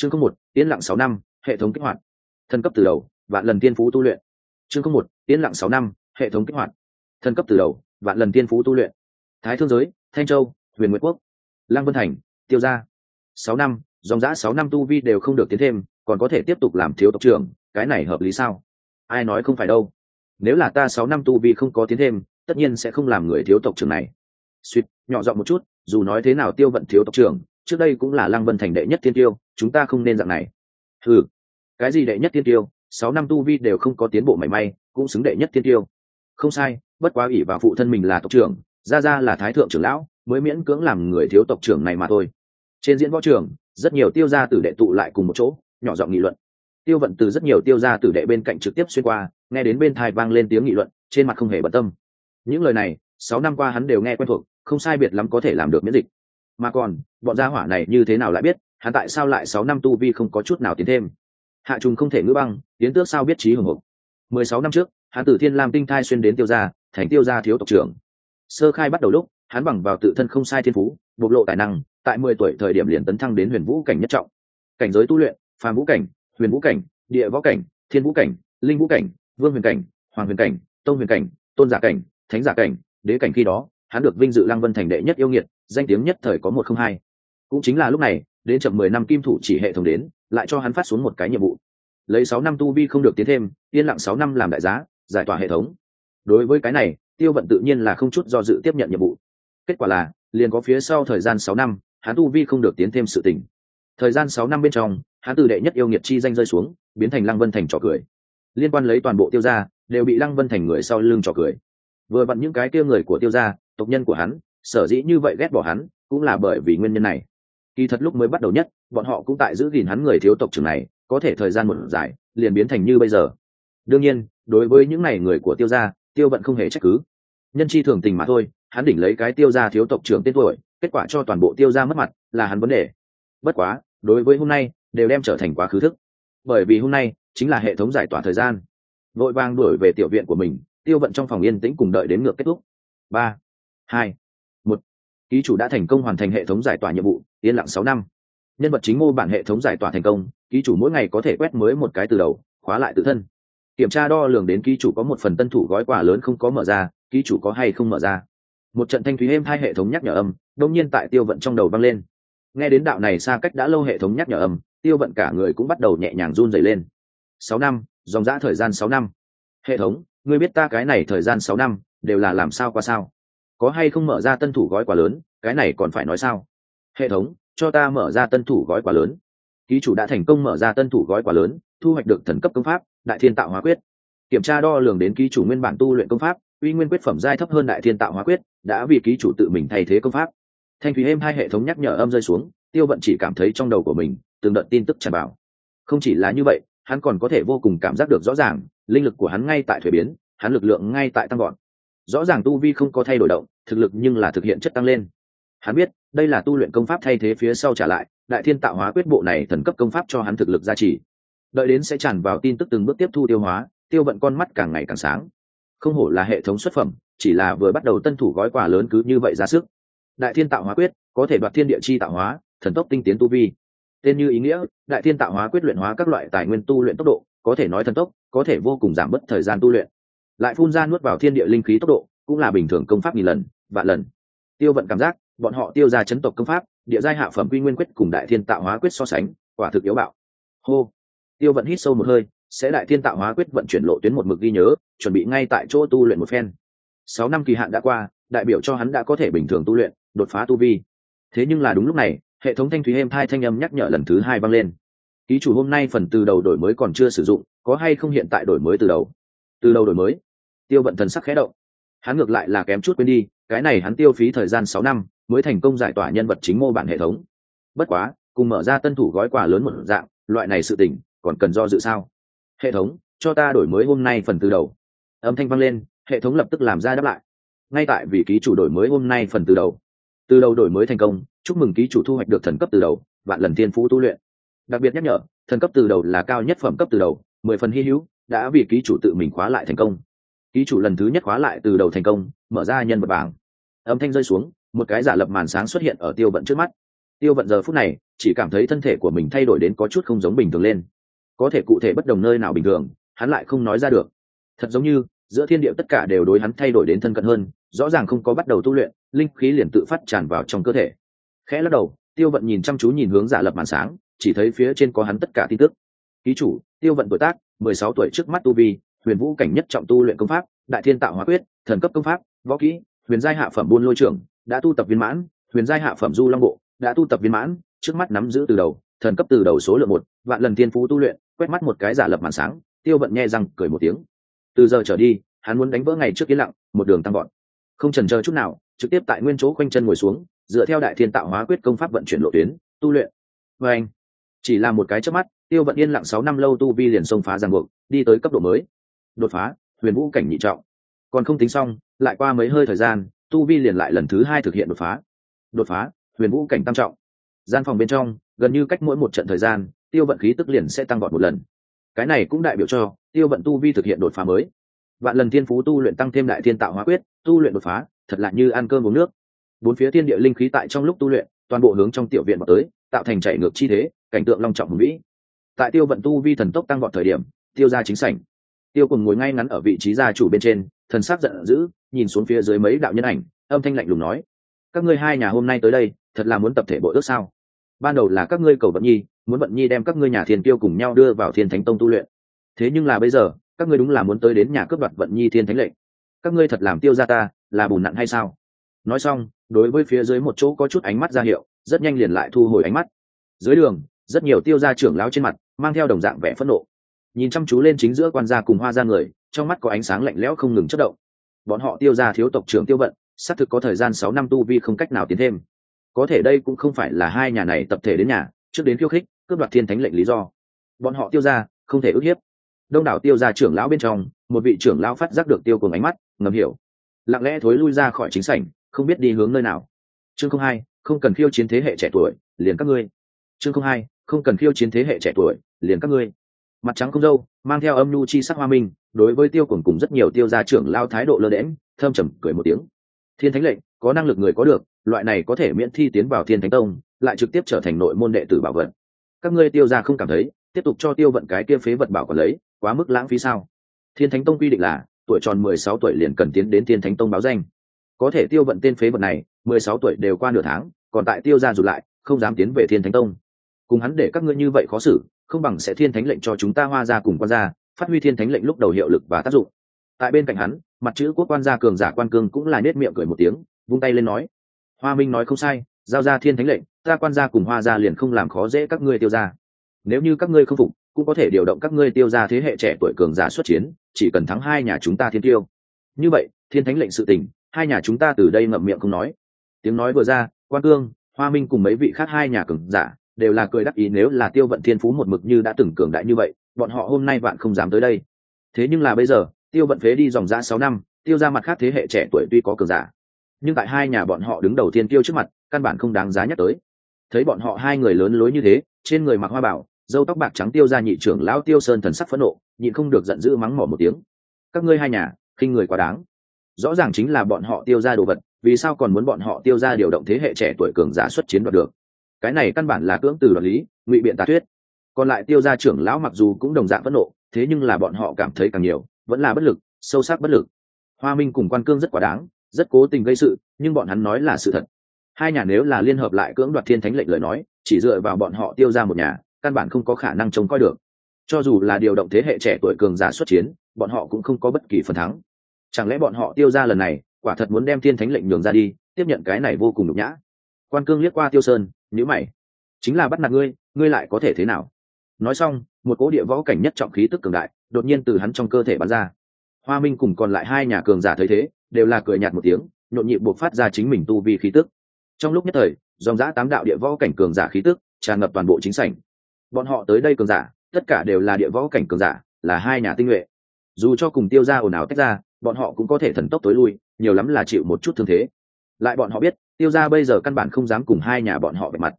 chương không một, yên lặng sáu năm, hệ thống kích hoạt. Thân cấp từ đầu, vạn lần tiên phú tu luyện. Chương không một, yên lặng sáu năm, hệ thống kích hoạt. Thân cấp từ đầu, vạn lần tiên phú tu luyện. Thái thương giới, thanh châu, huyền nguyệt quốc. Lăng vân thành, tiêu gia. Sáu năm, dòng giã sáu năm tu vi đều không được tiến thêm, còn có thể tiếp tục làm thiếu tộc trưởng, cái này hợp lý sao? Ai nói không phải đâu. Nếu là ta sáu năm tu vi không có tiến thêm, tất nhiên sẽ không làm người thiếu tộc trưởng này. Suýt, nhỏ giọng một chút, dù nói thế nào tiêu vận thiếu tộc trưởng trước đây cũng là lăng vân thành đệ nhất thiên tiêu, chúng ta không nên dạng này. Ừ cái gì đệ nhất thiên tiêu? Sáu năm tu vi đều không có tiến bộ mảy may, cũng xứng đệ nhất thiên tiêu. Không sai, bất quá ủy và phụ thân mình là tộc trưởng ra ra là thái thượng trưởng lão, mới miễn cưỡng làm người thiếu tộc trưởng này mà thôi. Trên diễn võ trường, rất nhiều tiêu gia tử đệ tụ lại cùng một chỗ, nhỏ giọng nghị luận. Tiêu vận từ rất nhiều tiêu gia tử đệ bên cạnh trực tiếp xuyên qua, nghe đến bên thai vang lên tiếng nghị luận, trên mặt không hề bận tâm. Những lời này, sáu năm qua hắn đều nghe quen thuộc, không sai biệt lắm có thể làm được miễn dịch mà còn, bọn gia hỏa này như thế nào lại biết, hắn tại sao lại sáu năm tu vi không có chút nào tiến thêm? Hạ trùng không thể ngữ băng, tiến tước sao biết trí hồng hộc mười sáu năm trước, hắn từ thiên lam tinh thai xuyên đến tiêu gia, thành tiêu gia thiếu tộc trưởng. Sơ khai bắt đầu lúc, hắn bằng vào tự thân không sai thiên phú, bộc lộ tài năng, tại mười tuổi thời điểm liền tấn thăng đến huyền vũ cảnh nhất trọng. Cảnh giới tu luyện, phàm vũ cảnh, huyền vũ cảnh, địa võ cảnh, thiên vũ cảnh, linh vũ cảnh, vương huyền cảnh, hoàng huyền cảnh, tông huyền cảnh, tôn giả cảnh, thánh giả cảnh. Đế cảnh khi đó, hắn được vinh dự lăng vân thành đệ nhất yêu nghiệt danh tiếng nhất thời có một không hai. Cũng chính là lúc này, đến chậm mười năm kim thủ chỉ hệ thống đến, lại cho hắn phát xuống một cái nhiệm vụ. Lấy sáu năm tu vi không được tiến thêm, yên lặng sáu năm làm đại giá, giải tỏa hệ thống. Đối với cái này, tiêu vận tự nhiên là không chút do dự tiếp nhận nhiệm vụ. Kết quả là, liền có phía sau thời gian sáu năm, hắn tu vi không được tiến thêm sự tình. Thời gian sáu năm bên trong, hắn từ đệ nhất yêu nghiệt chi danh rơi xuống, biến thành lăng vân thành trò cười. Liên quan lấy toàn bộ tiêu gia, đều bị lăng vân thành người sau lưng trò cười. Vừa vặn những cái kia người của tiêu gia, tộc nhân của hắn sở dĩ như vậy ghét bỏ hắn cũng là bởi vì nguyên nhân này. Kỳ thật lúc mới bắt đầu nhất, bọn họ cũng tại giữ gìn hắn người thiếu tộc trưởng này, có thể thời gian một giải liền biến thành như bây giờ. Đương nhiên, đối với những n à y người của tiêu gia, tiêu vận không hề trách cứ. Nhân chi thường tình mà thôi, hắn đỉnh lấy cái tiêu gia thiếu tộc trưởng tên tuổi, kết quả cho toàn bộ tiêu gia mất mặt, là hắn vấn đề. Bất quá, đối với hôm nay, đều đem trở thành quá khứ thức. Bởi vì hôm nay, chính là hệ thống giải tỏa thời gian. Vội vàng đuổi về tiểu viện của mình, tiêu vận trong phòng yên tĩnh cùng đợi đến ngược kết thúc. Ba, hai ký chủ đã thành công hoàn thành hệ thống giải tỏa nhiệm vụ, yên lặng sáu năm. Nhân vật chính mô bản hệ thống giải tỏa thành công, ký chủ mỗi ngày có thể quét mới một cái từ đầu, khóa lại tự thân. Kiểm tra đo lường đến ký chủ có một phần tân thủ gói quà lớn không có mở ra, ký chủ có hay không mở ra. Một trận thanh thúy êm hai hệ thống nhắc nhở âm đông nhiên tại tiêu vận trong đầu vang lên. Nghe đến đạo này xa cách đã lâu hệ thống nhắc nhở âm, tiêu vận cả người cũng bắt đầu nhẹ nhàng run dày lên. Sáu năm, dòng dã thời gian sáu năm. Hệ thống, ngươi biết ta cái này thời gian sáu năm, đều là làm sao qua sao? Có hay không mở ra tân thủ gói quà lớn, cái này còn phải nói sao? Hệ thống, cho ta mở ra tân thủ gói quà lớn. Ký chủ đã thành công mở ra tân thủ gói quà lớn, thu hoạch được thần cấp công pháp, đại thiên tạo hóa quyết. Kiểm tra đo lường đến ký chủ nguyên bản tu luyện công pháp, uy nguyên quyết phẩm giai thấp hơn đại thiên tạo hóa quyết, đã vì ký chủ tự mình thay thế công pháp. Thanh thúy êm hai hệ thống nhắc nhở âm rơi xuống, tiêu vận chỉ cảm thấy trong đầu của mình, từng đợt tin tức tràn bảo không chỉ là như vậy, hắn còn có thể vô cùng cảm giác được rõ ràng, linh lực của hắn ngay tại thuế biến, hắn lực lượng ngay tại tăng gọn rõ ràng tu vi không có thay đổi động, thực lực nhưng là thực hiện chất tăng lên. Hắn biết, đây là tu luyện công pháp thay thế phía sau trả lại, đại thiên tạo hóa quyết bộ này thần cấp công pháp cho hắn thực lực gia trì. Đợi đến sẽ tràn vào tin tức từng bước tiếp thu tiêu hóa, tiêu vận con mắt càng ngày càng sáng. Không hổ là hệ thống xuất phẩm, chỉ là vừa bắt đầu tân thủ gói quà lớn cứ như vậy ra sức. Đại thiên tạo hóa quyết, có thể đoạt thiên địa chi tạo hóa, thần tốc tinh tiến tu vi. Tên như ý nghĩa, đại thiên tạo hóa quyết luyện hóa các loại tài nguyên tu luyện tốc độ, có thể nói thần tốc, có thể vô cùng giảm bớt thời gian tu luyện lại phun ra nuốt vào thiên địa linh khí tốc độ, cũng là bình thường công pháp nghìn lần, vạn lần. Tiêu vận cảm giác, bọn họ tiêu ra chấn tộc công pháp, địa giai hạ phẩm quy nguyên quyết cùng đại thiên tạo hóa quyết so sánh, quả thực yếu bạo. Hô. Tiêu vận hít sâu một hơi, sẽ đại thiên tạo hóa quyết vận chuyển lộ tuyến một mực ghi nhớ, chuẩn bị ngay tại chỗ tu luyện một phen. Sáu năm kỳ hạn đã qua, đại biểu cho hắn đã có thể bình thường tu luyện, đột phá tu vi. Thế nhưng là đúng lúc này, hệ thống thanh thúy êm thai thanh âm nhắc nhở lần thứ hai vang lên. Ký chủ hôm nay phần từ đầu đổi mới còn chưa sử dụng, có hay không hiện tại đổi mới từ đầu? Từ đầu đổi mới tiêu vận thần sắc khẽ động. Hắn ngược lại là kém chút quên đi, cái này hắn tiêu phí thời gian sáu năm mới thành công giải tỏa nhân vật chính mô bản hệ thống. Bất quá, cùng mở ra tân thủ gói quà lớn một dạng, loại này sự tỉnh còn cần do dự sao? Hệ thống, cho ta đổi mới hôm nay phần từ đầu. Âm thanh vang lên, hệ thống lập tức làm ra đáp lại. Ngay tại vị ký chủ đổi mới hôm nay phần từ đầu. Từ đầu đổi mới thành công, chúc mừng ký chủ thu hoạch được thần cấp từ đầu, vạn lần thiên phú tu luyện. Đặc biệt nhắc nhở, thần cấp từ đầu là cao nhất phẩm cấp từ đầu, mười phần hy hữu, đã vì ký chủ tự mình khóa lại thành công ký chủ lần thứ nhất khóa lại từ đầu thành công, mở ra nhân vật bảng. Âm thanh rơi xuống, một cái giả lập màn sáng xuất hiện ở tiêu vận trước mắt. Tiêu vận giờ phút này, chỉ cảm thấy thân thể của mình thay đổi đến có chút không giống bình thường lên. Có thể cụ thể bất đồng nơi nào bình thường, hắn lại không nói ra được. Thật giống như, giữa thiên địa tất cả đều đối hắn thay đổi đến thân cận hơn, rõ ràng không có bắt đầu tu luyện, linh khí liền tự phát tràn vào trong cơ thể. Khẽ lắc đầu, tiêu vận nhìn chăm chú nhìn hướng giả lập màn sáng, chỉ thấy phía trên có hắn tất cả tin tức. Ký chủ, tiêu vận tuổi tác, mười sáu tuổi trước mắt tu vi huyền vũ cảnh nhất trọng tu luyện công pháp, đại thiên tạo hóa quyết, thần cấp công pháp, võ kỹ, huyền giai hạ phẩm buôn lôi trưởng, đã tu tập viên mãn, huyền giai hạ phẩm du long bộ, đã tu tập viên mãn, trước mắt nắm giữ từ đầu, thần cấp từ đầu số lượng một, vạn lần thiên phú tu luyện, quét mắt một cái giả lập màn sáng, tiêu vận nghe răng cười một tiếng. Từ giờ trở đi, hắn muốn đánh vỡ ngày trước yên lặng, một đường tăng gọn không trần chờ chút nào, trực tiếp tại nguyên chỗ quanh chân ngồi xuống, dựa theo đại thiên tạo hóa quyết công pháp vận chuyển lộ tuyến, tu luyện. Và anh chỉ là một cái trước mắt, tiêu vận yên lặng sáu năm lâu tu vi liền xông phá ràng buộc, đi tới cấp độ mới đột phá, huyền vũ cảnh nhị trọng. Còn không tính xong, lại qua mấy hơi thời gian, tu vi liền lại lần thứ hai thực hiện đột phá. Đột phá, huyền vũ cảnh tam trọng. Gian phòng bên trong, gần như cách mỗi một trận thời gian, tiêu vận khí tức liền sẽ tăng vọt một lần. Cái này cũng đại biểu cho, tiêu vận tu vi thực hiện đột phá mới. Vạn lần thiên phú tu luyện tăng thêm đại thiên tạo hóa quyết, tu luyện đột phá, thật lạ như ăn cơm uống nước. Bốn phía thiên địa linh khí tại trong lúc tu luyện, toàn bộ hướng trong tiểu viện vào tới, tạo thành chạy ngược chi thế, cảnh tượng long trọng hùng vĩ. Tại tiêu vận tu vi thần tốc tăng vọt thời điểm, tiêu ra chính sảnh tiêu cùng ngồi ngay ngắn ở vị trí gia chủ bên trên, thần sắc giận dữ, nhìn xuống phía dưới mấy đạo nhân ảnh, âm thanh lạnh lùng nói, các ngươi hai nhà hôm nay tới đây, thật là muốn tập thể bộ ước sao? Ban đầu là các ngươi cầu vận nhi, muốn vận nhi đem các ngươi nhà thiên tiêu cùng nhau đưa vào thiên thánh tông tu luyện. Thế nhưng là bây giờ, các ngươi đúng là muốn tới đến nhà cướp đoạt vận nhi thiên thánh lệnh. Các ngươi thật làm tiêu ra ta, là bùn nặn hay sao? Nói xong, đối với phía dưới một chỗ có chút ánh mắt ra hiệu, rất nhanh liền lại thu hồi ánh mắt. Dưới đường, rất nhiều tiêu gia trưởng lão trên mặt, mang theo đồng dạng vẻ phẫn nộ nhìn chăm chú lên chính giữa quan gia cùng hoa ra người, trong mắt có ánh sáng lạnh lẽo không ngừng chất động. Bọn họ tiêu ra thiếu tộc trưởng tiêu vận, xác thực có thời gian sáu năm tu vi không cách nào tiến thêm. Có thể đây cũng không phải là hai nhà này tập thể đến nhà, trước đến khiêu khích, cướp đoạt thiên thánh lệnh lý do. Bọn họ tiêu ra không thể ức hiếp. Đông đảo tiêu ra trưởng lão bên trong, một vị trưởng lão phát giác được tiêu cùng ánh mắt, ngầm hiểu. Lặng lẽ thối lui ra khỏi chính sảnh, không biết đi hướng nơi nào. Chương không hai, không cần khiêu chiến thế hệ trẻ tuổi, liền các ngươi. Chương không hai, không cần khiêu chiến thế hệ trẻ tuổi, liền các ngươi mặt trắng không dâu, mang theo âm nhu chi sắc hoa minh, đối với tiêu cùng cùng rất nhiều tiêu gia trưởng lao thái độ lơ đễm thơm trầm cười một tiếng. Thiên thánh lệnh, có năng lực người có được, loại này có thể miễn thi tiến vào thiên thánh tông, lại trực tiếp trở thành nội môn đệ tử bảo vật. Các ngươi tiêu gia không cảm thấy, tiếp tục cho tiêu vận cái kia phế vật bảo còn lấy, quá mức lãng phí sao? Thiên thánh tông quy định là, tuổi tròn mười sáu tuổi liền cần tiến đến thiên thánh tông báo danh. Có thể tiêu vận tên phế vật này, mười sáu tuổi đều qua nửa tháng, còn tại tiêu gia rụt lại, không dám tiến về thiên thánh tông. Cùng hắn để các ngươi như vậy khó xử không bằng sẽ thiên thánh lệnh cho chúng ta hoa ra cùng quan gia, phát huy thiên thánh lệnh lúc đầu hiệu lực và tác dụng. Tại bên cạnh hắn, mặt chữ quốc quan gia cường giả quan cương cũng là nết miệng cười một tiếng, vung tay lên nói, hoa minh nói không sai, giao ra thiên thánh lệnh, ta quan gia cùng hoa gia liền không làm khó dễ các ngươi tiêu ra nếu như các ngươi không phục, cũng có thể điều động các ngươi tiêu ra thế hệ trẻ tuổi cường giả xuất chiến, chỉ cần thắng hai nhà chúng ta thiên tiêu. Như vậy, thiên thánh lệnh sự tình, hai nhà chúng ta từ đây ngậm miệng không nói. Tiếng nói vừa ra, quan cương, hoa minh cùng mấy vị khác hai nhà cường giả đều là cười đắc ý nếu là tiêu vận thiên phú một mực như đã từng cường đại như vậy, bọn họ hôm nay vạn không dám tới đây. Thế nhưng là bây giờ, tiêu vận phế đi dòng ra sáu năm, tiêu ra mặt khác thế hệ trẻ tuổi tuy có cường giả, nhưng tại hai nhà bọn họ đứng đầu tiên tiêu trước mặt, căn bản không đáng giá nhắc tới. Thấy bọn họ hai người lớn lối như thế, trên người mặc hoa bảo dâu tóc bạc trắng tiêu ra nhị trưởng lão tiêu sơn thần sắc phẫn nộ, nhịn không được giận dữ mắng mỏ một tiếng. Các ngươi hai nhà, khinh người quá đáng. Rõ ràng chính là bọn họ tiêu ra đồ vật, vì sao còn muốn bọn họ tiêu ra điều động thế hệ trẻ tuổi cường giả xuất chiến đoạt được? Cái này căn bản là cưỡng từ đoạt lý, ngụy biện tà thuyết. Còn lại tiêu gia trưởng lão mặc dù cũng đồng dạng phẫn nộ, thế nhưng là bọn họ cảm thấy càng nhiều, vẫn là bất lực, sâu sắc bất lực. Hoa minh cùng quan cương rất quá đáng, rất cố tình gây sự, nhưng bọn hắn nói là sự thật. Hai nhà nếu là liên hợp lại cưỡng đoạt thiên thánh lệnh lời nói, chỉ dựa vào bọn họ tiêu ra một nhà, căn bản không có khả năng chống coi được. Cho dù là điều động thế hệ trẻ tuổi cường giả xuất chiến, bọn họ cũng không có bất kỳ phần thắng. Chẳng lẽ bọn họ tiêu ra lần này, quả thật muốn đem thiên thánh lệnh nhường ra đi, tiếp nhận cái này vô cùng nhục nhã? Quan cương liếc qua tiêu sơn nhữ mày. Chính là bắt nạt ngươi ngươi lại có thể thế nào? Nói xong, một cố địa võ cảnh nhất trọng khí tức cường đại đột nhiên từ hắn trong cơ thể bắn ra. Hoa minh cùng còn lại hai nhà cường giả thấy thế, đều là cười nhạt một tiếng, nhộn nhịp buộc phát ra chính mình tu vi khí tức. Trong lúc nhất thời, dòng giã tám đạo địa võ cảnh cường giả khí tức tràn ngập toàn bộ chính sảnh. Bọn họ tới đây cường giả, tất cả đều là địa võ cảnh cường giả, là hai nhà tinh nhuệ. Dù cho cùng tiêu ra ồn ào tách ra, bọn họ cũng có thể thần tốc tối lui, nhiều lắm là chịu một chút thương thế. Lại bọn họ biết tiêu gia bây giờ căn bản không dám cùng hai nhà bọn họ về mặt.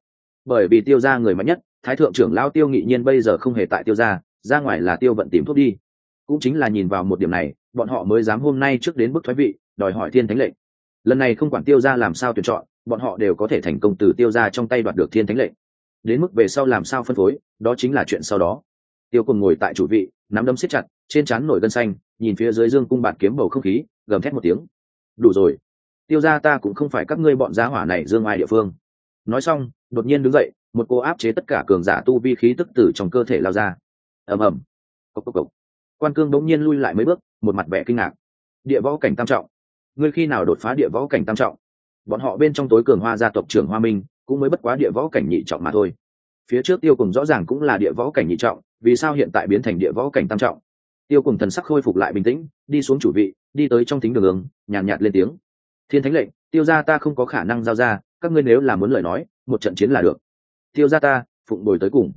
Bởi vì tiêu gia người mạnh nhất thái thượng trưởng lao tiêu nghị nhiên bây giờ không hề tại tiêu gia, ra ngoài là tiêu vận tìm thuốc đi. Cũng chính là nhìn vào một điểm này bọn họ mới dám hôm nay trước đến bức thoái vị đòi hỏi thiên thánh lệnh. Lần này không quản tiêu gia làm sao tuyển chọn bọn họ đều có thể thành công từ tiêu gia trong tay đoạt được thiên thánh lệnh. Đến mức về sau làm sao phân phối đó chính là chuyện sau đó. Tiêu cùng ngồi tại chủ vị nắm đấm siết chặt trên trán nổi gân xanh nhìn phía dưới dương cung bạt kiếm bầu không khí gầm thét một tiếng. Đủ rồi tiêu ra ta cũng không phải các ngươi bọn giá hỏa này dương ai địa phương. Nói xong đột nhiên đứng dậy một cô áp chế tất cả cường giả tu vi khí tức tử trong cơ thể lao ra. Ầm ầm. Cộc cộc cộc quan cương bỗng nhiên lui lại mấy bước một mặt vẻ kinh ngạc. Địa võ cảnh tam trọng. Ngươi khi nào đột phá địa võ cảnh tam trọng? Bọn họ bên trong tối cường hoa gia tộc trưởng hoa minh cũng mới bất quá địa võ cảnh nhị trọng mà thôi. Phía trước tiêu cùng rõ ràng cũng là địa võ cảnh nhị trọng vì sao hiện tại biến thành địa võ cảnh tam trọng? Tiêu cùng thần sắc khôi phục lại bình tĩnh đi xuống chủ vị đi tới trong thính đường ứng nhàn nhạt, nhạt lên tiếng thiên thánh lệnh, tiêu ra ta không có khả năng giao ra, các ngươi nếu là muốn lời nói, một trận chiến là được. Tiêu ra ta, phụng bồi tới cùng.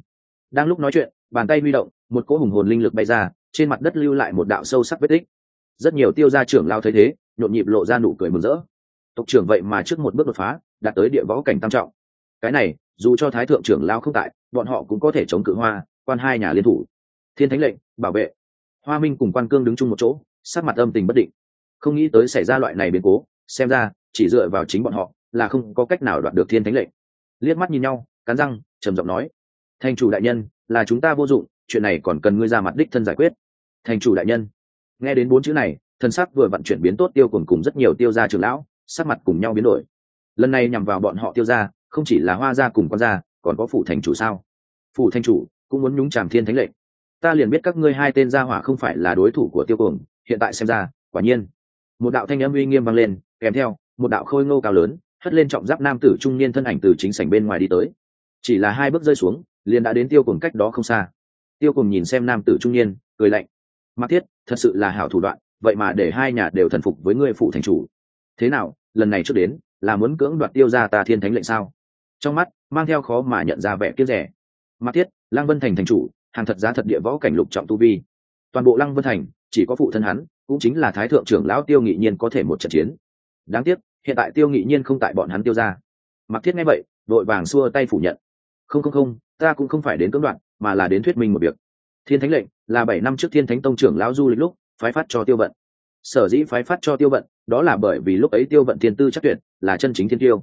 Đang lúc nói chuyện, bàn tay huy động, một cỗ hùng hồn linh lực bay ra, trên mặt đất lưu lại một đạo sâu sắc vết tích. Rất nhiều tiêu gia trưởng lao thấy thế, nhộn nhịp lộ ra nụ cười mừng rỡ. Tộc trưởng vậy mà trước một bước đột phá, đạt tới địa võ cảnh tam trọng. Cái này, dù cho thái thượng trưởng lao không tại, bọn họ cũng có thể chống cự hoa, quan hai nhà liên thủ. Thiên thánh lệnh, bảo vệ. Hoa minh cùng quan cương đứng chung một chỗ, sắc mặt âm tình bất định. Không nghĩ tới xảy ra loại này biến cố xem ra, chỉ dựa vào chính bọn họ là không có cách nào đoạt được thiên thánh lệnh. Liếc mắt nhìn nhau, cắn răng, trầm giọng nói thành chủ đại nhân, là chúng ta vô dụng, chuyện này còn cần ngươi ra mặt đích thân giải quyết. Thành chủ đại nhân. Nghe đến bốn chữ này, thân sắc vừa vận chuyển biến tốt tiêu cùng cùng rất nhiều tiêu gia trưởng lão, sắc mặt cùng nhau biến đổi. Lần này nhằm vào bọn họ tiêu gia, không chỉ là hoa gia cùng con gia, còn có phủ thành chủ sao? Phủ thành chủ cũng muốn nhúng tràm thiên thánh lệnh. Ta liền biết các ngươi hai tên gia hỏa không phải là đối thủ của tiêu cường hiện tại xem ra, quả nhiên, một đạo thanh âm uy nghiêm vang lên kèm theo, một đạo khôi ngô cao lớn, hất lên trọng giáp nam tử trung niên thân ảnh từ chính sảnh bên ngoài đi tới. Chỉ là hai bước rơi xuống, liền đã đến tiêu cùng cách đó không xa. Tiêu cùng nhìn xem nam tử trung niên, cười lạnh. Mặc thiết, thật sự là hảo thủ đoạn, vậy mà để hai nhà đều thần phục với ngươi phụ thành chủ. Thế nào, lần này trước đến, là muốn cưỡng đoạt tiêu ra ta thiên thánh lệnh sao? Trong mắt, mang theo khó mà nhận ra vẻ kiếp rẻ. Mặc thiết, lăng vân thành thành chủ, hàng thật giá thật địa võ cảnh lục trọng tu vi. Toàn bộ lăng vân thành, chỉ có phụ thân hắn, cũng chính là thái thượng trưởng lão tiêu nghị nhiên có thể một trận chiến đáng tiếc, hiện tại tiêu nghị nhiên không tại bọn hắn tiêu ra mặc thiết nghe vậy, đội vàng xua tay phủ nhận. Không không không, ta cũng không phải đến cưỡng đoạn mà là đến thuyết minh một việc. Thiên thánh lệnh là bảy năm trước thiên thánh tông trưởng lão du lịch lúc, phái phát cho tiêu vận. Sở dĩ phái phát cho tiêu vận, đó là bởi vì lúc ấy tiêu vận thiên tư chắc tuyệt, là chân chính thiên tiêu.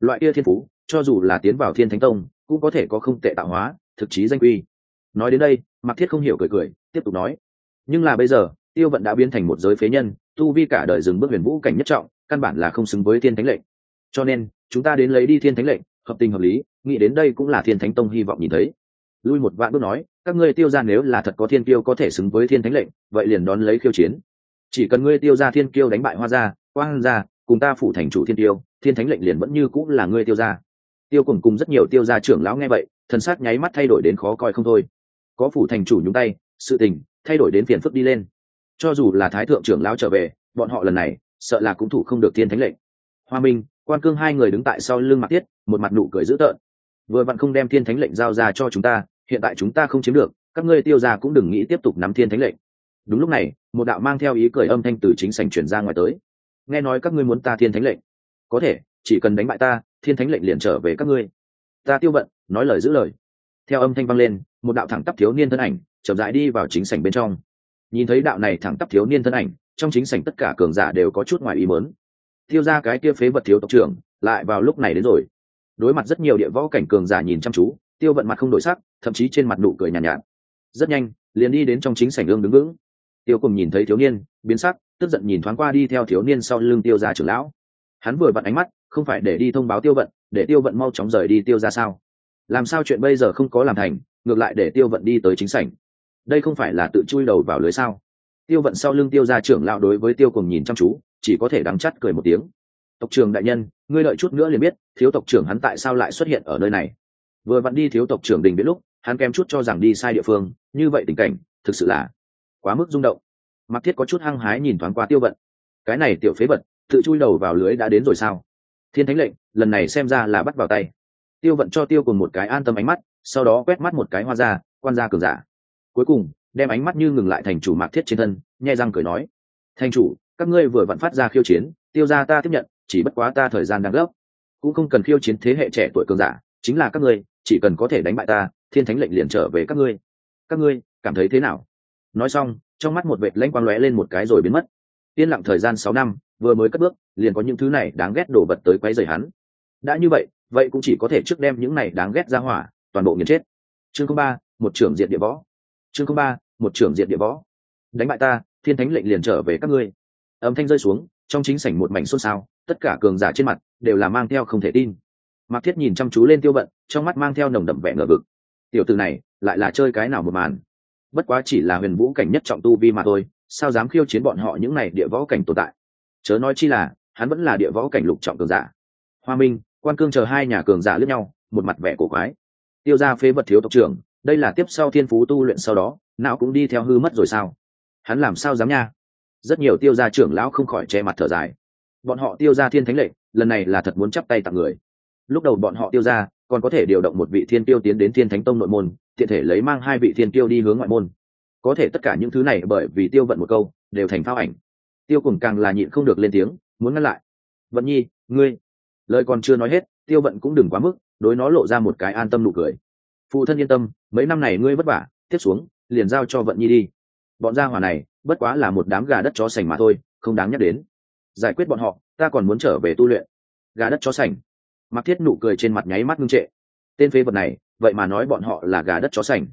Loại kia thiên phú, cho dù là tiến vào thiên thánh tông, cũng có thể có không tệ tạo hóa, thực chí danh quy nói đến đây mặc thiết không hiểu cười cười, tiếp tục nói. Nhưng là bây giờ, tiêu vận đã biến thành một giới phế nhân, tu vi cả đời dừng bước huyền vũ cảnh nhất trọng căn bản là không xứng với thiên thánh lệnh. Cho nên, chúng ta đến lấy đi thiên thánh lệnh, hợp tình hợp lý, nghĩ đến đây cũng là thiên thánh tông hy vọng nhìn thấy. Lui một vạn bước nói, các ngươi tiêu ra nếu là thật có thiên kiêu có thể xứng với thiên thánh lệnh, vậy liền đón lấy khiêu chiến. Chỉ cần ngươi tiêu ra thiên kiêu đánh bại hoa gia, quang gia, cùng ta phủ thành chủ thiên tiêu thiên thánh lệnh liền vẫn như cũng là ngươi tiêu ra tiêu cùng cùng rất nhiều tiêu gia trưởng lão nghe vậy, thần sắc nháy mắt thay đổi đến khó coi không thôi. Có phủ thành chủ nhúng tay, sự tình thay đổi đến phiền phức đi lên. Cho dù là thái thượng trưởng lão trở về, bọn họ lần này sợ là cũng thủ không được thiên thánh lệnh. Hoa minh, quan cương hai người đứng tại sau lưng mặt tiết, một mặt nụ cười dữ tợn. Vừa vặn không đem thiên thánh lệnh giao ra cho chúng ta, hiện tại chúng ta không chiếm được, các ngươi tiêu ra cũng đừng nghĩ tiếp tục nắm thiên thánh lệnh. Đúng lúc này, một đạo mang theo ý cười âm thanh từ chính sảnh chuyển ra ngoài tới. Nghe nói các ngươi muốn ta thiên thánh lệnh. Có thể, chỉ cần đánh bại ta, thiên thánh lệnh liền trở về các ngươi. Ta tiêu bận nói lời giữ lời. Theo âm thanh vang lên, một đạo thẳng tắp thiếu niên thân ảnh chậm rãi đi vào chính sảnh bên trong. Nhìn thấy đạo này thẳng tắp thiếu niên thân ảnh trong chính sảnh tất cả cường giả đều có chút ngoài ý mớn tiêu ra cái kia phế vật thiếu tộc trưởng lại vào lúc này đến rồi. Đối mặt rất nhiều địa võ cảnh cường giả nhìn chăm chú tiêu vận mặt không đổi sắc thậm chí trên mặt nụ cười nhàn nhạt, nhạt. Rất nhanh liền đi đến trong chính sảnh ương đứng vững. Tiêu cùng nhìn thấy thiếu niên biến sắc tức giận nhìn thoáng qua đi theo thiếu niên sau lưng tiêu ra trưởng lão. Hắn vừa vặn ánh mắt không phải để đi thông báo tiêu vận để tiêu vận mau chóng rời đi tiêu ra sao? Làm sao chuyện bây giờ không có làm thành ngược lại để tiêu vận đi tới chính sảnh. Đây không phải là tự chui đầu vào lưới sao? Tiêu vận sau lưng tiêu ra trưởng lão đối với tiêu cùng nhìn chăm chú, chỉ có thể đắng chắt cười một tiếng. Tộc trưởng đại nhân, ngươi đợi chút nữa liền biết, thiếu tộc trưởng hắn tại sao lại xuất hiện ở nơi này. Vừa vặn đi thiếu tộc trưởng đình biết lúc, hắn kém chút cho rằng đi sai địa phương, như vậy tình cảnh, thực sự là quá mức rung động. Mặc thiết có chút hăng hái nhìn thoáng qua tiêu vận. Cái này tiểu phế vật, tự chui đầu vào lưới đã đến rồi sao? Thiên thánh lệnh, lần này xem ra là bắt vào tay. Tiêu vận cho tiêu cùng một cái an tâm ánh mắt, sau đó quét mắt một cái hoa ra, quan gia cường giả. Cuối cùng đem ánh mắt như ngừng lại thành chủ mạc thiết trên thân, nhai răng cười nói, thành chủ, các ngươi vừa vặn phát ra khiêu chiến, tiêu ra ta tiếp nhận, chỉ bất quá ta thời gian đang gấp. Cũng không cần khiêu chiến thế hệ trẻ tuổi cường giả, chính là các ngươi, chỉ cần có thể đánh bại ta, thiên thánh lệnh liền trở về các ngươi. Các ngươi, cảm thấy thế nào? Nói xong, trong mắt một vệt lanh quang lóe lên một cái rồi biến mất. Yên lặng thời gian sáu năm, vừa mới cất bước, liền có những thứ này đáng ghét đổ vật tới quấy rầy hắn. Đã như vậy vậy cũng chỉ có thể trước đem những này đáng ghét ra hỏa, toàn bộ nghiền chết. Chương ba, một trưởng diện địa võ chương ba, một trưởng diện địa võ. Đánh bại ta, thiên thánh lệnh liền trở về các ngươi. Âm thanh rơi xuống, trong chính sảnh một mảnh xôn xao, tất cả cường giả trên mặt đều là mang theo không thể tin. Mạc thiết nhìn chăm chú lên tiêu vận, trong mắt mang theo nồng đậm vẻ ngờ vực. Tiểu từ này, lại là chơi cái nào một màn? Bất quá chỉ là huyền vũ cảnh nhất trọng tu vi mà thôi, sao dám khiêu chiến bọn họ những này địa võ cảnh tồn tại? Chớ nói chi là, hắn vẫn là địa võ cảnh lục trọng cường giả. Hoa minh, quan cương chờ hai nhà cường giả lướt nhau, một mặt vẻ cổ quái. Tiêu ra phế vật thiếu tộc trưởng đây là tiếp sau thiên phú tu luyện sau đó, não cũng đi theo hư mất rồi sao? Hắn làm sao dám nha? Rất nhiều tiêu gia trưởng lão không khỏi che mặt thở dài. Bọn họ tiêu ra thiên thánh lệnh, lần này là thật muốn chắp tay tặng người. Lúc đầu bọn họ tiêu ra còn có thể điều động một vị thiên tiêu tiến đến thiên thánh tông nội môn, tiện thể lấy mang hai vị thiên tiêu đi hướng ngoại môn. Có thể tất cả những thứ này bởi vì tiêu vận một câu, đều thành phao ảnh. Tiêu cùng càng là nhịn không được lên tiếng, muốn ngăn lại. Vận nhi, ngươi, lời còn chưa nói hết, tiêu vận cũng đừng quá mức, đối nó lộ ra một cái an tâm nụ cười phụ thân yên tâm, mấy năm này ngươi vất vả, tiếp xuống, liền giao cho vận nhi đi. Bọn gia hỏa này, bất quá là một đám gà đất chó sành mà thôi, không đáng nhắc đến. Giải quyết bọn họ, ta còn muốn trở về tu luyện. Gà đất chó sành. Mặc thiết nụ cười trên mặt nháy mắt ngưng trệ. Tên phế vật này, vậy mà nói bọn họ là gà đất chó sành.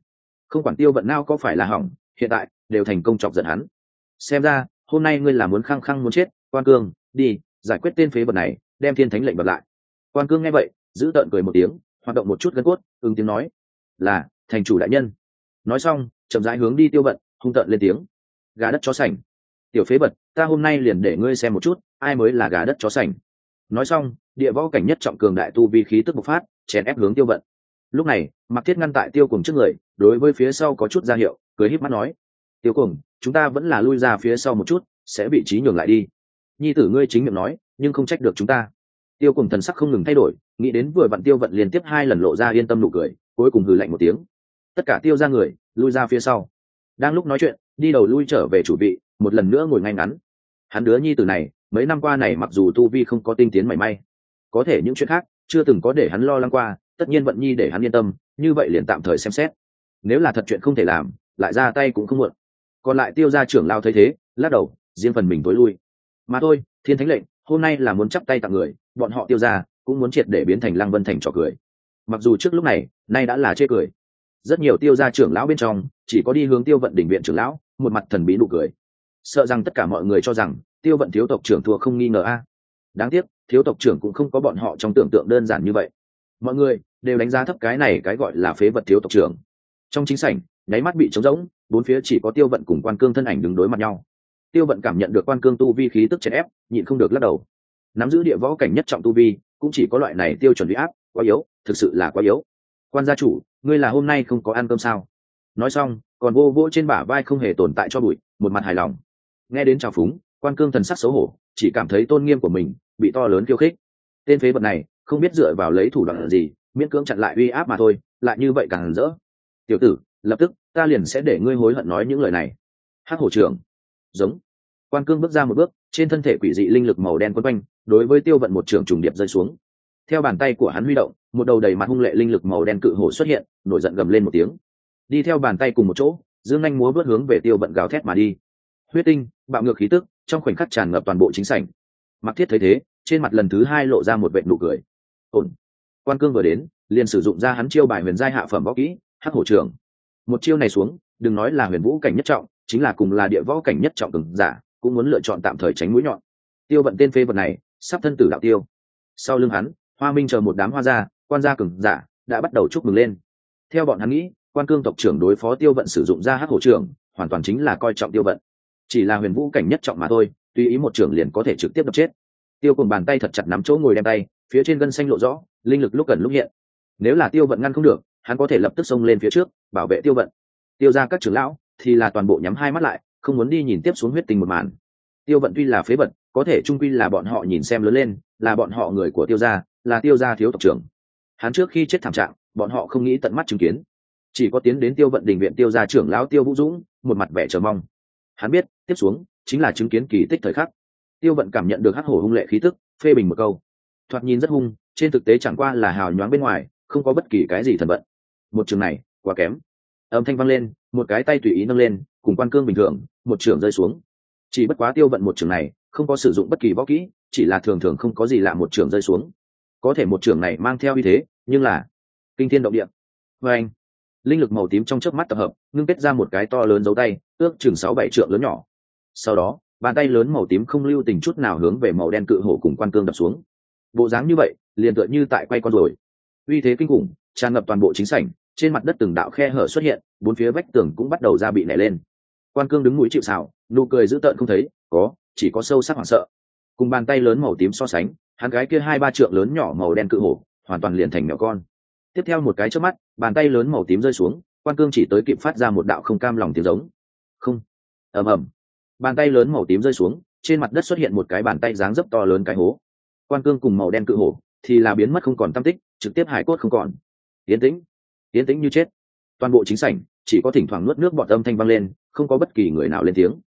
Không quản tiêu vận nào có phải là hỏng, hiện tại, đều thành công chọc giận hắn. Xem ra, hôm nay ngươi là muốn khăng khăng muốn chết, quan cương, đi, giải quyết tên phế vật này, đem thiên thánh lệnh bật lại. Quan cương nghe vậy, giữ tợn cười một tiếng, hoạt động một chút gân cốt, ứng tiếng nói là, thành chủ đại nhân. Nói xong, chậm rãi hướng đi tiêu vận, hung tợn lên tiếng. Gà đất chó sành. Tiểu phế vật, ta hôm nay liền để ngươi xem một chút, ai mới là gà đất chó sành. Nói xong, địa võ cảnh nhất trọng cường đại tu vi khí tức bộc phát, chèn ép hướng tiêu vận. Lúc này, mặc thiết ngăn tại tiêu cùng trước người, đối với phía sau có chút ra hiệu, cười híp mắt nói. Tiêu cùng chúng ta vẫn là lui ra phía sau một chút, sẽ bị trí nhường lại đi. Nhi tử ngươi chính miệng nói, nhưng không trách được chúng ta. Tiêu cùng thần sắc không ngừng thay đổi, nghĩ đến vừa vặn tiêu vận liên tiếp hai lần lộ ra yên tâm nụ cười cuối cùng hừ lạnh một tiếng. Tất cả tiêu ra người, lui ra phía sau. Đang lúc nói chuyện, đi đầu lui trở về chủ vị, một lần nữa ngồi ngay ngắn. Hắn đứa nhi tử này, mấy năm qua này mặc dù tu vi không có tinh tiến mảy may, có thể những chuyện khác, chưa từng có để hắn lo lắng qua, tất nhiên vận nhi để hắn yên tâm, như vậy liền tạm thời xem xét. Nếu là thật chuyện không thể làm, lại ra tay cũng không muộn. Còn lại tiêu ra trưởng lao thấy thế, lắc đầu, riêng phần mình tối lui. Mà thôi, thiên thánh lệnh, hôm nay là muốn chắp tay tặng người, bọn họ tiêu ra cũng muốn triệt để biến thành lăng vân thành trò cười mặc dù trước lúc này, nay đã là chê cười. Rất nhiều tiêu gia trưởng lão bên trong, chỉ có đi hướng tiêu vận đỉnh viện trưởng lão, một mặt thần bí nụ cười. Sợ rằng tất cả mọi người cho rằng, tiêu vận thiếu tộc trưởng thua không nghi ngờ a. Đáng tiếc, thiếu tộc trưởng cũng không có bọn họ trong tưởng tượng đơn giản như vậy. Mọi người đều đánh giá thấp cái này cái gọi là phế vật thiếu tộc trưởng. Trong chính sảnh, nháy mắt bị trống rỗng, bốn phía chỉ có tiêu vận cùng quan cương thân ảnh đứng đối mặt nhau. Tiêu vận cảm nhận được quan cương tu vi khí tức chèn ép, nhịn không được lắc đầu. Nắm giữ địa võ cảnh nhất trọng tu vi, cũng chỉ có loại này tiêu chuẩn bị áp quá yếu, thực sự là quá yếu. Quan gia chủ, ngươi là hôm nay không có ăn cơm sao? Nói xong, còn vô vô trên bả vai không hề tồn tại cho bụi, một mặt hài lòng. Nghe đến trào phúng, quan cương thần sắc xấu hổ, chỉ cảm thấy tôn nghiêm của mình bị to lớn khiêu khích. Tên phế vật này, không biết dựa vào lấy thủ đoạn gì, miễn cưỡng chặn lại uy áp mà thôi, lại như vậy càng rỡ. Tiểu tử, lập tức, ta liền sẽ để ngươi hối hận nói những lời này. Hắc hổ trưởng. Giống. Quan cương bước ra một bước, trên thân thể quỷ dị linh lực màu đen quấn quanh, đối với tiêu vận một trường trùng điệp rơi xuống theo bàn tay của hắn huy động, một đầu đầy mặt hung lệ linh lực màu đen cự hổ xuất hiện, nổi giận gầm lên một tiếng. Đi theo bàn tay cùng một chỗ, dương anh múa vớt hướng về tiêu bận gào thét mà đi. Huyết tinh, bạo ngược khí tức, trong khoảnh khắc tràn ngập toàn bộ chính sảnh. Mặc thiết thấy thế, trên mặt lần thứ hai lộ ra một vệ nụ cười. Ổn. Quan cương vừa đến, liền sử dụng ra hắn chiêu bài huyền giai hạ phẩm võ kỹ, hắc hổ trưởng một chiêu này xuống, đừng nói là huyền vũ cảnh nhất trọng, chính là cùng là địa võ cảnh nhất trọng cường giả, cũng muốn lựa chọn tạm thời tránh mũi nhọn. Tiêu vận tên phê vật này, sắp thân tử đạo tiêu. Sau lưng hắn hoa minh chờ một đám hoa gia, quan gia cường giả, đã bắt đầu chúc mừng lên. Theo bọn hắn nghĩ, quan cương tộc trưởng đối phó tiêu vận sử dụng ra hắc hổ trưởng, hoàn toàn chính là coi trọng tiêu vận. Chỉ là huyền vũ cảnh nhất trọng mà thôi tùy ý một trưởng liền có thể trực tiếp đập chết. Tiêu cùng bàn tay thật chặt nắm chỗ ngồi đem tay, phía trên gân xanh lộ rõ, linh lực lúc gần lúc hiện. Nếu là tiêu vận ngăn không được, hắn có thể lập tức xông lên phía trước, bảo vệ tiêu vận. Tiêu ra các trưởng lão thì là toàn bộ nhắm hai mắt lại, không muốn đi nhìn tiếp xuống huyết tình một màn. Tiêu vận tuy là phế vật có thể trung quy là bọn họ nhìn xem lớn lên, là bọn họ người của tiêu gia, là tiêu gia thiếu tộc trưởng. Hắn trước khi chết thảm trạng, bọn họ không nghĩ tận mắt chứng kiến. Chỉ có tiến đến tiêu vận đình viện tiêu gia trưởng lão tiêu vũ dũng, một mặt vẻ chờ mong. Hắn biết, tiếp xuống, chính là chứng kiến kỳ tích thời khắc. Tiêu vận cảm nhận được hắc hổ hung lệ khí tức, phê bình một câu. Thoạt nhìn rất hung, trên thực tế chẳng qua là hào nhoáng bên ngoài, không có bất kỳ cái gì thần vận. Một trường này, quá kém. Âm thanh vang lên, một cái tay tùy ý nâng lên, cùng quan cương bình thường, một trường rơi xuống. Chỉ bất quá tiêu vận một trường này không có sử dụng bất kỳ võ kỹ, chỉ là thường thường không có gì lạ một trường rơi xuống. Có thể một trường này mang theo uy thế, nhưng là kinh thiên động địa. Vê anh, linh lực màu tím trong chớp mắt tập hợp, ngưng kết ra một cái to lớn dấu tay, ước chừng sáu bảy trượng lớn nhỏ. Sau đó, bàn tay lớn màu tím không lưu tình chút nào hướng về màu đen cự hổ cùng quan cương đập xuống. Bộ dáng như vậy, liền tựa như tại quay con rồi uy thế kinh khủng, tràn ngập toàn bộ chính sảnh, trên mặt đất từng đạo khe hở xuất hiện, bốn phía vách tường cũng bắt đầu ra bị nảy lên. Quan cương đứng mũi chịu xào nụ cười dữ tợn không thấy, có chỉ có sâu sắc hoảng sợ. Cùng bàn tay lớn màu tím so sánh, hắn gái kia hai ba trượng lớn nhỏ màu đen cự hổ, hoàn toàn liền thành nhỏ con. Tiếp theo một cái trước mắt, bàn tay lớn màu tím rơi xuống, quan cương chỉ tới kịp phát ra một đạo không cam lòng tiếng giống. Không. Ầm ầm. Bàn tay lớn màu tím rơi xuống, trên mặt đất xuất hiện một cái bàn tay dáng dấp to lớn cái hố. Quan cương cùng màu đen cự hổ, thì là biến mất không còn tâm tích, trực tiếp hải cốt không còn. Yến tĩnh. Yến tĩnh như chết. Toàn bộ chính sảnh, chỉ có thỉnh thoảng nuốt nước bọt âm thanh vang lên, không có bất kỳ người nào lên tiếng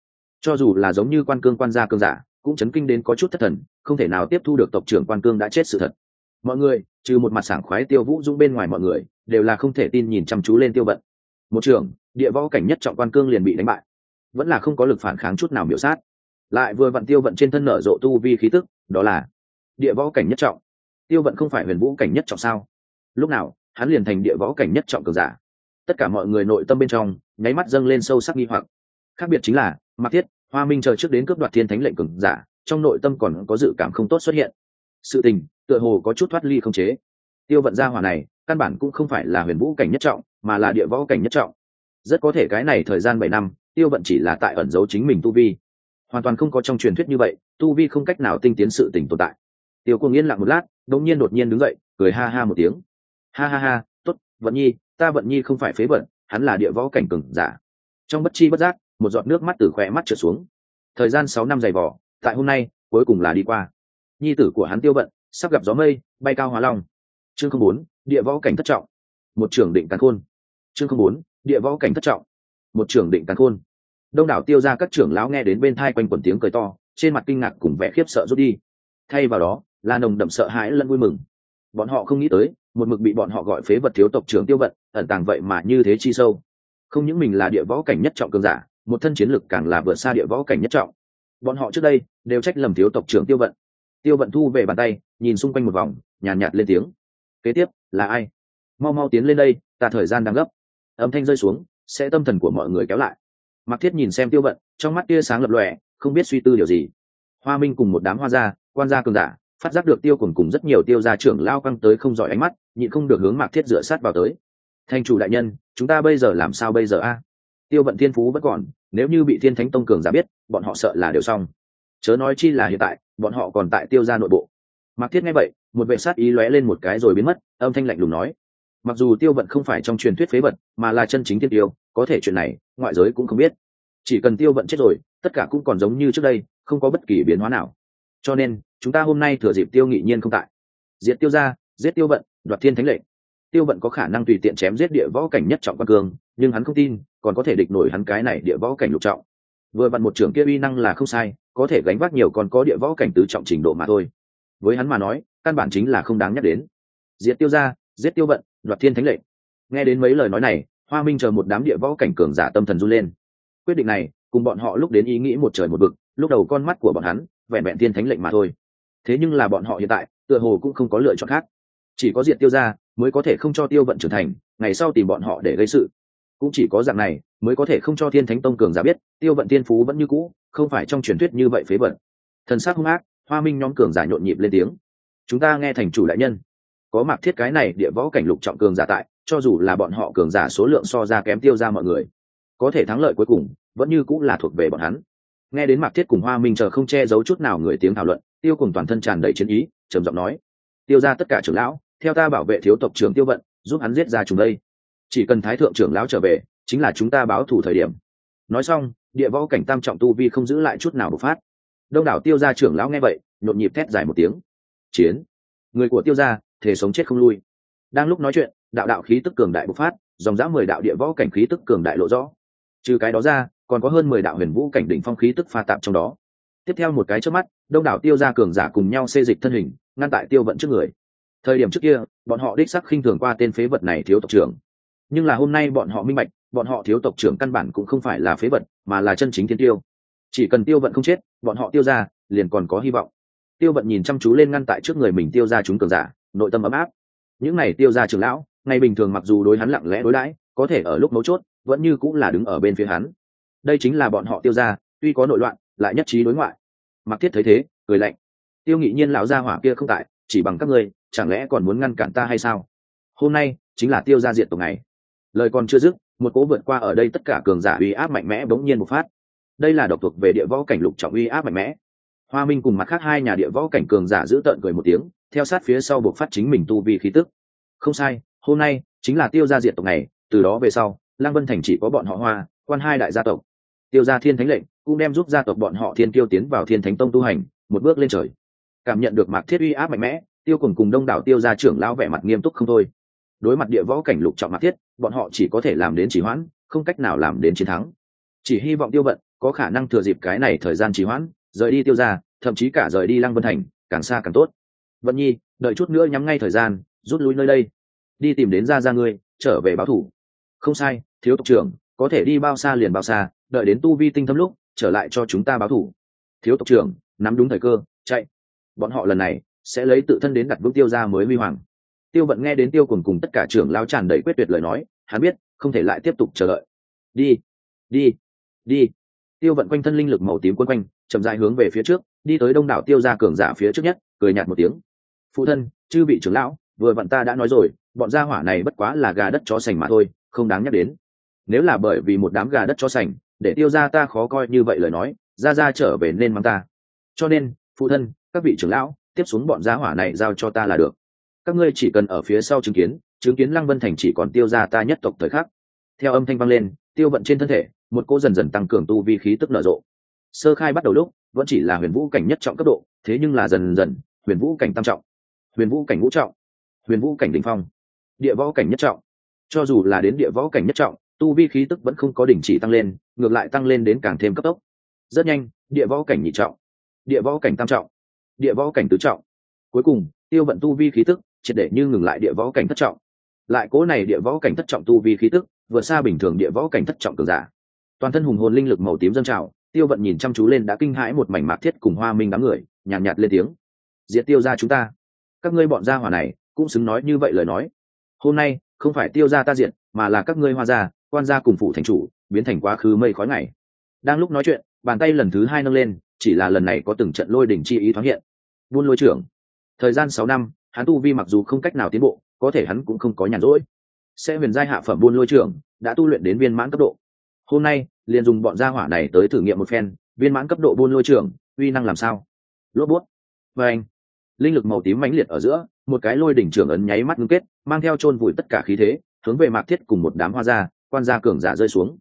cho dù là giống như quan cương quan gia cương giả, cũng chấn kinh đến có chút thất thần, không thể nào tiếp thu được tộc trưởng quan cương đã chết sự thật. Mọi người, trừ một mặt sảng khoái tiêu vũ dũng bên ngoài mọi người, đều là không thể tin nhìn chăm chú lên tiêu vận. Một trường địa võ cảnh nhất trọng quan cương liền bị đánh bại. Vẫn là không có lực phản kháng chút nào miểu sát. Lại vừa vặn tiêu vận trên thân nở rộ tu vi khí tức, đó là địa võ cảnh nhất trọng. Tiêu vận không phải huyền vũ cảnh nhất trọng sao? Lúc nào, hắn liền thành địa võ cảnh nhất trọng cường giả. Tất cả mọi người nội tâm bên trong, nháy mắt dâng lên sâu sắc nghi hoặc. Khác biệt chính là mặc thiết, hoa minh chờ trước đến cướp đoạt thiên thánh lệnh cường giả, trong nội tâm còn có dự cảm không tốt xuất hiện. Sự tình, tựa hồ có chút thoát ly không chế. Tiêu vận gia hỏa này, căn bản cũng không phải là huyền vũ cảnh nhất trọng, mà là địa võ cảnh nhất trọng. Rất có thể cái này thời gian bảy năm, tiêu vận chỉ là tại ẩn giấu chính mình tu vi. Hoàn toàn không có trong truyền thuyết như vậy, tu vi không cách nào tinh tiến sự tình tồn tại. Tiêu cuồng yên lặng một lát, đột nhiên đột nhiên đứng dậy, cười ha ha một tiếng. Ha ha ha, tốt, vận nhi, ta vận nhi không phải phế vận hắn là địa võ cảnh cừng giả. Trong bất chi bất giác một giọt nước mắt từ khóe mắt trượt xuống. Thời gian sáu năm dày vỏ tại hôm nay cuối cùng là đi qua. Nhi tử của hắn tiêu bận, sắp gặp gió mây bay cao hóa long. Chương không bốn địa võ cảnh thất trọng. Một trưởng định càn khôn. Chương không bốn địa võ cảnh thất trọng. Một trưởng định càn khôn. Đông đảo tiêu ra các trưởng lão nghe đến bên thai quanh quần tiếng cười to trên mặt kinh ngạc cùng vẻ khiếp sợ rút đi. Thay vào đó là nồng đậm sợ hãi lẫn vui mừng. Bọn họ không nghĩ tới một mực bị bọn họ gọi phế vật thiếu tộc trưởng tiêu vận ẩn tàng vậy mà như thế chi sâu. Không những mình là địa võ cảnh nhất trọng cường giả một thân chiến lực càng là vượt xa địa võ cảnh nhất trọng. Bọn họ trước đây đều trách lầm thiếu tộc trưởng tiêu vận. Tiêu vận thu về bàn tay nhìn xung quanh một vòng nhàn nhạt, nhạt lên tiếng. Kế tiếp là ai? Mau mau tiến lên đây ta thời gian đang gấp. Âm thanh rơi xuống sẽ tâm thần của mọi người kéo lại. Mặc thiết nhìn xem tiêu vận trong mắt tia sáng lập lòe không biết suy tư điều gì. Hoa minh cùng một đám hoa gia quan gia cường giả phát giác được tiêu cùng cùng rất nhiều tiêu gia trưởng lao căng tới không giỏi ánh mắt nhịn không được hướng mạc thiết dựa sát vào tới. Thanh chủ đại nhân chúng ta bây giờ làm sao bây giờ a? Tiêu vận thiên phú vẫn còn nếu như bị thiên thánh tông cường giả biết, bọn họ sợ là đều xong. Chớ nói chi là hiện tại, bọn họ còn tại tiêu gia nội bộ. Mạc thiết nghe vậy, một vệ sát ý lóe lên một cái rồi biến mất, âm thanh lạnh lùng nói. Mặc dù tiêu vận không phải trong truyền thuyết phế vật, mà là chân chính tiên tiêu, có thể chuyện này, ngoại giới cũng không biết. Chỉ cần tiêu vận chết rồi, tất cả cũng còn giống như trước đây, không có bất kỳ biến hóa nào. Cho nên, chúng ta hôm nay thừa dịp tiêu nghị nhiên không tại. Diệt tiêu ra giết tiêu vận, đoạt thiên thánh lệnh tiêu vận có khả năng tùy tiện chém giết địa võ cảnh nhất trọng quan cương, nhưng hắn không tin, còn có thể địch nổi hắn cái này địa võ cảnh lục trọng. Vừa vặn một trưởng kia uy năng là không sai, có thể gánh vác nhiều còn có địa võ cảnh tứ trọng trình độ mà thôi. Với hắn mà nói, căn bản chính là không đáng nhắc đến. Diệt tiêu ra giết tiêu vận, đoạt thiên thánh lệnh. Nghe đến mấy lời nói này, hoa minh chờ một đám địa võ cảnh cường giả tâm thần run lên. Quyết định này, cùng bọn họ lúc đến ý nghĩ một trời một vực, lúc đầu con mắt của bọn hắn, vẹn vẹn thiên thánh lệnh mà thôi. Thế nhưng là bọn họ hiện tại, tựa hồ cũng không có lựa chọn khác. Chỉ có Diệt tiêu ra mới có thể không cho tiêu vận trưởng thành, ngày sau tìm bọn họ để gây sự. Cũng chỉ có dạng này mới có thể không cho thiên thánh tông cường giả biết, tiêu vận tiên phú vẫn như cũ, không phải trong truyền thuyết như vậy phế vận thần sắc hung ác, hoa minh nhóm cường giả nhộn nhịp lên tiếng. Chúng ta nghe thành chủ đại nhân. Có mặc thiết cái này địa võ cảnh lục trọng cường giả tại, cho dù là bọn họ cường giả số lượng so ra kém tiêu ra mọi người, có thể thắng lợi cuối cùng, vẫn như cũng là thuộc về bọn hắn. Nghe đến mạc thiết cùng hoa minh chờ không che giấu chút nào người tiếng thảo luận, tiêu cùng toàn thân tràn đầy chiến ý, trầm giọng nói, tiêu ra tất cả trưởng lão theo ta bảo vệ thiếu tộc trưởng tiêu vận, giúp hắn giết ra chúng đây. Chỉ cần thái thượng trưởng lão trở về, chính là chúng ta báo thủ thời điểm. Nói xong, địa võ cảnh tam trọng tu vi không giữ lại chút nào bộc phát. Đông đảo tiêu gia trưởng lão nghe vậy, nhộn nhịp thét dài một tiếng. Chiến. Người của tiêu gia thể sống chết không lui. Đang lúc nói chuyện, đạo đạo khí tức cường đại bộc phát, dòng dã mười đạo địa võ cảnh khí tức cường đại lộ rõ. Trừ cái đó ra, còn có hơn mười đạo huyền vũ cảnh đỉnh phong khí tức pha tạp trong đó. Tiếp theo một cái trước mắt, đông đảo tiêu gia cường giả cùng nhau xê dịch thân hình, ngăn tại tiêu vận trước người thời điểm trước kia, bọn họ đích sắc khinh thường qua tên phế vật này thiếu tộc trưởng. Nhưng là hôm nay bọn họ minh bạch, bọn họ thiếu tộc trưởng căn bản cũng không phải là phế vật, mà là chân chính thiên tiêu. Chỉ cần tiêu vận không chết, bọn họ tiêu ra, liền còn có hy vọng. Tiêu vận nhìn chăm chú lên ngăn tại trước người mình tiêu ra chúng cường giả, nội tâm ấm áp. Những này tiêu ra trường lão, ngày bình thường mặc dù đối hắn lặng lẽ đối đãi, có thể ở lúc mấu chốt, vẫn như cũng là đứng ở bên phía hắn. Đây chính là bọn họ tiêu ra, tuy có nội loạn, lại nhất trí đối ngoại. Mặc thiết thấy thế, cười lạnh. Tiêu nghị nhiên lão gia hỏa kia không tại chỉ bằng các ngươi, chẳng lẽ còn muốn ngăn cản ta hay sao? Hôm nay chính là tiêu gia diện tộc ngày. Lời còn chưa dứt, một cố vượt qua ở đây tất cả cường giả uy áp mạnh mẽ bỗng nhiên một phát. Đây là độc thuộc về địa võ cảnh lục trọng uy áp mạnh mẽ. Hoa minh cùng mặt khác hai nhà địa võ cảnh cường giả giữ tợn cười một tiếng, theo sát phía sau buộc phát chính mình tu vi khí tức. Không sai, hôm nay chính là tiêu gia diện tộc này từ đó về sau Lang vân thành chỉ có bọn họ hoa, quan hai đại gia tộc. Tiêu gia thiên thánh lệnh cũng đem giúp gia tộc bọn họ thiên tiêu tiến vào thiên thánh tông tu hành, một bước lên trời cảm nhận được mạc thiết uy áp mạnh mẽ, tiêu cùng cùng đông đảo tiêu gia trưởng lão vẻ mặt nghiêm túc không thôi. Đối mặt địa võ cảnh lục trọng mạc thiết, bọn họ chỉ có thể làm đến chỉ hoãn, không cách nào làm đến chiến thắng. Chỉ hy vọng tiêu vận có khả năng thừa dịp cái này thời gian trì hoãn, rời đi tiêu ra thậm chí cả rời đi lăng vân thành, càng xa càng tốt. Vận nhi, đợi chút nữa nhắm ngay thời gian, rút lui nơi đây. Đi tìm đến ra ra ngươi, trở về báo thủ. Không sai, thiếu tộc trưởng, có thể đi bao xa liền bao xa, đợi đến tu vi tinh thâm lúc, trở lại cho chúng ta báo thủ. Thiếu tộc trưởng, nắm đúng thời cơ, chạy bọn họ lần này sẽ lấy tự thân đến đặt vững tiêu ra mới huy hoàng. Tiêu vận nghe đến tiêu cùng cùng tất cả trưởng lao tràn đầy quyết tuyệt lời nói, hắn biết, không thể lại tiếp tục chờ đợi. Đi đi đi. Tiêu vận quanh thân linh lực màu tím quân quanh, chậm dài hướng về phía trước, đi tới đông đảo tiêu ra cường giả phía trước nhất, cười nhạt một tiếng. Phụ thân, chư vị trưởng lão, vừa vặn ta đã nói rồi, bọn gia hỏa này bất quá là gà đất chó sành mà thôi, không đáng nhắc đến. Nếu là bởi vì một đám gà đất chó sành, để tiêu ra ta khó coi như vậy lời nói ra ra trở về nên mắng ta. Cho nên, phụ thân các vị trưởng lão, tiếp xuống bọn gia hỏa này giao cho ta là được. Các ngươi chỉ cần ở phía sau chứng kiến chứng kiến lăng vân thành chỉ còn tiêu ra ta nhất tộc thời khắc. Theo âm thanh vang lên, tiêu vận trên thân thể, một cô dần dần tăng cường tu vi khí tức nở rộ. Sơ khai bắt đầu lúc, vẫn chỉ là huyền vũ cảnh nhất trọng cấp độ, thế nhưng là dần dần, huyền vũ cảnh tam trọng, huyền vũ cảnh ngũ trọng, huyền vũ cảnh đ ỉ n h phong, địa võ cảnh nhất trọng. Cho dù là đến địa võ cảnh nhất trọng, tu vi khí tức vẫn không có đình chỉ tăng lên, ngược lại tăng lên đến càng thêm cấp tốc. Rất nhanh, địa võ cảnh nhị trọng, địa võ cảnh tam trọng địa võ cảnh tứ trọng. Cuối cùng tiêu vận tu vi khí tức triệt để như ngừng lại địa võ cảnh thất trọng. Lại cố này địa võ cảnh thất trọng tu vi khí tức vượt xa bình thường địa võ cảnh thất trọng cường giả. Toàn thân hùng hồn linh lực màu tím dâng trào tiêu vận nhìn chăm chú lên đã kinh hãi một mảnh mạc thiết cùng hoa minh đám người nhàn nhạt, nhạt lên tiếng. Diệt tiêu ra chúng ta. Các ngươi bọn gia hỏa này cũng xứng nói như vậy lời nói. Hôm nay không phải tiêu ra ta diệt mà là các ngươi hoa gia quan gia cùng phụ thành chủ biến thành quá khứ mây khói ngày. Đang lúc nói chuyện bàn tay lần thứ hai nâng lên chỉ là lần này có từng trận lôi đỉnh chi ý thoáng hiện buôn lôi trưởng. Thời gian sáu năm, hắn tu vi mặc dù không cách nào tiến bộ, có thể hắn cũng không có nhàn rỗi. Sẽ huyền giai hạ phẩm buôn lôi trưởng đã tu luyện đến viên mãn cấp độ. Hôm nay, liền dùng bọn gia hỏa này tới thử nghiệm một phen, viên mãn cấp độ buôn lôi trưởng, uy năng làm sao? Lốp bút. Và anh, linh lực màu tím mãnh liệt ở giữa, một cái lôi đỉnh trưởng ấn nháy mắt ngưng kết, mang theo chôn vùi tất cả khí thế, hướng về mạc thiết cùng một đám hoa gia, quan gia cường giả rơi xuống.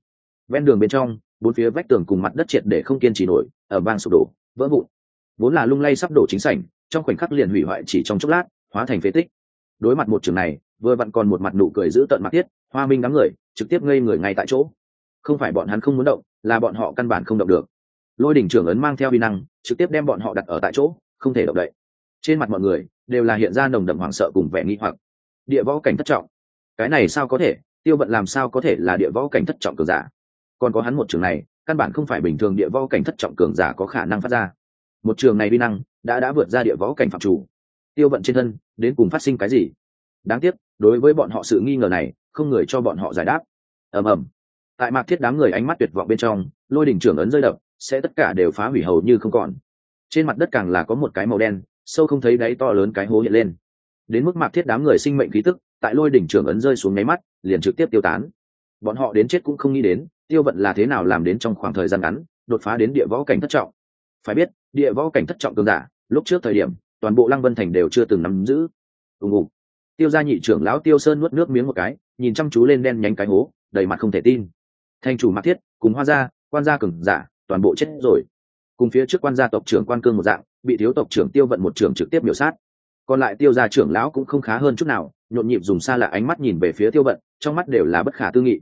Ven đường bên trong, bốn phía vách tường cùng mặt đất triệt để không kiên trì nổi ở bang sụp đổ, vỡ vụn vốn là lung lay sắp đổ chính sảnh, trong khoảnh khắc liền hủy hoại chỉ trong chốc lát, hóa thành phế tích. Đối mặt một trường này, vừa vặn còn một mặt nụ cười giữ tận mặt tiết hoa minh đám người, trực tiếp ngây người ngay tại chỗ. Không phải bọn hắn không muốn động, là bọn họ căn bản không động được. Lôi đỉnh trưởng ấn mang theo vi năng, trực tiếp đem bọn họ đặt ở tại chỗ, không thể động đậy. Trên mặt mọi người, đều là hiện ra nồng đậm hoảng sợ cùng vẻ nghi hoặc. Địa võ cảnh thất trọng. Cái này sao có thể? Tiêu vận làm sao có thể là địa võ cảnh thất trọng cường giả? Còn có hắn một trường này, căn bản không phải bình thường địa võ cảnh thất trọng cường giả có khả năng phát ra một trường này vi năng đã đã vượt ra địa võ cảnh phạm chủ. Tiêu vận trên thân, đến cùng phát sinh cái gì? Đáng tiếc, đối với bọn họ sự nghi ngờ này, không người cho bọn họ giải đáp. Ầm ầm. Tại mạc thiết đám người ánh mắt tuyệt vọng bên trong, lôi đỉnh trưởng ấn rơi đập, sẽ tất cả đều phá hủy hầu như không còn. Trên mặt đất càng là có một cái màu đen, sâu không thấy đáy to lớn cái hố hiện lên. Đến mức mạc thiết đám người sinh mệnh khí tức, tại lôi đỉnh trưởng ấn rơi xuống nháy mắt, liền trực tiếp tiêu tán. Bọn họ đến chết cũng không nghĩ đến, tiêu vận là thế nào làm đến trong khoảng thời gian ngắn, đột phá đến địa võ cảnh thất trọng phải biết, địa võ cảnh thất trọng cường giả, lúc trước thời điểm, toàn bộ lăng vân thành đều chưa từng nắm giữ. Ùng ùng. Tiêu gia nhị trưởng lão tiêu sơn nuốt nước miếng một cái, nhìn chăm chú lên đen nhánh cái hố, đầy mặt không thể tin. Thành chủ mặc thiết, cùng hoa gia, quan gia cường giả, toàn bộ chết rồi. Cùng phía trước quan gia tộc trưởng quan cương một dạng, bị thiếu tộc trưởng tiêu vận một trưởng trực tiếp biểu sát. Còn lại tiêu gia trưởng lão cũng không khá hơn chút nào, nhộn nhịp dùng xa lạ ánh mắt nhìn về phía tiêu vận, trong mắt đều là bất khả tư nghị.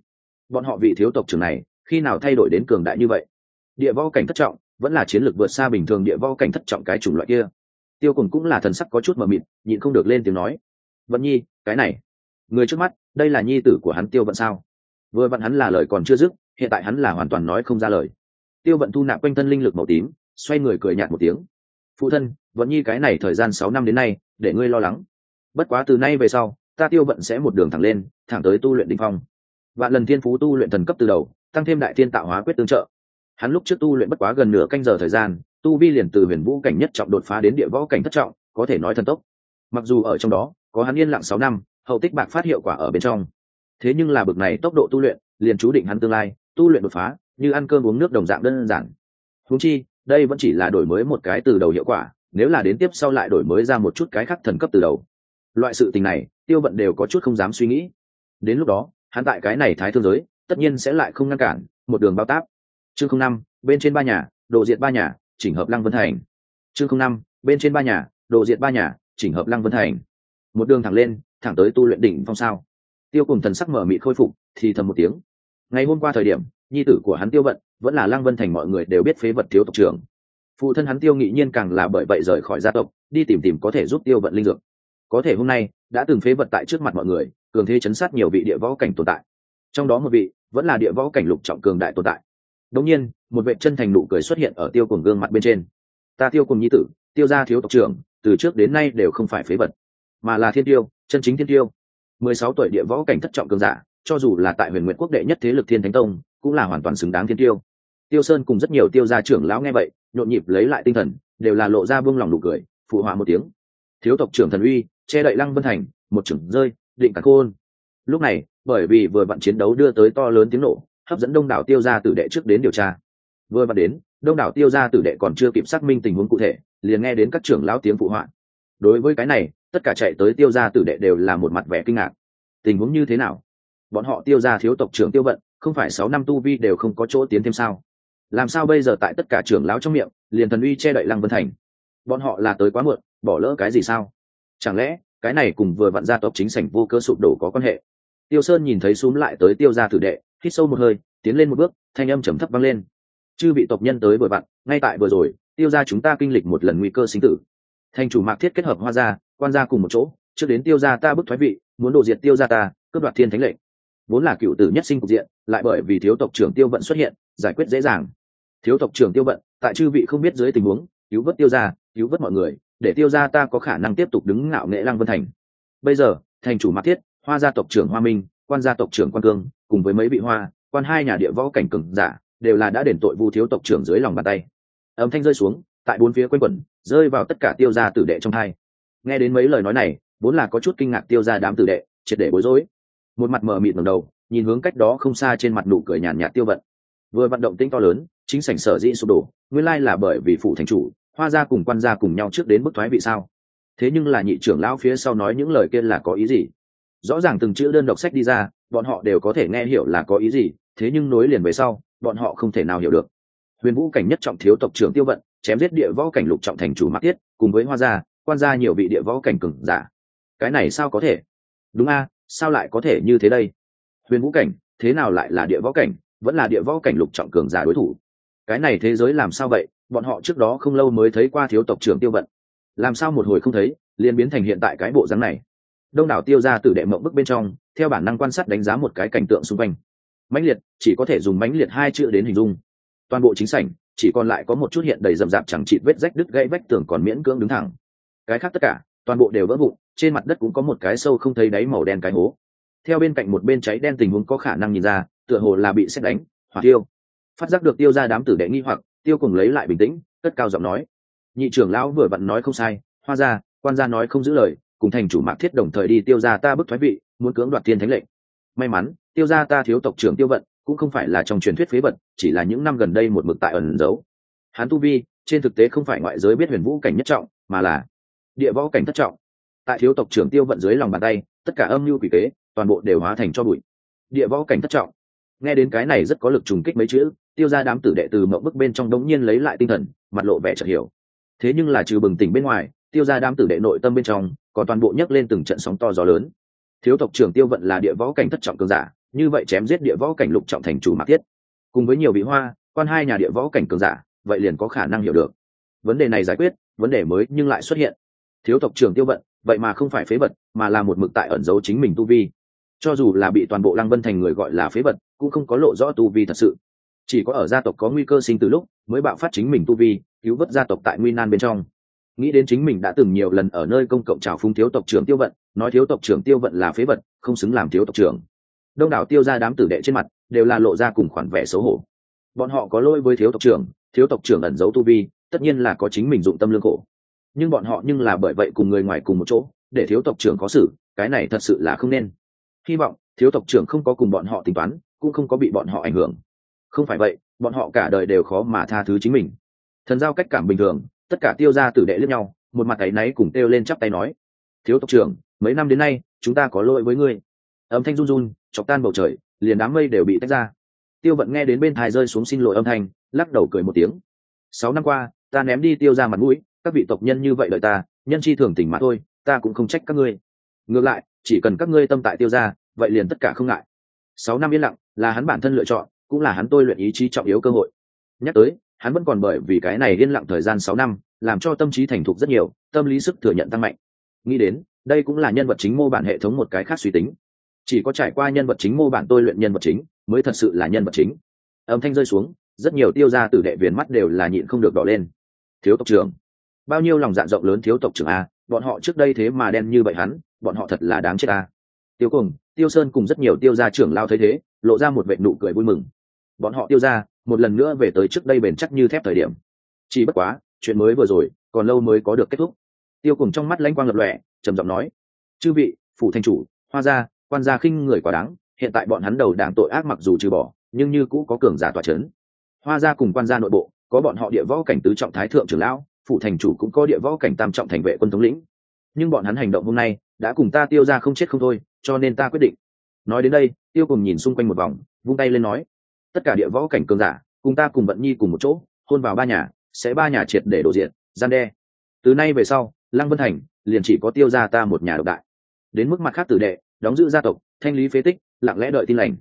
Bọn họ vị thiếu tộc trưởng này, khi nào thay đổi đến cường đại như vậy? Địa võ cảnh thất trọng vẫn là chiến lược vượt xa bình thường địa võ cảnh thất trọng cái chủng loại kia. Tiêu cùng cũng là thần sắc có chút mờ mịt, nhịn không được lên tiếng nói, vận nhi, cái này, người trước mắt, đây là nhi tử của hắn tiêu vận sao? Vừa vận hắn là lời còn chưa dứt, hiện tại hắn là hoàn toàn nói không ra lời. Tiêu vận thu nạp quanh thân linh lực màu tím, xoay người cười nhạt một tiếng, phụ thân, vận nhi, cái này thời gian sáu năm đến nay, để ngươi lo lắng. Bất quá từ nay về sau, ta tiêu vận sẽ một đường thẳng lên, thẳng tới tu luyện đình phong. Vạn lần thiên phú tu luyện thần cấp từ đầu, tăng thêm đại thiên tạo hóa quyết tương trợ hắn lúc trước tu luyện bất quá gần nửa canh giờ thời gian, tu vi liền từ huyền vũ cảnh nhất trọng đột phá đến địa võ cảnh thất trọng, có thể nói thần tốc. Mặc dù ở trong đó, có hắn yên lặng sáu năm, hậu tích bạc phát hiệu quả ở bên trong. Thế nhưng là bực này tốc độ tu luyện, liền chú định hắn tương lai, tu luyện đột phá, như ăn cơm uống nước đồng dạng đơn giản. Húng chi, đây vẫn chỉ là đổi mới một cái từ đầu hiệu quả, nếu là đến tiếp sau lại đổi mới ra một chút cái khác thần cấp từ đầu. Loại sự tình này, tiêu vận đều có chút không dám suy nghĩ. Đến lúc đó, hắn tại cái này thái thương giới, tất nhiên sẽ lại không ngăn cản, một đường bao táp chương không năm, bên trên ba nhà, đồ diệt ba nhà, chỉnh hợp lăng vân thành. Chương không năm, bên trên ba nhà, đồ diệt ba nhà, chỉnh hợp lăng vân thành. Một đường thẳng lên, thẳng tới tu luyện đỉnh phong sao. Tiêu cùng thần sắc mở mị khôi phục, thì thầm một tiếng. Ngày hôm qua thời điểm, nhi tử của hắn tiêu vận vẫn là lăng vân thành mọi người đều biết phế vật thiếu tộc trưởng. Phụ thân hắn tiêu nghị nhiên càng là bởi vậy rời khỏi gia tộc, đi tìm tìm có thể giúp tiêu vận linh dược. Có thể hôm nay, đã từng phế vật tại trước mặt mọi người, cường thế chấn sát nhiều vị địa võ cảnh tồn tại. Trong đó một vị vẫn là địa võ cảnh lục trọng cường đại tồn tại đống nhiên, một vệ chân thành nụ cười xuất hiện ở tiêu cường gương mặt bên trên. Ta tiêu cường nhi tử, tiêu gia thiếu tộc trưởng, từ trước đến nay đều không phải phế vật, mà là thiên tiêu, chân chính thiên tiêu. Mười sáu tuổi địa võ cảnh thất trọng cường giả, cho dù là tại huyền nguyện quốc đệ nhất thế lực thiên thánh tông, cũng là hoàn toàn xứng đáng thiên tiêu. Tiêu sơn cùng rất nhiều tiêu gia trưởng lão nghe vậy, nhộn nhịp lấy lại tinh thần, đều là lộ ra buông lòng nụ cười, phụ họa một tiếng. Thiếu tộc trưởng thần uy, che đậy lăng vân thành, một trưởng rơi, định cả khôn. Lúc này, bởi vì vừa vặn chiến đấu đưa tới to lớn tiếng nổ hấp dẫn đông đảo tiêu gia tử đệ trước đến điều tra. Vừa bắt đến, đông đảo tiêu gia tử đệ còn chưa kịp xác minh tình huống cụ thể, liền nghe đến các trưởng lão tiếng phụ họa. Đối với cái này, tất cả chạy tới tiêu gia tử đệ đều là một mặt vẻ kinh ngạc. Tình huống như thế nào? Bọn họ tiêu gia thiếu tộc trưởng tiêu vận, không phải sáu năm tu vi đều không có chỗ tiến thêm sao? Làm sao bây giờ tại tất cả trưởng lão trong miệng, liền thần uy che đậy lăng vân thành? Bọn họ là tới quá muộn, bỏ lỡ cái gì sao? Chẳng lẽ, cái này cùng vừa vặn gia tộc chính sảnh vô cơ sụp đổ có quan hệ? Tiêu sơn nhìn thấy xuống lại tới tiêu gia tử đệ hít sâu một hơi, tiến lên một bước, thanh âm trầm thấp vang lên. Chư Vị tộc nhân tới vừa vặn ngay tại vừa rồi, tiêu gia chúng ta kinh lịch một lần nguy cơ sinh tử. Thành chủ mạc thiết kết hợp hoa gia, quan gia cùng một chỗ, trước đến tiêu gia ta bức thoái vị, muốn đổ diệt tiêu gia ta, cướp đoạt thiên thánh lệnh. Vốn là cựu tử nhất sinh cục diện, lại bởi vì thiếu tộc trưởng tiêu vận xuất hiện, giải quyết dễ dàng. Thiếu tộc trưởng tiêu vận, tại chư vị không biết dưới tình huống, cứu vớt tiêu ra cứu vớt mọi người, để tiêu ra ta có khả năng tiếp tục đứng ngạo nghệ lăng vân thành. Bây giờ thành chủ mạc thiết, hoa gia tộc trưởng hoa minh, quan gia tộc trưởng quan cương cùng với mấy vị hoa, quan hai nhà địa võ cảnh cừng giả, đều là đã đền tội vu thiếu tộc trưởng dưới lòng bàn tay. Âm thanh rơi xuống, tại bốn phía quanh quẩn, rơi vào tất cả tiêu gia tử đệ trong hai. Nghe đến mấy lời nói này, vốn là có chút kinh ngạc tiêu gia đám tử đệ, triệt để bối rối. Một mặt mờ mịt ngầm đầu, nhìn hướng cách đó không xa trên mặt nụ cười nhàn nhạt tiêu vận. Vừa vận động tinh to lớn, chính sảnh sở dĩ sụp đổ, nguyên lai là bởi vì phụ thành chủ, hoa gia cùng quan gia cùng nhau trước đến bức thoái vị sao. Thế nhưng là nhị trưởng lão phía sau nói những lời kia là có ý gì? Rõ ràng từng chữ đơn độc sách đi ra bọn họ đều có thể nghe hiểu là có ý gì, thế nhưng nối liền về sau, bọn họ không thể nào hiểu được. Huyền vũ cảnh nhất trọng thiếu tộc trưởng tiêu vận, chém giết địa võ cảnh lục trọng thành chủ mắc tiết, cùng với hoa gia, quan gia nhiều vị địa võ cảnh cừng giả. Cái này sao có thể? Đúng a, sao lại có thể như thế đây? Huyền vũ cảnh, thế nào lại là địa võ cảnh, vẫn là địa võ cảnh lục trọng cường giả đối thủ? Cái này thế giới làm sao vậy? Bọn họ trước đó không lâu mới thấy qua thiếu tộc trưởng tiêu vận. Làm sao một hồi không thấy, liền biến thành hiện tại cái bộ dáng này? Đông đảo tiêu ra từ đệ mộng bức bên trong theo bản năng quan sát đánh giá một cái cảnh tượng xung quanh. Mãnh liệt, chỉ có thể dùng mãnh liệt hai chữ đến hình dung. Toàn bộ chính sảnh, chỉ còn lại có một chút hiện đầy rậm rạp chẳng chịt vết rách đứt gãy vách tường còn miễn cưỡng đứng thẳng. Cái khác tất cả, toàn bộ đều vỡ vụn, trên mặt đất cũng có một cái sâu không thấy đáy màu đen cái hố. Theo bên cạnh một bên cháy đen tình huống có khả năng nhìn ra, tựa hồ là bị xét đánh hoặc tiêu phát giác được tiêu ra đám tử đệ nghi hoặc, tiêu cùng lấy lại bình tĩnh, cất cao giọng nói. Nhị trưởng lão vừa vặn nói không sai, hoa ra quan gia nói không giữ lời, cùng thành chủ mạc thiết đồng thời đi tiêu ra ta bức thoái vị muốn cưỡng đoạt thiên thánh lệnh. May mắn, tiêu ra ta thiếu tộc trưởng tiêu vận, cũng không phải là trong truyền thuyết phế vật, chỉ là những năm gần đây một mực tại ẩn giấu. Hán tu vi, trên thực tế không phải ngoại giới biết huyền vũ cảnh nhất trọng, mà là địa võ cảnh thất trọng. Tại thiếu tộc trưởng tiêu vận dưới lòng bàn tay, tất cả âm mưu quỷ kế, toàn bộ đều hóa thành cho bụi. Địa võ cảnh thất trọng. Nghe đến cái này rất có lực trùng kích mấy chữ, tiêu ra đám tử đệ từ mộng bức bên trong đống nhiên lấy lại tinh thần, mặt lộ vẻ chợt hiểu. Thế nhưng là trừ bừng tỉnh bên ngoài, tiêu ra đám tử đệ nội tâm bên trong còn toàn bộ nhấc lên từng trận sóng to gió lớn thiếu tộc trưởng tiêu vận là địa võ cảnh thất trọng cường giả, như vậy chém giết địa võ cảnh lục trọng thành chủ mạc thiết. Cùng với nhiều vị hoa, quan hai nhà địa võ cảnh cường giả, vậy liền có khả năng hiểu được. Vấn đề này giải quyết, vấn đề mới nhưng lại xuất hiện. Thiếu tộc trưởng tiêu vận, vậy mà không phải phế vật, mà là một mực tại ẩn giấu chính mình tu vi. Cho dù là bị toàn bộ lăng vân thành người gọi là phế vật, cũng không có lộ rõ tu vi thật sự. Chỉ có ở gia tộc có nguy cơ sinh từ lúc, mới bạo phát chính mình tu vi, cứu vớt gia tộc tại nguy nan bên trong nghĩ đến chính mình đã từng nhiều lần ở nơi công cộng trào phúng thiếu tộc trưởng tiêu vận, nói thiếu tộc trưởng tiêu vận là phế vật, không xứng làm thiếu tộc trưởng. Đông đảo tiêu ra đám tử đệ trên mặt đều là lộ ra cùng khoản vẻ xấu hổ. Bọn họ có lỗi với thiếu tộc trưởng, thiếu tộc trưởng ẩn giấu tu vi, tất nhiên là có chính mình dụng tâm lương khổ. Nhưng bọn họ nhưng là bởi vậy cùng người ngoài cùng một chỗ, để thiếu tộc trưởng có xử, cái này thật sự là không nên. Hy vọng thiếu tộc trưởng không có cùng bọn họ tính toán, cũng không có bị bọn họ ảnh hưởng. Không phải vậy, bọn họ cả đời đều khó mà tha thứ chính mình. Thần giao cách cảm bình thường tất cả tiêu ra tử đệ lẫn nhau, một mặt tay náy cùng kêu lên chắp tay nói, thiếu tộc trưởng, mấy năm đến nay, chúng ta có lỗi với ngươi. Âm thanh run run, chọc tan bầu trời, liền đám mây đều bị tách ra. Tiêu vận nghe đến bên thai rơi xuống xin lỗi âm thanh, lắc đầu cười một tiếng. Sáu năm qua, ta ném đi tiêu ra mặt mũi, các vị tộc nhân như vậy đợi ta, nhân chi thường tình mà thôi, ta cũng không trách các ngươi. Ngược lại, chỉ cần các ngươi tâm tại tiêu ra vậy liền tất cả không ngại. Sáu năm yên lặng, là hắn bản thân lựa chọn, cũng là hắn tôi luyện ý chí trọng yếu cơ hội. Nhắc tới hắn vẫn còn bởi vì cái này yên lặng thời gian sáu năm, làm cho tâm trí thành thục rất nhiều, tâm lý sức thừa nhận tăng mạnh. Nghĩ đến, đây cũng là nhân vật chính mô bản hệ thống một cái khác suy tính. Chỉ có trải qua nhân vật chính mô bản tôi luyện nhân vật chính, mới thật sự là nhân vật chính. Âm thanh rơi xuống, rất nhiều tiêu gia từ đệ viền mắt đều là nhịn không được đỏ lên. Thiếu tộc trưởng, bao nhiêu lòng dạ rộng lớn thiếu tộc trưởng a, bọn họ trước đây thế mà đen như vậy hắn, bọn họ thật là đáng chết a. Tiêu cùng tiêu sơn cùng rất nhiều tiêu gia trưởng lao thấy thế, lộ ra một vệ nụ cười vui mừng. Bọn họ tiêu ra một lần nữa về tới trước đây bền chắc như thép thời điểm. Chỉ bất quá, chuyện mới vừa rồi, còn lâu mới có được kết thúc. Tiêu cùng trong mắt lãnh quang lập lọe trầm giọng nói, chư vị, phủ thanh chủ, hoa gia, quan gia khinh người quá đáng, hiện tại bọn hắn đầu đảng tội ác mặc dù trừ bỏ, nhưng như cũ có cường giả tòa c h ấ n hoa gia cùng quan gia nội bộ, có bọn họ địa võ cảnh tứ trọng thái thượng trưởng lão phụ thành chủ cũng có địa võ cảnh tam trọng thành vệ quân thống lĩnh. Nhưng bọn hắn hành động hôm nay, đã cùng ta tiêu ra không chết không thôi, cho nên ta quyết định. Nói đến đây, tiêu cùng nhìn xung quanh một vòng, vung tay lên nói tất cả địa võ cảnh cường giả, cùng ta cùng vận nhi cùng một chỗ, hôn vào ba nhà, sẽ ba nhà triệt để đổ diện, gian đe. Từ nay về sau, lăng vân thành liền chỉ có tiêu ra ta một nhà độc đại. Đến mức mặt khác tử đệ, đóng giữ gia tộc, thanh lý phế tích, lặng lẽ đợi tin lành.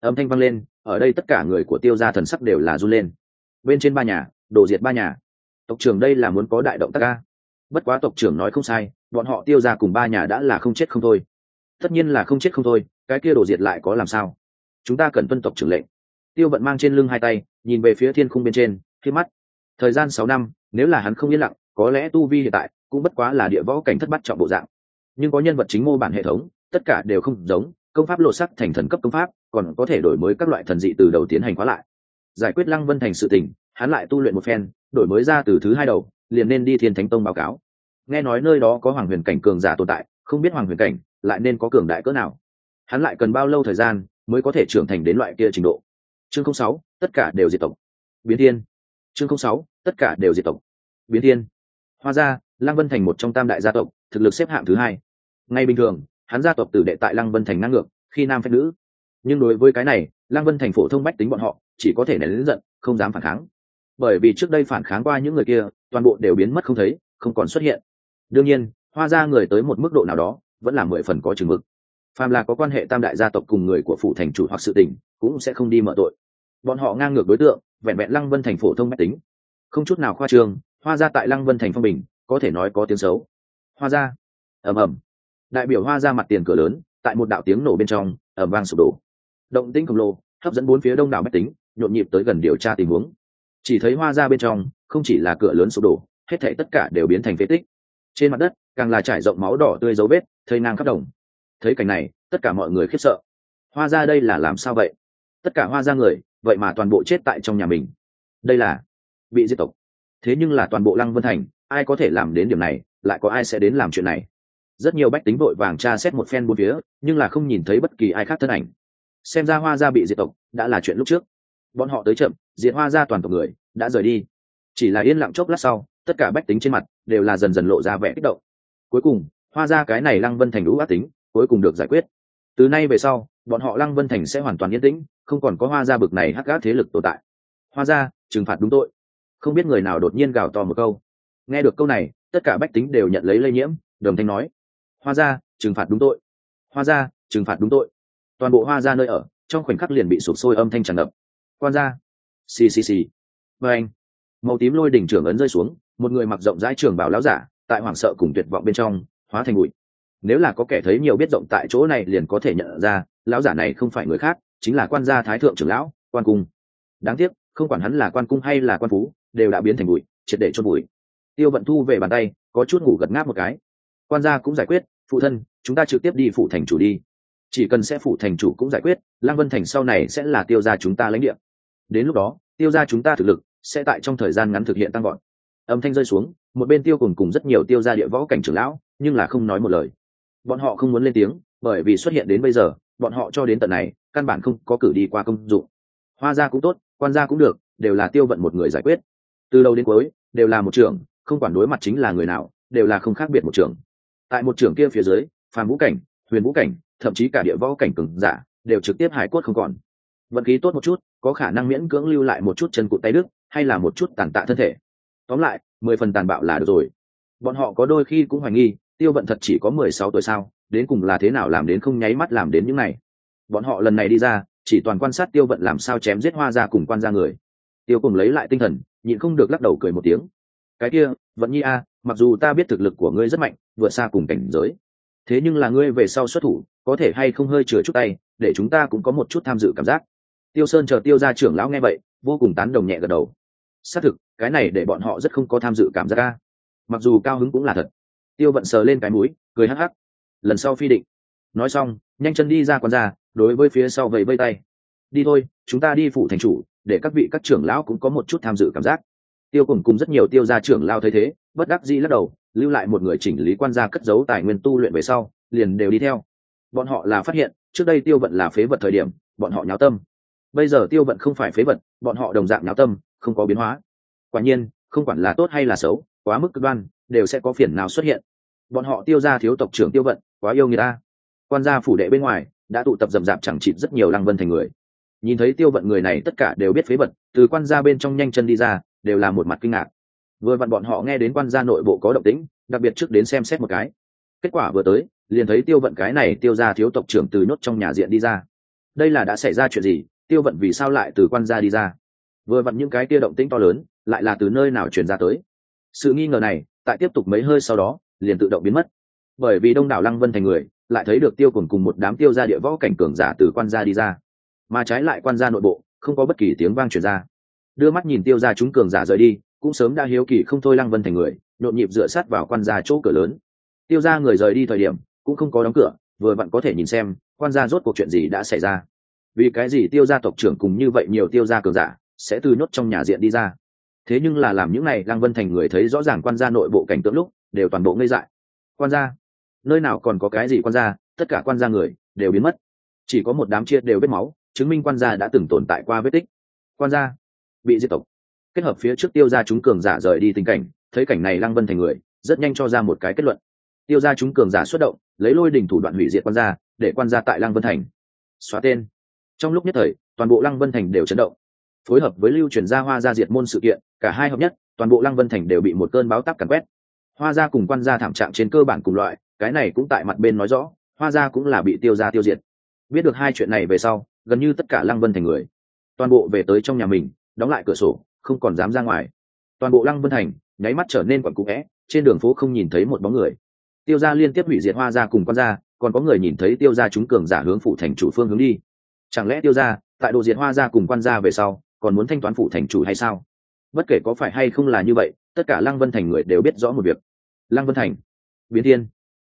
Âm thanh vang lên, ở đây tất cả người của tiêu gia thần sắc đều là run lên. Bên trên ba nhà, đổ diệt ba nhà. Tộc trưởng đây là muốn có đại động tác ca bất quá tộc trưởng nói không sai, bọn họ tiêu ra cùng ba nhà đã là không chết không thôi. Tất nhiên là không chết không thôi, cái kia đổ diệt lại có làm sao? Chúng ta cần tuân tộc trưởng lệnh tiêu vận mang trên lưng hai tay, nhìn về phía thiên khung bên trên, khi mắt. Thời gian sáu năm, nếu là hắn không yên lặng, có lẽ tu vi hiện tại cũng bất quá là địa võ cảnh thất bắt trọng bộ dạng. Nhưng có nhân vật chính mô bản hệ thống, tất cả đều không giống, công pháp lộ sắc thành thần cấp công pháp, còn có thể đổi mới các loại thần dị từ đầu tiến hành khóa lại. Giải quyết lăng vân thành sự tình, hắn lại tu luyện một phen, đổi mới ra từ thứ hai đầu, liền nên đi thiên thánh tông báo cáo. Nghe nói nơi đó có hoàng huyền cảnh cường giả tồn tại, không biết hoàng huyền cảnh lại nên có cường đại cỡ nào. Hắn lại cần bao lâu thời gian mới có thể trưởng thành đến loại kia trình độ? Chương sáu, tất cả đều diệt tộc. Biến thiên. Chương sáu, tất cả đều diệt tộc. Biến thiên. Hoa gia lăng vân thành một trong tam đại gia tộc, thực lực xếp hạng thứ hai. Ngay bình thường, hắn gia tộc tử đệ tại lăng vân thành năng ngược, khi nam phép nữ. Nhưng đối với cái này, lăng vân thành phổ thông bách tính bọn họ, chỉ có thể nén lính giận, không dám phản kháng. Bởi vì trước đây phản kháng qua những người kia, toàn bộ đều biến mất không thấy, không còn xuất hiện. Đương nhiên hoa gia người tới một mức độ nào đó, vẫn là mười phần có chừng mực phàm là có quan hệ tam đại gia tộc cùng người của phủ thành chủ hoặc sự tình, cũng sẽ không đi mở tội. Bọn họ ngang ngược đối tượng, vẹn vẹn lăng vân thành phổ thông mách tính. Không chút nào khoa trương, hoa gia tại lăng vân thành phong bình, có thể nói có tiếng xấu. Hoa gia? Ầm ầm. Đại biểu hoa ra mặt tiền cửa lớn, tại một đạo tiếng nổ bên trong ẩm vang sụp đổ. Động tĩnh khổng lồ, hấp dẫn bốn phía đông đảo mách tính, nhộn nhịp tới gần điều tra tình huống. Chỉ thấy hoa ra bên trong, không chỉ là cửa lớn sụp đổ, hết thảy tất cả đều biến thành phế tích. Trên mặt đất, càng là trải rộng máu đỏ tươi dấu vết, thây nang khắp đồng thấy cảnh này, tất cả mọi người khiếp sợ. Hoa ra đây là làm sao vậy? Tất cả hoa ra người, vậy mà toàn bộ chết tại trong nhà mình. Đây là bị diệt tộc. Thế nhưng là toàn bộ lăng vân thành, ai có thể làm đến điểm này, lại có ai sẽ đến làm chuyện này? Rất nhiều bách tính vội vàng tra xét một phen bốn phía, nhưng là không nhìn thấy bất kỳ ai khác thân ảnh. Xem ra hoa gia bị diệt tộc, đã là chuyện lúc trước. Bọn họ tới chậm, diệt hoa gia toàn tộc người, đã rời đi. Chỉ là yên lặng chốc lát sau, tất cả bách tính trên mặt, đều là dần dần lộ ra vẻ kích động. Cuối cùng, hoa gia cái này lăng vân thành lũ ác tính cuối cùng được giải quyết. Từ nay về sau, bọn họ lăng vân thành sẽ hoàn toàn yên tĩnh, không còn có hoa gia bực này hắc gác thế lực tồn tại. Hoa gia, trừng phạt đúng tội. Không biết người nào đột nhiên gào to một câu. Nghe được câu này, tất cả bách tính đều nhận lấy lây nhiễm, đồng thanh nói. Hoa gia, trừng phạt đúng tội. Hoa gia, trừng phạt đúng tội. Toàn bộ hoa gia nơi ở, trong khoảnh khắc liền bị sụp sôi âm thanh tràn ngập. Quan gia. Xì xì xì. Và anh. Màu tím lôi đỉnh trưởng ấn rơi xuống, một người mặc rộng rãi trường bảo láo giả, tại hoảng sợ cùng tuyệt vọng bên trong, hóa thành bụi nếu là có kẻ thấy nhiều biết rộng tại chỗ này liền có thể nhận ra, lão giả này không phải người khác, chính là quan gia thái thượng trưởng lão, quan cung. Đáng tiếc, không quản hắn là quan cung hay là quan phú, đều đã biến thành bụi, triệt để chôn bụi. Tiêu vận thu về bàn tay, có chút ngủ gật ngáp một cái. Quan gia cũng giải quyết, phụ thân, chúng ta trực tiếp đi phủ thành chủ đi. Chỉ cần sẽ phủ thành chủ cũng giải quyết, lăng vân thành sau này sẽ là tiêu gia chúng ta lãnh địa. Đến lúc đó, tiêu gia chúng ta thực lực sẽ tại trong thời gian ngắn thực hiện tăng gọn âm thanh rơi xuống, một bên tiêu cùng cùng rất nhiều tiêu gia địa võ cảnh trưởng lão, nhưng là không nói một lời bọn họ không muốn lên tiếng, bởi vì xuất hiện đến bây giờ, bọn họ cho đến tận này, căn bản không có cử đi qua công dụng. Hoa gia cũng tốt, quan gia cũng được, đều là tiêu vận một người giải quyết. Từ đầu đến cuối, đều là một trưởng, không quản đối mặt chính là người nào, đều là không khác biệt một trưởng. Tại một trưởng kia phía dưới, phàm vũ cảnh, huyền vũ cảnh, thậm chí cả địa võ cảnh cường giả, đều trực tiếp hải cốt không còn. Vận khí tốt một chút, có khả năng miễn cưỡng lưu lại một chút chân cụt tay đức, hay là một chút tàn tạ thân thể. Tóm lại, mười phần tàn bạo là được rồi. Bọn họ có đôi khi cũng hoài nghi tiêu vận thật chỉ có mười sáu tuổi sao, đến cùng là thế nào làm đến không nháy mắt làm đến những này? Bọn họ lần này đi ra, chỉ toàn quan sát tiêu vận làm sao chém giết hoa ra cùng quan ra người. Tiêu cùng lấy lại tinh thần, nhịn không được lắc đầu cười một tiếng. Cái kia, vận nhi a, mặc dù ta biết thực lực của ngươi rất mạnh, vượt xa cùng cảnh giới. Thế nhưng là ngươi về sau xuất thủ, có thể hay không hơi chừa chút tay, để chúng ta cũng có một chút tham dự cảm giác. Tiêu sơn chờ tiêu ra trưởng lão nghe vậy, vô cùng tán đồng nhẹ gật đầu. Xác thực, cái này để bọn họ rất không có tham dự cảm giác ca mặc dù cao hứng cũng là thật tiêu vận sờ lên cái mũi, cười hắc hắc. Lần sau phi định. Nói xong, nhanh chân đi ra quán ra đối với phía sau vẫy vây tay. Đi thôi, chúng ta đi phủ thành chủ, để các vị các trưởng lão cũng có một chút tham dự cảm giác. Tiêu cùng cùng rất nhiều tiêu gia trưởng lao thấy thế, bất đắc dĩ lắc đầu, lưu lại một người chỉnh lý quan gia cất giấu tài nguyên tu luyện về sau, liền đều đi theo. Bọn họ là phát hiện, trước đây tiêu vận là phế vật thời điểm, bọn họ nháo tâm. Bây giờ tiêu vận không phải phế vật, bọn họ đồng dạng nháo tâm, không có biến hóa. Quả nhiên, không quản là tốt hay là xấu, quá mức cực đoan đều sẽ có phiền nào xuất hiện. Bọn họ tiêu ra thiếu tộc trưởng tiêu vận, quá yêu người ta quan gia phủ đệ bên ngoài, đã tụ tập rầm rạp chẳng chịt rất nhiều lăng vân thành người. Nhìn thấy tiêu vận người này, tất cả đều biết phế vật, từ quan gia bên trong nhanh chân đi ra, đều là một mặt kinh ngạc. Vừa vặn bọn họ nghe đến quan gia nội bộ có động tĩnh, đặc biệt trước đến xem xét một cái. Kết quả vừa tới, liền thấy tiêu vận cái này tiêu ra thiếu tộc trưởng từ nhốt trong nhà diện đi ra. Đây là đã xảy ra chuyện gì? Tiêu vận vì sao lại từ quan gia đi ra? Vừa vặn những cái tiêu động tĩnh to lớn, lại là từ nơi nào truyền ra tới? Sự nghi ngờ này tại tiếp tục mấy hơi sau đó, liền tự động biến mất. Bởi vì đông đảo lăng vân thành người, lại thấy được tiêu cùng cùng một đám tiêu gia địa võ cảnh cường giả từ quan gia đi ra. Mà trái lại quan gia nội bộ, không có bất kỳ tiếng vang truyền ra. Đưa mắt nhìn tiêu gia chúng cường giả rời đi, cũng sớm đã hiếu kỳ không thôi lăng vân thành người, nhộn nhịp dựa sát vào quan gia chỗ cửa lớn. Tiêu gia người rời đi thời điểm, cũng không có đóng cửa, vừa vặn có thể nhìn xem, quan gia rốt cuộc chuyện gì đã xảy ra. Vì cái gì tiêu gia tộc trưởng cùng như vậy nhiều tiêu gia cường giả, sẽ từ nhốt trong nhà diện đi ra? Thế nhưng là làm những này, lăng vân thành người thấy rõ ràng quan gia nội bộ cảnh tượng lúc, đều toàn bộ ngây dại. Quan gia? Nơi nào còn có cái gì quan gia, tất cả quan gia người, đều biến mất. Chỉ có một đám chia đều vết máu, chứng minh quan gia đã từng tồn tại qua vết tích. Quan gia? Bị diệt tộc. Kết hợp phía trước tiêu gia chúng cường giả rời đi tình cảnh, thấy cảnh này lăng vân thành người, rất nhanh cho ra một cái kết luận. Tiêu gia chúng cường giả xuất động, lấy lôi đình thủ đoạn hủy diệt quan gia, để quan gia tại lăng vân thành. Xóa tên. Trong lúc nhất thời, toàn bộ lăng vân thành đều chấn động phối hợp với lưu truyền gia hoa gia diệt môn sự kiện, cả hai hợp nhất, toàn bộ lăng vân thành đều bị một cơn báo tắc càn quét. Hoa gia cùng quan gia thảm trạng trên cơ bản cùng loại, cái này cũng tại mặt bên nói rõ, hoa gia cũng là bị tiêu gia tiêu diệt. Biết được hai chuyện này về sau, gần như tất cả lăng vân thành người, toàn bộ về tới trong nhà mình, đóng lại cửa sổ, không còn dám ra ngoài. Toàn bộ lăng vân thành, nháy mắt trở nên quặn cũ vẽ trên đường phố không nhìn thấy một bóng người. Tiêu gia liên tiếp hủy diệt hoa gia cùng quan gia, còn có người nhìn thấy tiêu gia chúng cường giả hướng phụ thành chủ phương hướng đi. Chẳng lẽ tiêu gia, tại đồ diệt hoa gia cùng quan gia về sau còn muốn thanh toán phụ thành chủ hay sao? Bất kể có phải hay không là như vậy, tất cả lăng vân thành người đều biết rõ một việc. Lăng vân thành, biến thiên.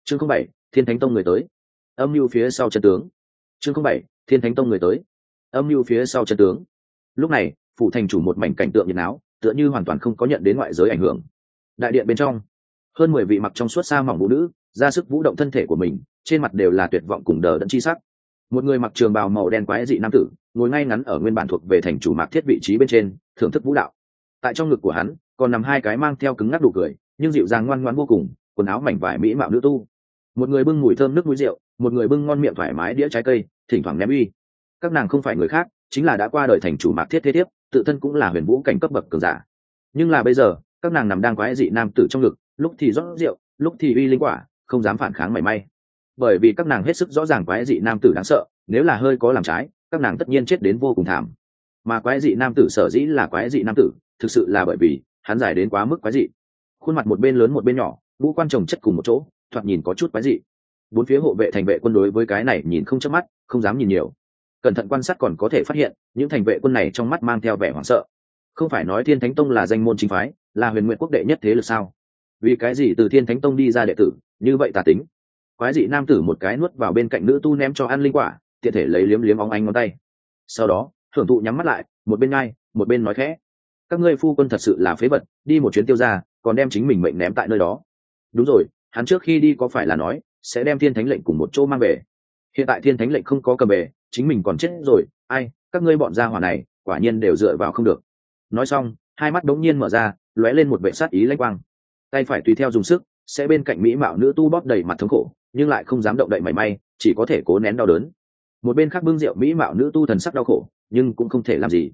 Chương không bảy, thiên thánh tông người tới. Âm mưu phía sau chân tướng. Chương không bảy, thiên thánh tông người tới. Âm mưu phía sau chân tướng. Lúc này phụ thành chủ một mảnh cảnh tượng nhiệt áo tựa như hoàn toàn không có nhận đến ngoại giới ảnh hưởng. Đại điện bên trong, hơn mười vị mặc trong suốt xa mỏng vũ nữ, ra sức vũ động thân thể của mình, trên mặt đều là tuyệt vọng cùng đờ đẫn chi sắc một người mặc trường bào màu đen quái dị nam tử, ngồi ngay ngắn ở nguyên bản thuộc về thành chủ mạc thiết vị trí bên trên, thưởng thức vũ đạo. Tại trong ngực của hắn, còn nằm hai cái mang theo cứng ngắc đủ cười, nhưng dịu dàng ngoan ngoan vô cùng, quần áo mảnh vải mỹ mạo nữ tu. Một người bưng mùi thơm nước mũi rượu, một người bưng ngon miệng thoải mái đĩa trái cây, thỉnh thoảng ném uy. Các nàng không phải người khác, chính là đã qua đời thành chủ mạc thiết thế thiếp tự thân cũng là huyền vũ cảnh cấp bậc cường giả. Nhưng là bây giờ, các nàng nằm đang quái dị nam tử trong ngực, lúc thì rót rượu, lúc thì uy linh quả, không dám phản kháng mảy may bởi vì các nàng hết sức rõ ràng quái dị nam tử đáng sợ, nếu là hơi có làm trái, các nàng tất nhiên chết đến vô cùng thảm. Mà quái dị nam tử sở dĩ là quái dị nam tử, thực sự là bởi vì hắn giải đến quá mức quái dị. Khuôn mặt một bên lớn một bên nhỏ vũ quan trồng chất cùng một chỗ, thoạt nhìn có chút quái dị. Bốn phía hộ vệ thành vệ quân đối với cái này nhìn không chớp mắt, không dám nhìn nhiều. Cẩn thận quan sát còn có thể phát hiện, những thành vệ quân này trong mắt mang theo vẻ hoảng sợ. Không phải nói thiên thánh tông là danh môn chính phái, là huyền nguyện quốc đệ nhất thế lực sao? Vì cái gì từ thiên thánh tông đi ra đệ tử, như vậy tà tính? Quái dị nam tử một cái nuốt vào bên cạnh nữ tu ném cho ăn linh quả, tiện thể lấy liếm liếm óng ánh ngón tay. Sau đó, thưởng thụ nhắm mắt lại, một bên ngay một bên nói khẽ. Các ngươi phu quân thật sự là phế vật, đi một chuyến tiêu ra còn đem chính mình mệnh ném tại nơi đó. Đúng rồi, hắn trước khi đi có phải là nói, sẽ đem thiên thánh lệnh cùng một chỗ mang về. Hiện tại thiên thánh lệnh không có cầm về, chính mình còn chết rồi, ai, các ngươi bọn gia hỏa này, quả nhiên đều dựa vào không được. Nói xong, hai mắt đống nhiên mở ra, lóe lên một vệ sát ý lãnh quang. Tay phải tùy theo dùng sức sẽ bên cạnh mỹ mạo nữ tu bóp đầy mặt thống khổ, nhưng lại không dám động đậy mảy may, chỉ có thể cố nén đau đớn. Một bên khác bưng rượu mỹ mạo nữ tu thần sắc đau khổ, nhưng cũng không thể làm gì.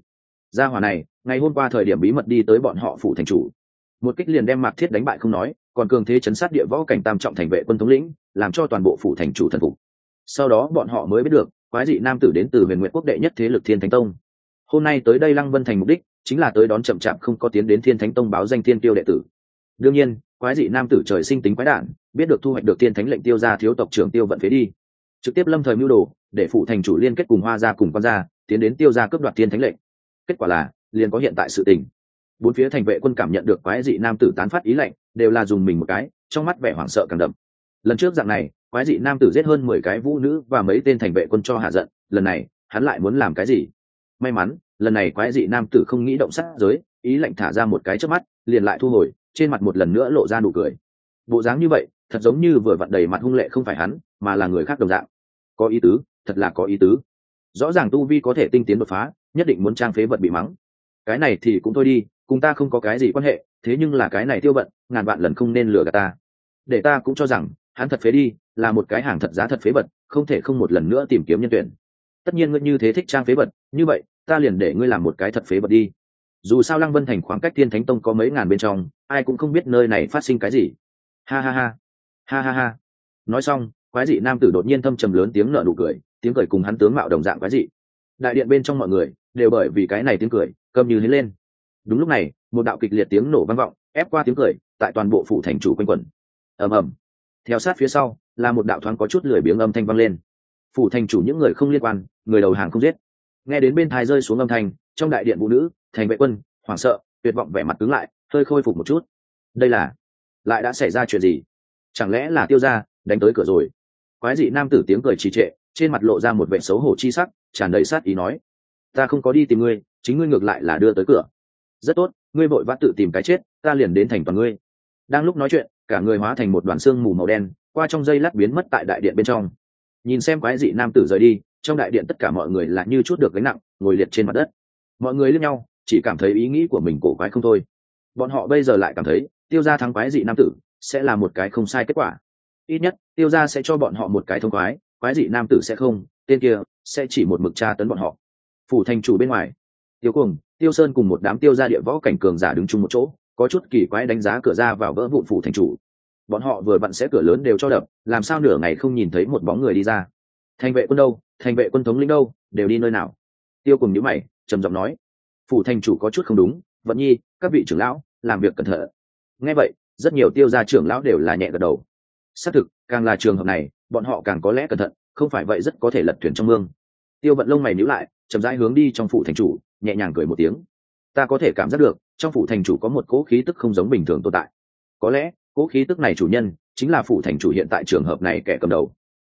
Gia hỏa này, ngày hôm qua thời điểm bí mật đi tới bọn họ phủ thành chủ. Một kích liền đem mạc thiết đánh bại không nói, còn cường thế chấn sát địa võ cảnh tam trọng thành vệ quân thống lĩnh, làm cho toàn bộ phủ thành chủ thần phục. Sau đó bọn họ mới biết được, quái dị nam tử đến từ huyền nguyện quốc đệ nhất thế lực thiên thánh tông. Hôm nay tới đây lăng vân thành mục đích, chính là tới đón chậm chạp không có tiến đến thiên thánh tông báo danh thiên tiêu đệ tử. Đương nhiên quái dị nam tử trời sinh tính quái đản, biết được thu hoạch được thiên thánh lệnh tiêu ra thiếu tộc trưởng tiêu vận phế đi. Trực tiếp lâm thời mưu đồ, để phụ thành chủ liên kết cùng hoa gia cùng con gia, tiến đến tiêu ra cướp đoạt thiên thánh lệnh. Kết quả là, liền có hiện tại sự tình. Bốn phía thành vệ quân cảm nhận được quái dị nam tử tán phát ý lệnh đều là dùng mình một cái, trong mắt vẻ hoảng sợ càng đậm. Lần trước dạng này, quái dị nam tử giết hơn mười cái vũ nữ và mấy tên thành vệ quân cho hạ giận, lần này, hắn lại muốn làm cái gì? May mắn, lần này quái dị nam tử không nghĩ động sát giới, ý lệnh thả ra một cái trước mắt, liền lại thu hồi trên mặt một lần nữa lộ ra nụ cười. Bộ dáng như vậy, thật giống như vừa vặn đầy mặt hung lệ không phải hắn, mà là người khác đồng dạng. Có ý tứ, thật là có ý tứ. Rõ ràng tu vi có thể tinh tiến đột phá, nhất định muốn trang phế vật bị mắng. Cái này thì cũng thôi đi, cùng ta không có cái gì quan hệ, thế nhưng là cái này tiêu bận ngàn vạn lần không nên lừa gạt ta. Để ta cũng cho rằng, hắn thật phế đi, là một cái hàng thật giá thật phế vật, không thể không một lần nữa tìm kiếm nhân tuyển. Tất nhiên ngươi như thế thích trang phế vật, như vậy, ta liền để ngươi làm một cái thật phế vật đi dù sao lăng vân thành khoảng cách tiên thánh tông có mấy ngàn bên trong, ai cũng không biết nơi này phát sinh cái gì. Ha ha ha. Ha ha ha. Nói xong, quái dị nam tử đột nhiên thâm trầm lớn tiếng nợ nụ cười, tiếng cười cùng hắn tướng mạo đồng dạng quái dị. Đại điện bên trong mọi người đều bởi vì cái này tiếng cười cầm như hến lên. Đúng lúc này, một đạo kịch liệt tiếng nổ vang vọng, ép qua tiếng cười, tại toàn bộ phủ thành chủ quanh quẩn. Ầm ầm. Theo sát phía sau, là một đạo thoáng có chút lười biếng âm thanh vang lên. Phủ thành chủ những người không liên quan, người đầu hàng không giết. Nghe đến bên thai rơi xuống âm thanh, trong đại điện vũ nữ thành vệ quân, hoảng sợ, tuyệt vọng vẻ mặt cứng lại, hơi khôi phục một chút. Đây là, lại đã xảy ra chuyện gì? Chẳng lẽ là tiêu ra đánh tới cửa rồi? Quái dị nam tử tiếng cười trì trệ, trên mặt lộ ra một vệ xấu hổ chi sắc, tràn đầy sát ý nói, ta không có đi tìm ngươi, chính ngươi ngược lại là đưa tới cửa. Rất tốt, ngươi vội vã tự tìm cái chết, ta liền đến thành toàn ngươi. Đang lúc nói chuyện, cả người hóa thành một đoàn xương mù màu đen, qua trong dây lát biến mất tại đại điện bên trong. Nhìn xem quái dị nam tử rời đi, trong đại điện tất cả mọi người là như chút được gánh nặng, ngồi liệt trên mặt đất. Mọi người lẫn nhau chỉ cảm thấy ý nghĩ của mình cổ quái không thôi. Bọn họ bây giờ lại cảm thấy, tiêu gia thắng quái dị nam tử sẽ là một cái không sai kết quả. Ít nhất, tiêu gia sẽ cho bọn họ một cái thông quái quái dị nam tử sẽ không, tên kia sẽ chỉ một mực tra tấn bọn họ. Phủ thành chủ bên ngoài, tiêu cùng tiêu sơn cùng một đám tiêu gia địa võ cảnh cường giả đứng chung một chỗ, có chút kỳ quái đánh giá cửa ra vào vỡ vụn phủ thành chủ. Bọn họ vừa vặn sẽ cửa lớn đều cho đập, làm sao nửa ngày không nhìn thấy một bóng người đi ra? Thành vệ quân đâu? Thành vệ quân thống lĩnh đâu? Đều đi nơi nào? Tiêu cùng nhữ mày, trầm giọng nói phủ thành chủ có chút không đúng, vận nhi, các vị trưởng lão, làm việc cẩn thận. Nghe vậy, rất nhiều tiêu gia trưởng lão đều là nhẹ gật đầu. Xác thực, càng là trường hợp này, bọn họ càng có lẽ cẩn thận, không phải vậy rất có thể lật thuyền trong mương. Tiêu vận lông mày nhíu lại, chậm rãi hướng đi trong phủ thành chủ, nhẹ nhàng cười một tiếng. Ta có thể cảm giác được, trong phủ thành chủ có một cỗ khí tức không giống bình thường tồn tại. Có lẽ cỗ khí tức này chủ nhân, chính là phủ thành chủ hiện tại trường hợp này kẻ cầm đầu.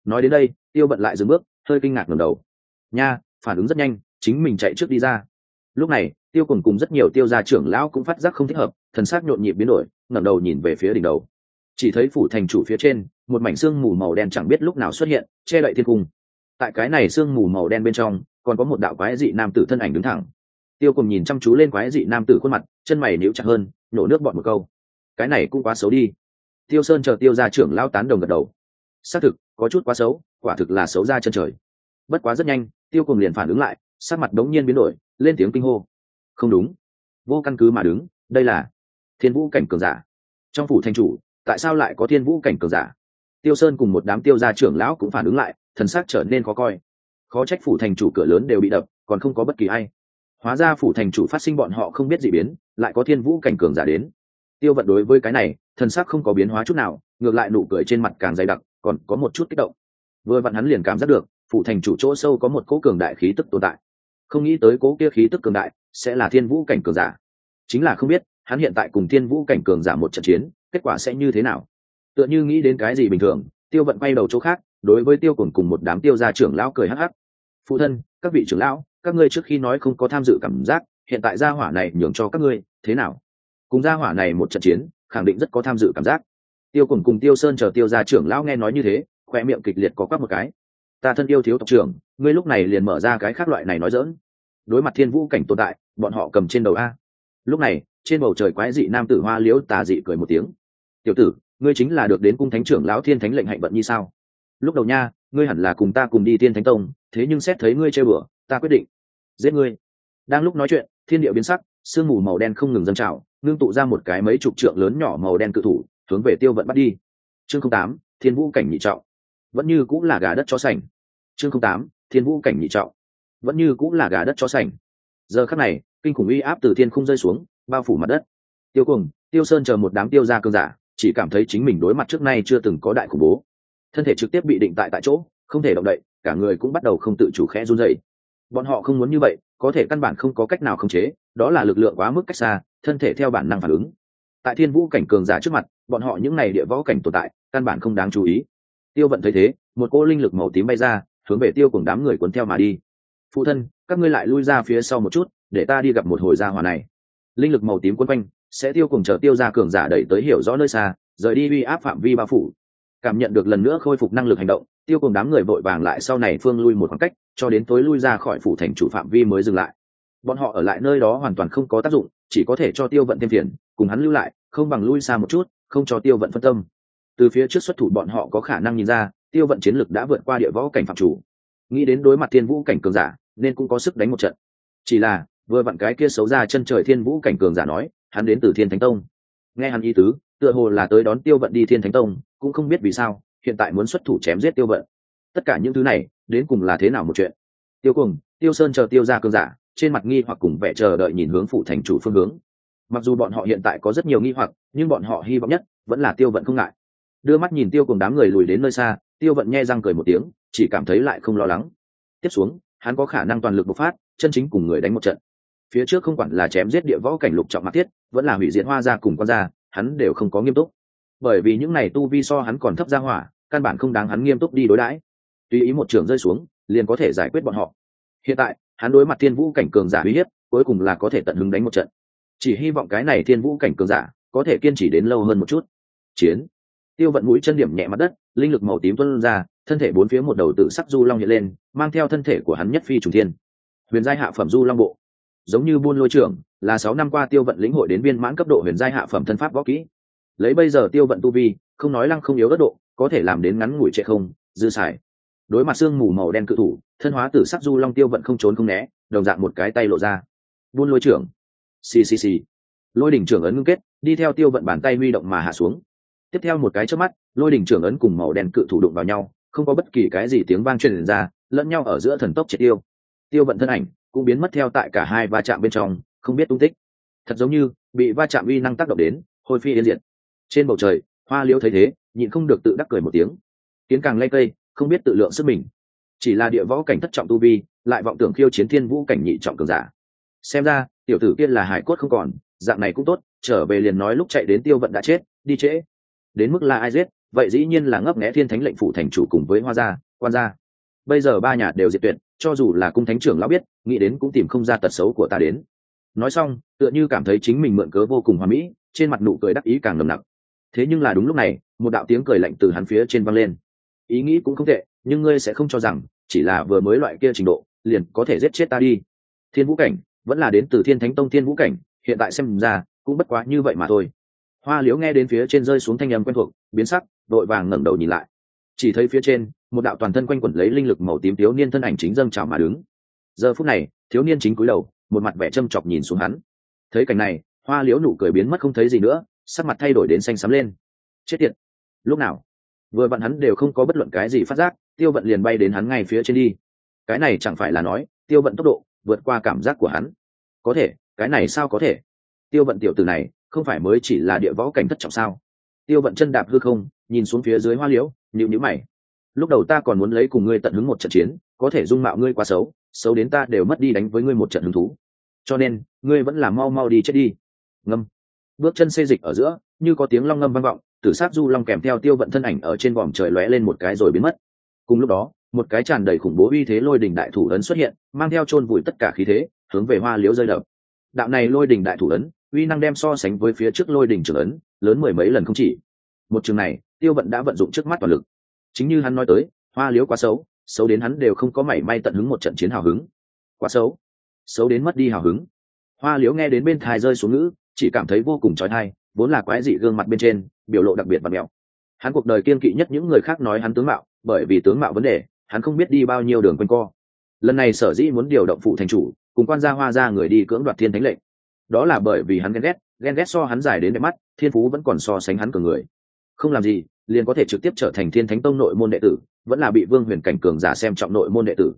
Nói đến đây, tiêu bận lại dừng bước, hơi kinh ngạc ngầm đầu. Nha, phản ứng rất nhanh, chính mình chạy trước đi ra lúc này, tiêu cùng cùng rất nhiều tiêu gia trưởng lão cũng phát giác không thích hợp, thần sắc nhộn nhịp biến đổi, ngẩng đầu nhìn về phía đỉnh đầu. Chỉ thấy phủ thành chủ phía trên, một mảnh xương mù màu đen chẳng biết lúc nào xuất hiện, che đậy thiên cung. Tại cái này xương mù màu đen bên trong, còn có một đạo quái dị nam tử thân ảnh đứng thẳng. Tiêu cùng nhìn chăm chú lên quái dị nam tử khuôn mặt, chân mày níu chặt hơn nổ nước bọn một câu. Cái này cũng quá xấu đi. Tiêu sơn chờ tiêu ra trưởng lao tán đồng gật đầu. Xác thực, có chút quá xấu, quả thực là xấu ra chân trời. Bất quá rất nhanh, tiêu cùng liền phản ứng lại, sắc mặt đống nhiên biến đổi lên tiếng kinh hô. Không đúng. Vô căn cứ mà đứng, đây là thiên vũ cảnh cường giả. Trong phủ thanh chủ, tại sao lại có thiên vũ cảnh cường giả? Tiêu sơn cùng một đám tiêu gia trưởng lão cũng phản ứng lại, thần sắc trở nên khó coi. Khó trách phủ thành chủ cửa lớn đều bị đập, còn không có bất kỳ ai. Hóa ra phủ thành chủ phát sinh bọn họ không biết gì biến, lại có thiên vũ cảnh cường giả đến. Tiêu vận đối với cái này, thần sắc không có biến hóa chút nào, ngược lại nụ cười trên mặt càng dày đặc, còn có một chút kích động. Vừa vặn hắn liền cảm giác được, phủ thành chủ chỗ sâu có một cỗ cường đại khí tức tồn tại không nghĩ tới cố kia khí tức cường đại sẽ là thiên vũ cảnh cường giả. Chính là không biết, hắn hiện tại cùng thiên vũ cảnh cường giả một trận chiến, kết quả sẽ như thế nào? Tựa như nghĩ đến cái gì bình thường, tiêu vận bay đầu chỗ khác, đối với tiêu cùng cùng một đám tiêu gia trưởng lão cười hắc hắc. Phụ thân, các vị trưởng lão, các ngươi trước khi nói không có tham dự cảm giác, hiện tại gia hỏa này nhường cho các ngươi, thế nào? Cùng gia hỏa này một trận chiến, khẳng định rất có tham dự cảm giác. Tiêu cùng cùng tiêu sơn chờ tiêu gia trưởng lão nghe nói như thế, khoe miệng kịch liệt có quắc một cái ta thân yêu thiếu tộc trưởng, ngươi lúc này liền mở ra cái khác loại này nói dỡn. Đối mặt thiên vũ cảnh tồn tại, bọn họ cầm trên đầu a. Lúc này, trên bầu trời quái dị nam tử hoa liễu tà dị cười một tiếng. Tiểu tử, ngươi chính là được đến cung thánh trưởng lão thiên thánh lệnh hạnh vận như sao? Lúc đầu nha, ngươi hẳn là cùng ta cùng đi thiên thánh tông, thế nhưng xét thấy ngươi chơi bừa, ta quyết định giết ngươi. Đang lúc nói chuyện, thiên địa biến sắc, sương mù màu đen không ngừng dâng trào, ngưng tụ ra một cái mấy chục trượng lớn nhỏ màu đen cự thủ, hướng về tiêu vận bắt đi. Chương tám, thiên vũ cảnh nhị trọng vẫn như cũng là gà đất chó sành. Chương tám, thiên vũ cảnh nhị trọng. Vẫn như cũng là gà đất chó sành. Giờ khắc này, kinh khủng uy áp từ thiên không rơi xuống, bao phủ mặt đất. Tiêu cùng tiêu sơn chờ một đám tiêu gia cơn giả, chỉ cảm thấy chính mình đối mặt trước nay chưa từng có đại khủng bố. Thân thể trực tiếp bị định tại tại chỗ, không thể động đậy, cả người cũng bắt đầu không tự chủ khẽ run dậy bọn họ không muốn như vậy, có thể căn bản không có cách nào khống chế, đó là lực lượng quá mức cách xa, thân thể theo bản năng phản ứng. Tại thiên vũ cảnh cường giả trước mặt, bọn họ những n à y địa võ cảnh tồn tại, căn bản không đáng chú ý tiêu vận thấy thế, một cô linh lực màu tím bay ra, hướng về tiêu cùng đám người cuốn theo mà đi. Phụ thân, các ngươi lại lui ra phía sau một chút, để ta đi gặp một hồi gia hòa này. Linh lực màu tím quấn quanh, sẽ tiêu cùng chờ tiêu ra cường giả đẩy tới hiểu rõ nơi xa, rời đi uy áp phạm vi bao phủ. Cảm nhận được lần nữa khôi phục năng lực hành động, tiêu cùng đám người vội vàng lại sau này phương lui một khoảng cách, cho đến tối lui ra khỏi phủ thành chủ phạm vi mới dừng lại. Bọn họ ở lại nơi đó hoàn toàn không có tác dụng, chỉ có thể cho tiêu vận thêm phiền, cùng hắn lưu lại, không bằng lui xa một chút, không cho tiêu vận phân tâm từ phía trước xuất thủ bọn họ có khả năng nhìn ra, tiêu vận chiến lực đã vượt qua địa võ cảnh phạm chủ. Nghĩ đến đối mặt thiên vũ cảnh cường giả, nên cũng có sức đánh một trận. Chỉ là, vừa vặn cái kia xấu ra chân trời thiên vũ cảnh cường giả nói, hắn đến từ thiên thánh tông. Nghe hắn ý tứ, tựa hồ là tới đón tiêu vận đi thiên thánh tông, cũng không biết vì sao, hiện tại muốn xuất thủ chém giết tiêu vận. Tất cả những thứ này, đến cùng là thế nào một chuyện? Tiêu cùng tiêu sơn chờ tiêu ra cơn giả, trên mặt nghi hoặc cùng vẻ chờ đợi nhìn hướng phụ thành chủ phương hướng. Mặc dù bọn họ hiện tại có rất nhiều nghi hoặc, nhưng bọn họ hy vọng nhất vẫn là tiêu vận không ngại đưa mắt nhìn tiêu cùng đám người lùi đến nơi xa, tiêu vận nghe răng cười một tiếng, chỉ cảm thấy lại không lo lắng. Tiếp xuống, hắn có khả năng toàn lực bộc phát, chân chính cùng người đánh một trận. Phía trước không quản là chém giết địa võ cảnh lục trọng mạc thiết, vẫn là hủy diệt hoa ra cùng con ra hắn đều không có nghiêm túc. Bởi vì những này tu vi so hắn còn thấp ra hỏa, căn bản không đáng hắn nghiêm túc đi đối đãi. Tùy ý một trường rơi xuống, liền có thể giải quyết bọn họ. Hiện tại, hắn đối mặt thiên vũ cảnh cường giả uy hiếp, cuối cùng là có thể tận hứng đánh một trận. Chỉ hy vọng cái này thiên vũ cảnh cường giả có thể kiên trì đến lâu hơn một chút. Chiến tiêu vận mũi chân điểm nhẹ mặt đất, linh lực màu tím tuân ra, thân thể bốn phía một đầu tự sắc du long hiện lên, mang theo thân thể của hắn nhất phi trùng thiên. Huyền giai hạ phẩm du long bộ. Giống như buôn lôi trưởng, là sáu năm qua tiêu vận lĩnh hội đến viên mãn cấp độ huyền giai hạ phẩm thân pháp võ kỹ. Lấy bây giờ tiêu vận tu vi, không nói lăng không yếu đất độ, có thể làm đến ngắn ngủi trệ không, dư xài. Đối mặt xương mù màu đen cự thủ, thân hóa từ sắc du long tiêu vận không trốn không né, đồng dạng một cái tay lộ ra. Buôn lôi trưởng. Ccc lôi đỉnh trưởng ấn ngưng kết, đi theo tiêu vận bàn tay huy động mà hạ xuống tiếp theo một cái trước mắt, lôi đỉnh trưởng ấn cùng màu đen cự thủ đụng vào nhau, không có bất kỳ cái gì tiếng vang truyền ra, lẫn nhau ở giữa thần tốc triệt tiêu. Tiêu vận thân ảnh cũng biến mất theo tại cả hai va chạm bên trong, không biết tung tích. Thật giống như bị va chạm uy năng tác động đến, hôi phi yên diệt. Trên bầu trời, hoa liễu thấy thế, nhịn không được tự đắc cười một tiếng. Kiến càng lây cây, không biết tự lượng sức mình. Chỉ là địa võ cảnh thất trọng tu vi, lại vọng tưởng khiêu chiến thiên vũ cảnh nhị trọng cường giả. Xem ra, tiểu tử kia là hải cốt không còn, dạng này cũng tốt, trở về liền nói lúc chạy đến tiêu vận đã chết, đi trễ đến mức là ai giết, vậy dĩ nhiên là ngấp nghẽ thiên thánh lệnh phủ thành chủ cùng với hoa gia, quan gia. Bây giờ ba nhà đều diệt tuyệt, cho dù là cung thánh trưởng lão biết, nghĩ đến cũng tìm không ra tật xấu của ta đến. Nói xong, tựa như cảm thấy chính mình mượn cớ vô cùng hoa mỹ, trên mặt nụ cười đắc ý càng nồng nặc. Thế nhưng là đúng lúc này, một đạo tiếng cười lạnh từ hắn phía trên văng lên. Ý nghĩ cũng không tệ, nhưng ngươi sẽ không cho rằng, chỉ là vừa mới loại kia trình độ, liền có thể giết chết ta đi. Thiên vũ cảnh, vẫn là đến từ thiên thánh tông thiên vũ cảnh, hiện tại xem ra, cũng bất quá như vậy mà thôi hoa liễu nghe đến phía trên rơi xuống thanh âm quen thuộc, biến sắc đội vàng ngẩng đầu nhìn lại. Chỉ thấy phía trên, một đạo toàn thân quanh quẩn lấy linh lực màu tím thiếu niên thân ảnh chính dâng trào mà đứng. Giờ phút này, thiếu niên chính cúi đầu, một mặt vẻ châm chọc nhìn xuống hắn. Thấy cảnh này, hoa liễu nụ cười biến mất không thấy gì nữa, sắc mặt thay đổi đến xanh xám lên. Chết tiệt! Lúc nào? Vừa vặn hắn đều không có bất luận cái gì phát giác, tiêu vận liền bay đến hắn ngay phía trên đi. Cái này chẳng phải là nói, tiêu vận tốc độ vượt qua cảm giác của hắn. Có thể, cái này sao có thể? Tiêu vận tiểu từ này không phải mới chỉ là địa võ cảnh thất trọng sao? Tiêu vận chân đạp hư không, nhìn xuống phía dưới hoa liễu nhịu nhữ mày. Lúc đầu ta còn muốn lấy cùng ngươi tận hứng một trận chiến, có thể dung mạo ngươi quá xấu xấu đến ta đều mất đi đánh với ngươi một trận hứng thú. Cho nên, ngươi vẫn là mau mau đi chết đi. Ngâm. Bước chân xê dịch ở giữa, như có tiếng long ngâm vang vọng, tử sát du long kèm theo tiêu vận thân ảnh ở trên vòm trời lóe lên một cái rồi biến mất. Cùng lúc đó, một cái tràn đầy khủng bố uy thế lôi đình đại thủ ấn xuất hiện, mang theo chôn vùi tất cả khí thế, hướng về hoa liễu rơi đập. Đạo này lôi đình đại thủ ấn uy năng đem so sánh với phía trước lôi đỉnh trưởng ấn, lớn mười mấy lần không chỉ. Một trường này, tiêu vận đã vận dụng trước mắt toàn lực. Chính như hắn nói tới, hoa liễu quá xấu xấu đến hắn đều không có mảy may tận hứng một trận chiến hào hứng. Quá xấu. Xấu đến mất đi hào hứng. Hoa liễu nghe đến bên thai rơi xuống ngữ, chỉ cảm thấy vô cùng trói thai, vốn là quái dị gương mặt bên trên, biểu lộ đặc biệt và mẹo. Hắn cuộc đời kiên kỵ nhất những người khác nói hắn tướng mạo, bởi vì tướng mạo vấn đề, hắn không biết đi bao nhiêu đường quanh co. Lần này sở dĩ muốn điều động phụ thành chủ, cùng quan gia hoa ra người đi cưỡng đoạt thiên thánh lệnh đó là bởi vì hắn ghen ghét ghen ghét so hắn dài đến đẹp mắt, thiên phú vẫn còn so sánh hắn cường người. Không làm gì, liền có thể trực tiếp trở thành thiên thánh tông nội môn đệ tử, vẫn là bị vương huyền cảnh cường giả xem trọng nội môn đệ tử.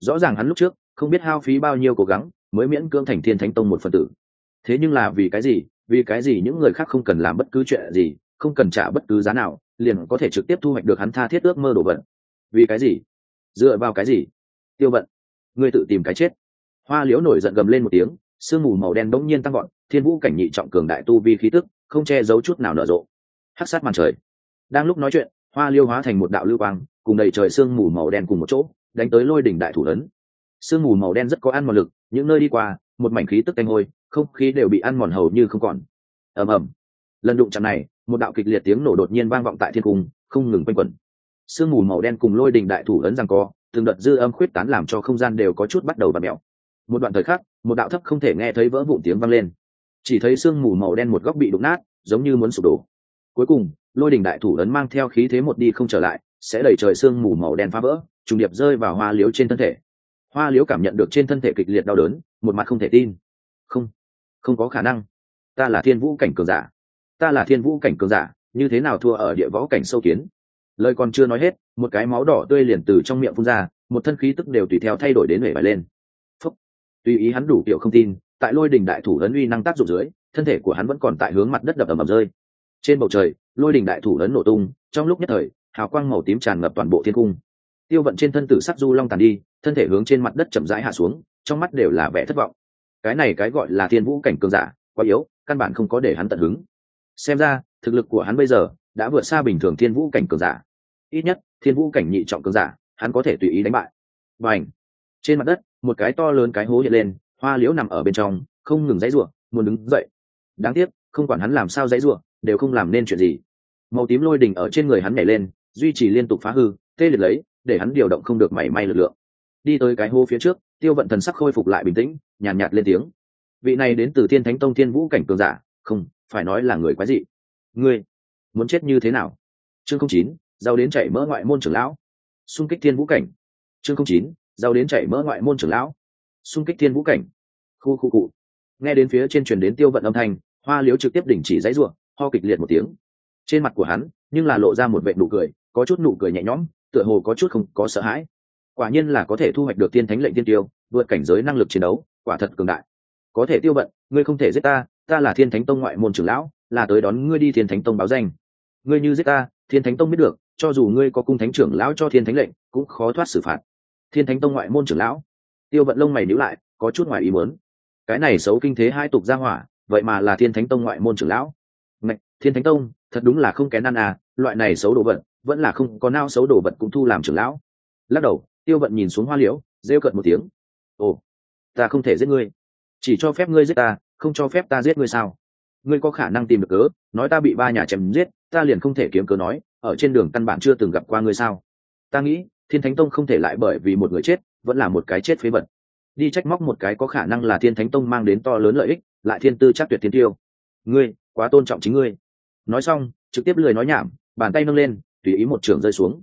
Rõ ràng hắn lúc trước, không biết hao phí bao nhiêu cố gắng, mới miễn cưỡng thành thiên thánh tông một phần tử. Thế nhưng là vì cái gì, vì cái gì những người khác không cần làm bất cứ chuyện gì, không cần trả bất cứ giá nào, liền có thể trực tiếp thu hoạch được hắn tha thiết ước mơ đồ vật? Vì cái gì? Dựa vào cái gì? Tiêu vận, ngươi tự tìm cái chết. Hoa liễu nổi giận gầm lên một tiếng sương mù màu đen bỗng nhiên tăng gọn thiên vũ cảnh nhị trọng cường đại tu vi khí tức, không che giấu chút nào nở rộ. Hắc sát màn trời. Đang lúc nói chuyện, hoa liêu hóa thành một đạo lưu quang, cùng đầy trời sương mù màu đen cùng một chỗ, đánh tới lôi đỉnh đại thủ ấn sương mù màu đen rất có ăn mòn lực, những nơi đi qua, một mảnh khí tức canh hôi, không khí đều bị ăn mòn hầu như không còn. Ầm ầm. Lần đụng chạm này, một đạo kịch liệt tiếng nổ đột nhiên vang vọng tại thiên cung, không ngừng quanh quẩn. Sương mù màu đen cùng lôi đình đại thủ ấn rằng co, từng đợt dư âm khuyết tán làm cho không gian đều có chút bắt đầu và mẹo một đoạn thời khắc một đạo thấp không thể nghe thấy vỡ vụn tiếng vang lên. Chỉ thấy sương mù màu đen một góc bị đụng nát, giống như muốn sụp đổ. Cuối cùng, lôi đình đại thủ ấn mang theo khí thế một đi không trở lại, sẽ đẩy trời sương mù màu đen phá vỡ, trùng điệp rơi vào hoa liếu trên thân thể. Hoa liếu cảm nhận được trên thân thể kịch liệt đau đớn, một mặt không thể tin. Không không có khả năng. Ta là thiên vũ cảnh cường giả. Ta là thiên vũ cảnh cường giả, như thế nào thua ở địa võ cảnh sâu kiến? Lời còn chưa nói hết, một cái máu đỏ tươi liền từ trong miệng phun ra, một thân khí tức đều tùy theo thay đổi đến vẻ vải lên tùy ý hắn đủ kiểu không tin, tại lôi đình đại thủ ấn uy năng tác dụng dưới, thân thể của hắn vẫn còn tại hướng mặt đất đập ầm ầm rơi. Trên bầu trời, lôi đình đại thủ ấn nổ tung, trong lúc nhất thời, hào quang màu tím tràn ngập toàn bộ thiên cung. Tiêu vận trên thân tử sắc du long tàn đi, thân thể hướng trên mặt đất chậm rãi hạ xuống, trong mắt đều là vẻ thất vọng. Cái này cái gọi là thiên vũ cảnh cường giả, quá yếu, căn bản không có để hắn tận hứng. Xem ra, thực lực của hắn bây giờ đã vượt xa bình thường thiên vũ cảnh cường giả. Ít nhất, thiên vũ cảnh nhị trọng cường giả, hắn có thể tùy ý đánh bại. Và ảnh trên mặt đất một cái to lớn cái hố hiện lên hoa liễu nằm ở bên trong không ngừng dãy rủa muốn đứng dậy. Đáng tiếc không quản hắn làm sao dãy rủa đều không làm nên chuyện gì. Màu tím lôi đỉnh ở trên người hắn nhảy lên duy trì liên tục phá hư tê liệt lấy để hắn điều động không được mảy may lực lượng. Đi tới cái hố phía trước tiêu vận thần sắc khôi phục lại bình tĩnh nhàn nhạt, nhạt lên tiếng. Vị này đến từ thiên thánh tông thiên vũ cảnh cường giả không phải nói là người quái dị. Ngươi muốn chết như thế nào? Chương không chín giàu đến chạy mỡ ngoại môn trưởng lão. Xung kích thiên vũ cảnh. Chương không chín giàu đến chảy mỡ ngoại môn trưởng lão. Xung kích thiên vũ cảnh. Khu khu cụ. Nghe đến phía trên truyền đến tiêu vận âm thanh, hoa liếu trực tiếp đình chỉ dãy ruộng ho kịch liệt một tiếng. Trên mặt của hắn, nhưng là lộ ra một vệ nụ cười, có chút nụ cười nhẹ nhõm, tựa hồ có chút không có sợ hãi. Quả nhiên là có thể thu hoạch được tiên thánh lệnh tiên tiêu, vượt cảnh giới năng lực chiến đấu, quả thật cường đại. Có thể tiêu vận, ngươi không thể giết ta ta là thiên thánh tông ngoại môn trưởng lão, là tới đón ngươi đi thiên thánh tông báo danh. Ngươi như giết ta, thiên thánh tông biết được, cho dù ngươi có cung thánh trưởng lão cho thiên thánh lệnh, cũng khó thoát xử phạt thiên thánh tông ngoại môn trưởng lão. Tiêu vận lông mày nhíu lại có chút ngoài ý muốn. Cái này xấu kinh thế hai tục ra hỏa vậy mà là thiên thánh tông ngoại môn trưởng lão. Ngạch, thiên thánh tông thật đúng là không kén ăn à loại này xấu đồ vật vẫn là không có nao xấu đồ vật cũng thu làm trưởng lão. Lắc đầu tiêu vận nhìn xuống hoa liễu rêu cận một tiếng. Ồ ta không thể giết ngươi. Chỉ cho phép ngươi giết ta không cho phép ta giết ngươi sao? Ngươi có khả năng tìm được cớ nói ta bị ba nhà chém giết ta liền không thể kiếm cớ nói ở trên đường căn bản chưa từng gặp qua ngươi sao? Ta nghĩ thiên thánh tông không thể lại bởi vì một người chết, vẫn là một cái chết phế vật. Đi trách móc một cái có khả năng là thiên thánh tông mang đến to lớn lợi ích, lại thiên tư chắc tuyệt thiên tiêu. Ngươi, quá tôn trọng chính ngươi. Nói xong, trực tiếp lười nói nhảm, bàn tay nâng lên, tùy ý một trường rơi xuống.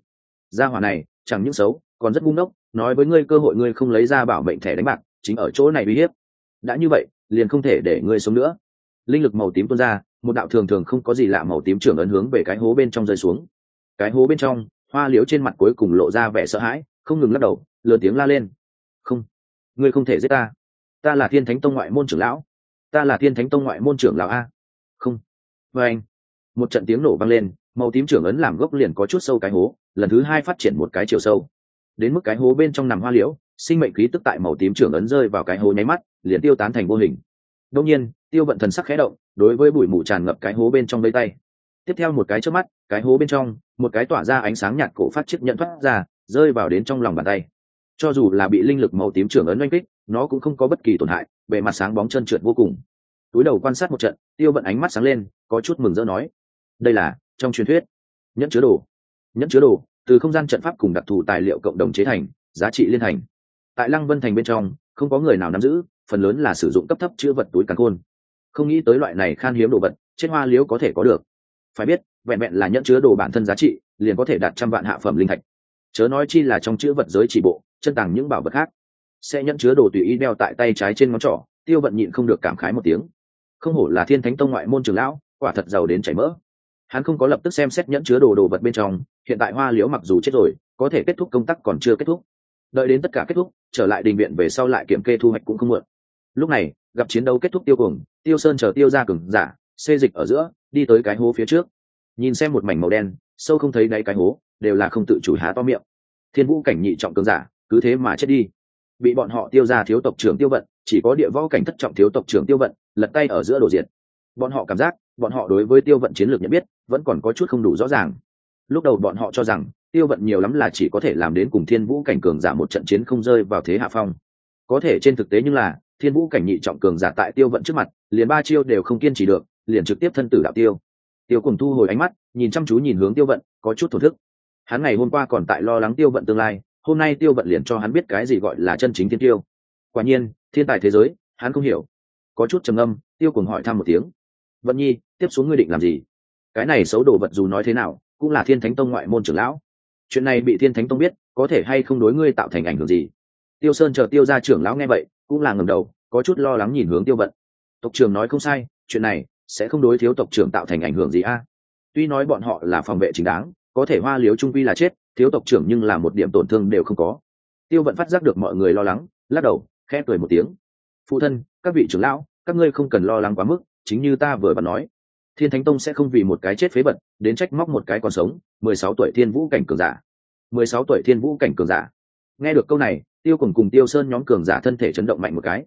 Gia hỏa này, chẳng những xấu, còn rất ngu ngốc, nói với ngươi cơ hội ngươi không lấy ra bảo mệnh thẻ đánh bạc, chính ở chỗ này uy hiếp. Đã như vậy, liền không thể để ngươi sống nữa. Linh lực màu tím tuôn ra, một đạo thường thường không có gì lạ màu tím trưởng ấn hướng về cái hố bên trong rơi xuống. Cái hố bên trong hoa liễu trên mặt cuối cùng lộ ra vẻ sợ hãi, không ngừng lắc đầu lừa tiếng la lên. Không, ngươi không thể giết ta. Ta là thiên thánh tông ngoại môn trưởng lão. Ta là thiên thánh tông ngoại môn trưởng lão a. Không. Vê anh. Một trận tiếng nổ vang lên, màu tím trưởng ấn làm gốc liền có chút sâu cái hố, lần thứ hai phát triển một cái chiều sâu. Đến mức cái hố bên trong nằm hoa liễu, sinh mệnh khí tức tại màu tím trưởng ấn rơi vào cái hố nháy mắt, liền tiêu tán thành vô hình. Đông nhiên, tiêu vận thần sắc khẽ động, đối với bụi mù tràn ngập cái hố bên trong lấy tay tiếp theo một cái trước mắt, cái hố bên trong, một cái tỏa ra ánh sáng nhạt cổ phát chiếc nhận thoát ra, rơi vào đến trong lòng bàn tay. Cho dù là bị linh lực màu tím trưởng ấn oanh kích, nó cũng không có bất kỳ tổn hại, bề mặt sáng bóng chân trượt vô cùng. Túi đầu quan sát một trận, tiêu vận ánh mắt sáng lên, có chút mừng rỡ nói, đây là trong truyền thuyết, nhẫn chứa đồ. Nhẫn chứa đồ, từ không gian trận pháp cùng đặc thù tài liệu cộng đồng chế thành, giá trị liên thành. Tại lăng vân thành bên trong, không có người nào nắm giữ, phần lớn là sử dụng cấp thấp chứa vật túi càn khôn. Không nghĩ tới loại này khan hiếm đồ vật trên hoa liếu có thể có được phải biết, vẹn vẹn là nhẫn chứa đồ bản thân giá trị, liền có thể đạt trăm vạn hạ phẩm linh thạch. Chớ nói chi là trong chữ vật giới chỉ bộ, chân tàng những bảo vật khác. Sẽ nhẫn chứa đồ tùy ý đeo tại tay trái trên ngón trỏ, tiêu vận nhịn không được cảm khái một tiếng. Không hổ là thiên thánh tông ngoại môn trường lão, quả thật giàu đến chảy mỡ. Hắn không có lập tức xem xét nhẫn chứa đồ đồ vật bên trong, hiện tại hoa liễu mặc dù chết rồi, có thể kết thúc công tác còn chưa kết thúc. Đợi đến tất cả kết thúc, trở lại đình viện về sau lại kiểm kê thu hoạch cũng không muộn. Lúc này, gặp chiến đấu kết thúc tiêu cùng tiêu sơn chờ tiêu ra cừng giả, xê dịch ở giữa đi tới cái hố phía trước. Nhìn xem một mảnh màu đen, sâu không thấy đáy cái hố, đều là không tự chủ há to miệng. Thiên vũ cảnh nhị trọng cường giả, cứ thế mà chết đi. Bị bọn họ tiêu ra thiếu tộc trưởng tiêu vận, chỉ có địa võ cảnh thất trọng thiếu tộc trưởng tiêu vận, lật tay ở giữa đồ diện bọn họ cảm giác, bọn họ đối với tiêu vận chiến lược nhận biết, vẫn còn có chút không đủ rõ ràng. Lúc đầu bọn họ cho rằng, tiêu vận nhiều lắm là chỉ có thể làm đến cùng thiên vũ cảnh cường giả một trận chiến không rơi vào thế hạ phong. Có thể trên thực tế nhưng là, thiên vũ cảnh nhị trọng cường giả tại tiêu vận trước mặt, liền ba chiêu đều không kiên trì được liền trực tiếp thân tử đạo tiêu. Tiêu cùng thu hồi ánh mắt, nhìn chăm chú nhìn hướng tiêu vận, có chút thổ thức. Hắn ngày hôm qua còn tại lo lắng tiêu vận tương lai, hôm nay tiêu vận liền cho hắn biết cái gì gọi là chân chính thiên tiêu. Quả nhiên, thiên tài thế giới, hắn không hiểu. Có chút trầm âm tiêu cùng hỏi thăm một tiếng. Vận nhi, tiếp xuống ngươi định làm gì? Cái này xấu đồ vật dù nói thế nào, cũng là thiên thánh tông ngoại môn trưởng lão. Chuyện này bị thiên thánh tông biết, có thể hay không đối ngươi tạo thành ảnh hưởng gì? Tiêu sơn chờ tiêu ra trưởng lão nghe vậy, cũng là ngầm đầu, có chút lo lắng nhìn hướng tiêu vận. Tộc trưởng nói không sai, chuyện này sẽ không đối thiếu tộc trưởng tạo thành ảnh hưởng gì a. Tuy nói bọn họ là phòng vệ chính đáng, có thể hoa liếu trung quy là chết, thiếu tộc trưởng nhưng là một điểm tổn thương đều không có. Tiêu vận phát giác được mọi người lo lắng, lắc đầu, khẽ cười một tiếng. Phụ thân, các vị trưởng lão, các ngươi không cần lo lắng quá mức, chính như ta vừa bật nói. Thiên thánh tông sẽ không vì một cái chết phế vật, đến trách móc một cái còn sống, mười sáu tuổi thiên vũ cảnh cường giả. Mười sáu tuổi thiên vũ cảnh cường giả. Nghe được câu này, tiêu cùng cùng tiêu sơn nhóm cường giả thân thể chấn động mạnh một cái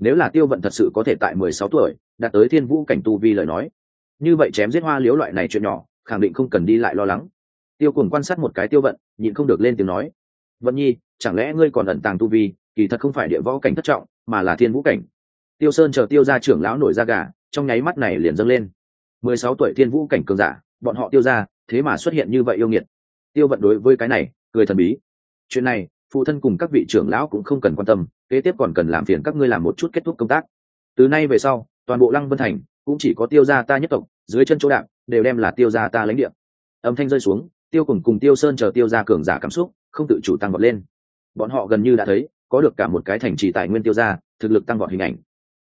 nếu là tiêu vận thật sự có thể tại mười sáu tuổi, đạt tới thiên vũ cảnh tu vi lời nói. Như vậy chém giết hoa liếu loại này chuyện nhỏ, khẳng định không cần đi lại lo lắng. Tiêu cùng quan sát một cái tiêu vận, nhịn không được lên tiếng nói. Vận nhi, chẳng lẽ ngươi còn ẩn tàng tu vi, kỳ thật không phải địa võ cảnh thất trọng, mà là thiên vũ cảnh. Tiêu sơn chờ tiêu ra trưởng lão nổi ra gà, trong nháy mắt này liền dâng lên. Mười sáu tuổi thiên vũ cảnh cường giả, bọn họ tiêu ra thế mà xuất hiện như vậy yêu nghiệt. Tiêu vận đối với cái này, cười thần bí. Chuyện này phụ thân cùng các vị trưởng lão cũng không cần quan tâm, kế tiếp còn cần làm phiền các ngươi làm một chút kết thúc công tác. Từ nay về sau, toàn bộ lăng vân thành cũng chỉ có tiêu gia ta nhất tộc, dưới chân chỗ đạm, đều đem là tiêu gia ta lãnh địa. Âm thanh rơi xuống, tiêu cùng cùng tiêu sơn chờ tiêu gia cường giả cảm xúc không tự chủ tăng vọt lên. Bọn họ gần như đã thấy, có được cả một cái thành trì tài nguyên tiêu gia, thực lực tăng vọt hình ảnh.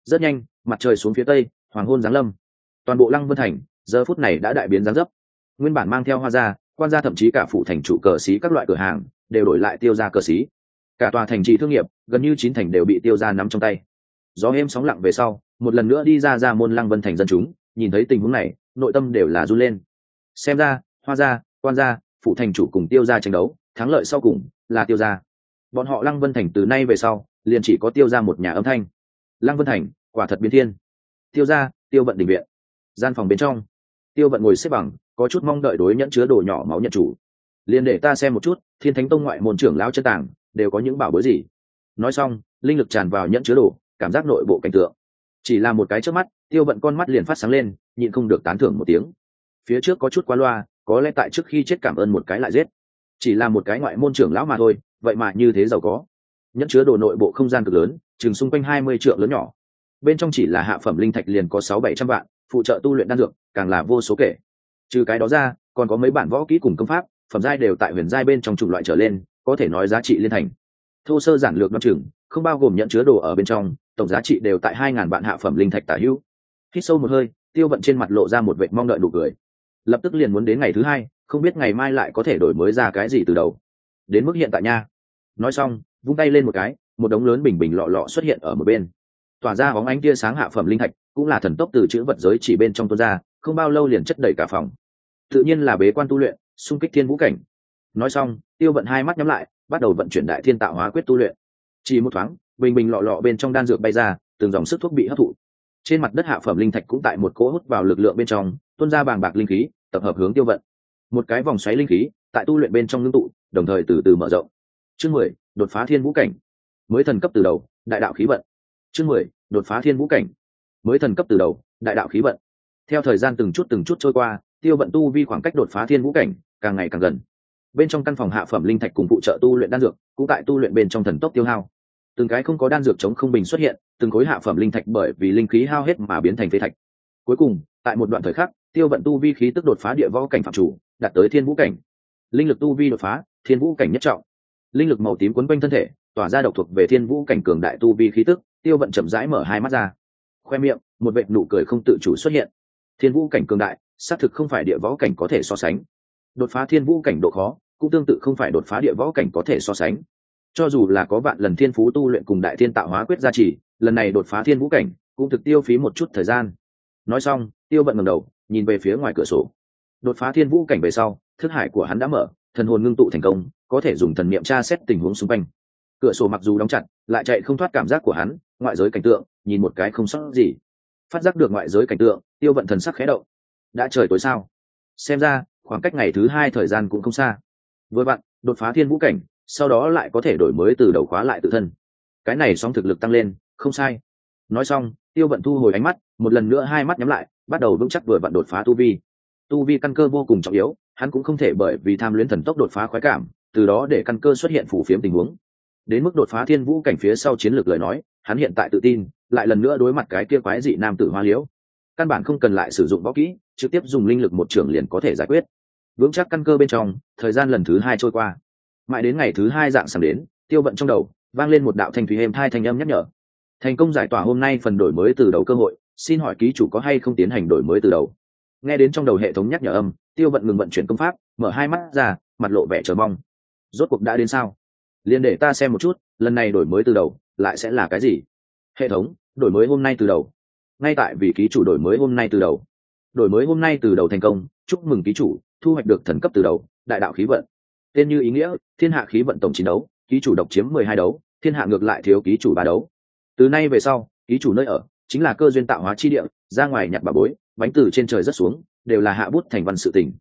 Rất nhanh, mặt trời xuống phía tây, hoàng hôn giáng lâm. Toàn bộ lăng vân thành, giờ phút này đã đại biến giáng dấp. Nguyên bản mang theo hoa gia quan gia thậm chí cả phủ thành chủ cờ xí các loại cửa hàng đều đổi lại tiêu ra cờ xí. Cả tòa thành trì thương nghiệp, gần như chín thành đều bị tiêu ra nắm trong tay. Gió êm sóng lặng về sau, một lần nữa đi ra ra môn lăng vân thành dân chúng, nhìn thấy tình huống này, nội tâm đều là run lên. Xem ra, hoa gia, quan gia phụ thành chủ cùng tiêu ra tranh đấu, thắng lợi sau cùng là tiêu ra bọn họ lăng vân thành từ nay về sau, liền chỉ có tiêu ra một nhà âm thanh. Lăng vân thành, quả thật biến thiên. Tiêu ra tiêu vận định viện. Gian phòng bên trong, tiêu vận ngồi xếp bằng, có chút mong đợi đối nhẫn chứa đồ nhỏ máu nhận chủ liền để ta xem một chút, thiên thánh tông ngoại môn trưởng lao chân tàng đều có những bảo bối gì. Nói xong, linh lực tràn vào nhẫn chứa đồ, cảm giác nội bộ cảnh tượng. Chỉ là một cái trước mắt, tiêu vận con mắt liền phát sáng lên, nhịn không được tán thưởng một tiếng. Phía trước có chút quá loa, có lẽ tại trước khi chết cảm ơn một cái lại giết. Chỉ là một cái ngoại môn trưởng lão mà thôi, vậy mà như thế giàu có. Nhẫn chứa đồ nội bộ không gian cực lớn, chừng xung quanh hai mươi triệu lớn nhỏ. Bên trong chỉ là hạ phẩm linh thạch liền có sáu bảy trăm vạn, phụ trợ tu luyện đan dược, càng là vô số kể. Trừ cái đó ra, còn có mấy bản võ kỹ cùng công pháp phẩm giai đều tại huyền giai bên trong chủng loại trở lên, có thể nói giá trị liên thành. Thô sơ giản lược đoan chừng, không bao gồm nhận chứa đồ ở bên trong, tổng giá trị đều tại hai ngàn vạn hạ phẩm linh thạch tả hữu. Hít sâu một hơi, tiêu vận trên mặt lộ ra một vệt mong đợi đủ cười. Lập tức liền muốn đến ngày thứ hai, không biết ngày mai lại có thể đổi mới ra cái gì từ đầu. Đến mức hiện tại nha. Nói xong, vung tay lên một cái, một đống lớn bình bình lọ lọ xuất hiện ở một bên. Tỏa ra bóng ánh tia sáng hạ phẩm linh thạch, cũng là thần tốc từ chữ vật giới chỉ bên trong tuôn ra, không bao lâu liền chất đầy cả phòng. Tự nhiên là bế quan tu luyện xung kích thiên vũ cảnh. Nói xong, tiêu vận hai mắt nhắm lại, bắt đầu vận chuyển đại thiên tạo hóa quyết tu luyện. Chỉ một thoáng, bình bình lọ lọ bên trong đan dược bay ra, từng dòng sức thuốc bị hấp thụ. Trên mặt đất hạ phẩm linh thạch cũng tại một cỗ hút vào lực lượng bên trong, tuôn ra bàng bạc linh khí, tập hợp hướng tiêu vận. Một cái vòng xoáy linh khí, tại tu luyện bên trong ngưng tụ, đồng thời từ từ mở rộng. Chương mười, đột phá thiên vũ cảnh. Mới thần cấp từ đầu, đại đạo khí vận. Chương mười, đột phá thiên vũ cảnh. Mới thần cấp từ đầu, đại đạo khí vận. Theo thời gian từng chút từng chút trôi qua, tiêu vận tu vi khoảng cách đột phá thiên vũ cảnh càng ngày càng gần. Bên trong căn phòng hạ phẩm linh thạch cùng phụ trợ tu luyện đan dược, cũng tại tu luyện bên trong thần tốc tiêu hao. Từng cái không có đan dược chống không bình xuất hiện, từng khối hạ phẩm linh thạch bởi vì linh khí hao hết mà biến thành phế thạch. Cuối cùng, tại một đoạn thời khắc, tiêu vận tu vi khí tức đột phá địa võ cảnh phạm chủ, đạt tới thiên vũ cảnh. Linh lực tu vi đột phá, thiên vũ cảnh nhất trọng. Linh lực màu tím quấn quanh thân thể, tỏa ra độc thuộc về thiên vũ cảnh cường đại tu vi khí tức, tiêu vận chậm rãi mở hai mắt ra. Khoe miệng, một vệ nụ cười không tự chủ xuất hiện. Thiên vũ cảnh cường đại, xác thực không phải địa võ cảnh có thể so sánh đột phá thiên vũ cảnh độ khó, cũng tương tự không phải đột phá địa võ cảnh có thể so sánh. Cho dù là có vạn lần thiên phú tu luyện cùng đại thiên tạo hóa quyết gia trì, lần này đột phá thiên vũ cảnh cũng thực tiêu phí một chút thời gian. Nói xong, tiêu bận ngầm đầu, nhìn về phía ngoài cửa sổ. Đột phá thiên vũ cảnh về sau, thức hải của hắn đã mở, thần hồn ngưng tụ thành công, có thể dùng thần niệm tra xét tình huống xung quanh. Cửa sổ mặc dù đóng chặt, lại chạy không thoát cảm giác của hắn, ngoại giới cảnh tượng, nhìn một cái không sót gì. Phát giác được ngoại giới cảnh tượng, tiêu vận thần sắc khẽ động. Đã trời tối sao? Xem ra khoảng cách ngày thứ hai thời gian cũng không xa. Với bạn đột phá thiên vũ cảnh, sau đó lại có thể đổi mới từ đầu khóa lại tự thân. Cái này song thực lực tăng lên, không sai. Nói xong, tiêu vận thu hồi ánh mắt, một lần nữa hai mắt nhắm lại, bắt đầu vững chắc vừa vặn đột phá tu vi. Tu vi căn cơ vô cùng trọng yếu, hắn cũng không thể bởi vì tham luyến thần tốc đột phá khoái cảm, từ đó để căn cơ xuất hiện phủ phiếm tình huống. Đến mức đột phá thiên vũ cảnh phía sau chiến lược lời nói, hắn hiện tại tự tin, lại lần nữa đối mặt cái kia quái dị nam tử hoa liễu căn bản không cần lại sử dụng võ kỹ, trực tiếp dùng linh lực một trưởng liền có thể giải quyết. Vững chắc căn cơ bên trong, thời gian lần thứ hai trôi qua. Mãi đến ngày thứ hai dạng sáng đến, tiêu bận trong đầu, vang lên một đạo thanh thủy êm thai thanh âm nhắc nhở. Thành công giải tỏa hôm nay phần đổi mới từ đầu cơ hội, xin hỏi ký chủ có hay không tiến hành đổi mới từ đầu? Nghe đến trong đầu hệ thống nhắc nhở âm, tiêu vận ngừng vận chuyển công pháp, mở hai mắt ra, mặt lộ vẻ chờ mong. Rốt cuộc đã đến sao? Liền để ta xem một chút, lần này đổi mới từ đầu, lại sẽ là cái gì? Hệ thống, đổi mới hôm nay từ đầu ngay tại vì ký chủ đổi mới hôm nay từ đầu. Đổi mới hôm nay từ đầu thành công, chúc mừng ký chủ, thu hoạch được thần cấp từ đầu, đại đạo khí vận. Tên như ý nghĩa, thiên hạ khí vận tổng chiến đấu, ký chủ độc chiếm mười hai đấu, thiên hạ ngược lại thiếu ký chủ ba đấu. Từ nay về sau, ký chủ nơi ở chính là cơ duyên tạo hóa chi địa, ra ngoài nhặt bà bối, bánh từ trên trời rất xuống, đều là hạ bút thành văn sự tình.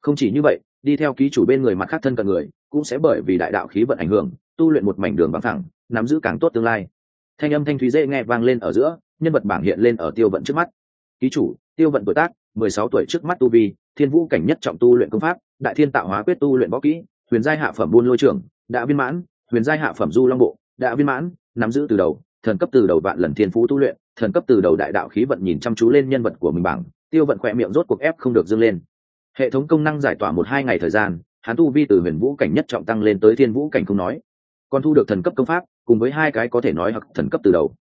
Không chỉ như vậy, đi theo ký chủ bên người mặt khác thân cận người, cũng sẽ bởi vì đại đạo khí vận ảnh hưởng, tu luyện một mảnh đường bằng thẳng, nắm giữ càng tốt tương lai. Thanh âm thanh thúy dễ nghe vang lên ở giữa nhân vật bảng hiện lên ở tiêu vận trước mắt. Ký chủ, tiêu vận tuổi tác, mười sáu tuổi trước mắt tu vi, thiên vũ cảnh nhất trọng tu luyện công pháp, đại thiên tạo hóa quyết tu luyện võ kỹ, huyền giai hạ phẩm buôn lôi trưởng, đã viên mãn, huyền giai hạ phẩm du long bộ, đã viên mãn, nắm giữ từ đầu, thần cấp từ đầu vạn lần thiên phú tu luyện, thần cấp từ đầu đại đạo khí vận nhìn chăm chú lên nhân vật của mình bảng, tiêu vận khỏe miệng rốt cuộc ép không được dâng lên. Hệ thống công năng giải tỏa một hai ngày thời gian, hắn tu vi từ huyền vũ cảnh nhất trọng tăng lên tới thiên vũ cảnh không nói. Còn thu được thần cấp công pháp, cùng với hai cái có thể nói hoặc thần cấp từ đầu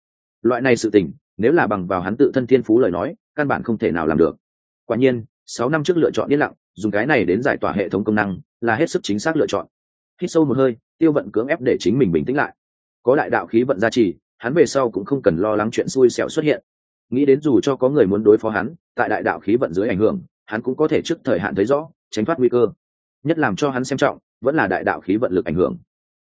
loại này sự tình, nếu là bằng vào hắn tự thân thiên phú lời nói, căn bản không thể nào làm được. Quả nhiên, sáu năm trước lựa chọn yên lặng, dùng cái này đến giải tỏa hệ thống công năng, là hết sức chính xác lựa chọn. Hít sâu một hơi, tiêu vận cưỡng ép để chính mình bình tĩnh lại. Có đại đạo khí vận gia trì, hắn về sau cũng không cần lo lắng chuyện xui xẻo xuất hiện. Nghĩ đến dù cho có người muốn đối phó hắn, tại đại đạo khí vận dưới ảnh hưởng, hắn cũng có thể trước thời hạn thấy rõ, tránh thoát nguy cơ. Nhất làm cho hắn xem trọng, vẫn là đại đạo khí vận lực ảnh hưởng.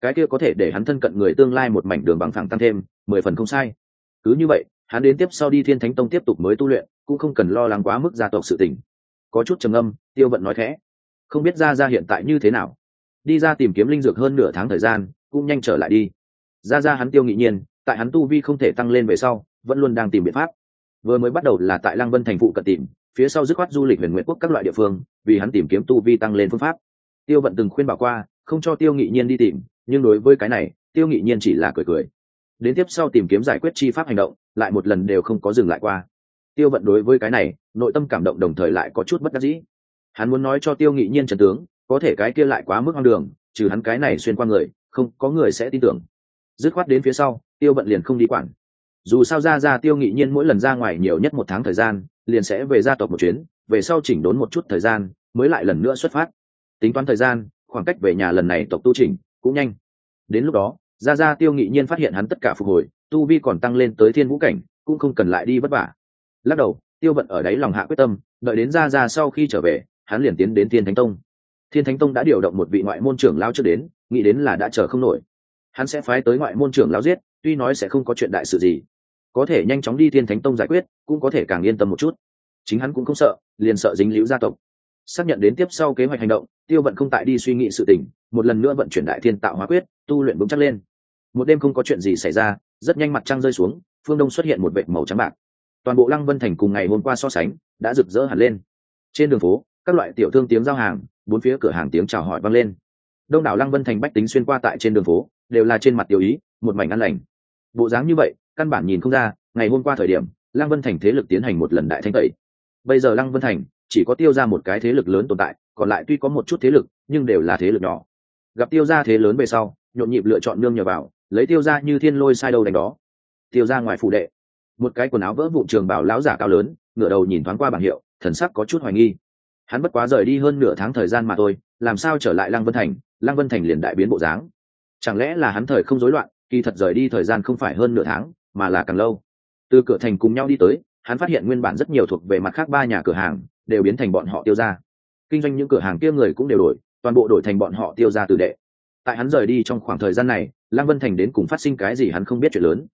Cái kia có thể để hắn thân cận người tương lai một mảnh đường bằng thẳng tăng thêm, mười phần không sai cứ như vậy, hắn đến tiếp sau đi thiên thánh tông tiếp tục mới tu luyện, cũng không cần lo lắng quá mức gia tộc sự tình. Có chút trầm âm tiêu vận nói khẽ, không biết ra ra hiện tại như thế nào? Đi ra tìm kiếm linh dược hơn nửa tháng thời gian, cũng nhanh trở lại đi. Ra ra hắn tiêu nghị nhiên, tại hắn tu vi không thể tăng lên về sau, vẫn luôn đang tìm biện pháp. Vừa mới bắt đầu là tại lăng vân thành phụ cận tìm, phía sau dứt khoát du lịch huyền nguyện quốc các loại địa phương, vì hắn tìm kiếm tu vi tăng lên phương pháp. Tiêu vận từng khuyên bảo qua, không cho tiêu nghị nhiên đi tìm, nhưng đối với cái này, tiêu nghị nhiên chỉ là cười cười đến tiếp sau tìm kiếm giải quyết chi pháp hành động, lại một lần đều không có dừng lại qua. Tiêu vận đối với cái này, nội tâm cảm động đồng thời lại có chút bất đắc dĩ. Hắn muốn nói cho tiêu nghị nhiên trần tướng, có thể cái kia lại quá mức hoang đường, trừ hắn cái này xuyên qua người, không có người sẽ tin tưởng. Dứt khoát đến phía sau, tiêu vận liền không đi quản. Dù sao ra ra tiêu nghị nhiên mỗi lần ra ngoài nhiều nhất một tháng thời gian, liền sẽ về gia tộc một chuyến, về sau chỉnh đốn một chút thời gian, mới lại lần nữa xuất phát. Tính toán thời gian, khoảng cách về nhà lần này tộc tu chỉnh cũng nhanh. Đến lúc đó ra ra tiêu nghị nhiên phát hiện hắn tất cả phục hồi, tu vi còn tăng lên tới thiên vũ cảnh, cũng không cần lại đi vất vả. Lắc đầu, tiêu vận ở đấy lòng hạ quyết tâm, đợi đến ra ra sau khi trở về, hắn liền tiến đến thiên thánh tông. Thiên thánh tông đã điều động một vị ngoại môn trưởng lao trước đến, nghĩ đến là đã chờ không nổi. Hắn sẽ phái tới ngoại môn trưởng lao giết, tuy nói sẽ không có chuyện đại sự gì. Có thể nhanh chóng đi thiên thánh tông giải quyết, cũng có thể càng yên tâm một chút. Chính hắn cũng không sợ, liền sợ dính liễu gia tộc. Xác nhận đến tiếp sau kế hoạch hành động, tiêu vận không tại đi suy nghĩ sự tình, một lần nữa vận chuyển đại thiên tạo hóa quyết, tu luyện vững chắc lên một đêm không có chuyện gì xảy ra, rất nhanh mặt trăng rơi xuống, phương đông xuất hiện một vệ màu trắng bạc. Toàn bộ lăng vân thành cùng ngày hôm qua so sánh, đã rực rỡ hẳn lên. Trên đường phố, các loại tiểu thương tiếng giao hàng, bốn phía cửa hàng tiếng chào hỏi vang lên. Đông đảo lăng vân thành bách tính xuyên qua tại trên đường phố, đều là trên mặt tiểu ý, một mảnh ăn lành. Bộ dáng như vậy, căn bản nhìn không ra, ngày hôm qua thời điểm, lăng vân thành thế lực tiến hành một lần đại thanh tẩy. Bây giờ lăng vân thành, chỉ có tiêu ra một cái thế lực lớn tồn tại, còn lại tuy có một chút thế lực, nhưng đều là thế lực nhỏ. Gặp tiêu ra thế lớn về sau, nhộn nhịp lựa chọn nương nhờ vào lấy tiêu ra như thiên lôi sai đầu đánh đó. Tiêu ra ngoài phủ đệ. Một cái quần áo vỡ vụ trường bảo lão giả cao lớn, ngửa đầu nhìn thoáng qua bảng hiệu, thần sắc có chút hoài nghi. Hắn bất quá rời đi hơn nửa tháng thời gian mà thôi, làm sao trở lại lăng vân thành? Lăng vân thành liền đại biến bộ dáng. Chẳng lẽ là hắn thời không rối loạn, kỳ thật rời đi thời gian không phải hơn nửa tháng, mà là càng lâu. Từ cửa thành cùng nhau đi tới, hắn phát hiện nguyên bản rất nhiều thuộc về mặt khác ba nhà cửa hàng, đều biến thành bọn họ tiêu ra. Kinh doanh những cửa hàng kia người cũng đều đổi, toàn bộ đổi thành bọn họ tiêu ra từ đệ. Tại hắn rời đi trong khoảng thời gian này lăng vân thành đến cùng phát sinh cái gì hắn không biết chuyện lớn.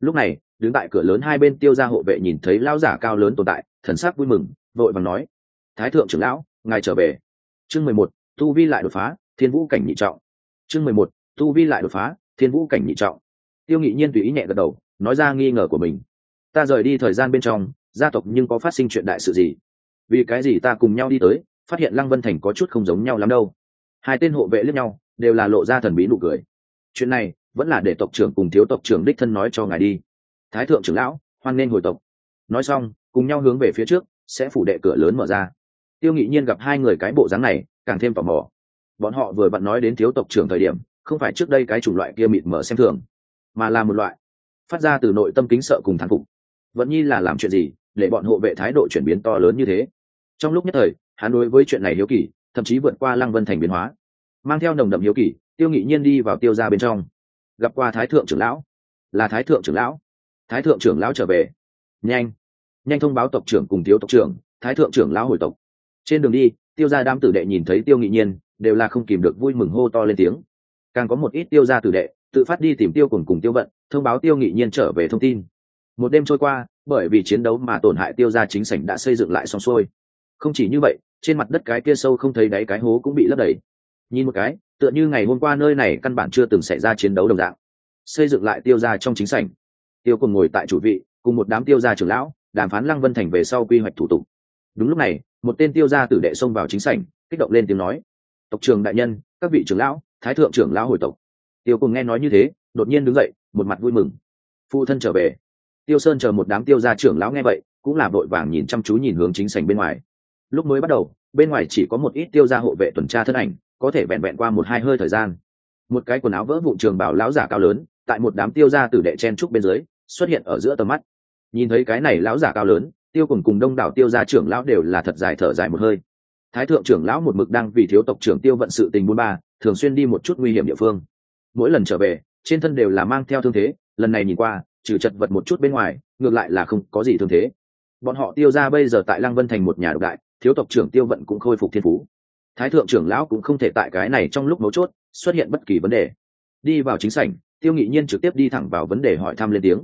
Lúc này, đứng tại cửa lớn hai bên tiêu ra hộ vệ nhìn thấy lão giả cao lớn tồn tại, thần sắc vui mừng, vội vàng nói, thái thượng trưởng lão, ngài trở về. Chương mười một, tu vi lại đột phá, thiên vũ cảnh nhị trọng. Chương mười một, tu vi lại đột phá, thiên vũ cảnh nhị trọng. Tiêu nghị nhiên tùy ý nhẹ gật đầu, nói ra nghi ngờ của mình. Ta rời đi thời gian bên trong, gia tộc nhưng có phát sinh chuyện đại sự gì? Vì cái gì ta cùng nhau đi tới, phát hiện lăng vân thành có chút không giống nhau lắm đâu. Hai tên hộ vệ lẫn nhau, đều là lộ ra thần bí nụ cười chuyện này vẫn là để tộc trưởng cùng thiếu tộc trưởng đích thân nói cho ngài đi. Thái thượng trưởng lão, hoan nên hồi tộc. Nói xong, cùng nhau hướng về phía trước, sẽ phủ đệ cửa lớn mở ra. Tiêu nghị nhiên gặp hai người cái bộ dáng này, càng thêm tò mò. Bọn họ vừa bận nói đến thiếu tộc trưởng thời điểm, không phải trước đây cái chủng loại kia mịt mở xem thường, mà là một loại phát ra từ nội tâm kính sợ cùng thán phục. Vẫn nhi là làm chuyện gì để bọn hộ vệ thái độ chuyển biến to lớn như thế? Trong lúc nhất thời, hắn đối với chuyện này hiếu kỳ, thậm chí vượt qua lăng vân thành biến hóa, mang theo nồng đậm hiếu kỳ tiêu nghị nhiên đi vào tiêu ra bên trong. Gặp qua thái thượng trưởng lão. Là thái thượng trưởng lão. Thái thượng trưởng lão trở về. Nhanh. Nhanh thông báo tộc trưởng cùng thiếu tộc trưởng, thái thượng trưởng lão hồi tộc. Trên đường đi, tiêu gia đám tử đệ nhìn thấy tiêu nghị nhiên, đều là không kìm được vui mừng hô to lên tiếng. Càng có một ít tiêu gia tử đệ, tự phát đi tìm tiêu cùng cùng tiêu vận, thông báo tiêu nghị nhiên trở về thông tin. Một đêm trôi qua, bởi vì chiến đấu mà tổn hại tiêu gia chính sảnh đã xây dựng lại xong xuôi. Không chỉ như vậy, trên mặt đất cái kia sâu không thấy đáy cái hố cũng bị lấp đầy. Nhìn một cái tựa như ngày hôm qua nơi này căn bản chưa từng xảy ra chiến đấu đồng dạng. Xây dựng lại tiêu gia trong chính sảnh. Tiêu cùng ngồi tại chủ vị, cùng một đám tiêu gia trưởng lão, đàm phán lăng vân thành về sau quy hoạch thủ tục. Đúng lúc này, một tên tiêu gia tử đệ xông vào chính sảnh, kích động lên tiếng nói. Tộc trưởng đại nhân, các vị trưởng lão, thái thượng trưởng lão hồi tộc. Tiêu cùng nghe nói như thế, đột nhiên đứng dậy, một mặt vui mừng. Phụ thân trở về. Tiêu sơn chờ một đám tiêu gia trưởng lão nghe vậy, cũng là vội vàng nhìn chăm chú nhìn hướng chính sảnh bên ngoài. Lúc mới bắt đầu, bên ngoài chỉ có một ít tiêu gia hộ vệ tuần tra thân ảnh có thể vẹn vẹn qua một hai hơi thời gian. Một cái quần áo vỡ vụn trường bảo lão giả cao lớn, tại một đám tiêu gia tử đệ chen trúc bên dưới, xuất hiện ở giữa tầm mắt. Nhìn thấy cái này lão giả cao lớn, tiêu cùng cùng đông đảo tiêu gia trưởng lão đều là thật dài thở dài một hơi. Thái thượng trưởng lão một mực đang vì thiếu tộc trưởng tiêu vận sự tình buôn ba, thường xuyên đi một chút nguy hiểm địa phương. Mỗi lần trở về, trên thân đều là mang theo thương thế, lần này nhìn qua, trừ chật vật một chút bên ngoài, ngược lại là không có gì thương thế. Bọn họ tiêu ra bây giờ tại lăng vân thành một nhà độc đại, thiếu tộc trưởng tiêu vận cũng khôi phục thiên phú thái thượng trưởng lão cũng không thể tại cái này trong lúc mấu chốt xuất hiện bất kỳ vấn đề. Đi vào chính sảnh, tiêu nghị nhiên trực tiếp đi thẳng vào vấn đề hỏi thăm lên tiếng.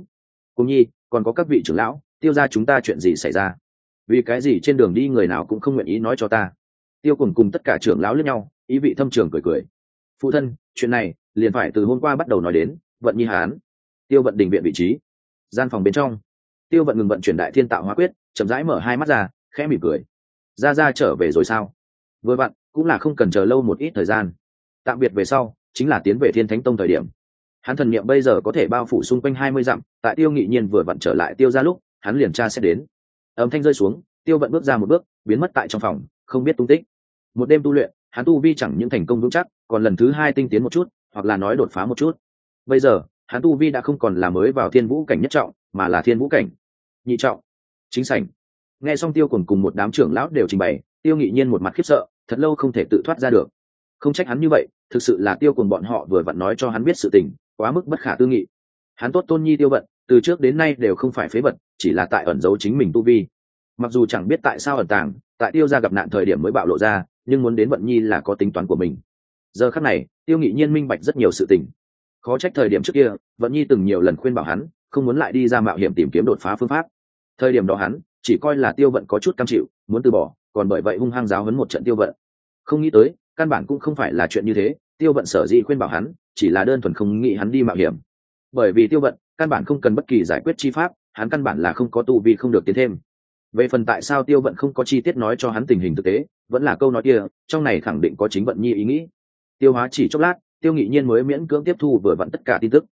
Cùng nhi, còn có các vị trưởng lão, tiêu ra chúng ta chuyện gì xảy ra? Vì cái gì trên đường đi người nào cũng không nguyện ý nói cho ta? Tiêu cùng cùng tất cả trưởng lão lẫn nhau, ý vị thâm trường cười cười. Phụ thân, chuyện này liền phải từ hôm qua bắt đầu nói đến, vận nhi hán. Tiêu vận đình viện vị trí. Gian phòng bên trong, tiêu vận ngừng vận chuyển đại thiên tạo hóa quyết, chậm rãi mở hai mắt ra, khẽ mỉm cười. Ra ra trở về rồi sao? Vừa vặn cũng là không cần chờ lâu một ít thời gian. Tạm biệt về sau, chính là tiến về thiên thánh tông thời điểm. Hắn thần niệm bây giờ có thể bao phủ xung quanh hai mươi dặm, tại tiêu nghị nhiên vừa vặn trở lại tiêu ra lúc, hắn liền tra sẽ đến. Âm thanh rơi xuống, tiêu vận bước ra một bước, biến mất tại trong phòng, không biết tung tích. Một đêm tu luyện, hắn tu vi chẳng những thành công vững chắc, còn lần thứ hai tinh tiến một chút, hoặc là nói đột phá một chút. Bây giờ, hắn tu vi đã không còn là mới vào thiên vũ cảnh nhất trọng, mà là thiên vũ cảnh. Nhị trọng. Chính sảnh. Nghe xong tiêu cùng cùng một đám trưởng lão đều trình bày, tiêu nghị nhiên một mặt khiếp sợ thật lâu không thể tự thoát ra được. Không trách hắn như vậy, thực sự là tiêu cùng bọn họ vừa vặn nói cho hắn biết sự tình, quá mức bất khả tư nghị. Hắn tốt tôn nhi tiêu vận, từ trước đến nay đều không phải phế vật, chỉ là tại ẩn giấu chính mình tu vi. Mặc dù chẳng biết tại sao ẩn tàng, tại tiêu ra gặp nạn thời điểm mới bạo lộ ra, nhưng muốn đến vận nhi là có tính toán của mình. Giờ khắc này, tiêu nghị nhiên minh bạch rất nhiều sự tình. Khó trách thời điểm trước kia, vận nhi từng nhiều lần khuyên bảo hắn, không muốn lại đi ra mạo hiểm tìm kiếm đột phá phương pháp. Thời điểm đó hắn, chỉ coi là tiêu vận có chút cam chịu, muốn từ bỏ còn bởi vậy hung hăng giáo hấn một trận tiêu vận. Không nghĩ tới, căn bản cũng không phải là chuyện như thế, tiêu vận sở dĩ khuyên bảo hắn, chỉ là đơn thuần không nghĩ hắn đi mạo hiểm. Bởi vì tiêu vận, căn bản không cần bất kỳ giải quyết chi pháp, hắn căn bản là không có tu vi không được tiến thêm. Về phần tại sao tiêu vận không có chi tiết nói cho hắn tình hình thực tế, vẫn là câu nói kia, trong này khẳng định có chính vận nhi ý nghĩ. Tiêu hóa chỉ chốc lát, tiêu nghị nhiên mới miễn cưỡng tiếp thu vừa vặn tất cả tin tức.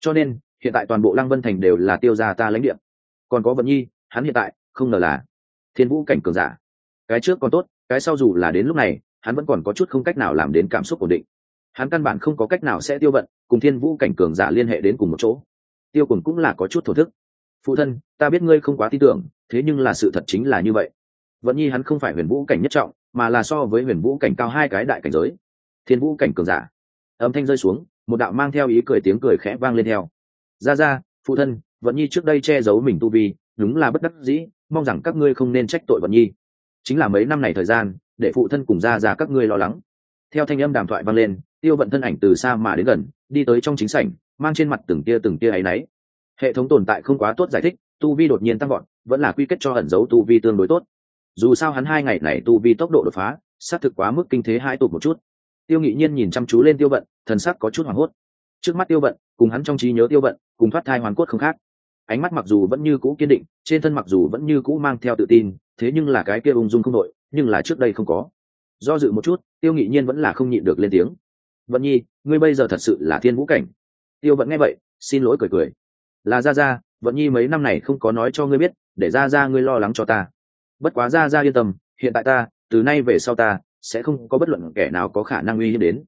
Cho nên, hiện tại toàn bộ lăng vân thành đều là tiêu gia ta lãnh địa. Còn có vận nhi, hắn hiện tại, không ngờ là thiên vũ cảnh cường giả cái trước còn tốt, cái sau dù là đến lúc này, hắn vẫn còn có chút không cách nào làm đến cảm xúc ổn định. Hắn căn bản không có cách nào sẽ tiêu vận, cùng thiên vũ cảnh cường giả liên hệ đến cùng một chỗ. Tiêu cùng cũng là có chút thổ thức. Phụ thân, ta biết ngươi không quá tin tưởng, thế nhưng là sự thật chính là như vậy. Vận nhi hắn không phải huyền vũ cảnh nhất trọng, mà là so với huyền vũ cảnh cao hai cái đại cảnh giới. Thiên vũ cảnh cường giả. Âm thanh rơi xuống, một đạo mang theo ý cười tiếng cười khẽ vang lên theo. Ra ra, phụ thân, vận nhi trước đây che giấu mình tu vi, đúng là bất đắc dĩ, mong rằng các ngươi không nên trách tội vận nhi chính là mấy năm này thời gian, để phụ thân cùng ra ra các ngươi lo lắng. Theo thanh âm đàm thoại vang lên, tiêu vận thân ảnh từ xa mà đến gần, đi tới trong chính sảnh, mang trên mặt từng tia từng tia áy náy. Hệ thống tồn tại không quá tốt giải thích, tu vi đột nhiên tăng gọn vẫn là quy kết cho ẩn dấu tu vi tương đối tốt. Dù sao hắn hai ngày này tu vi tốc độ đột phá, xác thực quá mức kinh thế hai tụt một chút. Tiêu nghị nhiên nhìn chăm chú lên tiêu vận, thần sắc có chút hoảng hốt. Trước mắt tiêu vận, cùng hắn trong trí nhớ tiêu vận, cùng thoát thai hoàn cốt không khác ánh mắt mặc dù vẫn như cũ kiên định, trên thân mặc dù vẫn như cũ mang theo tự tin, thế nhưng là cái kia ung dung không đội, nhưng là trước đây không có. Do dự một chút, tiêu nghị nhiên vẫn là không nhịn được lên tiếng. Vận nhi, ngươi bây giờ thật sự là thiên vũ cảnh. Tiêu vẫn nghe vậy, xin lỗi cười cười. Là ra ra vận nhi mấy năm này không có nói cho ngươi biết, để ra ra ngươi lo lắng cho ta. Bất quá ra ra yên tâm, hiện tại ta, từ nay về sau ta, sẽ không có bất luận kẻ nào có khả năng uy hiếp đến.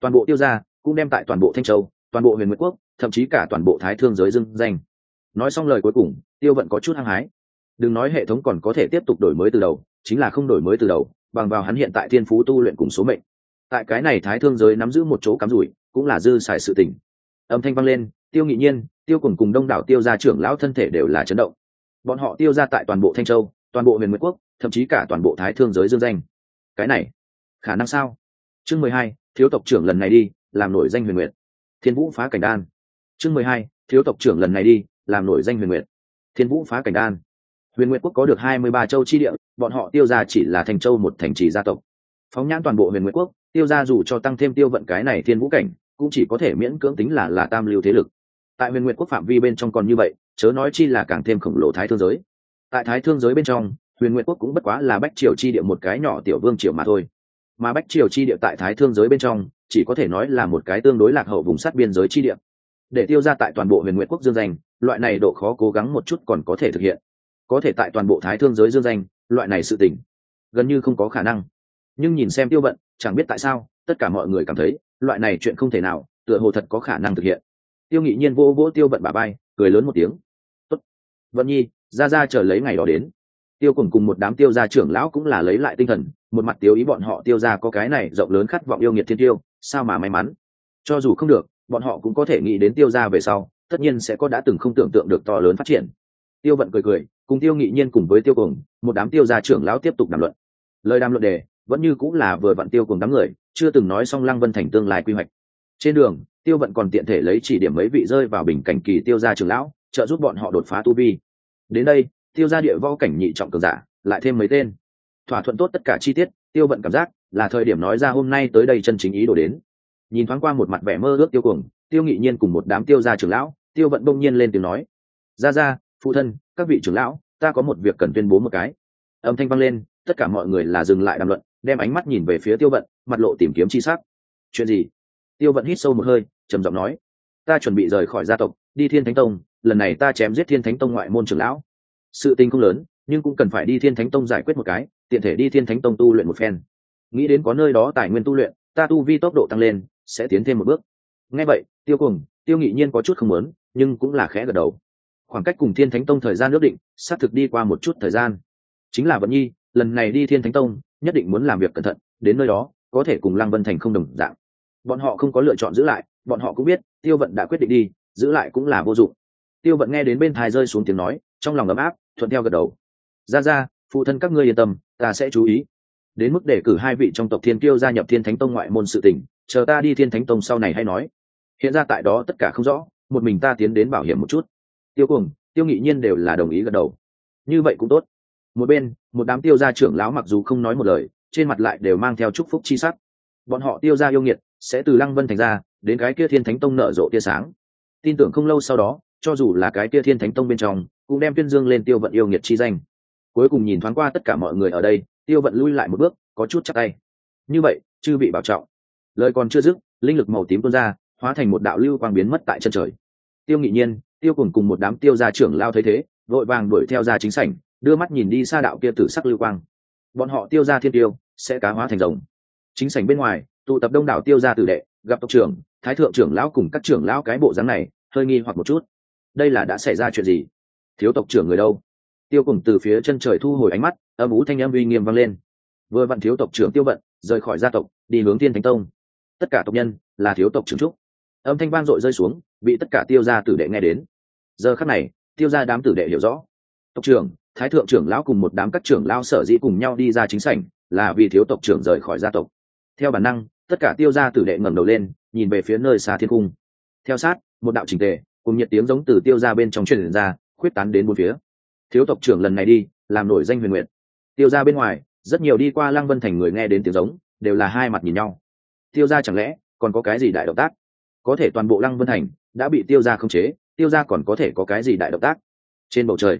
Toàn bộ tiêu gia, cũng đem tại toàn bộ thanh châu, toàn bộ huyền Nguyệt quốc, thậm chí cả toàn bộ thái thương giới dưng danh nói xong lời cuối cùng, tiêu vận có chút hăng hái. Đừng nói hệ thống còn có thể tiếp tục đổi mới từ đầu, chính là không đổi mới từ đầu, bằng vào hắn hiện tại thiên phú tu luyện cùng số mệnh. Tại cái này thái thương giới nắm giữ một chỗ cắm rủi, cũng là dư xài sự tình. Âm thanh vang lên, tiêu nghị nhiên, tiêu cùng cùng đông đảo tiêu gia trưởng lão thân thể đều là chấn động. Bọn họ tiêu ra tại toàn bộ thanh châu, toàn bộ huyền nguyễn quốc, thậm chí cả toàn bộ thái thương giới dương danh. Cái này, khả năng sao? Chương mười hai, thiếu tộc trưởng lần này đi, làm nổi danh huyền nguyệt. Thiên vũ phá cảnh đan. Chương mười hai, thiếu tộc trưởng lần này đi làm nổi danh huyền nguyệt. Thiên vũ phá cảnh đan. Huyền nguyệt quốc có được hai mươi ba châu chi địa, bọn họ tiêu ra chỉ là thành châu một thành trì gia tộc. Phóng nhãn toàn bộ huyền nguyệt quốc, tiêu ra dù cho tăng thêm tiêu vận cái này thiên vũ cảnh, cũng chỉ có thể miễn cưỡng tính là là tam lưu thế lực. Tại huyền nguyệt quốc phạm vi bên trong còn như vậy, chớ nói chi là càng thêm khổng lồ thái thương giới. Tại thái thương giới bên trong, huyền nguyệt quốc cũng bất quá là bách triều chi địa một cái nhỏ tiểu vương triều mà thôi. Mà bách triều chi địa tại thái thương giới bên trong, chỉ có thể nói là một cái tương đối lạc hậu vùng sát biên giới chi địa để tiêu ra tại toàn bộ huyền nguyệt quốc dương danh, loại này độ khó cố gắng một chút còn có thể thực hiện. Có thể tại toàn bộ thái thương giới dương danh, loại này sự tỉnh gần như không có khả năng. Nhưng nhìn xem tiêu vận, chẳng biết tại sao, tất cả mọi người cảm thấy, loại này chuyện không thể nào, tựa hồ thật có khả năng thực hiện. Tiêu nghị nhiên vô vỗ tiêu vận bà bay cười lớn một tiếng. Tốt. vận nhi, ra ra chờ lấy ngày đó đến. Tiêu cùng cùng một đám tiêu gia trưởng lão cũng là lấy lại tinh thần, một mặt tiêu ý bọn họ tiêu ra có cái này rộng lớn khát vọng yêu nghiệt thiên tiêu, sao mà may mắn? Cho dù không được bọn họ cũng có thể nghĩ đến tiêu ra về sau, tất nhiên sẽ có đã từng không tưởng tượng được to lớn phát triển. Tiêu vận cười cười, cùng tiêu nghị nhiên cùng với tiêu cùng một đám tiêu gia trưởng lão tiếp tục đàm luận. Lời đàm luận đề, vẫn như cũng là vừa vặn tiêu cùng đám người, chưa từng nói xong lăng vân thành tương lai quy hoạch. Trên đường, tiêu vận còn tiện thể lấy chỉ điểm mấy vị rơi vào bình cảnh kỳ tiêu gia trưởng lão, trợ giúp bọn họ đột phá tu vi. Đến đây, tiêu gia địa võ cảnh nhị trọng cường giả, lại thêm mấy tên. Thỏa thuận tốt tất cả chi tiết, tiêu vận cảm giác là thời điểm nói ra hôm nay tới đây chân chính ý đồ đến nhìn thoáng qua một mặt vẻ mơ ước tiêu cuồng, tiêu nghị nhiên cùng một đám tiêu gia trưởng lão, tiêu vận đông nhiên lên tiếng nói ra ra phụ thân, các vị trưởng lão, ta có một việc cần tuyên bố một cái. Âm thanh vang lên, tất cả mọi người là dừng lại đàm luận, đem ánh mắt nhìn về phía tiêu vận, mặt lộ tìm kiếm chi sắc. Chuyện gì? Tiêu vận hít sâu một hơi, trầm giọng nói, ta chuẩn bị rời khỏi gia tộc, đi thiên thánh tông, lần này ta chém giết thiên thánh tông ngoại môn trưởng lão. Sự tình không lớn, nhưng cũng cần phải đi thiên thánh tông giải quyết một cái, tiện thể đi thiên thánh tông tu luyện một phen. Nghĩ đến có nơi đó tài nguyên tu luyện, ta tu vi tốc độ tăng lên sẽ tiến thêm một bước. Ngay vậy, tiêu cùng tiêu nghị nhiên có chút không muốn, nhưng cũng là khẽ gật đầu. Khoảng cách cùng thiên thánh tông thời gian ước định, xác thực đi qua một chút thời gian. Chính là vận nhi, lần này đi thiên thánh tông, nhất định muốn làm việc cẩn thận, đến nơi đó, có thể cùng lăng vân thành không đồng dạng. Bọn họ không có lựa chọn giữ lại, bọn họ cũng biết, tiêu vận đã quyết định đi, giữ lại cũng là vô dụng. Tiêu vận nghe đến bên thai rơi xuống tiếng nói, trong lòng ấm áp, thuận theo gật đầu. Ra ra, phụ thân các ngươi yên tâm, ta sẽ chú ý. Đến mức để cử hai vị trong tộc thiên kiêu gia nhập thiên thánh tông ngoại môn sự tỉnh chờ ta đi thiên thánh tông sau này hay nói. Hiện ra tại đó tất cả không rõ, một mình ta tiến đến bảo hiểm một chút. Tiêu cùng tiêu nghị nhiên đều là đồng ý gật đầu. Như vậy cũng tốt. Một bên, một đám tiêu gia trưởng lão mặc dù không nói một lời, trên mặt lại đều mang theo chúc phúc chi sắc. Bọn họ tiêu gia yêu nghiệt, sẽ từ lăng vân thành ra, đến cái kia thiên thánh tông nở rộ tia sáng. Tin tưởng không lâu sau đó, cho dù là cái kia thiên thánh tông bên trong, cũng đem tuyên dương lên tiêu vận yêu nghiệt chi danh. Cuối cùng nhìn thoáng qua tất cả mọi người ở đây, tiêu vận lui lại một bước, có chút chắc tay. Như vậy, chư bị bảo trọng lời còn chưa dứt, linh lực màu tím tuôn ra, hóa thành một đạo lưu quang biến mất tại chân trời. Tiêu nghị nhiên, tiêu cùng cùng một đám tiêu gia trưởng lao thấy thế, vội vàng đuổi theo ra chính sảnh, đưa mắt nhìn đi xa đạo kia tử sắc lưu quang. Bọn họ tiêu ra thiên tiêu, sẽ cá hóa thành rồng. Chính sảnh bên ngoài, tụ tập đông đảo tiêu gia tử đệ, gặp tộc trưởng, thái thượng trưởng lão cùng các trưởng lão cái bộ dáng này, hơi nghi hoặc một chút. Đây là đã xảy ra chuyện gì? Thiếu tộc trưởng người đâu? Tiêu cùng từ phía chân trời thu hồi ánh mắt, âm ú thanh âm uy nghiêm vang lên. Vừa vặn thiếu tộc trưởng tiêu bận rời khỏi gia tộc, đi hướng thiên thánh tông tất cả tộc nhân là thiếu tộc trưởng trúc. Âm thanh vang dội rơi xuống, bị tất cả tiêu gia tử đệ nghe đến. Giờ khắc này, tiêu gia đám tử đệ hiểu rõ. Tộc trưởng, thái thượng trưởng lão cùng một đám các trưởng lão sở dĩ cùng nhau đi ra chính sảnh là vì thiếu tộc trưởng rời khỏi gia tộc. Theo bản năng, tất cả tiêu gia tử đệ ngẩng đầu lên, nhìn về phía nơi xa thiên cung. Theo sát, một đạo trình tề, cùng nhiệt tiếng giống từ tiêu gia bên trong truyền ra, khuyết tán đến bốn phía. Thiếu tộc trưởng lần này đi, làm nổi danh huyền nguyện tiêu gia bên ngoài, rất nhiều đi qua lăng vân thành người nghe đến tiếng giống, đều là hai mặt nhìn nhau tiêu gia chẳng lẽ còn có cái gì đại động tác? Có thể toàn bộ lăng vân thành đã bị tiêu gia khống chế, tiêu gia còn có thể có cái gì đại động tác? Trên bầu trời,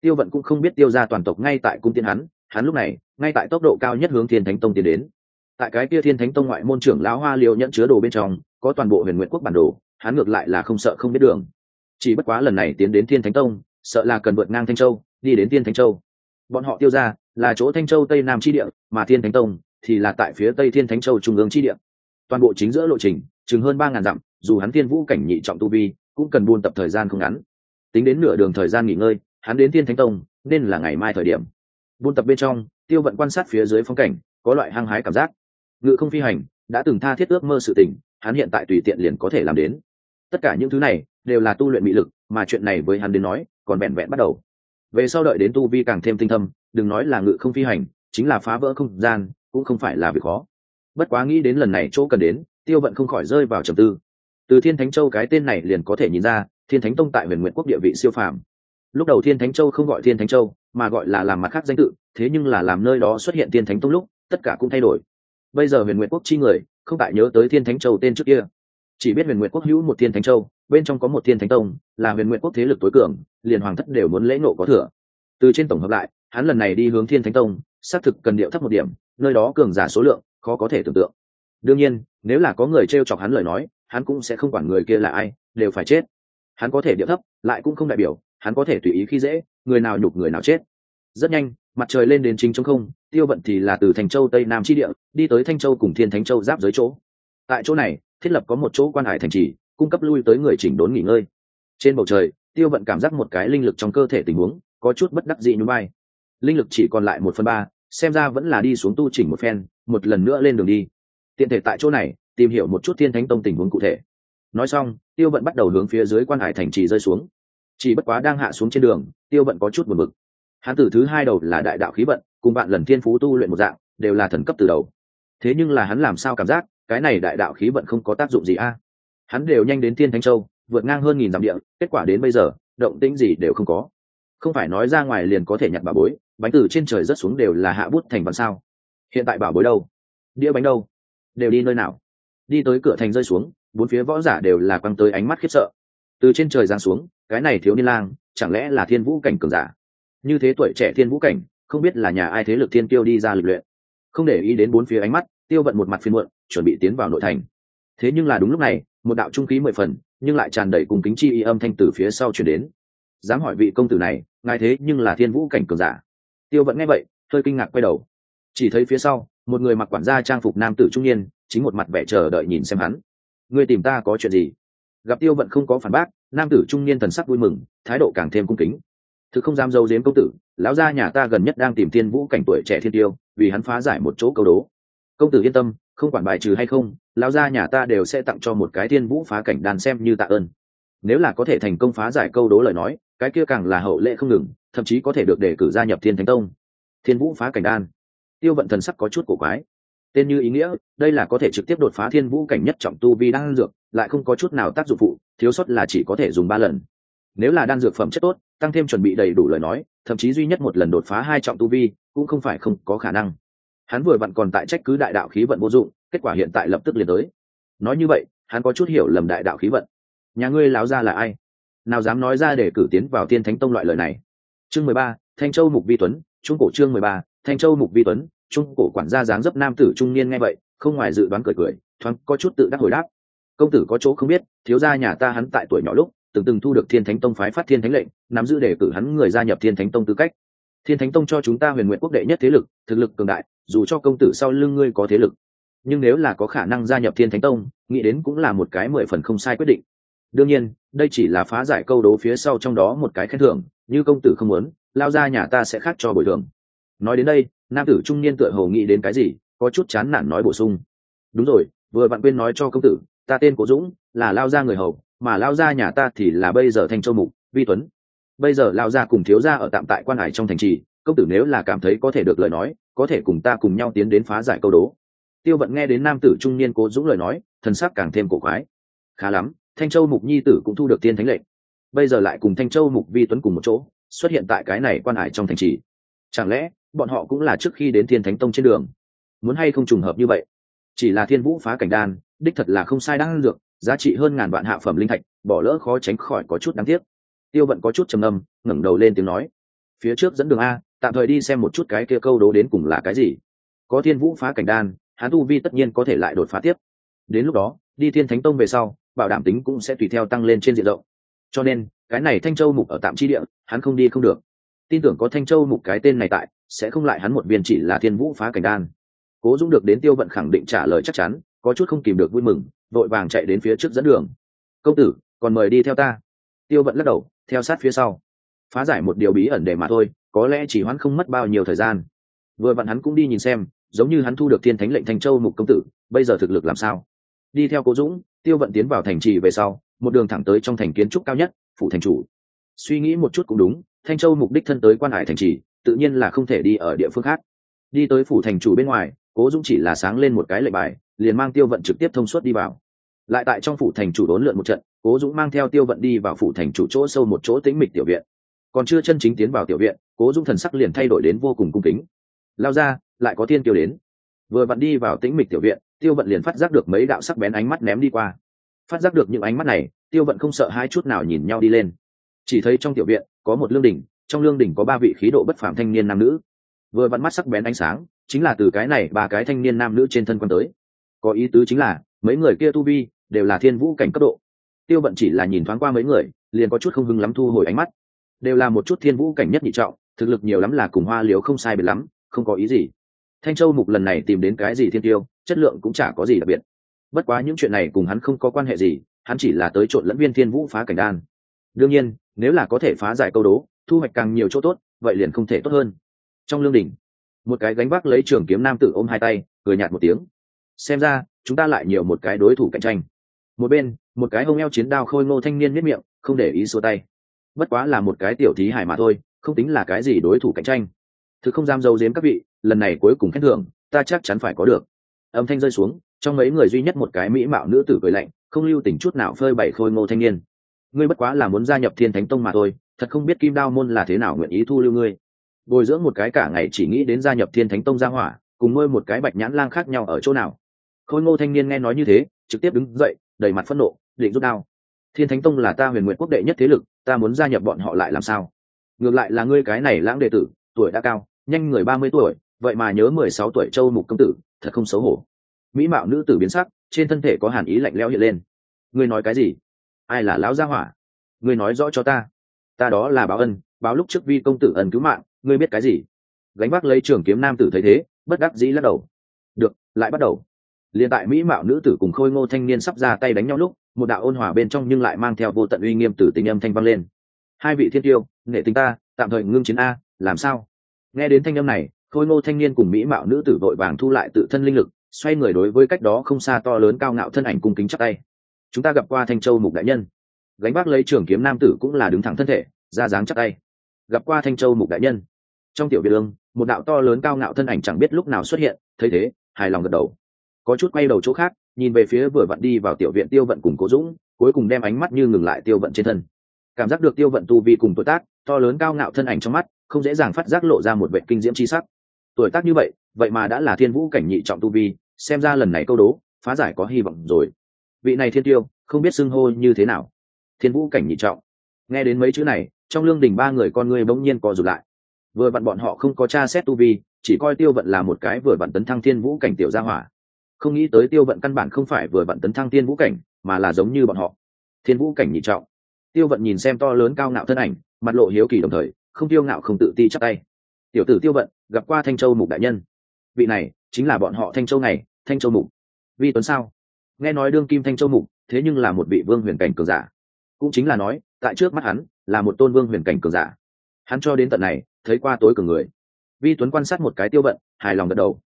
tiêu vận cũng không biết tiêu gia toàn tộc ngay tại cung tiên hắn hắn lúc này, ngay tại tốc độ cao nhất hướng thiên thánh tông tiến đến. Tại cái kia thiên thánh tông ngoại môn trưởng lão hoa liệu nhận chứa đồ bên trong, có toàn bộ huyền nguyện quốc bản đồ, hắn ngược lại là không sợ không biết đường. Chỉ bất quá lần này tiến đến thiên thánh tông, sợ là cần vượt ngang thanh châu, đi đến thiên thánh châu. Bọn họ tiêu ra là chỗ thanh châu tây nam chi địa, mà thiên thánh tông thì là tại phía tây thiên thánh châu trung ương chi địa toàn bộ chính giữa lộ trình, chừng hơn ba ngàn dặm, dù hắn thiên vũ cảnh nhị trọng tu vi, cũng cần buôn tập thời gian không ngắn. Tính đến nửa đường thời gian nghỉ ngơi, hắn đến thiên thánh tông, nên là ngày mai thời điểm. Buôn tập bên trong, tiêu vận quan sát phía dưới phong cảnh, có loại hăng hái cảm giác. Ngự không phi hành, đã từng tha thiết ước mơ sự tình, hắn hiện tại tùy tiện liền có thể làm đến. Tất cả những thứ này, đều là tu luyện mỹ lực, mà chuyện này với hắn đến nói, còn vẹn vẹn bắt đầu. Về sau đợi đến tu vi càng thêm tinh thâm, đừng nói là ngự không phi hành, chính là phá vỡ không gian, cũng không phải là việc khó bất quá nghĩ đến lần này chỗ cần đến, tiêu vận không khỏi rơi vào trầm tư. Từ thiên thánh châu cái tên này liền có thể nhìn ra, thiên thánh tông tại huyền nguyện quốc địa vị siêu phàm. Lúc đầu thiên thánh châu không gọi thiên thánh châu, mà gọi là làm mặt khác danh tự, thế nhưng là làm nơi đó xuất hiện thiên thánh tông lúc, tất cả cũng thay đổi. Bây giờ huyền nguyện quốc chi người, không tại nhớ tới thiên thánh châu tên trước kia. Chỉ biết huyền nguyện quốc hữu một thiên thánh châu, bên trong có một thiên thánh tông, là huyền nguyện quốc thế lực tối cường, liền hoàng thất đều muốn lễ nộ có thừa. Từ trên tổng hợp lại, hắn lần này đi hướng thiên thánh tông, xác thực cần điệu thấp một điểm, nơi đó cường giả số lượng khó có thể tưởng tượng. Đương nhiên, nếu là có người t r e o chọc hắn lời nói, hắn cũng sẽ không quản người kia là ai, đều phải chết. Hắn có thể điệu thấp, lại cũng không đại biểu, hắn có thể tùy ý khi dễ, người nào nhục người nào chết. Rất nhanh, mặt trời lên đến chính trong không, tiêu vận thì là từ thành châu tây nam chi địa, đi tới thanh châu cùng thiên thánh châu giáp dưới chỗ. Tại chỗ này, thiết lập có một chỗ quan hải thành trì, cung cấp lui tới người chỉnh đốn nghỉ ngơi. Trên bầu trời, tiêu vận cảm giác một cái linh lực trong cơ thể tình huống, có chút bất đắc dị nhún vai linh lực chỉ còn lại một phần ba xem ra vẫn là đi xuống tu chỉnh một phen, một lần nữa lên đường đi. Tiện thể tại chỗ này, tìm hiểu một chút thiên thánh tông tình huống cụ thể. Nói xong, tiêu vận bắt đầu hướng phía dưới quan hải thành trì rơi xuống. Chỉ bất quá đang hạ xuống trên đường, tiêu vận có chút buồn bực. Hán từ thứ hai đầu là đại đạo khí vận, cùng bạn lần thiên phú tu luyện một dạng, đều là thần cấp từ đầu. Thế nhưng là hắn làm sao cảm giác, cái này đại đạo khí vận không có tác dụng gì a? Hắn đều nhanh đến thiên thánh châu, vượt ngang hơn nghìn dặm địa, kết quả đến bây giờ, động tĩnh gì đều không có không phải nói ra ngoài liền có thể nhặt bảo bối, bánh từ trên trời rớt xuống đều là hạ bút thành văn sao? Hiện tại bảo bối đâu? Đĩa bánh đâu? Đều đi nơi nào? Đi tới cửa thành rơi xuống, bốn phía võ giả đều là quăng tới ánh mắt khiếp sợ. Từ trên trời giáng xuống, cái này thiếu niên lang, chẳng lẽ là thiên vũ cảnh cường giả? Như thế tuổi trẻ thiên vũ cảnh, không biết là nhà ai thế lực thiên tiêu đi ra lực luyện. Không để ý đến bốn phía ánh mắt, tiêu vận một mặt phiên muộn, chuẩn bị tiến vào nội thành. Thế nhưng là đúng lúc này, một đạo trung khí mười phần, nhưng lại tràn đầy cùng kính chi y âm thanh từ phía sau chuyển đến dám hỏi vị công tử này, ngài thế nhưng là thiên vũ cảnh cường giả. Tiêu vẫn nghe vậy, hơi kinh ngạc quay đầu. Chỉ thấy phía sau, một người mặc quản gia trang phục nam tử trung niên, chính một mặt vẻ chờ đợi nhìn xem hắn. Người tìm ta có chuyện gì? Gặp tiêu vận không có phản bác, nam tử trung niên thần sắc vui mừng, thái độ càng thêm cung kính. Thực không dám dâu dếm công tử, lão gia nhà ta gần nhất đang tìm thiên vũ cảnh tuổi trẻ thiên tiêu, vì hắn phá giải một chỗ câu đố. Công tử yên tâm, không quản bài trừ hay không, lão gia nhà ta đều sẽ tặng cho một cái thiên vũ phá cảnh đàn xem như tạ ơn nếu là có thể thành công phá giải câu đố lời nói, cái kia càng là hậu lệ không ngừng, thậm chí có thể được đề cử gia nhập thiên thánh tông. Thiên vũ phá cảnh đan. Tiêu vận thần sắc có chút cổ quái. Tên như ý nghĩa, đây là có thể trực tiếp đột phá thiên vũ cảnh nhất trọng tu vi đang dược, lại không có chút nào tác dụng phụ, thiếu sót là chỉ có thể dùng ba lần. Nếu là đan dược phẩm chất tốt, tăng thêm chuẩn bị đầy đủ lời nói, thậm chí duy nhất một lần đột phá hai trọng tu vi, cũng không phải không có khả năng. Hắn vừa vặn còn tại trách cứ đại đạo khí vận vô dụng, kết quả hiện tại lập tức liền tới. Nói như vậy, hắn có chút hiểu lầm đại đạo khí vận nhà ngươi láo ra là ai? Nào dám nói ra để cử tiến vào tiên thánh tông loại lời này. Chương mười ba, thanh châu mục vi tuấn, trung cổ chương mười ba, thanh châu mục vi tuấn, trung cổ quản gia dáng dấp nam tử trung niên nghe vậy, không ngoài dự đoán cười cười, thoáng có chút tự đắc hồi đáp. Công tử có chỗ không biết, thiếu gia nhà ta hắn tại tuổi nhỏ lúc, từng từng thu được thiên thánh tông phái phát thiên thánh lệnh, nắm giữ để cử hắn người gia nhập thiên thánh tông tư cách. Thiên thánh tông cho chúng ta huyền nguyện quốc đệ nhất thế lực, thực lực cường đại, dù cho công tử sau lưng ngươi có thế lực, nhưng nếu là có khả năng gia nhập thiên thánh tông, nghĩ đến cũng là một cái mười phần không sai quyết định đương nhiên, đây chỉ là phá giải câu đố phía sau trong đó một cái khen thưởng, như công tử không muốn, lao ra nhà ta sẽ khác cho bồi thường. Nói đến đây, nam tử trung niên tựa hồ nghĩ đến cái gì, có chút chán nản nói bổ sung. Đúng rồi, vừa bạn quên nói cho công tử, ta tên cố dũng, là lao gia người hầu, mà lao gia nhà ta thì là bây giờ thanh châu mục, vi tuấn. Bây giờ lao gia cùng thiếu gia ở tạm tại quan hải trong thành trì, công tử nếu là cảm thấy có thể được lời nói, có thể cùng ta cùng nhau tiến đến phá giải câu đố. Tiêu vận nghe đến nam tử trung niên cố dũng lời nói, thần sắc càng thêm cổ quái. Khá lắm thanh châu mục nhi tử cũng thu được tiên thánh lệnh. Bây giờ lại cùng thanh châu mục vi tuấn cùng một chỗ, xuất hiện tại cái này quan hải trong thành trì. Chẳng lẽ, bọn họ cũng là trước khi đến thiên thánh tông trên đường? Muốn hay không trùng hợp như vậy? Chỉ là thiên vũ phá cảnh đan, đích thật là không sai đang dược, giá trị hơn ngàn vạn hạ phẩm linh thạch, bỏ lỡ khó tránh khỏi có chút đáng tiếc. Tiêu vận có chút trầm âm ngẩng đầu lên tiếng nói. Phía trước dẫn đường a, tạm thời đi xem một chút cái kia câu đố đến cùng là cái gì. Có thiên vũ phá cảnh đan hắn tu vi tất nhiên có thể lại đột phá tiếp. Đến lúc đó, đi thiên thánh tông về sau bảo đảm tính cũng sẽ tùy theo tăng lên trên diện rộng. Cho nên, cái này thanh châu mục ở tạm chi địa, hắn không đi không được. Tin tưởng có thanh châu mục cái tên này tại, sẽ không lại hắn một viên chỉ là thiên vũ phá cảnh đan. Cố dũng được đến tiêu vận khẳng định trả lời chắc chắn, có chút không kìm được vui mừng, vội vàng chạy đến phía trước dẫn đường. Công tử, còn mời đi theo ta. Tiêu vận lắc đầu, theo sát phía sau. Phá giải một điều bí ẩn để mà thôi, có lẽ chỉ hoãn không mất bao nhiêu thời gian. Vừa vặn hắn cũng đi nhìn xem, giống như hắn thu được thiên thánh lệnh thanh châu mục công tử, bây giờ thực lực làm sao? Đi theo cố dũng, tiêu vận tiến vào thành trì về sau, một đường thẳng tới trong thành kiến trúc cao nhất, phủ thành chủ. Suy nghĩ một chút cũng đúng, thanh châu mục đích thân tới quan hải thành trì, tự nhiên là không thể đi ở địa phương khác. Đi tới phủ thành chủ bên ngoài, cố dũng chỉ là sáng lên một cái lệnh bài, liền mang tiêu vận trực tiếp thông suốt đi vào. Lại tại trong phủ thành chủ đốn lượn một trận, cố dũng mang theo tiêu vận đi vào phủ thành chủ chỗ sâu một chỗ tĩnh mịch tiểu viện. Còn chưa chân chính tiến vào tiểu viện, cố dũng thần sắc liền thay đổi đến vô cùng cung kính. Lao ra, lại có thiên kiều đến. Vừa vặn đi vào tĩnh mịch tiểu viện tiêu vận liền phát giác được mấy đạo sắc bén ánh mắt ném đi qua. Phát giác được những ánh mắt này, tiêu vận không sợ hai chút nào nhìn nhau đi lên. Chỉ thấy trong tiểu viện, có một lương đỉnh, trong lương đỉnh có ba vị khí độ bất phàm thanh niên nam nữ. Vừa vặn mắt sắc bén ánh sáng, chính là từ cái này ba cái thanh niên nam nữ trên thân quan tới. Có ý tứ chính là, mấy người kia tu vi, đều là thiên vũ cảnh cấp độ. Tiêu vận chỉ là nhìn thoáng qua mấy người, liền có chút không hưng lắm thu hồi ánh mắt. Đều là một chút thiên vũ cảnh nhất nhị trọng, thực lực nhiều lắm là cùng hoa liều không sai biệt lắm, không có ý gì thanh châu mục lần này tìm đến cái gì thiên tiêu, chất lượng cũng chả có gì đặc biệt. Bất quá những chuyện này cùng hắn không có quan hệ gì, hắn chỉ là tới trộn lẫn viên thiên vũ phá cảnh đan. Đương nhiên, nếu là có thể phá giải câu đố, thu hoạch càng nhiều chỗ tốt, vậy liền không thể tốt hơn. Trong lương đình một cái gánh vác lấy trường kiếm nam tử ôm hai tay, cười nhạt một tiếng. Xem ra, chúng ta lại nhiều một cái đối thủ cạnh tranh. Một bên, một cái hông eo chiến đao khôi ngô thanh niên miết miệng, không để ý xua tay. Bất quá là một cái tiểu thí hải mà thôi, không tính là cái gì đối thủ cạnh tranh thứ không dám giấu giếm các vị, lần này cuối cùng khen thưởng, ta chắc chắn phải có được. Âm thanh rơi xuống, trong mấy người duy nhất một cái mỹ mạo nữ tử cười lạnh, không lưu tình chút nào phơi bày khôi ngô thanh niên. Ngươi bất quá là muốn gia nhập thiên thánh tông mà thôi, thật không biết kim đao môn là thế nào nguyện ý thu lưu ngươi. Bồi dưỡng một cái cả ngày chỉ nghĩ đến gia nhập thiên thánh tông gia hỏa, cùng nuôi một cái bạch nhãn lang khác nhau ở chỗ nào. Khôi ngô thanh niên nghe nói như thế, trực tiếp đứng dậy, đầy mặt phẫn nộ, định rút đao. Thiên thánh tông là ta huyền nguyện quốc đệ nhất thế lực, ta muốn gia nhập bọn họ lại làm sao? Ngược lại là ngươi cái này lãng đệ tử tuổi đã cao, nhanh người ba mươi tuổi, vậy mà nhớ mười sáu tuổi châu mục công tử, thật không xấu hổ. Mỹ mạo nữ tử biến sắc, trên thân thể có hàn ý lạnh lẽo hiện lên. Ngươi nói cái gì? Ai là lão gia hỏa? Ngươi nói rõ cho ta. Ta đó là báo ân, báo lúc trước vi công tử ân cứu mạng, ngươi biết cái gì? Gánh vác lấy trường kiếm nam tử thấy thế, bất đắc dĩ lắc đầu. Được, lại bắt đầu. Liền tại mỹ mạo nữ tử cùng khôi ngô thanh niên sắp ra tay đánh nhau lúc, một đạo ôn hòa bên trong nhưng lại mang theo vô tận uy nghiêm từ tình âm thanh vang lên. Hai vị thiên tiêu nghệ tính ta, tạm thời ngưng chiến a làm sao? Nghe đến thanh âm này, khôi ngô thanh niên cùng mỹ mạo nữ tử vội vàng thu lại tự thân linh lực, xoay người đối với cách đó không xa to lớn cao ngạo thân ảnh cung kính chắc tay. Chúng ta gặp qua thanh châu mục đại nhân. Gánh bác lấy trường kiếm nam tử cũng là đứng thẳng thân thể, ra dáng chắc tay. Gặp qua thanh châu mục đại nhân. Trong tiểu việt lương, một đạo to lớn cao ngạo thân ảnh chẳng biết lúc nào xuất hiện, thấy thế, hài lòng gật đầu. Có chút quay đầu chỗ khác, nhìn về phía vừa vặn đi vào tiểu viện tiêu vận cùng cố dũng, cuối cùng đem ánh mắt như ngừng lại tiêu vận trên thân. Cảm giác được tiêu vận tu vi cùng tuổi tác, to lớn cao ngạo thân ảnh trong mắt không dễ dàng phát giác lộ ra một vệ kinh diễm c h i sắc. Tuổi tác như vậy vậy mà đã là thiên vũ cảnh nhị trọng tu vi, xem ra lần này câu đố, phá giải có hy vọng rồi. Vị này thiên tiêu, không biết xưng hô như thế nào. Thiên vũ cảnh nhị trọng. Nghe đến mấy chữ này, trong lương đình ba người con người bỗng nhiên co rụt lại. Vừa vặn bọn họ không có tra xét tu vi, chỉ coi tiêu vận là một cái vừa vặn tấn thăng thiên vũ cảnh tiểu gia hỏa. Không nghĩ tới tiêu vận căn bản không phải vừa vặn tấn thăng thiên vũ cảnh, mà là giống như bọn họ. Thiên vũ cảnh nhị trọng. Tiêu vận nhìn xem to lớn cao ngạo thân ảnh, mặt lộ hiếu kỳ đồng thời không tiêu ngạo không tự ti chắc tay. Tiểu tử tiêu vận, gặp qua thanh châu mục đại nhân. Vị này, chính là bọn họ thanh châu này thanh châu mục. Vi tuấn sao? Nghe nói đương kim thanh châu mục, thế nhưng là một vị vương huyền cảnh cường giả. Cũng chính là nói, tại trước mắt hắn, là một tôn vương huyền cảnh cường giả. Hắn cho đến tận này, thấy qua tối cường người. Vi tuấn quan sát một cái tiêu vận, hài lòng gật đầu.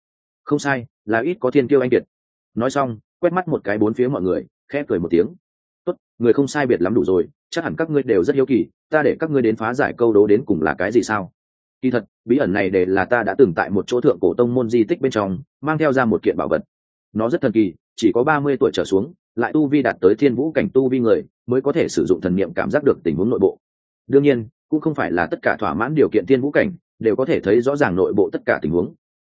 Không sai, là ít có thiên tiêu anh kiệt. Nói xong, quét mắt một cái bốn phía mọi người, khẽ cười một tiếng. Tốt, người không sai biệt lắm đủ rồi chắc hẳn các ngươi đều rất hiếu kỳ, ta để các ngươi đến phá giải câu đố đến cùng là cái gì sao? Kỳ thật, bí ẩn này để là ta đã từng tại một chỗ thượng cổ tông môn di tích bên trong, mang theo ra một kiện bảo vật. Nó rất thần kỳ, chỉ có ba mươi tuổi trở xuống, lại tu vi đạt tới thiên vũ cảnh tu vi người, mới có thể sử dụng thần niệm cảm giác được tình huống nội bộ. Đương nhiên, cũng không phải là tất cả thỏa mãn điều kiện thiên vũ cảnh, đều có thể thấy rõ ràng nội bộ tất cả tình huống.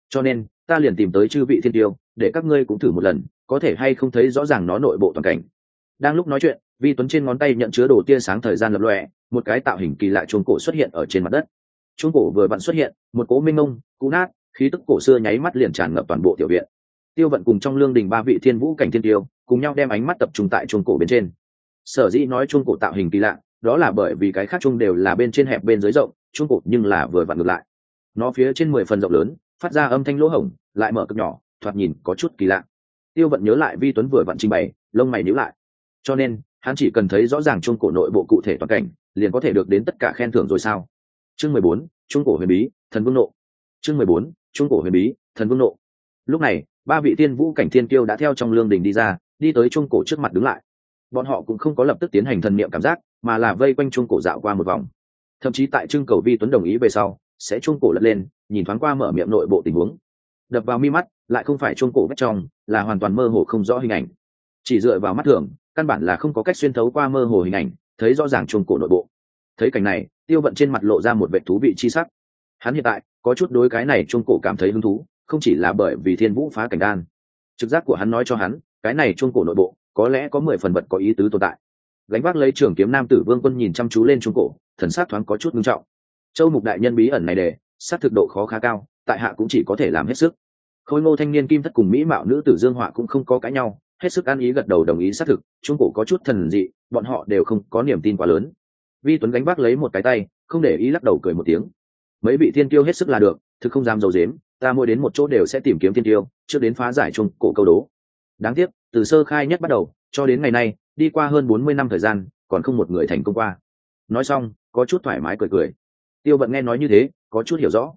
Cho nên, ta liền tìm tới chư vị thiên tiêu, để các ngươi cũng thử một lần, có thể hay không thấy rõ ràng nó nội bộ toàn cảnh. Đang lúc nói chuyện vi tuấn trên ngón tay nhận chứa đồ tia sáng thời gian lập lòe, một cái tạo hình kỳ lạ chuông cổ xuất hiện ở trên mặt đất. Chuông cổ vừa vặn xuất hiện, một cố minh ông cú nát, khí tức cổ xưa nháy mắt liền tràn ngập toàn bộ tiểu viện. Tiêu vận cùng trong lương đình ba vị thiên vũ cảnh thiên tiêu, cùng nhau đem ánh mắt tập trung tại chuông cổ bên trên. Sở dĩ nói chuông cổ tạo hình kỳ lạ, đó là bởi vì cái khác chung đều là bên trên hẹp bên dưới rộng, chuông cổ nhưng là vừa vặn ngược lại. Nó phía trên mười phần rộng lớn, phát ra âm thanh lỗ hổng, lại mở cực nhỏ, thoạt nhìn có chút kỳ lạ. Tiêu vận nhớ lại vi tuấn vừa vặn trình bày, lông mày nhíu lại. Cho nên hắn chỉ cần thấy rõ ràng chuông cổ nội bộ cụ thể toàn cảnh, liền có thể được đến tất cả khen thưởng rồi sao? Chương mười bốn, chuông cổ huyền bí, thần vương nộ. Chương mười bốn, chuông cổ huyền bí, thần vương nộ. Lúc này, ba vị tiên vũ cảnh thiên kiêu đã theo trong lương đình đi ra, đi tới chuông cổ trước mặt đứng lại. Bọn họ cũng không có lập tức tiến hành thần niệm cảm giác, mà là vây quanh chuông cổ dạo qua một vòng. Thậm chí tại trưng cầu vi tuấn đồng ý về sau, sẽ chuông cổ lật lên, nhìn thoáng qua mở miệng nội bộ tình huống. Đập vào mi mắt, lại không phải chuông cổ vách trong, là hoàn toàn mơ hồ không rõ hình ảnh chỉ dựa vào mắt thường, căn bản là không có cách xuyên thấu qua mơ hồ hình ảnh, thấy rõ ràng chuồng cổ nội bộ. Thấy cảnh này, tiêu vận trên mặt lộ ra một vệ thú vị chi sắc. Hắn hiện tại, có chút đối cái này chuông cổ cảm thấy hứng thú, không chỉ là bởi vì thiên vũ phá cảnh đan. Trực giác của hắn nói cho hắn, cái này chuông cổ nội bộ, có lẽ có mười phần vật có ý tứ tồn tại. Gánh vác lấy trưởng kiếm nam tử vương quân nhìn chăm chú lên chuông cổ, thần sát thoáng có chút ngưng trọng. Châu mục đại nhân bí ẩn này đề sát thực độ khó khá cao, tại hạ cũng chỉ có thể làm hết sức. Khôi ngô thanh niên kim thất cùng mỹ mạo nữ tử dương họa cũng không có cãi nhau hết sức ăn ý gật đầu đồng ý xác thực, trung cổ có chút thần dị, bọn họ đều không có niềm tin quá lớn. Vi tuấn gánh vác lấy một cái tay, không để ý lắc đầu cười một tiếng. Mấy vị thiên tiêu hết sức là được, thực không dám dầu dếm ta mỗi đến một chỗ đều sẽ tìm kiếm thiên tiêu, trước đến phá giải trung cổ câu đố. Đáng tiếc, từ sơ khai nhất bắt đầu, cho đến ngày nay, đi qua hơn bốn mươi năm thời gian, còn không một người thành công qua. Nói xong, có chút thoải mái cười cười. Tiêu vận nghe nói như thế, có chút hiểu rõ.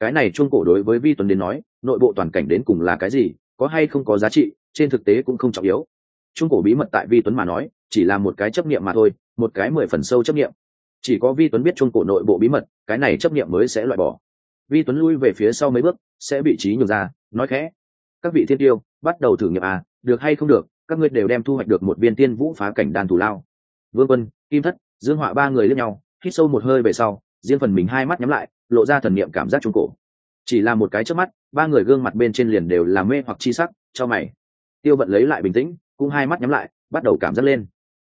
Cái này trung cổ đối với vi tuấn đến nói, nội bộ toàn cảnh đến cùng là cái gì, có hay không có giá trị trên thực tế cũng không trọng yếu. Trung cổ bí mật tại vi tuấn mà nói, chỉ là một cái chấp nghiệm mà thôi, một cái mười phần sâu chấp nghiệm chỉ có vi tuấn biết trung cổ nội bộ bí mật, cái này chấp nghiệm mới sẽ loại bỏ. Vi tuấn lui về phía sau mấy bước, sẽ bị trí nhường ra, nói khẽ. Các vị thiên tiêu, bắt đầu thử nghiệm à được hay không được, các ngươi đều đem thu hoạch được một viên tiên vũ phá cảnh đàn thủ lao. Vương quân, kim thất, dương họa ba người lên nhau, hít sâu một hơi về sau, riêng phần mình hai mắt nhắm lại, lộ ra thần niệm cảm giác trung cổ. Chỉ là một cái trước mắt, ba người gương mặt bên trên liền đều là mê hoặc chi sắc, cho mày tiêu vận lấy lại bình tĩnh, cũng hai mắt nhắm lại, bắt đầu cảm giác lên.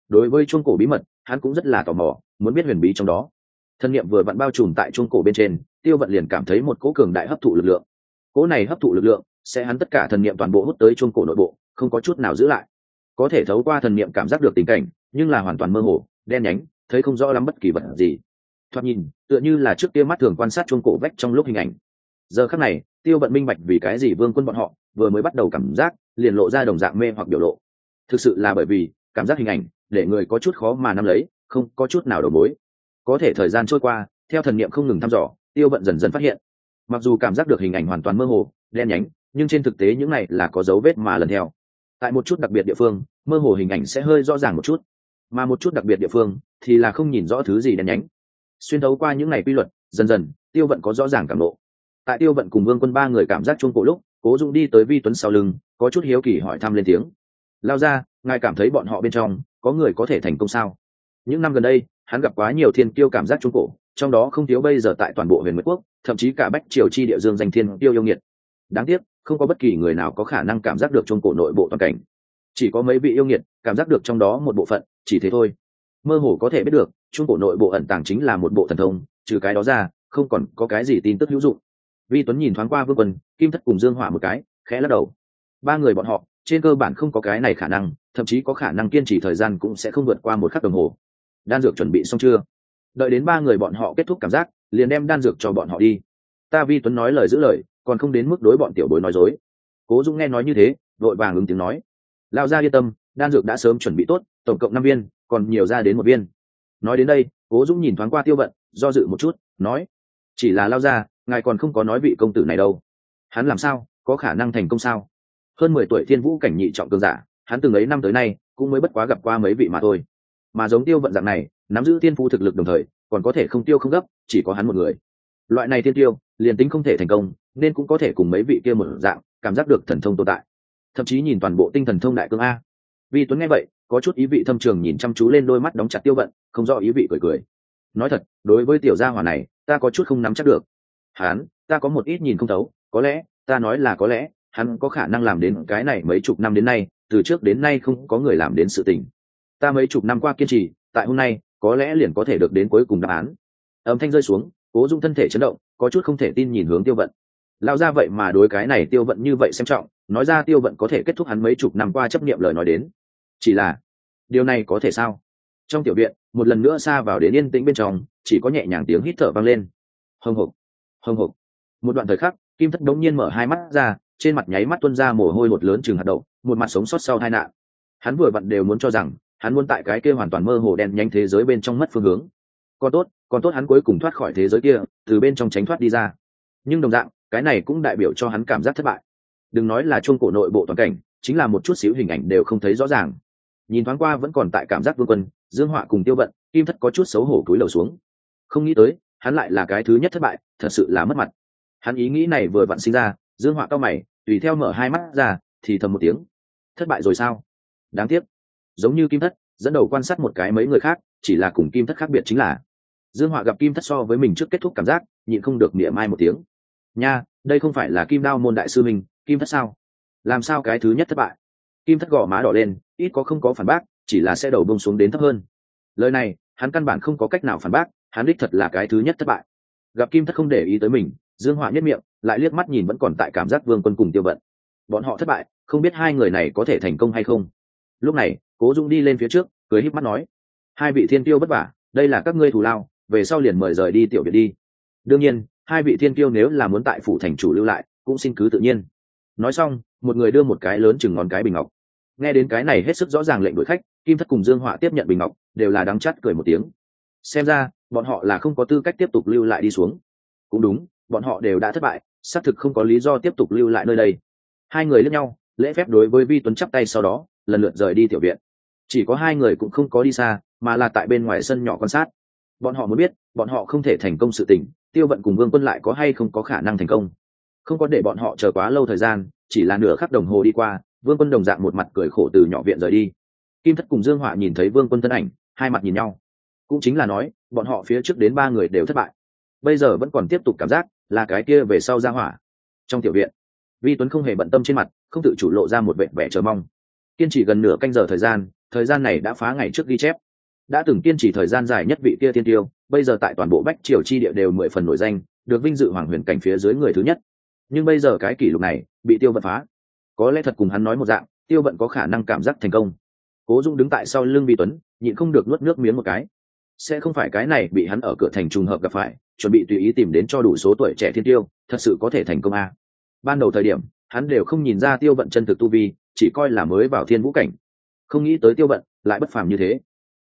Đối với chuông cổ bí mật, hắn cũng rất là tò mò, muốn biết huyền bí trong đó. Thân nhiệm vừa vặn bao trùm tại chuông cổ bên trên, tiêu vận liền cảm thấy một cỗ cường đại hấp thụ lực lượng. Cỗ này hấp thụ lực lượng, sẽ hắn tất cả thần niệm toàn bộ hút tới chuông cổ nội bộ, không có chút nào giữ lại. Có thể thấu qua thần niệm cảm giác được tình cảnh, nhưng là hoàn toàn mơ hồ, đen nhánh, thấy không rõ lắm bất kỳ vật gì. Thoạt nhìn, tựa như là trước kia mắt thường quan sát chuông cổ vách trong lúc hình ảnh. Giờ khắc này, tiêu vận minh bạch vì cái gì vương quân bọn họ vừa mới bắt đầu cảm giác liền lộ ra đồng dạng mê hoặc biểu lộ. Thực sự là bởi vì, cảm giác hình ảnh để người có chút khó mà nắm lấy, không có chút nào đầu mối. Có thể thời gian trôi qua, theo thần niệm không ngừng thăm dò, tiêu vận dần dần phát hiện. Mặc dù cảm giác được hình ảnh hoàn toàn mơ hồ, đen nhánh, nhưng trên thực tế những này là có dấu vết mà lần theo. Tại một chút đặc biệt địa phương, mơ hồ hình ảnh sẽ hơi rõ ràng một chút. Mà một chút đặc biệt địa phương thì là không nhìn rõ thứ gì đen nhánh. Xuyên thấu qua những ngày quy luật, dần dần, tiêu vận có rõ ràng cảm lộ. Tại tiêu vận cùng vương quân ba người cảm giác chuông cổ lúc, cố dũng đi tới vi tuấn sau lưng có chút hiếu kỳ hỏi thăm lên tiếng. Lao ra, ngài cảm thấy bọn họ bên trong có người có thể thành công sao? Những năm gần đây, hắn gặp quá nhiều thiên tiêu cảm giác trung cổ, trong đó không thiếu bây giờ tại toàn bộ huyền nguyệt quốc, thậm chí cả bách triều chi địa dương danh thiên tiêu yêu nghiệt. Đáng tiếc, không có bất kỳ người nào có khả năng cảm giác được trung cổ nội bộ toàn cảnh. Chỉ có mấy vị yêu nghiệt cảm giác được trong đó một bộ phận, chỉ thế thôi. Mơ hồ có thể biết được, trung cổ nội bộ ẩn tàng chính là một bộ thần thông, trừ cái đó ra, không còn có cái gì tin tức hữu dụng. Vi tuấn nhìn thoáng qua vương quân, kim thất cùng dương hỏa một cái, khẽ lắc đầu ba người bọn họ, trên cơ bản không có cái này khả năng, thậm chí có khả năng kiên trì thời gian cũng sẽ không vượt qua một khắc đồng hồ. Đan dược chuẩn bị xong chưa? Đợi đến ba người bọn họ kết thúc cảm giác, liền đem đan dược cho bọn họ đi. Ta vi tuấn nói lời giữ lời, còn không đến mức đối bọn tiểu bối nói dối. Cố dũng nghe nói như thế vội vàng ứng tiếng nói. Lao ra yên tâm, đan dược đã sớm chuẩn bị tốt, tổng cộng năm viên, còn nhiều ra đến một viên. Nói đến đây, cố dũng nhìn thoáng qua tiêu vận, do dự một chút, nói. Chỉ là lao ra, ngài còn không có nói vị công tử này đâu. Hắn làm sao, có khả năng thành công sao? Hơn mười tuổi thiên vũ cảnh nhị trọng cường giả, hắn từng ấy năm tới nay cũng mới bất quá gặp qua mấy vị mà thôi. Mà giống tiêu vận dạng này, nắm giữ tiên phu thực lực đồng thời, còn có thể không tiêu không gấp, chỉ có hắn một người. Loại này tiên tiêu, liền tính không thể thành công, nên cũng có thể cùng mấy vị kia một dạng, cảm giác được thần thông tồn tại. Thậm chí nhìn toàn bộ tinh thần thông đại cương a. Vì tuấn nghe vậy, có chút ý vị thâm trường nhìn chăm chú lên đôi mắt đóng chặt tiêu vận, không rõ ý vị cười cười. Nói thật, đối với tiểu gia hỏa này, ta có chút không nắm chắc được. Hắn ta có một ít nhìn không thấu, có lẽ, ta nói là có lẽ hắn có khả năng làm đến cái này mấy chục năm đến nay, từ trước đến nay không có người làm đến sự tình. Ta mấy chục năm qua kiên trì, tại hôm nay, có lẽ liền có thể được đến cuối cùng đáp án. Âm thanh rơi xuống, cố dung thân thể chấn động, có chút không thể tin nhìn hướng tiêu vận. Lao ra vậy mà đối cái này tiêu vận như vậy xem trọng, nói ra tiêu vận có thể kết thúc hắn mấy chục năm qua chấp nghiệm lời nói đến. Chỉ là, điều này có thể sao? Trong tiểu viện, một lần nữa xa vào đến yên tĩnh bên trong, chỉ có nhẹ nhàng tiếng hít thở vang lên. Hồng hộc hồng hộc một đoạn thời khắc, kim thất đống nhiên mở hai mắt ra trên mặt nháy mắt tuân ra mồ hôi một lớn chừng hạt đậu, một mặt sống sót sau tai nạn. Hắn vừa vặn đều muốn cho rằng, hắn muốn tại cái kia hoàn toàn mơ hồ đen nhanh thế giới bên trong mất phương hướng. Còn tốt còn tốt hắn cuối cùng thoát khỏi thế giới kia, từ bên trong tránh thoát đi ra. Nhưng đồng dạng, cái này cũng đại biểu cho hắn cảm giác thất bại. Đừng nói là chuông cổ nội bộ toàn cảnh, chính là một chút xíu hình ảnh đều không thấy rõ ràng. Nhìn thoáng qua vẫn còn tại cảm giác vương quân, dương họa cùng tiêu vận, kim thất có chút xấu hổ cúi đầu xuống. Không nghĩ tới, hắn lại là cái thứ nhất thất bại, thật sự là mất mặt. Hắn ý nghĩ này vừa vặn sinh ra, dương họa cao mày tùy theo mở hai mắt ra, thì thầm một tiếng. Thất bại rồi sao? Đáng tiếc. Giống như kim thất, dẫn đầu quan sát một cái mấy người khác, chỉ là cùng kim thất khác biệt chính là, dương họa gặp kim thất so với mình trước kết thúc cảm giác, nhịn không được niệm mai một tiếng. Nha, đây không phải là kim đao môn đại sư mình kim thất sao? Làm sao cái thứ nhất thất bại? Kim thất gò má đỏ lên, ít có không có phản bác, chỉ là sẽ đầu bông xuống đến thấp hơn. Lời này, hắn căn bản không có cách nào phản bác, hắn đích thật là cái thứ nhất thất bại. Gặp kim thất không để ý tới mình dương họa nhất miệng, lại liếc mắt nhìn vẫn còn tại cảm giác vương quân cùng tiêu vận. Bọn họ thất bại, không biết hai người này có thể thành công hay không. Lúc này, cố dung đi lên phía trước, cười híp mắt nói, hai vị thiên tiêu vất vả đây là các ngươi thù lao, về sau liền mời rời đi tiểu biệt đi. Đương nhiên, hai vị thiên tiêu nếu là muốn tại phủ thành chủ lưu lại, cũng xin cứ tự nhiên. Nói xong, một người đưa một cái lớn chừng ngón cái bình ngọc. Nghe đến cái này hết sức rõ ràng lệnh đuổi khách, kim thất cùng dương họa tiếp nhận bình ngọc, đều là đắng chắt cười một tiếng. Xem ra, bọn họ là không có tư cách tiếp tục lưu lại đi xuống. Cũng đúng bọn họ đều đã thất bại, xác thực không có lý do tiếp tục lưu lại nơi đây. Hai người lẫn nhau, lễ phép đối với vi tuấn chắp tay sau đó, lần lượt rời đi tiểu viện. Chỉ có hai người cũng không có đi xa, mà là tại bên ngoài sân nhỏ quan sát. Bọn họ muốn biết, bọn họ không thể thành công sự tình, tiêu vận cùng vương quân lại có hay không có khả năng thành công. Không có để bọn họ chờ quá lâu thời gian, chỉ là nửa khắc đồng hồ đi qua, vương quân đồng dạng một mặt cười khổ từ nhỏ viện rời đi. Kim thất cùng dương họa nhìn thấy vương quân thân ảnh, hai mặt nhìn nhau. Cũng chính là nói, bọn họ phía trước đến ba người đều thất bại. Bây giờ vẫn còn tiếp tục cảm giác là cái kia về sau ra hỏa. Trong tiểu viện, vi tuấn không hề bận tâm trên mặt, không tự chủ lộ ra một vẻ vẻ chờ mong. Kiên trì gần nửa canh giờ thời gian thời gian này đã phá ngày trước ghi chép. Đã từng kiên trì thời gian dài nhất vị kia tiên tiêu, bây giờ tại toàn bộ bách triều chi địa đều mười phần nổi danh, được vinh dự hoàng huyền cảnh phía dưới người thứ nhất. Nhưng bây giờ cái kỷ lục này, bị tiêu vận phá. Có lẽ thật cùng hắn nói một dạng, tiêu vận có khả năng cảm giác thành công. Cố dung đứng tại sau lưng vi tuấn, nhịn không được nuốt nước miếng một cái. Sẽ không phải cái này bị hắn ở cửa thành trùng hợp gặp phải chuẩn bị tùy ý tìm đến cho đủ số tuổi trẻ thiên tiêu, thật sự có thể thành công a. Ban đầu thời điểm, hắn đều không nhìn ra tiêu vận chân thực tu vi, chỉ coi là mới vào thiên vũ cảnh. Không nghĩ tới tiêu vận, lại bất phàm như thế.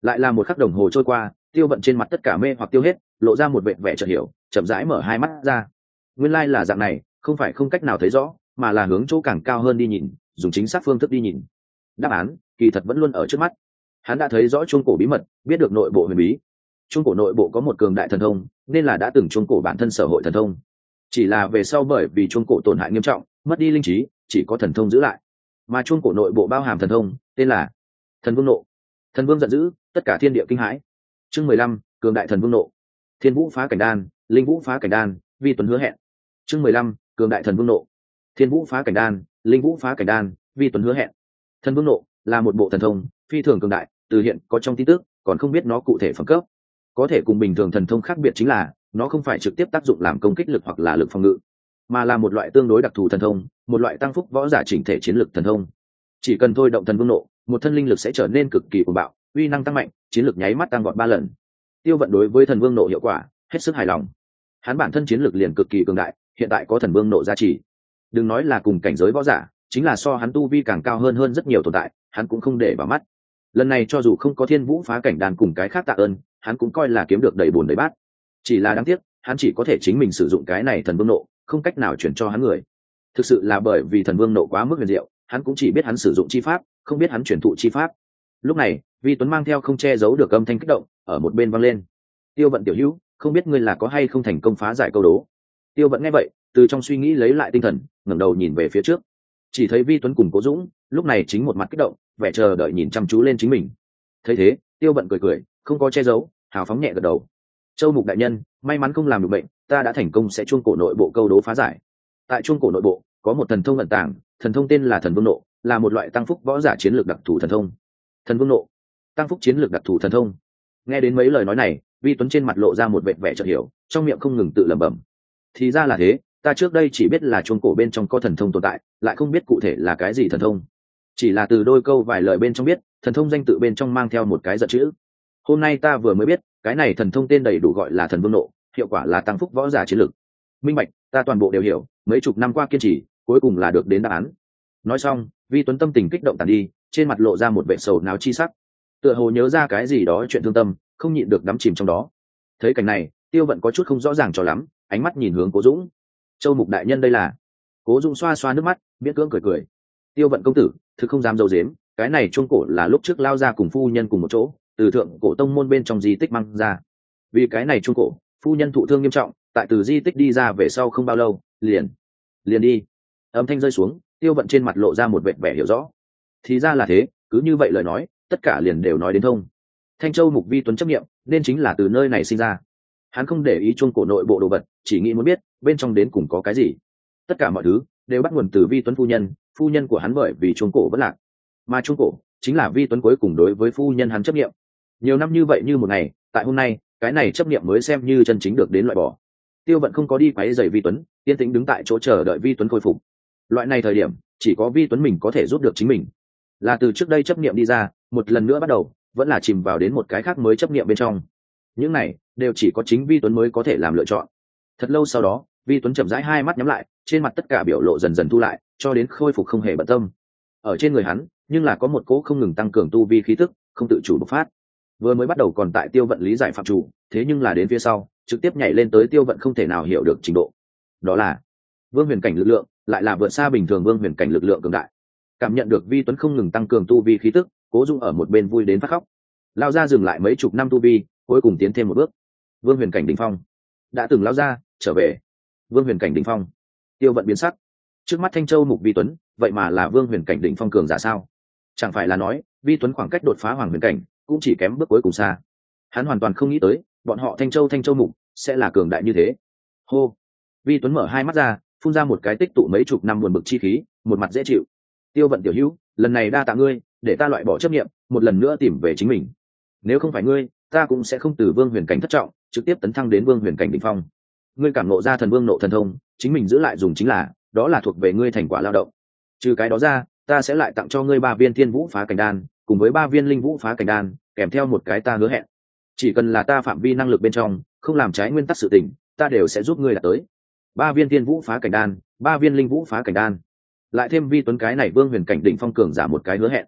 Lại là một khắc đồng hồ trôi qua, tiêu vận trên mặt tất cả mê hoặc tiêu hết, lộ ra một vệ vẻ chợt hiểu, chậm rãi mở hai mắt ra. Nguyên lai là dạng này, không phải không cách nào thấy rõ, mà là hướng chỗ càng cao hơn đi nhìn, dùng chính xác phương thức đi nhìn. Đáp án, kỳ thật vẫn luôn ở trước mắt. Hắn đã thấy rõ chuông cổ bí mật, biết được nội bộ huyền bí Trung cổ nội bộ có một cường đại thần thông, nên là đã từng trung cổ bản thân sở hội thần thông. Chỉ là về sau bởi vì trung cổ tổn hại nghiêm trọng, mất đi linh trí, chỉ có thần thông giữ lại. Mà trung cổ nội bộ bao hàm thần thông, tên là thần vương nộ. Thần vương giận dữ, tất cả thiên địa kinh hãi. Chương mười lăm, cường đại thần vương nộ. Thiên vũ phá cảnh đan, linh vũ phá cảnh đan, vi tuấn hứa hẹn. Chương mười lăm, cường đại thần vương nộ. Thiên vũ phá cảnh đan, linh vũ phá cảnh đan, vi tuấn hứa hẹn. Thần vương nộ là một bộ thần thông, phi thường cường đại, từ hiện có trong tin tức, còn không biết nó cụ thể phẩm cấp có thể cùng bình thường thần thông khác biệt chính là, nó không phải trực tiếp tác dụng làm công kích lực hoặc là lực phòng ngự, mà là một loại tương đối đặc thù thần thông, một loại tăng phúc võ giả chỉnh thể chiến lực thần thông. Chỉ cần thôi động thần vương nộ, một thân linh lực sẽ trở nên cực kỳ cuồng bạo, uy năng tăng mạnh, chiến lực nháy mắt tăng gọn ba lần. Tiêu vận đối với thần vương nộ hiệu quả, hết sức hài lòng. Hắn bản thân chiến lực liền cực kỳ cường đại, hiện tại có thần vương nộ gia trì. Đừng nói là cùng cảnh giới võ giả, chính là so hắn tu vi càng cao hơn hơn rất nhiều tồn tại, hắn cũng không để vào mắt. Lần này cho dù không có thiên vũ phá cảnh đàn cùng cái khác tạ ơn hắn cũng coi là kiếm được đầy bùn đầy bát. Chỉ là đáng tiếc, hắn chỉ có thể chính mình sử dụng cái này thần vương nộ, không cách nào chuyển cho hắn người. Thực sự là bởi vì thần vương nộ quá mức huyền diệu, hắn cũng chỉ biết hắn sử dụng chi pháp, không biết hắn chuyển thụ chi pháp. Lúc này, vi tuấn mang theo không che giấu được âm thanh kích động, ở một bên văng lên. Tiêu vận tiểu hữu, không biết ngươi là có hay không thành công phá giải câu đố? Tiêu vận nghe vậy, từ trong suy nghĩ lấy lại tinh thần, ngẩng đầu nhìn về phía trước. Chỉ thấy vi tuấn cùng cố dũng, lúc này chính một mặt kích động, vẻ chờ đợi nhìn chăm chú lên chính mình. Thấy thế, tiêu vận cười cười không có che giấu, hào phóng nhẹ gật đầu. Châu mục đại nhân, may mắn không làm được bệnh, ta đã thành công sẽ chuông cổ nội bộ câu đố phá giải. Tại chuông cổ nội bộ, có một thần thông vận tảng thần thông tên là thần vương nộ, là một loại tăng phúc võ giả chiến lược đặc thù thần thông. Thần vương nộ, tăng phúc chiến lược đặc thù thần thông. Nghe đến mấy lời nói này, vi tuấn trên mặt lộ ra một vẻ vẻ chợt hiểu, trong miệng không ngừng tự lẩm bẩm. Thì ra là thế, ta trước đây chỉ biết là chuông cổ bên trong có thần thông tồn tại, lại không biết cụ thể là cái gì thần thông. Chỉ là từ đôi câu vài lời bên trong biết, thần thông danh tự bên trong mang theo một cái giận chữ hôm nay ta vừa mới biết, cái này thần thông tên đầy đủ gọi là thần vương nộ, hiệu quả là tăng phúc võ giả chiến lực. Minh bạch, ta toàn bộ đều hiểu, mấy chục năm qua kiên trì, cuối cùng là được đến đáp án. Nói xong, vi tuấn tâm tình kích động tàn đi, trên mặt lộ ra một vệ sầu náo chi sắc. Tựa hồ nhớ ra cái gì đó chuyện thương tâm, không nhịn được đắm chìm trong đó. Thấy cảnh này, tiêu vận có chút không rõ ràng cho lắm, ánh mắt nhìn hướng cố dũng. Châu mục đại nhân đây là? Cố dũng xoa xoa nước mắt, miễn cưỡng cười cười. Tiêu vận công tử, thực không dám dâu dếm cái này chuông cổ là lúc trước lao ra cùng phu nhân cùng một chỗ từ thượng cổ tông môn bên trong di tích mang ra. Vì cái này trung cổ, phu nhân thụ thương nghiêm trọng, tại từ di tích đi ra về sau không bao lâu, liền liền đi. Âm thanh rơi xuống, tiêu vận trên mặt lộ ra một vẻ vẻ hiểu rõ. Thì ra là thế, cứ như vậy lời nói, tất cả liền đều nói đến thông. Thanh châu mục vi tuấn chấp nghiệm nên chính là từ nơi này sinh ra. Hắn không để ý chuông cổ nội bộ đồ vật, chỉ nghĩ muốn biết, bên trong đến cùng có cái gì. Tất cả mọi thứ, đều bắt nguồn từ vi tuấn phu nhân phu nhân của hắn bởi vì chuông cổ vẫn lạc. Mà chuông cổ, chính là vi tuấn cuối cùng đối với phu nhân hắn chấp nghiệm nhiều năm như vậy như một ngày, tại hôm nay, cái này chấp nghiệm mới xem như chân chính được đến loại bỏ. Tiêu vận không có đi quáy dày vi tuấn tiên tĩnh đứng tại chỗ chờ đợi vi tuấn khôi phục. Loại này thời điểm, chỉ có vi tuấn mình có thể giúp được chính mình. Là từ trước đây chấp nghiệm đi ra, một lần nữa bắt đầu, vẫn là chìm vào đến một cái khác mới chấp nghiệm bên trong. Những này, đều chỉ có chính vi tuấn mới có thể làm lựa chọn. Thật lâu sau đó, vi tuấn chậm rãi hai mắt nhắm lại, trên mặt tất cả biểu lộ dần dần thu lại, cho đến khôi phục không hề bận tâm. Ở trên người hắn, nhưng là có một cỗ không ngừng tăng cường tu vi khí tức, không tự chủ bộc phát vừa mới bắt đầu còn tại tiêu vận lý giải phạm chủ, thế nhưng là đến phía sau, trực tiếp nhảy lên tới tiêu vận không thể nào hiểu được trình độ. Đó là, vương huyền cảnh lực lượng, lại là vượt xa bình thường vương huyền cảnh lực lượng cường đại. Cảm nhận được vi tuấn không ngừng tăng cường tu vi khí tức, cố dung ở một bên vui đến phát khóc. Lao ra dừng lại mấy chục năm tu vi, cuối cùng tiến thêm một bước. Vương huyền cảnh đình phong. Đã từng lao ra, trở về. Vương huyền cảnh đình phong. Tiêu vận biến sắc. Trước mắt thanh châu mục vi tuấn, vậy mà là vương huyền cảnh đỉnh phong cường giả sao? Chẳng phải là nói, vi tuấn khoảng cách đột phá hoàng huyền cảnh cũng chỉ kém bước cuối cùng xa. Hắn hoàn toàn không nghĩ tới, bọn họ thanh châu thanh châu mục sẽ là cường đại như thế. Hô! Vi tuấn mở hai mắt ra, phun ra một cái tích tụ mấy chục năm buồn bực chi khí, một mặt dễ chịu. Tiêu vận tiểu hữu, lần này đa tạ ngươi, để ta loại bỏ chấp nghiệm một lần nữa tìm về chính mình. Nếu không phải ngươi, ta cũng sẽ không từ vương huyền cảnh thất trọng, trực tiếp tấn thăng đến vương huyền cảnh đ ỉ n h phong. Ngươi cảm nộ ra thần vương nộ thần thông, chính mình giữ lại dùng chính là, đó là thuộc về ngươi thành quả lao động. Trừ cái đó ra, ta sẽ lại tặng cho ngươi ba viên thiên vũ phá cảnh đan, cùng với ba viên linh vũ phá cảnh đan kèm theo một cái ta hứa hẹn. Chỉ cần là ta phạm vi năng lực bên trong, không làm trái nguyên tắc sự tình, ta đều sẽ giúp ngươi đạt tới. Ba viên thiên vũ phá cảnh đan, ba viên linh vũ phá cảnh đan. Lại thêm vi tuấn cái này vương huyền cảnh đỉnh phong cường giả một cái hứa hẹn.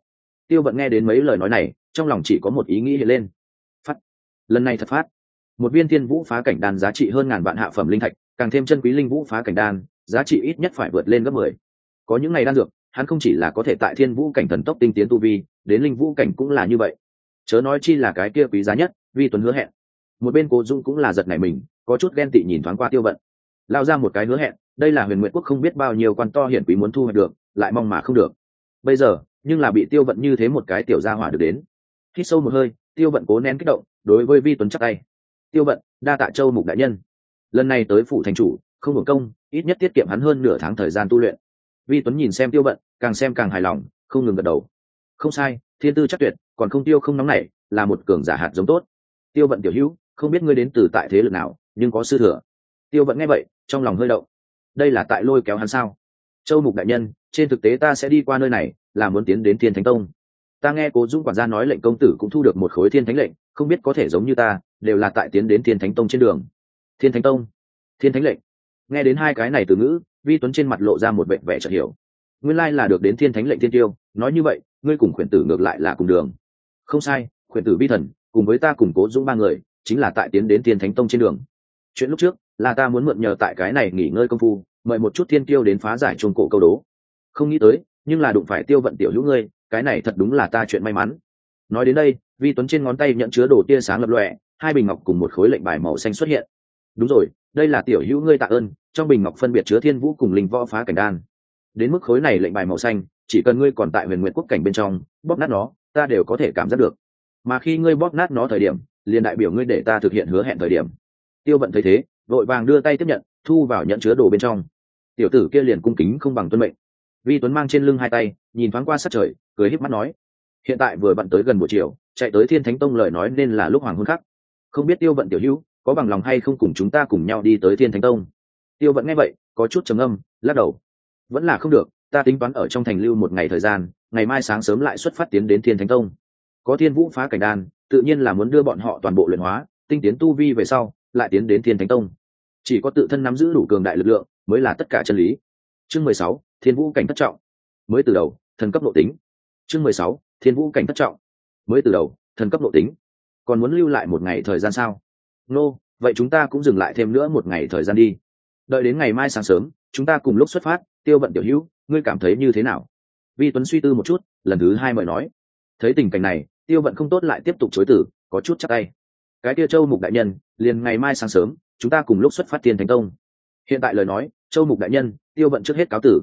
Tiêu vận nghe đến mấy lời nói này, trong lòng chỉ có một ý nghĩ hiện lên. Phát. Lần này thật phát. Một viên thiên vũ phá cảnh đan giá trị hơn ngàn vạn hạ phẩm linh thạch, càng thêm chân quý linh vũ phá cảnh đan, giá trị ít nhất phải vượt lên gấp mười. Có những ngày đan dược, hắn không chỉ là có thể tại thiên vũ cảnh thần tốc tinh tiến tu vi, đến linh vũ cảnh cũng là như vậy chớ nói chi là cái kia quý giá nhất, vi tuấn hứa hẹn. Một bên cố dung cũng là giật này mình, có chút ghen tị nhìn thoáng qua tiêu vận. Lao ra một cái hứa hẹn, đây là huyền nguyện quốc không biết bao nhiêu quan to hiển quý muốn thu hoạch được, lại mong mà không được. Bây giờ, nhưng là bị tiêu vận như thế một cái tiểu gia hỏa được đến. Khi sâu một hơi, tiêu vận cố nén kích động, đối với vi tuấn chắc tay. Tiêu vận, đa tạ châu mục đại nhân. Lần này tới phủ thành chủ, không hưởng công, ít nhất tiết kiệm hắn hơn nửa tháng thời gian tu luyện. Vi tuấn nhìn xem tiêu vận, càng xem càng hài lòng, không ngừng gật đầu. Không sai, thiên tư chắc tuyệt còn không tiêu không nóng này, là một cường giả hạt giống tốt. Tiêu vận tiểu hữu, không biết ngươi đến từ tại thế lực nào, nhưng có sư thừa. Tiêu vận nghe vậy, trong lòng hơi động. Đây là tại lôi kéo hắn sao? Châu mục đại nhân, trên thực tế ta sẽ đi qua nơi này, là muốn tiến đến thiên thánh tông. Ta nghe cố dũng quản gia nói lệnh công tử cũng thu được một khối thiên thánh lệnh, không biết có thể giống như ta, đều là tại tiến đến thiên thánh tông trên đường. Thiên thánh tông? Thiên thánh lệnh. Nghe đến hai cái này từ ngữ, vi tuấn trên mặt lộ ra một vệ vẻ chợt hiểu. Nguyên lai là được đến thiên thánh lệnh thiên tiêu, nói như vậy, ngươi cùng khuyển tử ngược lại là cùng đường không sai, khuyển tử vi thần, cùng với ta cùng cố dũng ba người, chính là tại tiến đến thiên thánh tông trên đường. Chuyện lúc trước, là ta muốn mượn nhờ tại cái này nghỉ ngơi công phu, mời một chút thiên tiêu đến phá giải chuông cổ câu đố. Không nghĩ tới, nhưng là đụng phải tiêu vận tiểu hữu ngươi, cái này thật đúng là ta chuyện may mắn. Nói đến đây, vi tuấn trên ngón tay nhận chứa đồ tia sáng lập lọe hai bình ngọc cùng một khối lệnh bài màu xanh xuất hiện. Đúng rồi, đây là tiểu hữu ngươi tạ ơn, trong bình ngọc phân biệt chứa thiên vũ cùng linh võ phá cảnh đan. Đến mức khối này lệnh bài màu xanh, chỉ cần ngươi còn tại huyền nguyện quốc cảnh bên trong, bóp nát nó ta đều có thể cảm giác được. Mà khi ngươi bóp nát nó thời điểm, liền đại biểu ngươi để ta thực hiện hứa hẹn thời điểm. Tiêu vận thấy thế, vội vàng đưa tay tiếp nhận, thu vào nhận chứa đồ bên trong. Tiểu tử kia liền cung kính không bằng tuân mệnh. Vi tuấn mang trên lưng hai tay, nhìn thoáng qua sát trời, cười híp mắt nói, hiện tại vừa bận tới gần buổi chiều, chạy tới thiên thánh tông lời nói nên là lúc hoàng hôn khắc. Không biết tiêu vận tiểu hữu, có bằng lòng hay không cùng chúng ta cùng nhau đi tới thiên thánh tông? Tiêu vận nghe vậy, có chút trầm âm lắc đầu, vẫn là không được ta tính toán ở trong thành lưu một ngày thời gian ngày mai sáng sớm lại xuất phát tiến đến thiên thánh tông. Có thiên vũ phá cảnh đan tự nhiên là muốn đưa bọn họ toàn bộ luyện hóa tinh tiến tu vi về sau lại tiến đến thiên thánh tông. Chỉ có tự thân nắm giữ đủ cường đại lực lượng mới là tất cả chân lý. Chương mười sáu thiên vũ cảnh thất trọng. Mới từ đầu thần cấp nội tính. Chương mười sáu thiên vũ cảnh thất trọng. Mới từ đầu thần cấp nội tính. Còn muốn lưu lại một ngày thời gian sao? Nô、no, vậy chúng ta cũng dừng lại thêm nữa một ngày thời gian đi. Đợi đến ngày mai sáng sớm chúng ta cùng lúc xuất phát tiêu vận tiểu hữu ngươi cảm thấy như thế nào? Vi tuấn suy tư một chút, lần thứ hai mời nói. Thấy tình cảnh này, tiêu vận không tốt lại tiếp tục chối tử, có chút chắc tay. Cái tia châu mục đại nhân, liền ngày mai sáng sớm, chúng ta cùng lúc xuất phát tiền thành công hiện tại lời nói, châu mục đại nhân, tiêu vận trước hết cáo tử.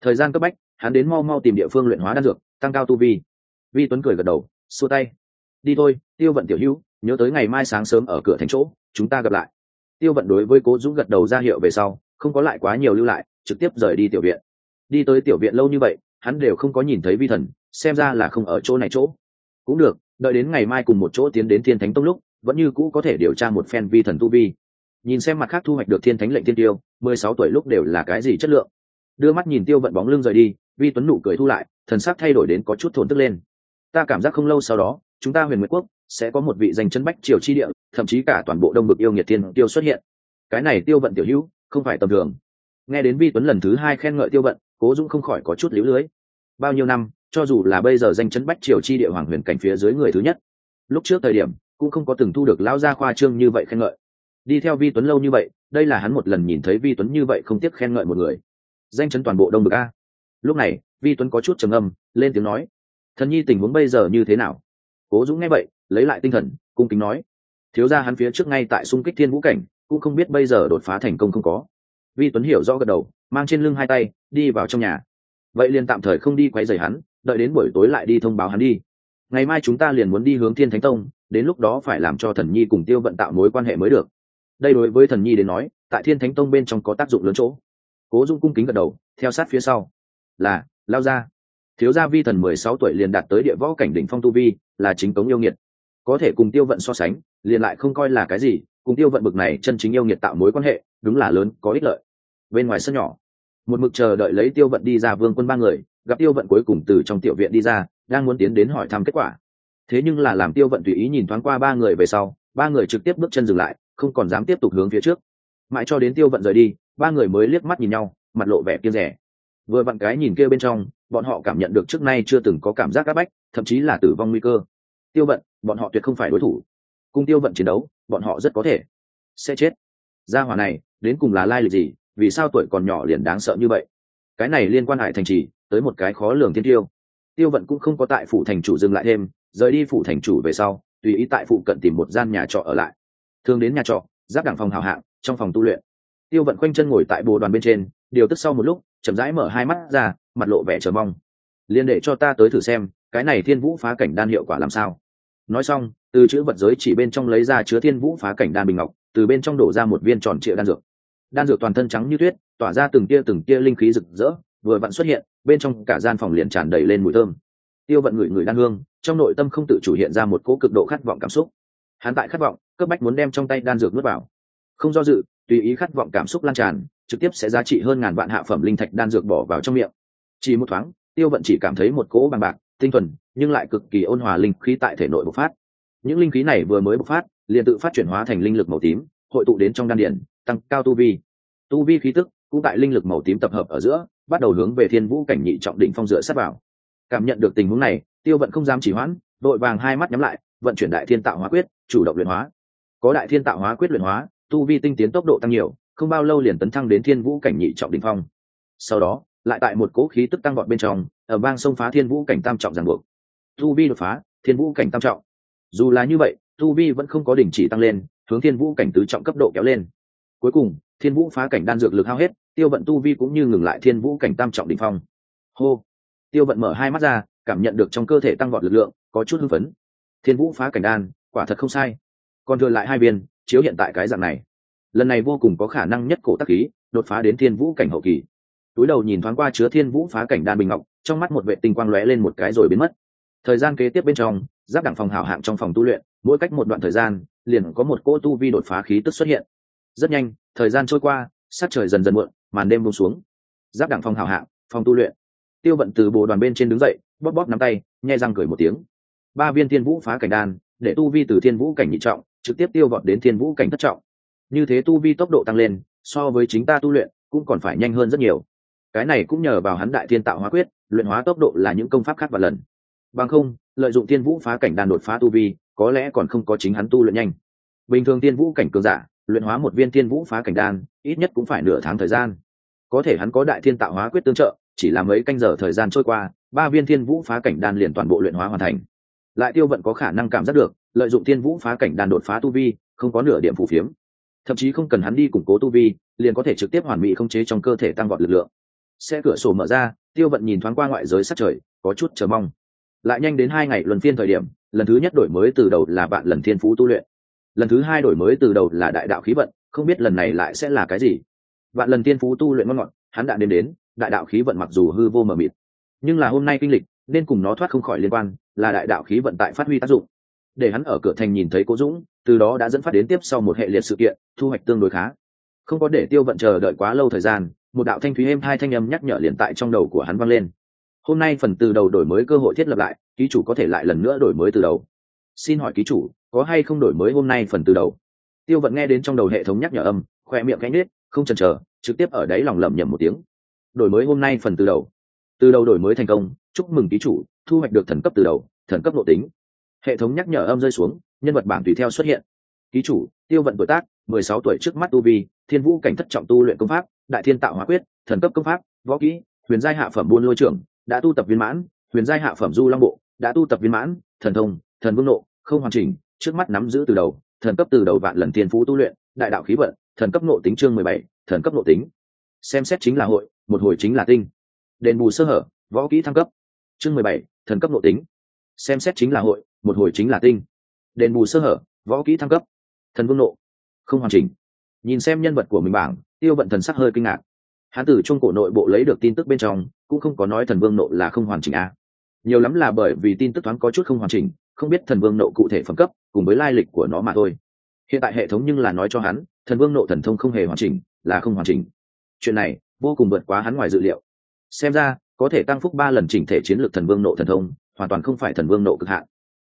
Thời gian cấp bách, hắn đến mau mau tìm địa phương luyện hóa đan dược, tăng cao tu vi. Vi tuấn cười gật đầu, xua tay. Đi thôi, tiêu vận tiểu hữu, nhớ tới ngày mai sáng sớm ở cửa thành chỗ, chúng ta gặp lại. Tiêu vận đối với cố dũng gật đầu ra hiệu về sau, không có lại quá nhiều lưu lại, trực tiếp rời đi tiểu viện đi tới tiểu viện lâu như vậy, hắn đều không có nhìn thấy vi thần, xem ra là không ở chỗ này chỗ. Cũng được, đợi đến ngày mai cùng một chỗ tiến đến thiên thánh tông lúc, vẫn như cũ có thể điều tra một phen vi thần tu vi. Nhìn xem mặt khác thu hoạch được thiên thánh lệnh thiên tiêu, mười sáu tuổi lúc đều là cái gì chất lượng. Đưa mắt nhìn tiêu vận bóng lưng rời đi, vi tuấn nụ cười thu lại, thần sắc thay đổi đến có chút thổn tức lên. Ta cảm giác không lâu sau đó, chúng ta huyền nguyệt quốc sẽ có một vị danh chân bách triều chi địa, thậm chí cả toàn bộ đông bực yêu nghiệt thiên tiêu xuất hiện. Cái này tiêu vận tiểu hữu, không phải tầm thường. Nghe đến vi tuấn lần thứ hai khen ngợi tiêu vận cố dũng không khỏi có chút liễu lưới. Bao nhiêu năm, cho dù là bây giờ danh chân bách triều chi địa hoàng huyền cảnh phía dưới người thứ nhất, lúc trước thời điểm, cũng không có từng thu được lão gia khoa trương như vậy khen ngợi. Đi theo vi tuấn lâu như vậy, đây là hắn một lần nhìn thấy vi tuấn như vậy không tiếc khen ngợi một người. Danh chấn toàn bộ đông bực a. Lúc này, vi tuấn có chút trầm âm lên tiếng nói, thần nhi tình huống bây giờ như thế nào? Cố dũng nghe vậy, lấy lại tinh thần, cung kính nói, thiếu ra hắn phía trước ngay tại xung kích thiên vũ cảnh, cũng không biết bây giờ đột phá thành công không có. Vi tuấn hiểu rõ gật đầu mang trên lưng hai tay, đi vào trong nhà. Vậy liền tạm thời không đi quấy rầy hắn, đợi đến buổi tối lại đi thông báo hắn đi. Ngày mai chúng ta liền muốn đi hướng thiên thánh tông, đến lúc đó phải làm cho thần nhi cùng tiêu vận tạo mối quan hệ mới được. Đây đối với thần nhi đến nói, tại thiên thánh tông bên trong có tác dụng lớn chỗ. Cố dung cung kính gật đầu, theo sát phía sau. Là, lao ra. Thiếu gia vi thần mười sáu tuổi liền đạt tới địa võ cảnh đỉnh phong tu vi, là chính cống yêu nghiệt. Có thể cùng tiêu vận so sánh, liền lại không coi là cái gì, cùng tiêu vận bực này chân chính yêu nghiệt tạo mối quan hệ, đúng là lớn, có ích lợi bên ngoài sân nhỏ. Một mực chờ đợi lấy tiêu vận đi ra vương quân ba người, gặp tiêu vận cuối cùng từ trong tiểu viện đi ra, đang muốn tiến đến hỏi thăm kết quả. Thế nhưng là làm tiêu vận tùy ý nhìn thoáng qua ba người về sau, ba người trực tiếp bước chân dừng lại, không còn dám tiếp tục hướng phía trước. Mãi cho đến tiêu vận rời đi, ba người mới liếc mắt nhìn nhau, mặt lộ vẻ kiên rẻ. Vừa vặn cái nhìn kia bên trong, bọn họ cảm nhận được trước nay chưa từng có cảm giác áp bách, thậm chí là tử vong nguy cơ. Tiêu vận, bọn họ tuyệt không phải đối thủ. Cùng tiêu vận chiến đấu, bọn họ rất có thể sẽ chết. Gia hỏa này, đến cùng là lai lịch gì? Vì sao tuổi còn nhỏ liền đáng sợ như vậy? Cái này liên quan hại thành trì, tới một cái khó lường thiên tiêu. Tiêu vận cũng không có tại phủ thành chủ dừng lại thêm, rời đi phủ thành chủ về sau, tùy ý tại phụ cận tìm một gian nhà trọ ở lại. Thường đến nhà trọ, giáp đảng phòng hào hạng, trong phòng tu luyện. Tiêu vận quanh chân ngồi tại bồ đoàn bên trên, điều tức sau một lúc, chậm rãi mở hai mắt ra, mặt lộ vẻ chờ mong. Liên để cho ta tới thử xem, cái này thiên vũ phá cảnh đan hiệu quả làm sao? Nói xong, từ chữ vật giới chỉ bên trong lấy ra chứa thiên vũ phá cảnh đan bình ngọc, từ bên trong đổ ra một viên tròn trịa đan dược đan dược toàn thân trắng như tuyết, tỏa ra từng tia từng tia linh khí rực rỡ, vừa vặn xuất hiện, bên trong cả gian phòng liền tràn đầy lên mùi thơm. Tiêu vận ngửi người đan hương, trong nội tâm không tự chủ hiện ra một cỗ cực độ khát vọng cảm xúc. Hắn tại khát vọng, cấp bách muốn đem trong tay đan dược nuốt vào. Không do dự, tùy ý khát vọng cảm xúc lan tràn, trực tiếp sẽ giá trị hơn ngàn vạn hạ phẩm linh thạch đan dược bỏ vào trong miệng. Chỉ một thoáng, tiêu vận chỉ cảm thấy một cỗ bằng bạc, tinh thuần, nhưng lại cực kỳ ôn hòa linh khí tại thể nội bộc phát. Những linh khí này vừa mới bộc phát, liền tự phát chuyển hóa thành linh lực màu tím, hội tụ đến trong đan điển tăng cao tu vi. Tu vi khí tức cũng tại linh lực màu tím tập hợp ở giữa, bắt đầu hướng về thiên vũ cảnh nhị trọng định phong dựa sát vào. Cảm nhận được tình huống này, tiêu vận không dám chỉ hoãn, đội vàng hai mắt nhắm lại, vận chuyển đại thiên tạo hóa quyết, chủ động luyện hóa. Có đại thiên tạo hóa quyết luyện hóa, tu vi tinh tiến tốc độ tăng nhiều, không bao lâu liền tấn thăng đến thiên vũ cảnh nhị trọng đình phong. Sau đó, lại tại một cố khí tức tăng vọt bên trong, ở bang sông phá thiên vũ cảnh tam trọng ràng buộc. Tu vi đột phá, thiên vũ cảnh tam trọng. Dù là như vậy, tu vi vẫn không có đình chỉ tăng lên, hướng thiên vũ cảnh tứ trọng cấp độ kéo lên cuối cùng, thiên vũ phá cảnh đan dược lực hao hết, tiêu vận tu vi cũng như ngừng lại thiên vũ cảnh tam trọng đỉnh phong. Hô! Tiêu vận mở hai mắt ra, cảm nhận được trong cơ thể tăng vọt lực lượng, có chút hưng phấn. Thiên vũ phá cảnh đan, quả thật không sai. Còn thừa lại hai viên, chiếu hiện tại cái dạng này. Lần này vô cùng có khả năng nhất cổ tắc khí, đột phá đến thiên vũ cảnh hậu kỳ. Túi đầu nhìn thoáng qua chứa thiên vũ phá cảnh đan bình ngọc, trong mắt một vệ tinh quang lóe lên một cái rồi biến mất. Thời gian kế tiếp bên trong, giáp đẳng phòng hảo hạng trong phòng tu luyện, mỗi cách một đoạn thời gian, liền có một cỗ tu vi đột phá khí tức xuất hiện rất nhanh, thời gian trôi qua sát trời dần dần muộn, màn đêm buông xuống. Giáp đảng phòng hào hạng, phòng tu luyện. Tiêu vận từ bồ đoàn bên trên đứng dậy, bóp bóp nắm tay nhai răng cười một tiếng. Ba viên thiên vũ phá cảnh đan, để tu vi từ thiên vũ cảnh nhị trọng, trực tiếp tiêu vọt đến thiên vũ cảnh thất trọng. Như thế tu vi tốc độ tăng lên, so với chính ta tu luyện, cũng còn phải nhanh hơn rất nhiều. Cái này cũng nhờ vào hắn đại thiên tạo hóa quyết, luyện hóa tốc độ là những công pháp khác và lần. Bằng không, lợi dụng thiên vũ phá cảnh đan đột phá tu vi, có lẽ còn không có chính hắn tu luyện nhanh. Bình thường thiên vũ cảnh cường giả luyện hóa một viên thiên vũ phá cảnh đan, ít nhất cũng phải nửa tháng thời gian. Có thể hắn có đại thiên tạo hóa quyết tương trợ, chỉ là mấy canh giờ thời gian trôi qua, ba viên thiên vũ phá cảnh đan liền toàn bộ luyện hóa hoàn thành. Lại tiêu vận có khả năng cảm giác được, lợi dụng thiên vũ phá cảnh đan đột phá tu vi, không có nửa điểm phù phiếm. Thậm chí không cần hắn đi củng cố tu vi, liền có thể trực tiếp hoàn mỹ khống chế trong cơ thể tăng vọt lực lượng. Xe cửa sổ mở ra, tiêu vận nhìn thoáng qua ngoại giới sát trời, có chút chờ mong. Lại nhanh đến hai ngày luân phiên thời điểm, lần thứ nhất đổi mới từ đầu là bạn lần thiên phú tu luyện lần thứ hai đổi mới từ đầu là đại đạo khí vận, không biết lần này lại sẽ là cái gì. Bạn lần tiên phú tu luyện ngon ngọt, hắn đã đến đến, đại đạo khí vận mặc dù hư vô mờ mịt, nhưng là hôm nay kinh lịch, nên cùng nó thoát không khỏi liên quan, là đại đạo khí vận tại phát huy tác dụng. Để hắn ở cửa thành nhìn thấy cố dũng, từ đó đã dẫn phát đến tiếp sau một hệ liệt sự kiện, thu hoạch tương đối khá. Không có để tiêu vận chờ đợi quá lâu thời gian, một đạo thanh thúy êm hai thanh âm nhắc nhở liền tại trong đầu của hắn vang lên. Hôm nay phần từ đầu đổi mới cơ hội thiết lập lại, ký chủ có thể lại lần nữa đổi mới từ đầu xin hỏi ký chủ, có hay không đổi mới hôm nay phần từ đầu? Tiêu vận nghe đến trong đầu hệ thống nhắc nhở âm, khoe miệng cánh nết không chần chờ, trực tiếp ở đấy lòng lẩm nhẩm một tiếng. Đổi mới hôm nay phần từ đầu. Từ đầu đổi mới thành công, chúc mừng ký chủ, thu hoạch được thần cấp từ đầu, thần cấp nội tính. Hệ thống nhắc nhở âm rơi xuống, nhân vật bảng tùy theo xuất hiện. Ký chủ, tiêu vận tuổi tác, mười sáu tuổi trước mắt tu vi, thiên vũ cảnh thất trọng tu luyện công pháp, đại thiên tạo hóa quyết, thần cấp công pháp, võ kỹ, huyền giai hạ phẩm buôn lôi trưởng, đã tu tập viên mãn, huyền giai hạ phẩm du long bộ, đã tu tập viên mãn, thần thông, thần vương nộ không hoàn chỉnh, trước mắt nắm giữ từ đầu, thần cấp từ đầu vạn lần thiên phú tu luyện, đại đạo khí vận, thần cấp nộ tính chương mười bảy, thần cấp nộ tính. Xem xét chính là hội, một hồi chính là tinh. Đền bù sơ hở, võ kỹ thăng cấp. Chương mười bảy, thần cấp nộ tính. Xem xét chính là hội, một hồi chính là tinh. Đền bù sơ hở, võ kỹ thăng cấp. Thần vương nộ. Không hoàn chỉnh. Nhìn xem nhân vật của mình bảng, tiêu vận thần sắc hơi kinh ngạc. Hán tử trung cổ nội bộ lấy được tin tức bên trong, cũng không có nói thần vương nộ là không hoàn chỉnh à. nhiều lắm là bởi vì tin tức thoáng có chút không hoàn chỉnh không biết thần vương nộ cụ thể phẩm cấp, cùng với lai lịch của nó mà thôi. Hiện tại hệ thống nhưng là nói cho hắn, thần vương nộ thần thông không hề hoàn chỉnh, là không hoàn chỉnh. Chuyện này, vô cùng vượt quá hắn ngoài dự liệu. Xem ra, có thể tăng phúc ba lần chỉnh thể chiến lược thần vương nộ thần thông, hoàn toàn không phải thần vương nộ cực hạn.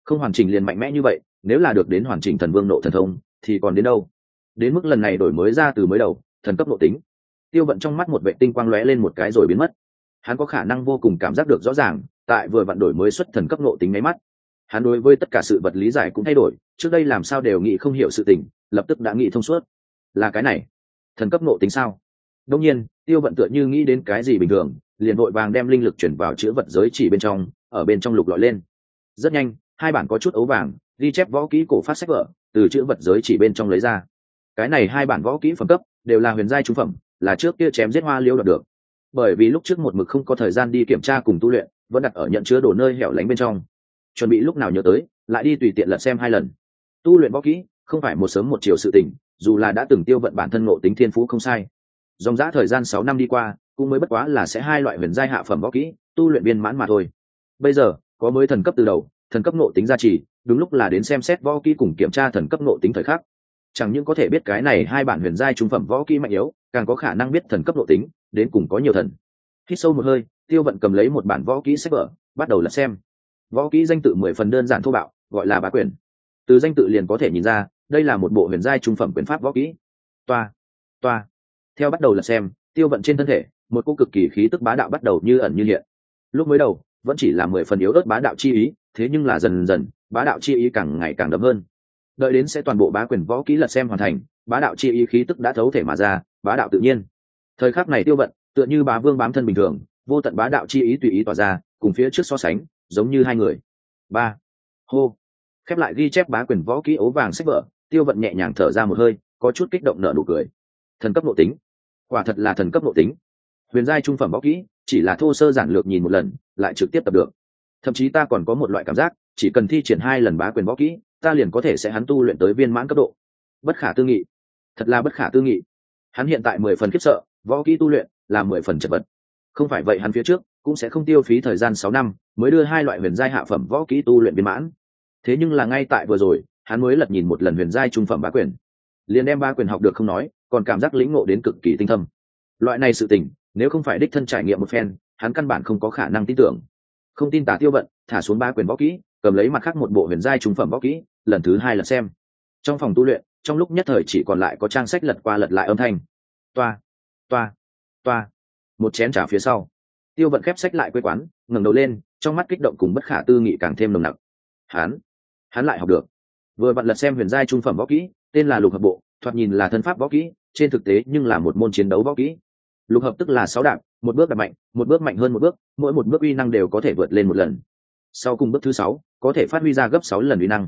Không hoàn chỉnh liền mạnh mẽ như vậy, nếu là được đến hoàn chỉnh thần vương nộ thần thông, thì còn đến đâu? Đến mức lần này đổi mới ra từ mới đầu, thần cấp nộ tính. Tiêu vận trong mắt một vệ tinh quang lóe lên một cái rồi biến mất. Hắn có khả năng vô cùng cảm giác được rõ ràng, tại vừa vặn đổi mới xuất thần cấp nộ tính máy mắt hắn đối với tất cả sự vật lý giải cũng thay đổi, trước đây làm sao đều nghĩ không hiểu sự tình, lập tức đã nghĩ thông suốt. Là cái này, thần cấp nộ tính sao? Đông nhiên, tiêu vận tựa như nghĩ đến cái gì bình thường, liền vội vàng đem linh lực chuyển vào chữ vật giới chỉ bên trong, ở bên trong lục lọi lên. Rất nhanh, hai bản có chút ấu vàng, ghi chép võ kỹ cổ phát sách vở, từ chữ vật giới chỉ bên trong lấy ra. Cái này hai bản võ kỹ phẩm cấp, đều là huyền giai trung phẩm, là trước kia chém giết hoa liêu đạt được. Bởi vì lúc trước một mực không có thời gian đi kiểm tra cùng tu luyện, vẫn đặt ở nhận chứa đồ nơi hẻo lánh bên trong chuẩn bị lúc nào nhớ tới, lại đi tùy tiện lật xem hai lần. Tu luyện võ kỹ không phải một sớm một chiều sự tỉnh dù là đã từng tiêu vận bản thân ngộ tính thiên phú không sai. Dòng dã thời gian sáu năm đi qua, cũng mới bất quá là sẽ hai loại huyền giai hạ phẩm võ kỹ, tu luyện viên mãn mà thôi. Bây giờ, có mới thần cấp từ đầu, thần cấp ngộ tính gia trì, đúng lúc là đến xem xét võ kỹ cùng kiểm tra thần cấp ngộ tính thời khắc. Chẳng những có thể biết cái này hai bản huyền giai trung phẩm võ kỹ mạnh yếu, càng có khả năng biết thần cấp ngộ tính, đến cùng có nhiều thần. Hít sâu một hơi, tiêu vận cầm lấy một bản võ kỹ sách vở, bắt đầu lật xem võ kỹ danh tự mười phần đơn giản thô bạo, gọi là bá quyền. Từ danh tự liền có thể nhìn ra, đây là một bộ huyền giai trung phẩm quyền pháp võ kỹ. Toa toa. Theo bắt đầu là xem, tiêu vận trên thân thể, một cô cực kỳ khí tức bá đạo bắt đầu như ẩn như hiện. Lúc mới đầu, vẫn chỉ là mười phần yếu ớt bá đạo chi ý, thế nhưng là dần dần, bá đạo chi ý càng ngày càng đậm hơn. Đợi đến sẽ toàn bộ bá quyền võ kỹ lật xem hoàn thành, bá đạo chi ý khí tức đã thấu thể mà ra, bá đạo tự nhiên. Thời khắc này tiêu vận, tựa như bá vương bám thân bình thường, vô tận bá đạo chi ý tùy ý tỏa ra, cùng phía trước so sánh giống như hai người. Ba. Hô. Khép lại ghi chép bá quyền võ kỹ ố vàng sách vở, tiêu vận nhẹ nhàng thở ra một hơi, có chút kích động nở nụ cười. Thần cấp nội tính. Quả thật là thần cấp nội tính. Huyền giai trung phẩm võ kỹ, chỉ là thô sơ giản lược nhìn một lần, lại trực tiếp tập được. Thậm chí ta còn có một loại cảm giác, chỉ cần thi triển hai lần bá quyền võ kỹ, ta liền có thể sẽ hắn tu luyện tới viên mãn cấp độ. Bất khả tư nghị. Thật là bất khả tư nghị. Hắn hiện tại mười phần khiếp sợ, võ kỹ tu luyện là mười phần chật vật. Không phải vậy hắn phía trước cũng sẽ không tiêu phí thời gian sáu năm mới đưa hai loại huyền giai hạ phẩm võ kỹ tu luyện viên mãn. Thế nhưng là ngay tại vừa rồi, hắn mới lật nhìn một lần huyền giai trung phẩm bá quyền. Liền đem ba quyền học được không nói, còn cảm giác lĩnh ngộ đến cực kỳ tinh thâm. Loại này sự tình, nếu không phải đích thân trải nghiệm một phen, hắn căn bản không có khả năng tin tưởng. Không tin tả tiêu vận, thả xuống ba quyền võ kỹ, cầm lấy mặt khác một bộ huyền giai trung phẩm võ kỹ, lần thứ hai lần xem. Trong phòng tu luyện, trong lúc nhất thời chỉ còn lại có trang sách lật qua lật lại âm thanh. Toa toa toa. Một chén trả phía sau tiêu vận khép sách lại quê quán, ngẩng đầu lên, trong mắt kích động cùng bất khả tư nghị càng thêm nồng nặc. Hắn hắn lại học được. Vừa vặn lật xem huyền giai trung phẩm võ kỹ, tên là lục hợp bộ, thoạt nhìn là thân pháp võ kỹ, trên thực tế nhưng là một môn chiến đấu võ kỹ. Lục hợp tức là sáu đạp, một bước đạp mạnh, một bước mạnh hơn một bước, mỗi một bước uy năng đều có thể vượt lên một lần. Sau cùng bước thứ sáu, có thể phát huy ra gấp sáu lần uy năng.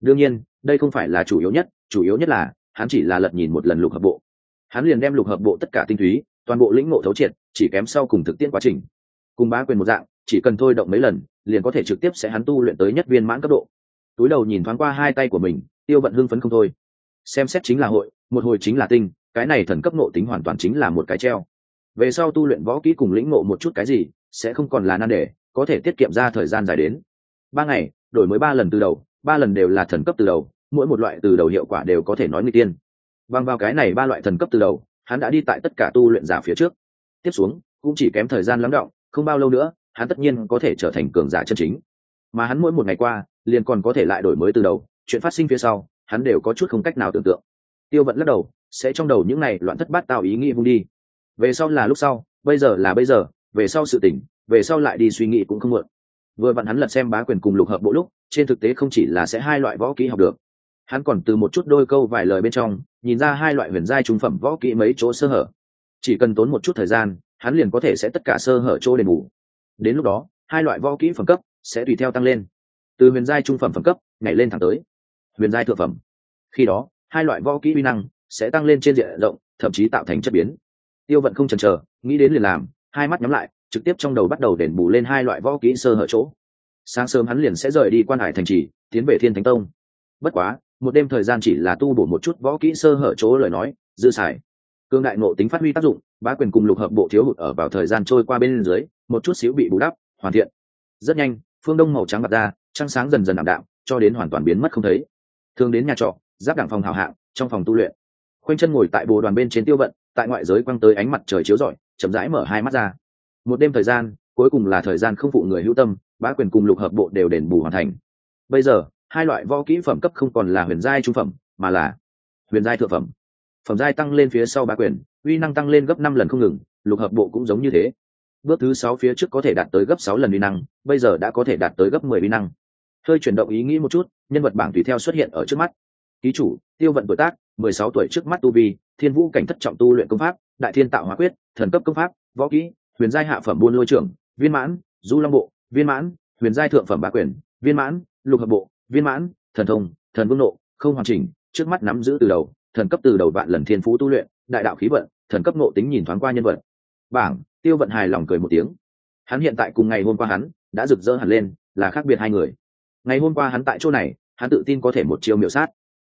Đương nhiên, đây không phải là chủ yếu nhất, chủ yếu nhất là, hắn chỉ là lật nhìn một lần lục hợp bộ. Hắn liền đem lục hợp bộ tất cả tinh túy, toàn bộ lĩnh ngộ thấu triệt chỉ kém sau cùng thực tiễn quá trình. Cùng bá quyền một dạng, chỉ cần thôi động mấy lần, liền có thể trực tiếp sẽ hắn tu luyện tới nhất viên mãn cấp độ. Túi đầu nhìn thoáng qua hai tay của mình, tiêu vận hưng phấn không thôi. Xem xét chính là hội, một hồi chính là tinh, cái này thần cấp nộ tính hoàn toàn chính là một cái treo. Về sau tu luyện võ kỹ cùng lĩnh ngộ một chút cái gì, sẽ không còn là nan đề, có thể tiết kiệm ra thời gian dài đến. Ba ngày, đổi mới ba lần từ đầu, ba lần đều là thần cấp từ đầu, mỗi một loại từ đầu hiệu quả đều có thể nói người tiên. Bằng vào cái này ba loại thần cấp từ đầu, hắn đã đi tại tất cả tu luyện giả phía trước tiếp xuống, cũng chỉ kém thời gian lắng động, không bao lâu nữa, hắn tất nhiên có thể trở thành cường giả chân chính. Mà hắn mỗi một ngày qua, liền còn có thể lại đổi mới từ đầu, chuyện phát sinh phía sau, hắn đều có chút không cách nào tưởng tượng. Tiêu vận lắc đầu, sẽ trong đầu những này loạn thất bát tạo ý nghĩ vung đi. Về sau là lúc sau, bây giờ là bây giờ, về sau sự tỉnh về sau lại đi suy nghĩ cũng không muộn. Vừa vặn hắn lật xem bá quyền cùng lục hợp bộ lúc, trên thực tế không chỉ là sẽ hai loại võ kỹ học được. Hắn còn từ một chút đôi câu vài lời bên trong, nhìn ra hai loại huyền giai trung phẩm võ kỹ mấy chỗ sơ hở chỉ cần tốn một chút thời gian, hắn liền có thể sẽ tất cả sơ hở chỗ đền bù. Đến lúc đó, hai loại võ kỹ phẩm cấp sẽ tùy theo tăng lên. Từ huyền giai trung phẩm phẩm cấp, nhảy lên thẳng tới huyền giai thượng phẩm. Khi đó, hai loại võ kỹ uy năng sẽ tăng lên trên diện rộng, thậm chí tạo thành chất biến. Tiêu vận không chần chờ, nghĩ đến liền làm, hai mắt nhắm lại, trực tiếp trong đầu bắt đầu đền bù lên hai loại võ kỹ sơ hở chỗ. Sáng sớm hắn liền sẽ rời đi quan hải thành trì, tiến về thiên thánh tông. Bất quá, một đêm thời gian chỉ là tu bổ một chút võ kỹ sơ hở chỗ lời nói, dư xài cương đại nộ tính phát huy tác dụng, bá quyền cùng lục hợp bộ thiếu hụt ở vào thời gian trôi qua bên dưới, một chút xíu bị bù đắp, hoàn thiện. Rất nhanh, phương đông màu trắng bật ra, trăng sáng dần dần ảm đạm, cho đến hoàn toàn biến mất không thấy. Thường đến nhà trọ, giáp đảng phòng hào hạng, trong phòng tu luyện. Khoanh chân ngồi tại bồ đoàn bên trên tiêu vận, tại ngoại giới quăng tới ánh mặt trời chiếu rọi, chậm rãi mở hai mắt ra. Một đêm thời gian, cuối cùng là thời gian không phụ người hữu tâm, bá quyền cùng lục hợp bộ đều đền bù hoàn thành. Bây giờ, hai loại võ kỹ phẩm cấp không còn là huyền giai trung phẩm, mà là huyền giai thượng phẩm phẩm giai tăng lên phía sau bá quyền, uy năng tăng lên gấp năm lần không ngừng, lục hợp bộ cũng giống như thế. Bước thứ sáu phía trước có thể đạt tới gấp sáu lần uy năng, bây giờ đã có thể đạt tới gấp mười uy năng. Hơi chuyển động ý nghĩ một chút, nhân vật bảng tùy theo xuất hiện ở trước mắt. Ký chủ, tiêu vận tuổi tác, mười sáu tuổi trước mắt tu vi, thiên vũ cảnh thất trọng tu luyện công pháp, đại thiên tạo hóa quyết, thần cấp công pháp, võ kỹ, huyền giai hạ phẩm buôn lôi trưởng, viên mãn, du long bộ, viên mãn, huyền giai thượng phẩm bá quyền, viên mãn, lục hợp bộ, viên mãn, thần thông, thần vương nộ, không hoàn chỉnh, trước mắt nắm giữ từ đầu thần cấp từ đầu vạn lần thiên phú tu luyện, đại đạo khí vận, thần cấp nộ tính nhìn thoáng qua nhân vật. Bảng, tiêu vận hài lòng cười một tiếng. Hắn hiện tại cùng ngày hôm qua hắn, đã rực rỡ hẳn lên, là khác biệt hai người. Ngày hôm qua hắn tại chỗ này, hắn tự tin có thể một chiêu miểu sát.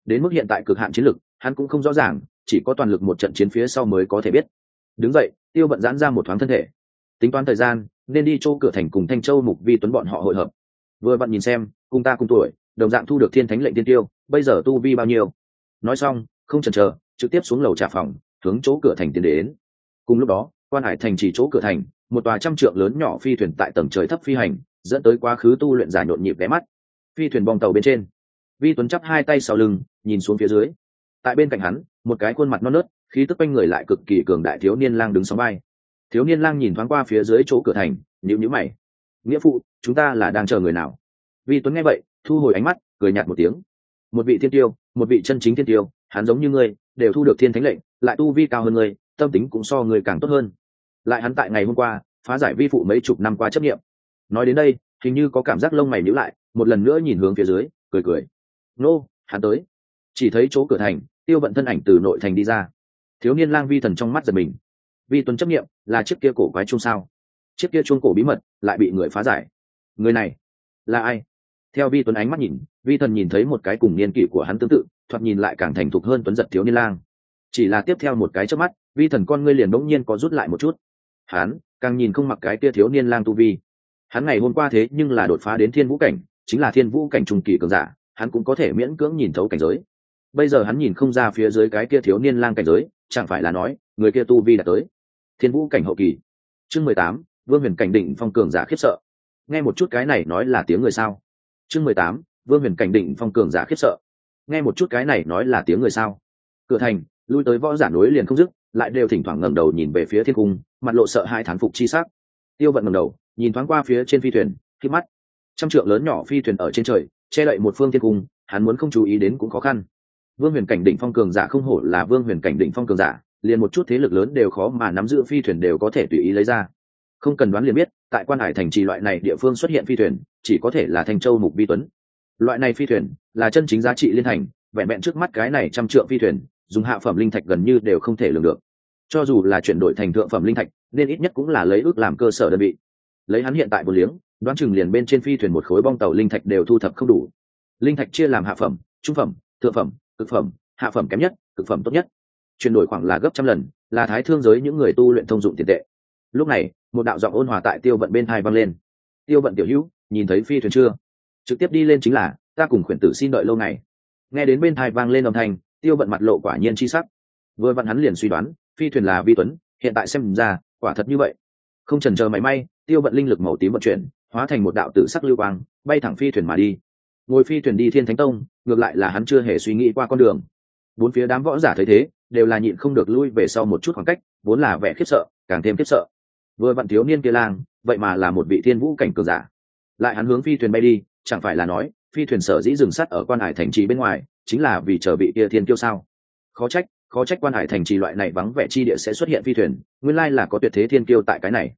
Đến mức hiện tại cực hạn chiến lực, hắn cũng không rõ ràng, chỉ có toàn lực một trận chiến phía sau mới có thể biết. Đứng dậy, tiêu vận giãn ra một thoáng thân thể. Tính toán thời gian, nên đi chỗ cửa thành cùng thanh châu mục vi tuấn bọn họ hội hợp. Vừa vặn nhìn xem, cùng ta cùng tuổi, đồng dạng thu được thiên thánh lệnh tiên tiêu, bây giờ tu vi bao nhiêu? Nói xong không chần chờ, trực tiếp xuống lầu trà phòng, hướng chỗ cửa thành tiến đến. Cùng lúc đó, quan hải thành chỉ chỗ cửa thành, một tòa trăm trượng lớn nhỏ phi thuyền tại tầng trời thấp phi hành, dẫn tới quá khứ tu luyện giả nhộn nhịp ghé mắt. Phi thuyền bong tàu bên trên, vi tuấn chắp hai tay sau lưng, nhìn xuống phía dưới. Tại bên cạnh hắn, một cái khuôn mặt non nớt, khí tức quanh người lại cực kỳ cường đại thiếu niên lang đứng sóng vai. Thiếu niên lang nhìn thoáng qua phía dưới chỗ cửa thành nhịu nhữ mày. Nghĩa phụ, chúng ta là đang chờ người nào? Vi tuấn nghe vậy, thu hồi ánh mắt, cười nhạt một tiếng. Một vị thiên tiêu, một vị chân chính thiên tiêu hắn giống như ngươi, đều thu được thiên thánh lệnh, lại tu vi cao hơn ngươi, tâm tính cũng so ngươi càng tốt hơn. Lại hắn tại ngày hôm qua, phá giải vi phụ mấy chục năm qua chấp nghiệm nói đến đây, hình như có cảm giác lông mày nhíu lại, một lần nữa nhìn hướng phía dưới, cười cười. Nô, hắn tới. Chỉ thấy chỗ cửa thành, tiêu vận thân ảnh từ nội thành đi ra. Thiếu niên lang vi thần trong mắt giật mình. Vi tuấn chấp nghiệm là chiếc kia cổ quái chung sao? Chiếc kia chuông cổ bí mật, lại bị người phá giải. Người này, là ai? Theo vi tuấn ánh mắt nhìn, vi thần nhìn thấy một cái cùng niên kỷ của hắn tương tự thoạt nhìn lại càng thành thục hơn tuấn giật thiếu niên lang. Chỉ là tiếp theo một cái trước mắt, vi thần con ngươi liền bỗng nhiên có rút lại một chút. Hắn, càng nhìn không mặc cái kia thiếu niên lang tu vi. Hắn ngày hôm qua thế nhưng là đột phá đến thiên vũ cảnh, chính là thiên vũ cảnh trung kỳ cường giả, hắn cũng có thể miễn cưỡng nhìn thấu cảnh giới. Bây giờ hắn nhìn không ra phía dưới cái kia thiếu niên lang cảnh giới, chẳng phải là nói, người kia tu vi đã tới. Thiên vũ cảnh hậu kỳ. Chương mười tám, vương huyền cảnh định phong cường giả khiếp sợ. Nghe một chút cái này nói là tiếng người sao? Chương mười tám, vương huyền cảnh định phong cường giả khiếp sợ nghe một chút cái này nói là tiếng người sao? Cửa thành, lui tới võ giả núi liền không dứt, lại đều thỉnh thoảng ngẩng đầu nhìn về phía thiên cung, mặt lộ sợ hai thán phục chi sắc. Tiêu vận ngẩng đầu, nhìn thoáng qua phía trên phi thuyền, khi mắt. Trăm trượng lớn nhỏ phi thuyền ở trên trời, che đậy một phương thiên cung, hắn muốn không chú ý đến cũng khó khăn. Vương huyền cảnh định phong cường giả không hổ là vương huyền cảnh định phong cường giả, liền một chút thế lực lớn đều khó mà nắm giữ phi thuyền đều có thể tùy ý lấy ra. Không cần đoán liền biết, tại quan hải thành trì loại này địa phương xuất hiện phi thuyền, chỉ có thể là thanh châu mục vi tuấn loại này phi thuyền là chân chính giá trị liên thành vẹn vẹn trước mắt cái này trăm trượng phi thuyền, dùng hạ phẩm linh thạch gần như đều không thể lường được. Cho dù là chuyển đổi thành thượng phẩm linh thạch, nên ít nhất cũng là lấy ước làm cơ sở đơn vị. Lấy hắn hiện tại một liếng, đoán chừng liền bên trên phi thuyền một khối bong tàu linh thạch đều thu thập không đủ. Linh thạch chia làm hạ phẩm, trung phẩm, thượng phẩm, cực phẩm, hạ phẩm kém nhất, cực phẩm tốt nhất. Chuyển đổi khoảng là gấp trăm lần, là thái thương giới những người tu luyện thông dụng tiền tệ. Lúc này, một đạo giọng ôn hòa tại tiêu vận bên hai vang lên. Tiêu vận tiểu hữu, nhìn thấy phi thuyền chưa? Trực tiếp đi lên chính là, ta cùng khuyển tử xin đợi lâu ngày. Nghe đến bên thai vang lên âm thanh, tiêu vận mặt lộ quả nhiên chi sắc. Vừa vặn hắn liền suy đoán, phi thuyền là vi tuấn, hiện tại xem ra, quả thật như vậy. Không trần chờ mảy may, tiêu vận linh lực màu tím vận chuyển, hóa thành một đạo tử sắc lưu quang, bay thẳng phi thuyền mà đi. Ngồi phi thuyền đi thiên thánh tông, ngược lại là hắn chưa hề suy nghĩ qua con đường. Bốn phía đám võ giả thấy thế, đều là nhịn không được lui về sau một chút khoảng cách, vốn là vẻ khiếp sợ, càng thêm khiếp sợ. Vừa vặn thiếu niên kia lang, vậy mà là một vị thiên vũ cảnh cường giả. Lại hắn hướng phi thuyền bay đi chẳng phải là nói, phi thuyền sở dĩ dừng sắt ở quan hải thành trì bên ngoài, chính là vì chờ bị kia thiên kiêu sao? Khó trách khó trách quan hải thành trì loại này vắng vẻ chi địa sẽ xuất hiện phi thuyền, nguyên lai là có tuyệt thế thiên kiêu tại cái này.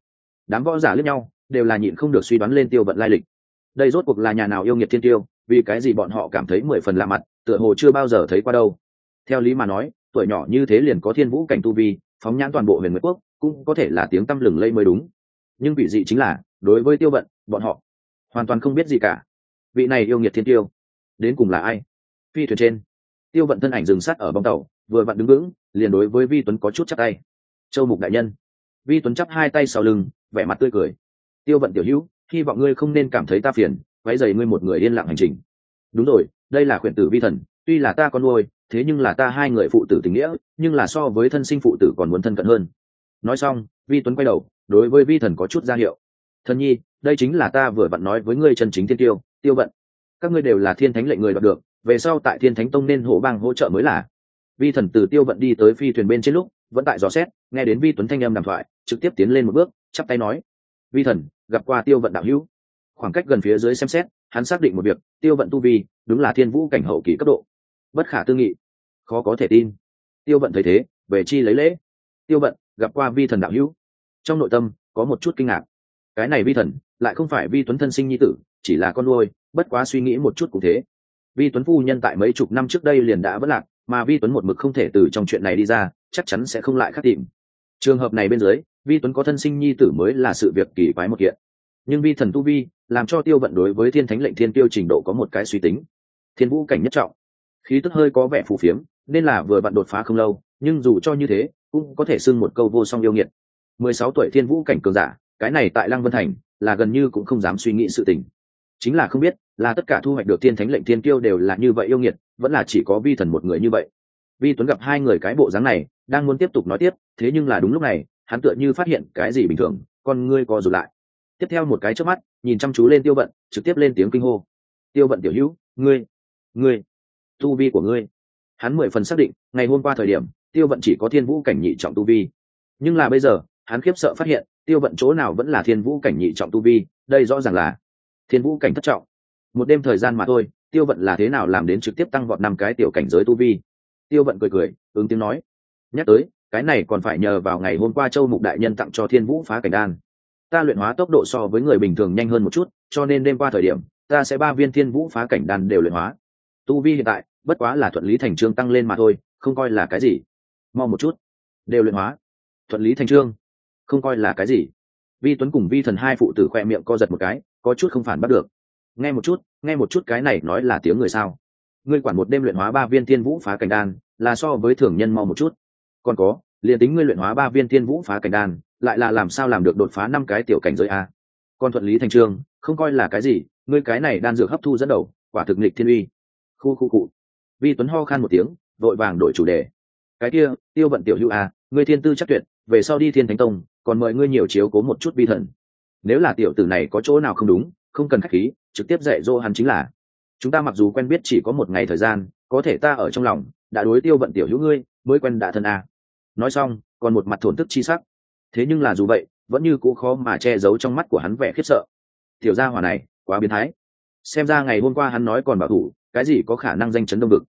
Đám võ giả lẫn nhau, đều là nhịn không được suy đoán lên tiêu vận lai lịch. Đây rốt cuộc là nhà nào yêu nghiệt thiên tiêu vì cái gì bọn họ cảm thấy mười phần lạ mặt, tựa hồ chưa bao giờ thấy qua đâu. Theo lý mà nói, tuổi nhỏ như thế liền có thiên vũ cảnh tu vi, phóng nhãn toàn bộ huyền nguyễn quốc, cũng có thể là tiếng tăm lừng lây mới đúng. Nhưng vị dị chính là, đối với tiêu vận, bọn họ, hoàn toàn không biết gì cả vị này yêu nghiệt thiên tiêu. Đến cùng là ai? Phi thuyền trên. Tiêu vận thân ảnh dừng sát ở bong tàu, vừa vặn đứng vững, liền đối với vi tuấn có chút chắc tay. Châu mục đại nhân. Vi tuấn chắp hai tay sau lưng, vẻ mặt tươi cười. Tiêu vận tiểu hữu, hy vọng ngươi không nên cảm thấy ta phiền váy dày ngươi một người yên lặng hành trình. Đúng rồi, đây là khuyển tử vi thần, tuy là ta con nuôi, thế nhưng là ta hai người phụ tử tình nghĩa, nhưng là so với thân sinh phụ tử còn muốn thân cận hơn. Nói xong, vi tuấn quay đầu, đối với vi thần có chút ra hiệu. Thần nhi, đây chính là ta vừa vặn nói với ngươi chân chính thiên tiêu tiêu vận. Các ngươi đều là thiên thánh lệnh người đoạt được, về sau tại thiên thánh tông nên hộ bang hỗ trợ mới là. Vi thần từ tiêu vận đi tới phi thuyền bên trên lúc, vẫn tại dò xét, nghe đến vi tuấn thanh âm đàm thoại, trực tiếp tiến lên một bước, chắp tay nói. Vi thần, gặp qua tiêu vận đạo hữu. Khoảng cách gần phía dưới xem xét, hắn xác định một việc, tiêu vận tu vi, đúng là thiên vũ cảnh hậu kỳ cấp độ. Bất khả tư nghị. Khó có thể tin. Tiêu vận thấy thế, về chi lấy lễ. Tiêu vận, gặp qua vi thần đạo hữu. Trong nội tâm, có một chút kinh ngạc. Cái này vi thần, lại không phải vi tuấn thân sinh nhi tử chỉ là con nuôi, bất quá suy nghĩ một chút cũng thế. Vi tuấn phu nhân tại mấy chục năm trước đây liền đã vất lạc, mà vi tuấn một mực không thể từ trong chuyện này đi ra, chắc chắn sẽ không lại khắc tìm. Trường hợp này bên dưới, vi tuấn có thân sinh nhi tử mới là sự việc kỳ quái một kiện. Nhưng vi thần tu vi làm cho tiêu vận đối với thiên thánh lệnh thiên tiêu trình độ có một cái suy tính. Thiên vũ cảnh nhất trọng. Khí tức hơi có vẻ phù phiếm, nên là vừa bạn đột phá không lâu, nhưng dù cho như thế, cũng có thể xưng một câu vô song yêu nghiệt. Mười sáu tuổi thiên vũ cảnh cường giả, cái này tại lăng vân thành là gần như cũng không dám suy nghĩ sự tình chính là không biết, là tất cả thu hoạch được thiên thánh lệnh thiên tiêu đều là như vậy yêu nghiệt, vẫn là chỉ có vi thần một người như vậy. Vi tuấn gặp hai người cái bộ dáng này, đang muốn tiếp tục nói tiếp, thế nhưng là đúng lúc này, hắn tựa như phát hiện cái gì bình thường, con ngươi co rụt lại. Tiếp theo một cái trước mắt, nhìn chăm chú lên tiêu vận, trực tiếp lên tiếng kinh hô. Tiêu vận tiểu hữu, ngươi ngươi, tu vi của ngươi. Hắn mười phần xác định, ngày hôm qua thời điểm, tiêu vận chỉ có thiên vũ cảnh nhị trọng tu vi. Nhưng là bây giờ, hắn khiếp sợ phát hiện, tiêu vận chỗ nào vẫn là thiên vũ cảnh nhị trọng tu vi, đây rõ ràng là thiên vũ cảnh thất trọng. Một đêm thời gian mà thôi, tiêu vận là thế nào làm đến trực tiếp tăng vọt năm cái tiểu cảnh giới tu vi? Tiêu vận cười cười, ứng tiếng nói. Nhắc tới, cái này còn phải nhờ vào ngày hôm qua châu mục đại nhân tặng cho thiên vũ phá cảnh đan. Ta luyện hóa tốc độ so với người bình thường nhanh hơn một chút, cho nên đêm qua thời điểm, ta sẽ ba viên thiên vũ phá cảnh đan đều luyện hóa. Tu vi hiện tại, bất quá là thuận lý thành trương tăng lên mà thôi, không coi là cái gì. Mau một chút. Đều luyện hóa. Thuận lý thành trương. Không coi là cái gì. Vi tuấn cùng vi thần hai phụ tử khoe miệng co giật một cái có chút không phản bắt được. Nghe một chút, nghe một chút cái này nói là tiếng người sao? Ngươi quản một đêm luyện hóa ba viên thiên vũ phá cảnh đan, là so với thường nhân mau một chút. Còn có, liền tính ngươi luyện hóa ba viên thiên vũ phá cảnh đan, lại là làm sao làm được đột phá năm cái tiểu cảnh giới a? Còn thuận lý thành trương không coi là cái gì, ngươi cái này đan dược hấp thu dẫn đầu, quả thực nghịch thiên uy. Khu khu cụ vi tuấn ho khan một tiếng, vội vàng đổi chủ đề. Cái kia, tiêu vận tiểu hữu a, ngươi thiên tư chắc tuyệt, về sau đi thiên thánh tông, còn mời ngươi nhiều chiếu cố một chút vi thần nếu là tiểu tử này có chỗ nào không đúng, không cần khách khí, trực tiếp dạy dỗ hắn chính là. Chúng ta mặc dù quen biết chỉ có một ngày thời gian, có thể ta ở trong lòng, đã đối tiêu vận tiểu hữu ngươi, mới quen đã thân a. Nói xong, còn một mặt thổn tức chi sắc. Thế nhưng là dù vậy, vẫn như cũ khó mà che giấu trong mắt của hắn vẻ khiếp sợ. Tiểu gia hỏa này, quá biến thái. Xem ra ngày hôm qua hắn nói còn bảo thủ, cái gì có khả năng danh chấn đông vực.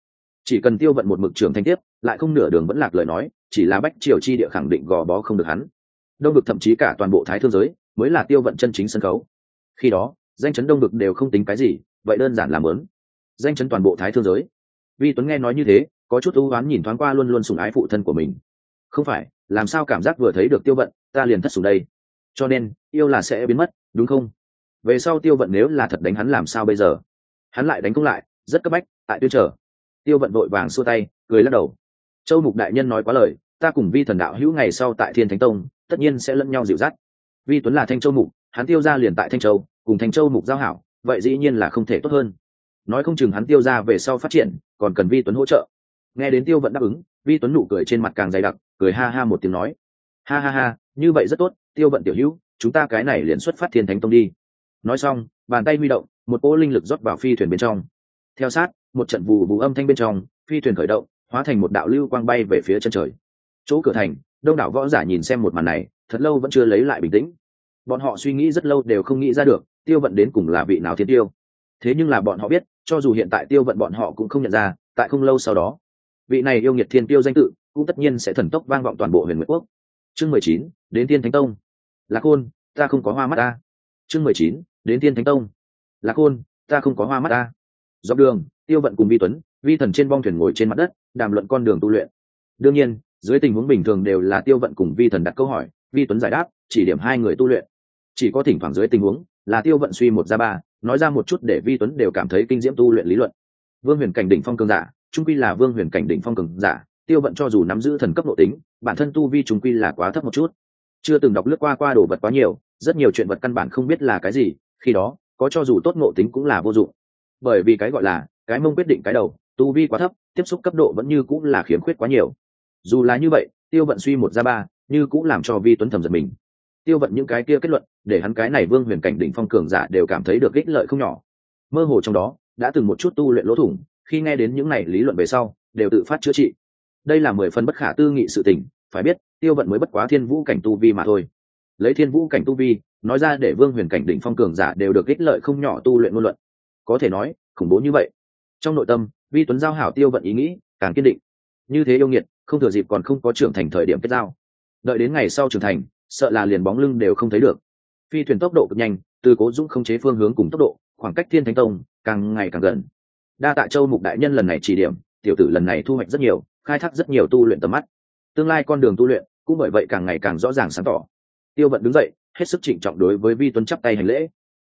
Chỉ cần tiêu vận một mực trưởng thanh tiếp, lại không nửa đường vẫn lạc lời nói, chỉ là bách triều chi địa khẳng định gò bó không được hắn. Đông vực thậm chí cả toàn bộ thái thương giới mới là tiêu vận chân chính sân khấu. Khi đó, danh chấn đông bực đều không tính cái gì, vậy đơn giản làm lớn danh chấn toàn bộ thái thương giới. Vi tuấn nghe nói như thế, có chút ưu oán nhìn thoáng qua luôn luôn sùng ái phụ thân của mình. Không phải, làm sao cảm giác vừa thấy được tiêu vận, ta liền thất sùng đây. Cho nên, yêu là sẽ biến mất, đúng không? Về sau tiêu vận nếu là thật đánh hắn làm sao bây giờ? Hắn lại đánh công lại, rất cấp bách, tại tuyên trở. Tiêu vận vội vàng xua tay, cười lắc đầu. Châu mục đại nhân nói quá lời, ta cùng vi thần đạo hữu ngày sau tại thiên thánh tông, tất nhiên sẽ lẫn nhau dịu dắt vi tuấn là thanh châu mục, hắn tiêu ra liền tại thanh châu, cùng thanh châu mục giao hảo, vậy dĩ nhiên là không thể tốt hơn. Nói không chừng hắn tiêu ra về sau phát triển, còn cần vi tuấn hỗ trợ. Nghe đến tiêu vận đáp ứng, vi tuấn nụ cười trên mặt càng dày đặc, cười ha ha một tiếng nói. Ha ha ha, như vậy rất tốt, tiêu vận tiểu hữu, chúng ta cái này liền xuất phát thiên thánh tông đi. Nói xong, bàn tay huy động, một cỗ linh lực rót vào phi thuyền bên trong. Theo sát, một trận vù vù âm thanh bên trong, phi thuyền khởi động, hóa thành một đạo lưu quang bay về phía chân trời. Chỗ cửa thành, đông đảo võ giả nhìn xem một màn này thật lâu vẫn chưa lấy lại bình tĩnh. Bọn họ suy nghĩ rất lâu đều không nghĩ ra được tiêu vận đến cùng là vị nào thiên tiêu. Thế nhưng là bọn họ biết cho dù hiện tại tiêu vận bọn họ cũng không nhận ra tại không lâu sau đó vị này yêu nghiệt thiên tiêu danh tự cũng tất nhiên sẽ thần tốc vang vọng toàn bộ huyền nguyệt quốc. Chương mười chín đến tiên thánh tông. Lạc Hôn, ta không có hoa mắt ta. Chương mười chín đến tiên thánh tông. Lạc Hôn, ta không có hoa mắt ta. Dọc đường tiêu vận cùng vi tuấn vi thần trên bong thuyền ngồi trên mặt đất đàm luận con đường tu luyện. Đương nhiên dưới tình huống bình thường đều là tiêu vận cùng vi thần đặt câu hỏi vi tuấn giải đáp, chỉ điểm hai người tu luyện. Chỉ có thỉnh thoảng dưới tình huống, là tiêu vận suy một ra ba, nói ra một chút để vi tuấn đều cảm thấy kinh diễm tu luyện lý luận. Vương huyền cảnh đỉnh phong cường giả, trung quy là vương huyền cảnh đỉnh phong cường giả, tiêu vận cho dù nắm giữ thần cấp nội tính, bản thân tu vi trung quy là quá thấp một chút. Chưa từng đọc lướt qua qua đồ vật quá nhiều, rất nhiều chuyện vật căn bản không biết là cái gì, khi đó, có cho dù tốt ngộ tính cũng là vô dụng. Bởi vì cái gọi là, cái mông quyết định cái đầu, tu vi quá thấp, tiếp xúc cấp độ vẫn như cũng là khiếm khuyết quá nhiều. Dù là như vậy, tiêu vận suy một ra ba như cũng làm cho vi tuấn thầm giật mình. Tiêu vận những cái kia kết luận, để hắn cái này vương huyền cảnh đỉnh phong cường giả đều cảm thấy được ích lợi không nhỏ. Mơ hồ trong đó, đã từng một chút tu luyện lỗ thủng, khi nghe đến những này lý luận về sau, đều tự phát chữa trị. Đây là mười phần bất khả tư nghị sự tình, phải biết, tiêu vận mới bất quá thiên vũ cảnh tu vi mà thôi. Lấy thiên vũ cảnh tu vi, nói ra để vương huyền cảnh đỉnh phong cường giả đều được ích lợi không nhỏ tu luyện ngôn luận. Có thể nói, khủng bố như vậy. Trong nội tâm, vi tuấn giao hảo tiêu vận ý nghĩ, càng kiên định. Như thế yêu nghiệt, không thừa dịp còn không có trưởng thành thời điểm kết giao đợi đến ngày sau trưởng thành, sợ là liền bóng lưng đều không thấy được. Phi thuyền tốc độ cực nhanh, từ cố dũng không chế phương hướng cùng tốc độ, khoảng cách thiên thánh tông càng ngày càng gần. Đa tạ châu mục đại nhân lần này chỉ điểm, tiểu tử lần này thu hoạch rất nhiều, khai thác rất nhiều tu luyện tầm mắt. Tương lai con đường tu luyện cũng bởi vậy càng ngày càng rõ ràng sáng tỏ. Tiêu vận đứng dậy, hết sức trịnh trọng đối với vi tuấn chắp tay hành lễ.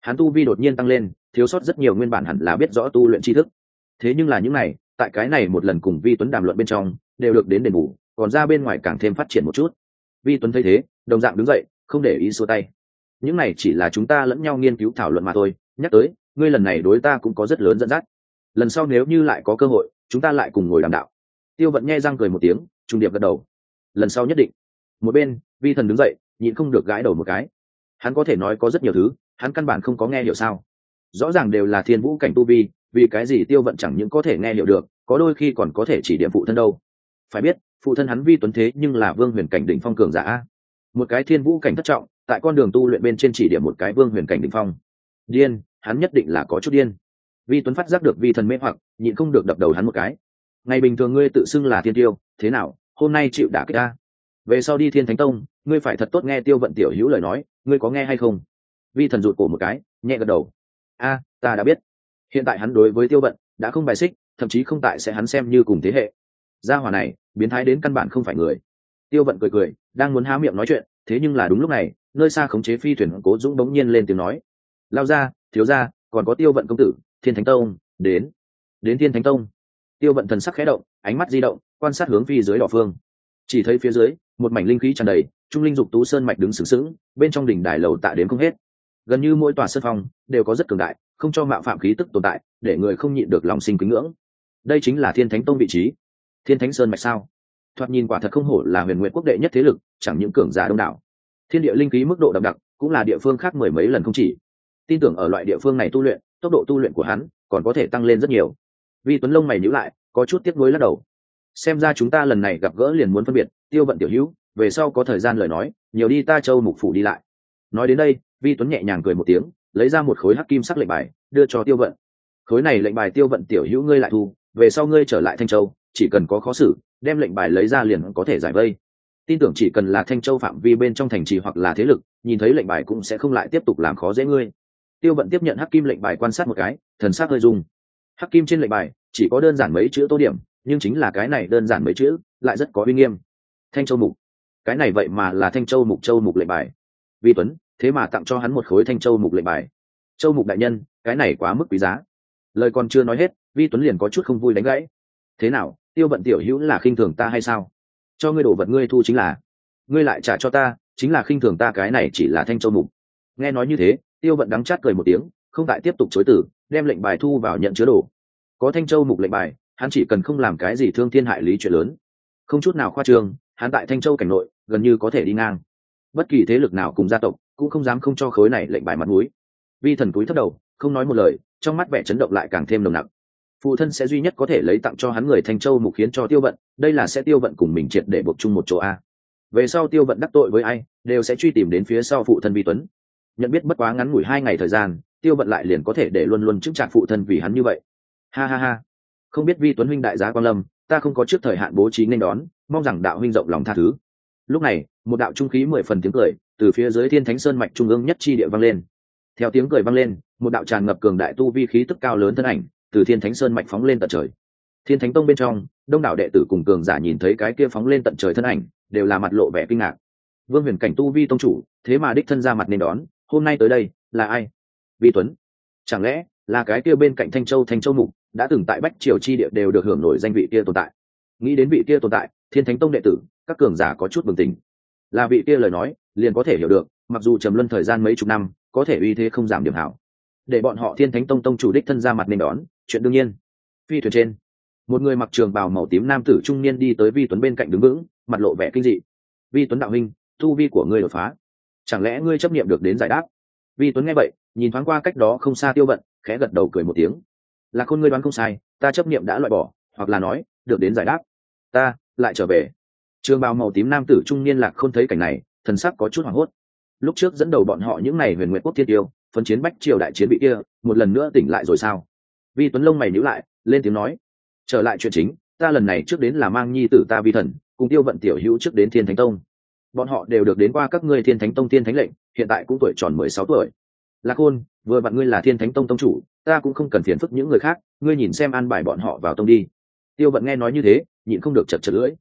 Hắn tu vi đột nhiên tăng lên, thiếu sót rất nhiều nguyên bản hẳn là biết rõ tu luyện tri thức. Thế nhưng là những này, tại cái này một lần cùng vi tuấn đàm luận bên trong, đều được đến đền bù, còn ra bên ngoài càng thêm phát triển một chút vi tuấn thấy thế, đồng dạng đứng dậy, không để ý xua tay. Những này chỉ là chúng ta lẫn nhau nghiên cứu thảo luận mà thôi. Nhắc tới, ngươi lần này đối ta cũng có rất lớn dẫn dắt. Lần sau nếu như lại có cơ hội, chúng ta lại cùng ngồi đàm đạo. Tiêu vận nghe răng cười một tiếng, trung điệp gật đầu. Lần sau nhất định. Một bên, vi thần đứng dậy, nhịn không được gãi đầu một cái. Hắn có thể nói có rất nhiều thứ, hắn căn bản không có nghe hiểu sao. Rõ ràng đều là thiên vũ cảnh tu vi, vì cái gì tiêu vận chẳng những có thể nghe hiểu được, có đôi khi còn có thể chỉ điểm phụ thân đâu. Phải biết phụ thân hắn vi tuấn thế nhưng là vương huyền cảnh đỉnh phong cường giả một cái thiên vũ cảnh thất trọng, tại con đường tu luyện bên trên chỉ điểm một cái vương huyền cảnh đỉnh phong. Điên, hắn nhất định là có chút điên. Vi tuấn phát giác được vi thần mê hoặc, nhịn không được đập đầu hắn một cái. Ngày bình thường ngươi tự xưng là thiên tiêu, thế nào, hôm nay chịu đả kích ta? Về sau đi thiên thánh tông, ngươi phải thật tốt nghe tiêu vận tiểu hữu lời nói, ngươi có nghe hay không? Vi thần rụt cổ một cái, nhẹ gật đầu. A, ta đã biết. Hiện tại hắn đối với tiêu vận đã không bài xích, thậm chí không tại sẽ hắn xem như cùng thế hệ gia hỏa này, biến thái đến căn bản không phải người. Tiêu vận cười cười, đang muốn há miệng nói chuyện, thế nhưng là đúng lúc này, nơi xa khống chế phi thuyền cố dũng bỗng nhiên lên tiếng nói. Lao ra thiếu ra còn có tiêu vận công tử, thiên thánh tông, đến đến thiên thánh tông. Tiêu vận thần sắc khẽ động, ánh mắt di động, quan sát hướng phi dưới đỏ phương. Chỉ thấy phía dưới, một mảnh linh khí tràn đầy, trung linh dục tú sơn mạch đứng sừng sững, bên trong đỉnh đài lầu tạ đến không hết. Gần như mỗi tòa sân phong đều có rất cường đại, không cho mạo phạm khí tức tồn tại, để người không nhịn được lòng sinh kính ngưỡng. Đây chính là thiên thánh tông vị trí thiên thánh sơn mạch sao? Thoạt nhìn quả thật không hổ là huyền nguyện quốc đệ nhất thế lực, chẳng những cường giả đông đảo. Thiên địa linh khí mức độ đậm đặc, cũng là địa phương khác mười mấy lần không chỉ. Tin tưởng ở loại địa phương này tu luyện, tốc độ tu luyện của hắn còn có thể tăng lên rất nhiều. Vi tuấn lông mày nhữ lại, có chút tiếc nuối lắc đầu. Xem ra chúng ta lần này gặp gỡ liền muốn phân biệt, tiêu vận tiểu hữu, về sau có thời gian lời nói, nhiều đi ta châu mục phủ đi lại. Nói đến đây, vi tuấn nhẹ nhàng cười một tiếng, lấy ra một khối hắc kim sắc lệnh bài, đưa cho tiêu vận. Khối này lệnh bài tiêu vận tiểu hữu ngươi lại thu, về sau ngươi trở lại thanh châu chỉ cần có khó xử, đem lệnh bài lấy ra liền có thể giải vây. Tin tưởng chỉ cần là thanh châu phạm vi bên trong thành trì hoặc là thế lực, nhìn thấy lệnh bài cũng sẽ không lại tiếp tục làm khó dễ ngươi. Tiêu vận tiếp nhận hắc kim lệnh bài quan sát một cái, thần sắc hơi dung hắc kim trên lệnh bài chỉ có đơn giản mấy chữ tô điểm, nhưng chính là cái này đơn giản mấy chữ, lại rất có uy nghiêm. Thanh châu mục. Cái này vậy mà là thanh châu mục châu mục lệnh bài. Vi tuấn, thế mà tặng cho hắn một khối thanh châu mục lệnh bài. Châu mục đại nhân, cái này quá mức quý giá. Lời còn chưa nói hết, vi tuấn liền có chút không vui đánh gãy. Thế nào tiêu vận tiểu hữu là khinh thường ta hay sao? Cho ngươi đổ vật ngươi thu chính là. Ngươi lại trả cho ta, chính là khinh thường ta cái này chỉ là thanh châu mục. Nghe nói như thế, tiêu vận đắng chát cười một tiếng, không tại tiếp tục chối tử đem lệnh bài thu vào nhận chứa đồ. Có thanh châu mục lệnh bài, hắn chỉ cần không làm cái gì thương thiên hại lý chuyện lớn. Không chút nào khoa trương, hắn tại thanh châu cảnh nội, gần như có thể đi ngang. Bất kỳ thế lực nào cùng gia tộc, cũng không dám không cho khối này lệnh bài mặt mũi. Vi thần cúi thấp đầu, không nói một lời, trong mắt vẻ chấn động lại càng thêm nồng nặc phụ thân sẽ duy nhất có thể lấy tặng cho hắn người thanh châu mục khiến cho tiêu vận, đây là sẽ tiêu vận cùng mình triệt để buộc chung một chỗ a. Về sau tiêu vận đắc tội với ai, đều sẽ truy tìm đến phía sau phụ thân vi tuấn. Nhận biết bất quá ngắn ngủi hai ngày thời gian, tiêu vận lại liền có thể để luôn luôn chứng trạc phụ thân vì hắn như vậy. Ha ha ha. Không biết vi tuấn huynh đại giá quan lâm, ta không có trước thời hạn bố trí nên đón, mong rằng đạo huynh rộng lòng tha thứ. Lúc này, một đạo trung khí mười phần tiếng cười từ phía dưới thiên thánh sơn mạch trung ương nhất chi địa vang lên. Theo tiếng cười vang lên, một đạo tràn ngập cường đại tu vi khí tức cao lớn thân ảnh từ thiên thánh sơn mạch phóng lên tận trời. Thiên thánh tông bên trong, đông đảo đệ tử cùng cường giả nhìn thấy cái kia phóng lên tận trời thân ảnh, đều là mặt lộ vẻ kinh ngạc. Vương huyền cảnh tu vi tông chủ, thế mà đích thân ra mặt nên đón, hôm nay tới đây, là ai? Vi tuấn. Chẳng lẽ là cái kia bên cạnh thanh châu thanh châu mục, đã từng tại bách triều chi địa đều được hưởng nổi danh vị kia tồn tại? Nghĩ đến vị kia tồn tại, thiên thánh tông đệ tử, các cường giả có chút bừng tỉnh. Là vị kia lời nói, liền có thể hiểu được, mặc dù trầm luân thời gian mấy chục năm, có thể uy thế không giảm điểm hảo để bọn họ thiên thánh tông tông chủ đích thân ra mặt nên đón, chuyện đương nhiên. Phi thuyền trên, một người mặc trường bào màu tím nam tử trung niên đi tới vi tuấn bên cạnh đứng vững, mặt lộ vẻ kinh dị. Vi tuấn đạo huynh, tu vi của ngươi đột phá. Chẳng lẽ ngươi chấp nghiệm được đến giải đáp? Vi tuấn nghe vậy, nhìn thoáng qua cách đó không xa tiêu vận, khẽ gật đầu cười một tiếng. Là khôn ngươi đoán không sai, ta chấp nghiệm đã loại bỏ, hoặc là nói, được đến giải đáp. Ta lại trở về. Trường bào màu tím nam tử trung niên lạc không thấy cảnh này, thần sắc có chút hoảng hốt. Lúc trước dẫn đầu bọn họ những n à y huyền nguyện quốc thiên tiêu phấn chiến bách triều đại chiến bị kia, một lần nữa tỉnh lại rồi sao? Vi tuấn lông mày nhữ lại, lên tiếng nói, trở lại chuyện chính, ta lần này trước đến là mang nhi tử ta vi thần, cùng tiêu vận tiểu hữu trước đến thiên thánh tông. Bọn họ đều được đến qua các ngươi thiên thánh tông thiên thánh lệnh, hiện tại cũng tuổi tròn mười sáu tuổi. Lạc hôn, vừa bạn ngươi là thiên thánh tông tông chủ, ta cũng không cần phiền phức những người khác, ngươi nhìn xem an bài bọn họ vào tông đi. Tiêu vận nghe nói như thế, nhịn không được chật chật lưỡi.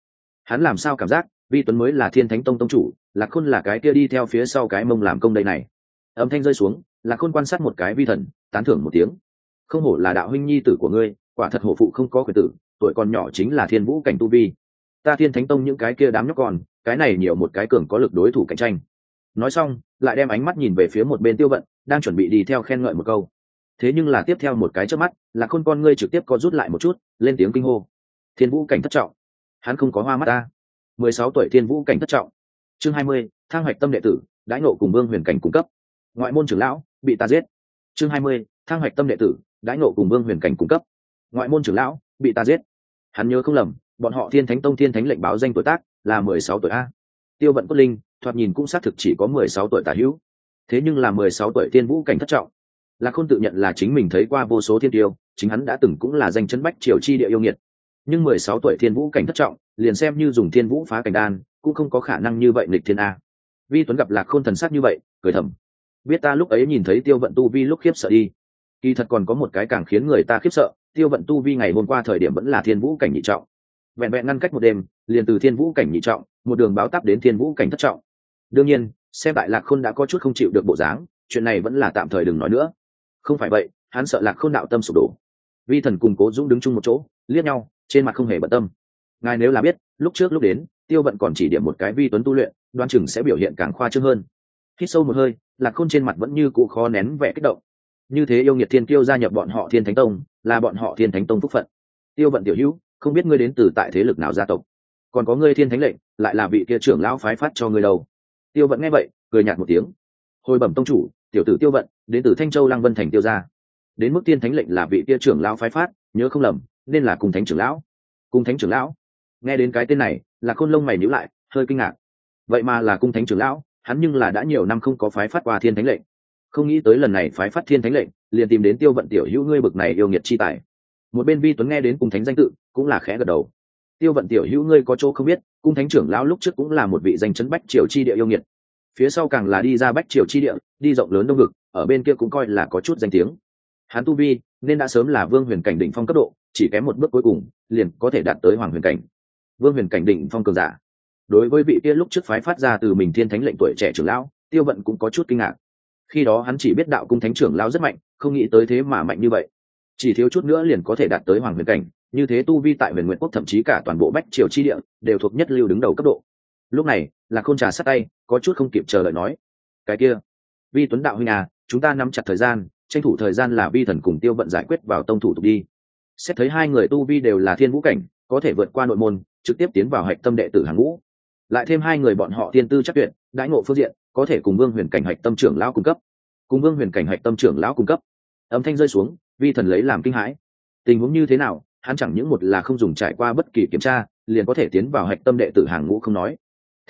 Hắn làm sao cảm giác vi tuấn mới là thiên thánh tông tông chủ, lạc khôn là cái kia đi theo phía sau cái mông làm công đây này. Âm thanh rơi xuống lạc khôn quan sát một cái vi thần, tán thưởng một tiếng. Không hổ là đạo huynh nhi tử của ngươi, quả thật hổ phụ không có quyền tử, tuổi còn nhỏ chính là thiên vũ cảnh tu vi. Ta thiên thánh tông những cái kia đám nhóc con, cái này nhiều một cái cường có lực đối thủ cạnh tranh. Nói xong, lại đem ánh mắt nhìn về phía một bên tiêu vận, đang chuẩn bị đi theo khen ngợi một câu. Thế nhưng là tiếp theo một cái trước mắt là khôn con ngươi trực tiếp có rút lại một chút, lên tiếng kinh hô. Thiên vũ cảnh thất trọng. Hắn không có hoa mắt ta. Mười sáu tuổi thiên vũ cảnh thất trọng. Chương hai mươi, thang hoạch tâm đệ tử, đãi nộ cùng vương huyền cảnh cung cấp. Ngoại môn trưởng lão bị ta giết. Chương hai mươi, thang hoạch tâm đệ tử, đãi nộ cùng vương huyền cảnh cung cấp. Ngoại môn trưởng lão, bị ta giết. Hắn nhớ không lầm, bọn họ thiên thánh tông thiên thánh lệnh báo danh tuổi tác là mười sáu tuổi a. Tiêu vận cốt linh, thoạt nhìn cũng xác thực chỉ có mười sáu tuổi tả hữu. Thế nhưng là mười sáu tuổi thiên vũ cảnh thất trọng. Là không tự nhận là chính mình thấy qua vô số thiên tiêu, chính hắn đã từng cũng là danh chấn bách triều chi địa yêu nghiệt. Nhưng mười sáu tuổi thiên vũ cảnh thất trọng, liền xem như dùng thiên vũ phá cảnh đan, cũng không có khả năng như vậy nghịch thiên a. Vi tuấn gặp lạc khôn thần sắc như vậy, cười thầm biết ta lúc ấy nhìn thấy tiêu vận tu vi lúc khiếp sợ đi. Kỳ thật còn có một cái càng khiến người ta khiếp sợ, tiêu vận tu vi ngày hôm qua thời điểm vẫn là thiên vũ cảnh nhị trọng. Vẹn vẹn ngăn cách một đêm, liền từ thiên vũ cảnh nhị trọng, một đường báo tắp đến thiên vũ cảnh thất trọng. Đương nhiên, xem tại lạc khôn đã có chút không chịu được bộ dáng, chuyện này vẫn là tạm thời đừng nói nữa. Không phải vậy, hắn sợ lạc khôn đạo tâm sụp đổ. Vi thần cùng cố dũng đứng chung một chỗ, liếc nhau, trên mặt không hề bận tâm. Ngài nếu là biết, lúc trước lúc đến, tiêu vận còn chỉ điểm một cái vi tuấn tu luyện, đoan chừng sẽ biểu hiện càng khoa trương hơn. Hít sâu một hơi lạc khôn trên mặt vẫn như cụ khó nén vẻ kích động. Như thế yêu nghiệt thiên tiêu gia nhập bọn họ thiên thánh tông, là bọn họ thiên thánh tông phúc phận. Tiêu vận tiểu hữu, không biết ngươi đến từ tại thế lực nào gia tộc. Còn có ngươi thiên thánh lệnh, lại là vị kia trưởng lão phái phát cho ngươi đâu. Tiêu vận nghe vậy, cười nhạt một tiếng. Hồi bẩm tông chủ, tiểu tử tiêu vận, đến từ thanh châu lăng vân thành tiêu gia. Đến mức tiên thánh lệnh là vị kia trưởng lão phái phát, nhớ không lầm, nên là cùng thánh trưởng lão. Cung thánh trưởng lão? Nghe đến cái tên này là khôn lông mày nhíu lại, hơi kinh ngạc. Vậy mà là cung thánh trưởng lão? Hắn nhưng là đã nhiều năm không có phái phát qua thiên thánh lệnh. Không nghĩ tới lần này phái phát thiên thánh lệnh, liền tìm đến tiêu vận tiểu hữu ngươi bực này yêu nghiệt chi tài. Một bên vi tuấn nghe đến cung thánh danh tự, cũng là khẽ gật đầu. Tiêu vận tiểu hữu ngươi có chỗ không biết, cung thánh trưởng lão lúc trước cũng là một vị danh chấn bách triều chi địa yêu nghiệt. Phía sau càng là đi ra bách triều chi địa, đi rộng lớn đông ngực ở bên kia cũng coi là có chút danh tiếng. Hắn tu vi, nên đã sớm là vương huyền cảnh đỉnh phong cấp độ, chỉ kém một bước cuối cùng, liền có thể đạt tới hoàng huyền cảnh. Vương huyền cảnh đỉnh phong cường giả đối với vị kia lúc trước phái phát ra từ mình thiên thánh lệnh tuổi trẻ trưởng lão, tiêu vận cũng có chút kinh ngạc. Khi đó hắn chỉ biết đạo cung thánh trưởng lão rất mạnh, không nghĩ tới thế mà mạnh như vậy. Chỉ thiếu chút nữa liền có thể đạt tới hoàng huyền cảnh, như thế tu vi tại huyền nguyện quốc thậm chí cả toàn bộ bách triều chi địa đều thuộc nhất lưu đứng đầu cấp độ. Lúc này, là khôn trà sát tay, có chút không kịp chờ lời nói, cái kia, vi tuấn đạo huynh à chúng ta nắm chặt thời gian, tranh thủ thời gian là vi thần cùng tiêu vận giải quyết vào tông thủ tục đi. Xét thấy hai người tu vi đều là thiên vũ cảnh, có thể vượt qua nội môn, trực tiếp tiến vào hạch tâm đệ tử hàng ngũ lại thêm hai người bọn họ tiên tư chắc tuyệt, đãi ngộ phương diện, có thể cùng vương huyền cảnh hạch tâm trưởng lão cung cấp. Cùng vương huyền cảnh hạch tâm trưởng lão cung cấp. Âm thanh rơi xuống, vi thần lấy làm kinh hãi. Tình huống như thế nào, hắn chẳng những một là không dùng trải qua bất kỳ kiểm tra, liền có thể tiến vào hạch tâm đệ tử hàng ngũ không nói.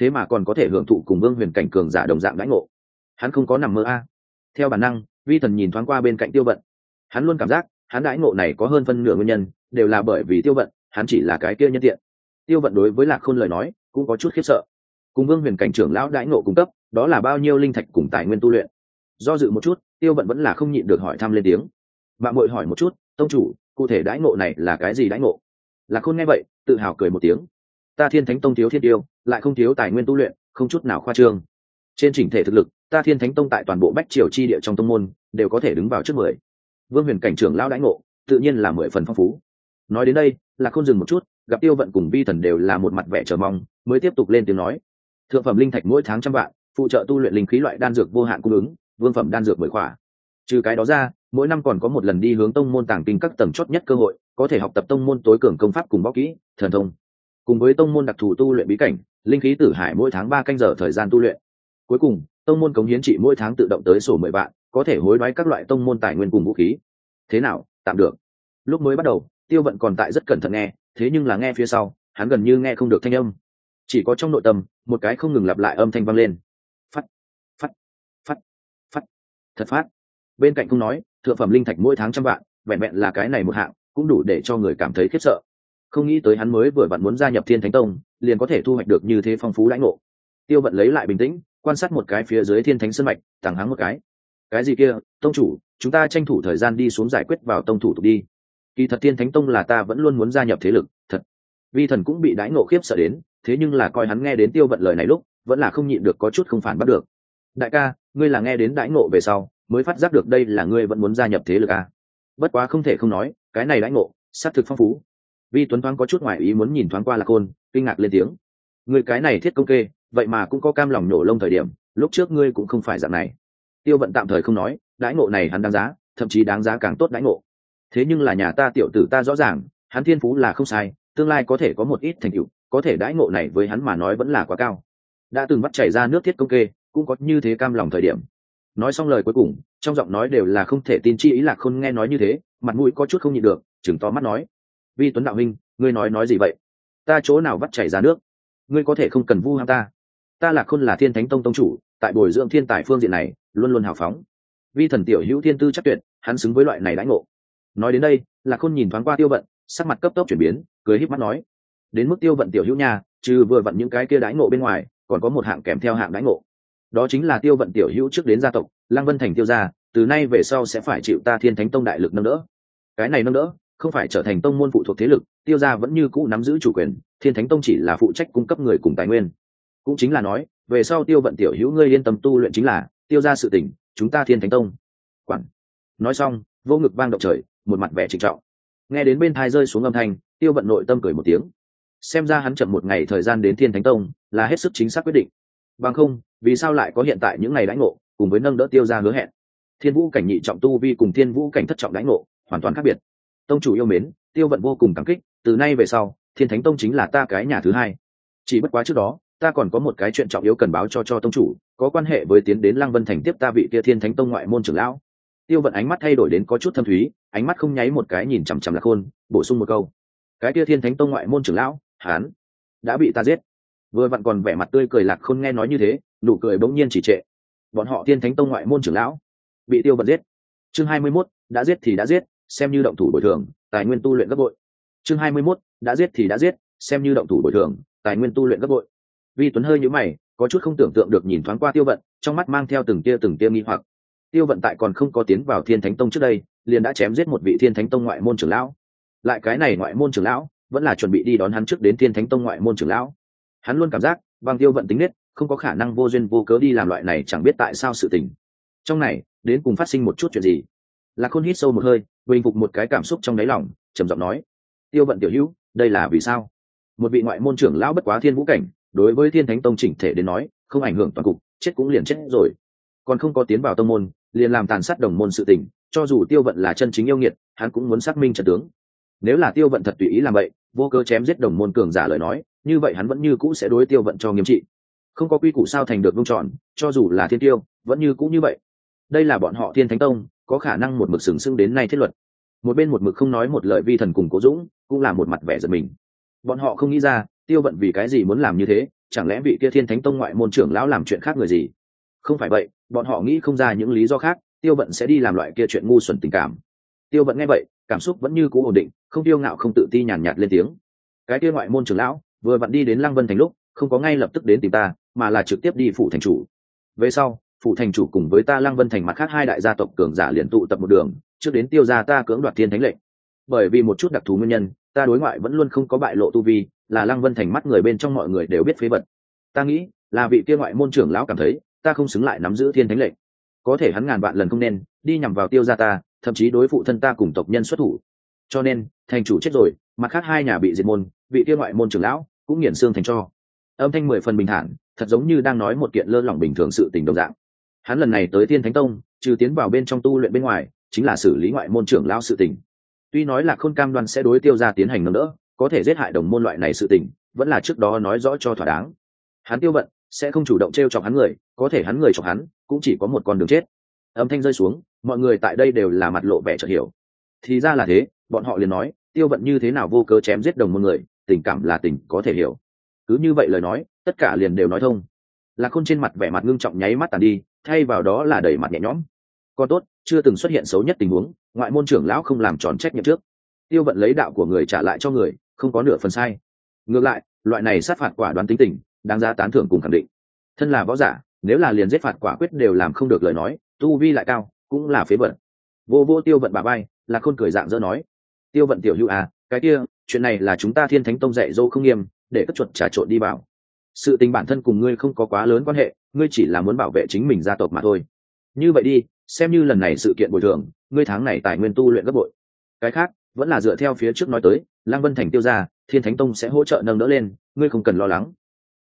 Thế mà còn có thể hưởng thụ cùng vương huyền cảnh cường giả đồng dạng đãi ngộ. Hắn không có nằm mơ a. Theo bản năng, vi thần nhìn thoáng qua bên cạnh tiêu vận. Hắn luôn cảm giác, hắn đãi ngộ này có hơn phân nửa nguyên nhân, đều là bởi vì tiêu vận, hắn chỉ là cái kia nhân tiện. Tiêu vận đối với lạc khôn lời nói cũng có chút khiếp sợ. Cùng vương huyền cảnh trưởng lão đãi ngộ cung cấp, đó là bao nhiêu linh thạch cùng tài nguyên tu luyện. Do dự một chút, tiêu vận vẫn là không nhịn được hỏi thăm lên tiếng. Mạng mội hỏi một chút, tông chủ, cụ thể đãi ngộ này là cái gì đãi ngộ? Là khôn nghe vậy, tự hào cười một tiếng. Ta thiên thánh tông thiếu thiên tiêu, lại không thiếu tài nguyên tu luyện, không chút nào khoa trương. Trên chỉnh thể thực lực, ta thiên thánh tông tại toàn bộ bách triều chi địa trong tông môn, đều có thể đứng vào trước mười. Vương huyền cảnh trưởng lão đãi ngộ, tự nhiên là mười phần phong phú. Nói đến đây là không dừng một chút, gặp tiêu vận cùng vi thần đều là một mặt vẻ chờ mong mới tiếp tục lên tiếng nói. Thượng phẩm linh thạch mỗi tháng trăm vạn, phụ trợ tu luyện linh khí loại đan dược vô hạn cung ứng, vương phẩm đan dược mười khỏa. Trừ cái đó ra, mỗi năm còn có một lần đi hướng tông môn tàng kinh các tầng chót nhất cơ hội, có thể học tập tông môn tối cường công pháp cùng bóc kỹ, thần thông. Cùng với tông môn đặc thù tu luyện bí cảnh, linh khí tử hải mỗi tháng ba canh giờ thời gian tu luyện. Cuối cùng, tông môn cống hiến trị mỗi tháng tự động tới sổ mười vạn, có thể hối đoái các loại tông môn tài nguyên cùng vũ khí. Thế nào, tạm được. Lúc mới bắt đầu, tiêu vận còn tại rất cẩn thận nghe, thế nhưng là nghe phía sau, hắn gần như nghe không được thanh âm chỉ có trong nội tâm, một cái không ngừng lặp lại âm thanh vang lên. Phát phát phát phát thật phát. Bên cạnh không nói, thượng phẩm linh thạch mỗi tháng trăm vạn, vẹn vẹn là cái này một hạng, cũng đủ để cho người cảm thấy khiếp sợ. Không nghĩ tới hắn mới vừa vặn muốn gia nhập thiên thánh tông, liền có thể thu hoạch được như thế phong phú lãnh ngộ. Tiêu vận lấy lại bình tĩnh, quan sát một cái phía dưới thiên thánh sân mạch, thẳng hắng một cái. Cái gì kia, tông chủ, chúng ta tranh thủ thời gian đi xuống giải quyết vào tông thủ tục đi. Kỳ thật thiên thánh tông là ta vẫn luôn muốn gia nhập thế lực vi thần cũng bị đái ngộ khiếp sợ đến, thế nhưng là coi hắn nghe đến tiêu vận lời này lúc, vẫn là không nhịn được có chút không phản bắt được. Đại ca, ngươi là nghe đến đãi ngộ về sau, mới phát giác được đây là ngươi vẫn muốn gia nhập thế lực à. bất quá không thể không nói, cái này đãi ngộ, xác thực phong phú. Vi tuấn thoáng có chút ngoại ý muốn nhìn thoáng qua là côn kinh ngạc lên tiếng. Người cái này thiết công kê, vậy mà cũng có cam lòng nổ lông thời điểm, lúc trước ngươi cũng không phải dạng này. Tiêu vận tạm thời không nói, đãi ngộ này hắn đáng giá, thậm chí đáng giá càng tốt đãi ngộ. Thế nhưng là nhà ta tiểu tử ta rõ ràng, hắn thiên phú là không sai tương lai có thể có một ít thành tựu, có thể đãi ngộ này với hắn mà nói vẫn là quá cao. Đã từng bắt chảy ra nước thiết công kê, cũng có như thế cam lòng thời điểm. Nói xong lời cuối cùng, trong giọng nói đều là không thể tin chi ý lạc khôn nghe nói như thế, mặt mũi có chút không nhịn được chừng to mắt nói. Vi tuấn đạo huynh, ngươi nói nói gì vậy? Ta chỗ nào bắt chảy ra nước? Ngươi có thể không cần vu ham ta. Ta là khôn là thiên thánh tông tông chủ, tại bồi dưỡng thiên tài phương diện này, luôn luôn hào phóng. Vi thần tiểu hữu thiên tư chắc tuyệt, hắn xứng với loại này đãi ngộ. Nói đến đây là khôn nhìn thoáng qua tiêu vận, sắc mặt cấp tốc chuyển biến cười híp mắt nói, đến mức tiêu vận tiểu hữu nha, trừ vừa vận những cái kia đãi ngộ bên ngoài, còn có một hạng kèm theo hạng đãi ngộ. Đó chính là tiêu vận tiểu hữu trước đến gia tộc, lăng vân thành tiêu gia, từ nay về sau sẽ phải chịu ta thiên thánh tông đại lực nâng đỡ. Cái này nâng đỡ, không phải trở thành tông môn phụ thuộc thế lực, tiêu gia vẫn như cũ nắm giữ chủ quyền, thiên thánh tông chỉ là phụ trách cung cấp người cùng tài nguyên. Cũng chính là nói, về sau tiêu vận tiểu hữu ngươi yên tâm tu luyện chính là, tiêu gia sự tỉnh chúng ta thiên thánh tông. Quản. Nói xong, vô ngực vang động trời, một mặt vẻ trịnh trọng. Nghe đến bên thai rơi xuống âm thanh tiêu vận nội tâm cười một tiếng. Xem ra hắn chậm một ngày thời gian đến thiên thánh tông là hết sức chính xác quyết định. Bằng không, vì sao lại có hiện tại những ngày đãi ngộ, cùng với nâng đỡ tiêu ra hứa hẹn? Thiên vũ cảnh nhị trọng tu vi cùng thiên vũ cảnh thất trọng đãi ngộ, hoàn toàn khác biệt. Tông chủ yêu mến, tiêu vận vô cùng cảm kích, từ nay về sau, thiên thánh tông chính là ta cái nhà thứ hai. Chỉ bất quá trước đó, ta còn có một cái chuyện trọng yếu cần báo cho cho tông chủ, có quan hệ với tiến đến lăng vân thành tiếp ta vị kia thiên thánh tông ngoại môn trưởng lão. Tiêu vận ánh mắt thay đổi đến có chút thâm thúy, ánh mắt không nháy một cái nhìn chằm chằm lạc khôn bổ sung một câu cái kia thiên thánh tông ngoại môn trưởng lão hán đã bị ta giết. Vừa vặn còn vẻ mặt tươi cười lạc khôn nghe nói như thế nụ cười bỗng nhiên chỉ trệ. Bọn họ thiên thánh tông ngoại môn trưởng lão bị tiêu vận giết. Chương hai mươi 21, đã giết thì đã giết xem như động thủ bồi thường tài nguyên tu luyện gấp bội. Chương hai mươi 21, đã giết thì đã giết xem như động thủ bồi thường tài nguyên tu luyện gấp bội. Vi tuấn hơi nhíu mày có chút không tưởng tượng được nhìn thoáng qua tiêu vận trong mắt mang theo từng tia từng tia nghi hoặc. Tiêu vận tại còn không có tiến vào thiên thánh tông trước đây liền đã chém giết một vị thiên thánh tông ngoại môn trưởng lão lại cái này ngoại môn trưởng lão, vẫn là chuẩn bị đi đón hắn trước đến thiên thánh tông ngoại môn trưởng lão. Hắn luôn cảm giác, băng tiêu vận tính nết, không có khả năng vô duyên vô cớ đi làm loại này chẳng biết tại sao sự tình. Trong này, đến cùng phát sinh một chút chuyện gì? Lạc khôn hít sâu một hơi, bình phục một cái cảm xúc trong đáy lòng, trầm giọng nói, tiêu vận tiểu hữu, đây là vì sao? Một vị ngoại môn trưởng lão bất quá thiên vũ cảnh, đối với thiên thánh tông chỉnh thể đến nói, không ảnh hưởng toàn cục, chết cũng liền chết rồi. Còn không có tiến vào tông môn, liền làm tàn sát đồng môn sự tình, cho dù tiêu vận là chân chính yêu nghiệt, hắn cũng muốn xác minh trận tướng nếu là tiêu vận thật tùy ý làm vậy, vô cơ chém giết đồng môn cường giả lời nói, như vậy hắn vẫn như cũ sẽ đối tiêu vận cho nghiêm trị. Không có quy củ sao thành được vung tròn cho dù là thiên tiêu, vẫn như cũ như vậy. Đây là bọn họ thiên thánh tông, có khả năng một mực sừng sững đến nay thiết luật. Một bên một mực không nói một lời vi thần cùng cố dũng, cũng là một mặt vẻ giật mình. Bọn họ không nghĩ ra, tiêu vận vì cái gì muốn làm như thế, chẳng lẽ vị kia thiên thánh tông ngoại môn trưởng lão làm chuyện khác người gì? Không phải vậy, bọn họ nghĩ không ra những lý do khác, tiêu vận sẽ đi làm loại kia chuyện ngu xuẩn tình cảm. Tiêu vận nghe vậy cảm xúc vẫn như cũ ổn định, không tiêu ngạo, không tự ti nhàn nhạt lên tiếng. Cái kia ngoại môn trưởng lão, vừa vặn đi đến lăng vân thành lúc, không có ngay lập tức đến tìm ta, mà là trực tiếp đi phủ thành chủ. Về sau, phủ thành chủ cùng với ta lăng vân thành mặt khác hai đại gia tộc cường giả liền tụ tập một đường, trước đến tiêu ra ta cưỡng đoạt thiên thánh lệnh. Bởi vì một chút đặc thù nguyên nhân, ta đối ngoại vẫn luôn không có bại lộ tu vi, là lăng vân thành mắt người bên trong mọi người đều biết phế vật. Ta nghĩ, là vị kia ngoại môn trưởng lão cảm thấy, ta không xứng lại nắm giữ thiên thánh lệnh. Có thể hắn ngàn vạn lần không nên, đi nhằm vào tiêu ra ta thậm chí đối phụ thân ta cùng tộc nhân xuất thủ. Cho nên, thành chủ chết rồi, mặt khác hai nhà bị diệt môn, vị kia ngoại môn trưởng lão cũng nghiền xương thành cho. Âm thanh mười phần bình thản, thật giống như đang nói một kiện lơ lỏng bình thường sự tình đồng dạng. Hắn lần này tới thiên thánh tông, trừ tiến vào bên trong tu luyện bên ngoài, chính là xử lý ngoại môn trưởng lão sự tình. Tuy nói là khôn cam đoan sẽ đối tiêu ra tiến hành nâng đỡ, có thể giết hại đồng môn loại này sự tình, vẫn là trước đó nói rõ cho thỏa đáng. Hắn tiêu vận, sẽ không chủ động t r e o chọc hắn người, có thể hắn người chọc hắn, cũng chỉ có một con đường chết. Âm thanh rơi xuống mọi người tại đây đều là mặt lộ vẻ chợt hiểu. Thì ra là thế, bọn họ liền nói, tiêu vận như thế nào vô cớ chém giết đồng môn người, tình cảm là tình có thể hiểu. Cứ như vậy lời nói, tất cả liền đều nói thông. Là khôn trên mặt vẻ mặt ngưng trọng nháy mắt tàn đi, thay vào đó là đẩy mặt nhẹ nhõm. Còn tốt, chưa từng xuất hiện xấu nhất tình huống, ngoại môn trưởng lão không làm tròn trách nhiệm trước. Tiêu vận lấy đạo của người trả lại cho người, không có nửa phần sai. Ngược lại, loại này sát phạt quả đoán tính tình, đáng ra tán thưởng cùng khẳng định. Thân là võ giả, nếu là liền giết phạt quả quyết đều làm không được lời nói, tu vi lại cao cũng là phế vật. vô vô tiêu vận bà bay là khôn cười dạng dỡ nói. Tiêu vận tiểu hữu à cái kia, chuyện này là chúng ta thiên thánh tông dạy dỗ không nghiêm, để cất chuột trà trộn đi vào. Sự tình bản thân cùng ngươi không có quá lớn quan hệ, ngươi chỉ là muốn bảo vệ chính mình gia tộc mà thôi. Như vậy đi, xem như lần này sự kiện bồi thường, ngươi tháng này tài nguyên tu luyện gấp bội. Cái khác, vẫn là dựa theo phía trước nói tới lang vân thành tiêu ra thiên thánh tông sẽ hỗ trợ nâng đỡ lên, ngươi không cần lo lắng.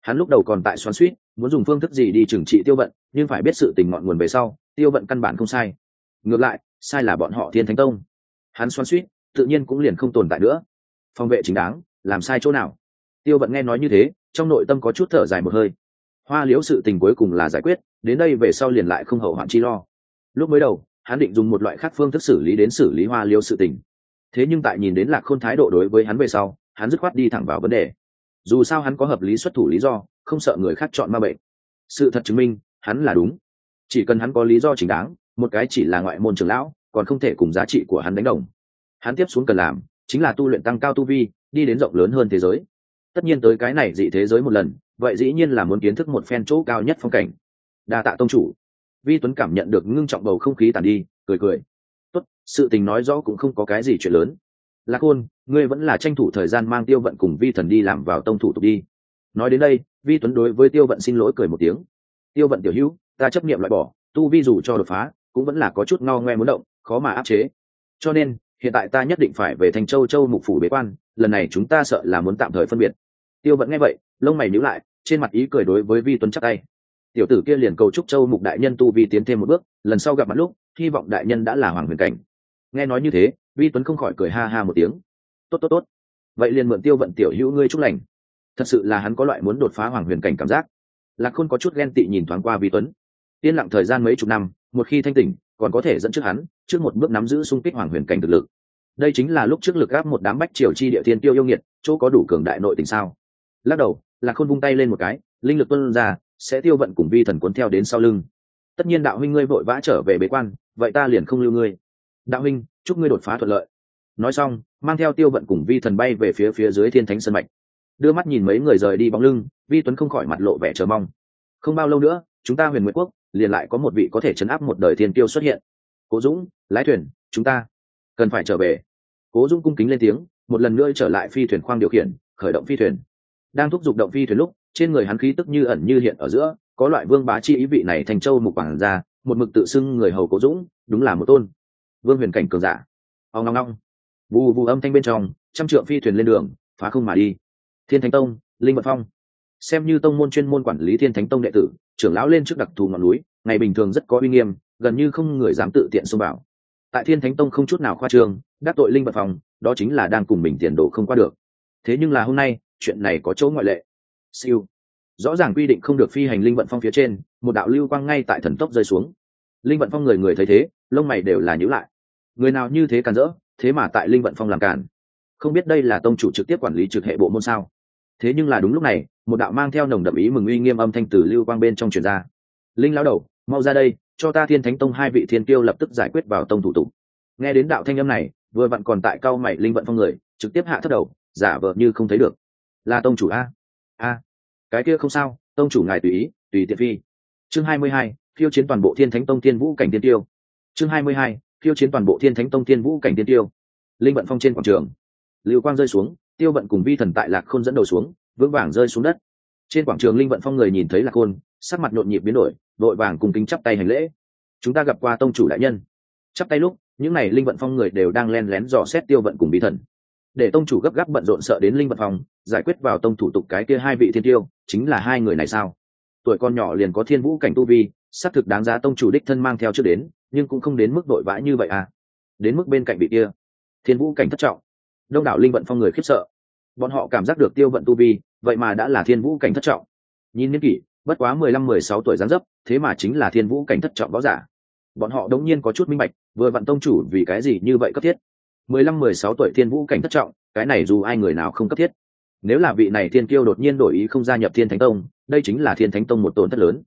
Hắn lúc đầu còn tại xoắn suýt, muốn dùng phương thức gì đi trừng trị tiêu vận, nhưng phải biết sự tình ngọn nguồn về sau tiêu vận căn bản không sai. Ngược lại, sai là bọn họ thiên thánh tông. Hắn xoắn suýt tự nhiên cũng liền không tồn tại nữa. Phòng vệ chính đáng, làm sai chỗ nào? Tiêu vận nghe nói như thế, trong nội tâm có chút thở dài một hơi. Hoa liễu sự tình cuối cùng là giải quyết, đến đây về sau liền lại không hậu hoạn chi lo. Lúc mới đầu, hắn định dùng một loại khác phương thức xử lý đến xử lý hoa liễu sự tình. Thế nhưng tại nhìn đến lạc khôn thái độ đối với hắn về sau, hắn dứt khoát đi thẳng vào vấn đề. Dù sao hắn có hợp lý xuất thủ lý do, không sợ người khác chọn ma bệnh. Sự thật chứng minh, hắn là đúng chỉ cần hắn có lý do chính đáng, một cái chỉ là ngoại môn trưởng lão, còn không thể cùng giá trị của hắn đánh đồng. Hắn tiếp xuống cần làm chính là tu luyện tăng cao tu vi, đi đến rộng lớn hơn thế giới. Tất nhiên tới cái này dị thế giới một lần, vậy dĩ nhiên là muốn kiến thức một phen chỗ cao nhất phong cảnh. Đa tạ tông chủ. Vi tuấn cảm nhận được ngưng trọng bầu không khí tàn đi, cười cười. Tốt, sự tình nói rõ cũng không có cái gì chuyện lớn. Lạc hôn, ngươi vẫn là tranh thủ thời gian mang tiêu vận cùng vi thần đi làm vào tông thủ tục đi. Nói đến đây, vi tuấn đối với tiêu vận xin lỗi cười một tiếng tiêu vận tiểu hữu, ta chấp nghiệm loại bỏ, tu vi dù cho đột phá, cũng vẫn là có chút ngao ngoe muốn động, khó mà áp chế. Cho nên, hiện tại ta nhất định phải về thành châu châu mục phủ bế quan, lần này chúng ta sợ là muốn tạm thời phân biệt. Tiêu vận nghe vậy, lông mày nhíu lại, trên mặt ý cười đối với vi tuấn chắc tay. Tiểu tử kia liền cầu chúc châu mục đại nhân tu vi tiến thêm một bước, lần sau gặp mặt lúc, hy vọng đại nhân đã là hoàng huyền cảnh. Nghe nói như thế, vi tuấn không khỏi cười ha ha một tiếng. Tốt tốt tốt. Vậy liền mượn tiêu vận tiểu hữu ngươi chúc lành. Thật sự là hắn có loại muốn đột phá hoàng huyền cảnh cảm giác lạc khôn có chút ghen tị nhìn thoáng qua vi tuấn. Yên lặng thời gian mấy chục năm, một khi thanh tỉnh, còn có thể dẫn trước hắn, trước một bước nắm giữ xung kích hoàng huyền cảnh thực lực. Đây chính là lúc trước lực gáp một đám bách triều chi địa thiên tiêu yêu nghiệt, chỗ có đủ cường đại nội tình sao? Lắc đầu, lạc khôn vung tay lên một cái, linh lực tuân ra, sẽ tiêu vận cùng vi thần cuốn theo đến sau lưng. Tất nhiên đạo huynh ngươi vội vã trở về bế quan, vậy ta liền không lưu ngươi. Đạo huynh, chúc ngươi đột phá thuận lợi. Nói xong, mang theo tiêu vận cùng vi thần bay về phía phía dưới thiên thánh sân mạch đưa mắt nhìn mấy người rời đi bóng lưng, vi tuấn không khỏi mặt lộ vẻ chờ mong. Không bao lâu nữa, chúng ta huyền nguyệt quốc, liền lại có một vị có thể chấn áp một đời thiên tiêu xuất hiện. Cố dũng, lái thuyền, chúng ta cần phải trở về. Cố dũng cung kính lên tiếng, một lần nữa trở lại phi thuyền khoang điều khiển, khởi động phi thuyền. Đang thúc giục động phi thuyền lúc, trên người hắn khí tức như ẩn như hiện ở giữa, có loại vương bá chi ý vị này thành châu mục quản ra, một mực tự xưng người hầu cố dũng, đúng là một tôn vương huyền cảnh cường giả. Ao ngong ngong vù vù âm thanh bên trong, trăm trượng phi thuyền lên đường, phá không mà đi thiên thánh tông, linh vật phong. Xem như tông môn chuyên môn quản lý thiên thánh tông đệ tử, trưởng lão lên trước đặc thù ngọn núi, ngày bình thường rất có uy nghiêm, gần như không người dám tự tiện xông vào. Tại thiên thánh tông không chút nào khoa trương, đắc tội linh vật phòng đó chính là đang cùng mình tiền đồ không qua được. Thế nhưng là hôm nay, chuyện này có chỗ ngoại lệ. Siêu. Rõ ràng quy định không được phi hành linh vận phong phía trên, một đạo lưu quang ngay tại thần tốc rơi xuống. Linh vận phong người người thấy thế, lông mày đều là nhữ lại. Người nào như thế càn rỡ, thế mà tại linh vận phong làm càn không biết đây là tông chủ trực tiếp quản lý trực hệ bộ môn sao? Thế nhưng là đúng lúc này, một đạo mang theo nồng đậm ý mừng uy nghiêm âm thanh từ lưu quang bên trong truyền ra. Linh lão đầu, mau ra đây, cho ta thiên thánh tông hai vị thiên tiêu lập tức giải quyết vào tông thủ tục. Nghe đến đạo thanh âm này, vừa vặn còn tại cao mày linh vận phong người, trực tiếp hạ thất đầu, giả vờ như không thấy được. Là tông chủ a. A. Cái kia không sao, tông chủ ngài tùy ý, tùy tiện phi. Chương hai mươi hai phiêu chiến toàn bộ thiên thánh tông thiên vũ cảnh tiên tiêu chương hai mươi hai phiêu chiến toàn bộ thiên thánh tông thiên vũ cảnh tiên tiêu linh vận phong trên quảng trường. Lưu quang rơi xuống tiêu vận cùng vi thần tại lạc khôn dẫn đầu xuống, vững vàng rơi xuống đất. Trên quảng trường linh vận phong người nhìn thấy lạc khôn, sắc mặt nhộn nhịp biến đổi vội vàng cùng kính chắp tay hành lễ. Chúng ta gặp qua tông chủ đại nhân. Chắp tay lúc, những n à y linh vận phong người đều đang len lén dò xét tiêu vận cùng vi thần. Để tông chủ gấp gáp bận rộn sợ đến linh vận phong, giải quyết vào tông thủ tục cái kia hai vị thiên tiêu, chính là hai người này sao? Tuổi con nhỏ liền có thiên vũ cảnh tu vi, xác thực đáng giá tông chủ đích thân mang theo trước đến, nhưng cũng không đến mức đội vã như vậy à. Đến mức bên cạnh vị kia, thiên vũ cảnh thất trọng đông đảo linh vận phong người khiếp sợ. Bọn họ cảm giác được tiêu vận tu vi, vậy mà đã là thiên vũ cảnh thất trọng. Nhìn niên kỷ, bất quá mười lăm, mười sáu tuổi gián dấp, thế mà chính là thiên vũ cảnh thất trọng võ giả. Bọn họ đống nhiên có chút minh bạch, vừa vặn tông chủ vì cái gì như vậy cấp thiết? mười lăm, mười sáu tuổi thiên vũ cảnh thất trọng, cái này dù ai người nào không cấp thiết? Nếu là vị này thiên kiêu đột nhiên đổi ý không gia nhập thiên thánh tông, đây chính là thiên thánh tông một tổn thất lớn.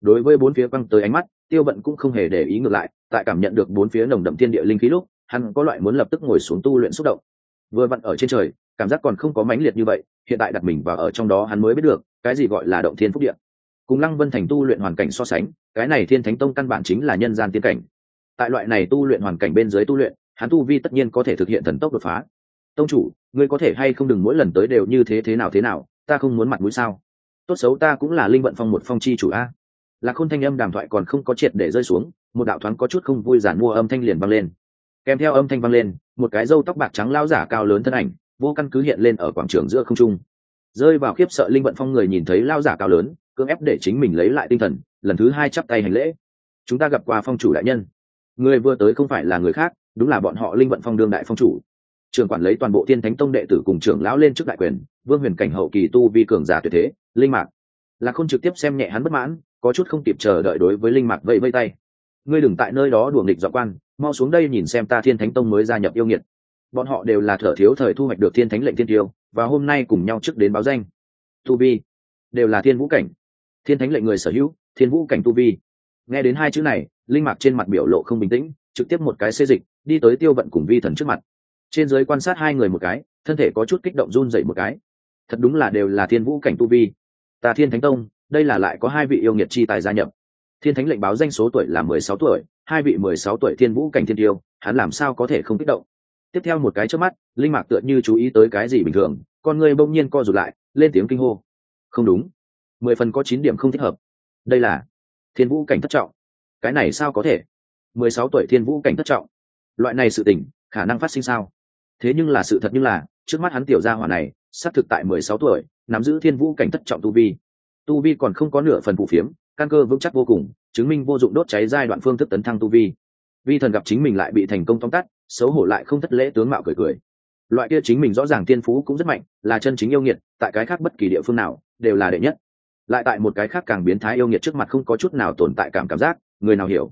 Đối với bốn phía quăng tới ánh mắt, tiêu vận cũng không hề để ý ngược lại, tại cảm nhận được bốn phía nồng đậm thiên địa linh khí lúc, hắn có loại muốn lập tức ngồi xuống tu luyện xúc động vừa vặn ở trên trời, cảm giác còn không có mãnh liệt như vậy, hiện tại đặt mình vào ở trong đó hắn mới biết được, cái gì gọi là động thiên phúc điện cùng lăng vân thành tu luyện hoàn cảnh so sánh, cái này thiên thánh tông căn bản chính là nhân gian tiên cảnh. Tại loại này tu luyện hoàn cảnh bên dưới tu luyện, hắn tu vi tất nhiên có thể thực hiện thần tốc đột phá. Tông chủ, ngươi có thể hay không đừng mỗi lần tới đều như thế thế nào thế nào, ta không muốn mặt mũi sao? Tốt xấu ta cũng là linh vận phong một phong chi chủ a. Lạc khôn thanh âm đàm thoại còn không có triệt để rơi xuống, một đạo thoáng có chút không vui giản mua âm thanh liền vang lên. Kèm theo âm thanh vang lên một cái râu tóc bạc trắng lao giả cao lớn thân ảnh, vô căn cứ hiện lên ở quảng trường giữa không trung. Rơi vào khiếp sợ linh vận phong người nhìn thấy lao giả cao lớn, cưỡng ép để chính mình lấy lại tinh thần, lần thứ hai chắp tay hành lễ. Chúng ta gặp qua phong chủ đại nhân. Người vừa tới không phải là người khác, đúng là bọn họ linh vận phong đương đại phong chủ. Trường quản lấy toàn bộ thiên thánh tông đệ tử cùng trưởng lão lên trước đại quyền, vương huyền cảnh hậu kỳ tu vi cường giả tuyệt thế, linh mạc. Là không trực tiếp xem nhẹ hắn bất mãn, có chút không kịp chờ đợi đối với linh mạc vẫy vây tay. Ngươi đừng tại nơi đó đùa nghịch dọ quan mau xuống đây nhìn xem ta thiên thánh tông mới gia nhập yêu nghiệt. Bọn họ đều là thở thiếu thời thu hoạch được thiên thánh lệnh thiên tiêu, và hôm nay cùng nhau trước đến báo danh. Tu vi. Đều là thiên vũ cảnh. Thiên thánh lệnh người sở hữu, thiên vũ cảnh tu vi. Nghe đến hai chữ này, linh mạc trên mặt biểu lộ không bình tĩnh, trực tiếp một cái xê dịch, đi tới tiêu vận cùng vi thần trước mặt. Trên giới quan sát hai người một cái, thân thể có chút kích động run dậy một cái. Thật đúng là đều là thiên vũ cảnh tu vi. Ta thiên thánh tông, đây là lại có hai vị yêu nghiệt chi tài gia nhập thiên thánh lệnh báo danh số tuổi là mười sáu tuổi, hai vị mười sáu tuổi thiên vũ cảnh thiên tiêu, hắn làm sao có thể không kích động? Tiếp theo một cái trước mắt, linh mạc tựa như chú ý tới cái gì bình thường, con người bỗng nhiên co rụt lại, lên tiếng kinh hô. Không đúng. Mười phần có chín điểm không thích hợp. Đây là thiên vũ cảnh thất trọng. Cái này sao có thể? Mười sáu tuổi thiên vũ cảnh thất trọng. Loại này sự tình, khả năng phát sinh sao? Thế nhưng là sự thật như là, trước mắt hắn tiểu gia hỏa này, xác thực tại mười sáu tuổi, nắm giữ thiên vũ cảnh thất trọng tu vi. Tu vi còn không có nửa phần phù phiếm căn cơ vững chắc vô cùng, chứng minh vô dụng đốt cháy giai đoạn phương thức tấn thăng tu vi. Vi thần gặp chính mình lại bị thành công tóm tắt, xấu hổ lại không thất lễ tướng mạo cười cười. Loại kia chính mình rõ ràng tiên phú cũng rất mạnh, là chân chính yêu nghiệt, tại cái khác bất kỳ địa phương nào, đều là đệ nhất. Lại tại một cái khác càng biến thái yêu nghiệt trước mặt không có chút nào tồn tại cảm cảm giác, người nào hiểu?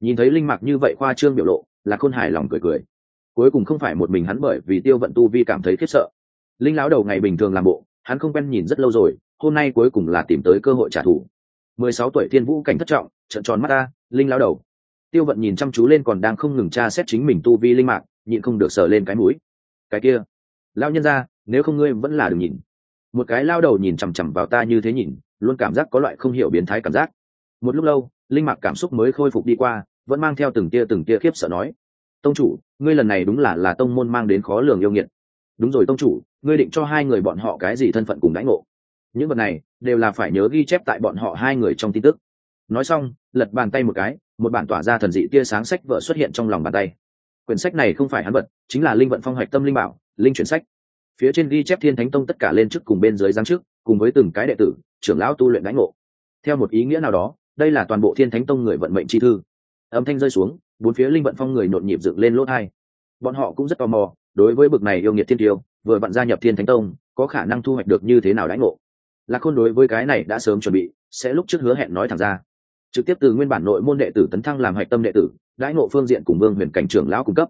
Nhìn thấy linh mạc như vậy khoa trương biểu lộ, là khôn hài lòng cười cười. Cuối cùng không phải một mình hắn bởi vì tiêu vận tu vi cảm thấy khiếp sợ. Linh lão đầu ngày bình thường làm bộ, hắn không quen nhìn rất lâu rồi, hôm nay cuối cùng là tìm tới cơ hội trả thù mười sáu tuổi thiên vũ cảnh thất trọng, trận tròn mắt ta, linh lão đầu. Tiêu vận nhìn chăm chú lên còn đang không ngừng tra xét chính mình tu vi linh mạc, nhịn không được sờ lên cái mũi. Cái kia lao nhân ra nếu không ngươi vẫn là đừng nhìn. Một cái lao đầu nhìn chằm chằm vào ta như thế nhìn, luôn cảm giác có loại không hiểu biến thái cảm giác. Một lúc lâu, linh mạc cảm xúc mới khôi phục đi qua, vẫn mang theo từng tia từng tia khiếp sợ nói. Tông chủ, ngươi lần này đúng là là tông môn mang đến khó lường yêu nghiệt. Đúng rồi tông chủ, ngươi định cho hai người bọn họ cái gì thân phận cùng đãi ngộ? Những vật này đều là phải nhớ ghi chép tại bọn họ hai người trong tin tức. Nói xong, lật bàn tay một cái, một bản tỏa ra thần dị tia sáng sách vợ xuất hiện trong lòng bàn tay. Quyển sách này không phải hắn vật, chính là linh vận phong hoạch tâm linh bảo, linh chuyển sách. Phía trên ghi chép thiên thánh tông tất cả lên trước cùng bên dưới giáng trước, cùng với từng cái đệ tử, trưởng lão tu luyện đánh ngộ. Theo một ý nghĩa nào đó, đây là toàn bộ thiên thánh tông người vận mệnh chi thư. Âm thanh rơi xuống, bốn phía linh vận phong người nhộn nhịp dựng lên lỗ hai bọn họ cũng rất tò mò, đối với bực này yêu nghiệt thiên tiêu, vừa bạn gia nhập thiên thánh tông, có khả năng thu hoạch được như thế nào đánh ngộ là khôn đối với cái này đã sớm chuẩn bị, sẽ lúc trước hứa hẹn nói thẳng ra. Trực tiếp từ nguyên bản nội môn đệ tử tấn thăng làm hạch tâm đệ tử, đãi ngộ phương diện cùng vương huyền cảnh trưởng lão cung cấp.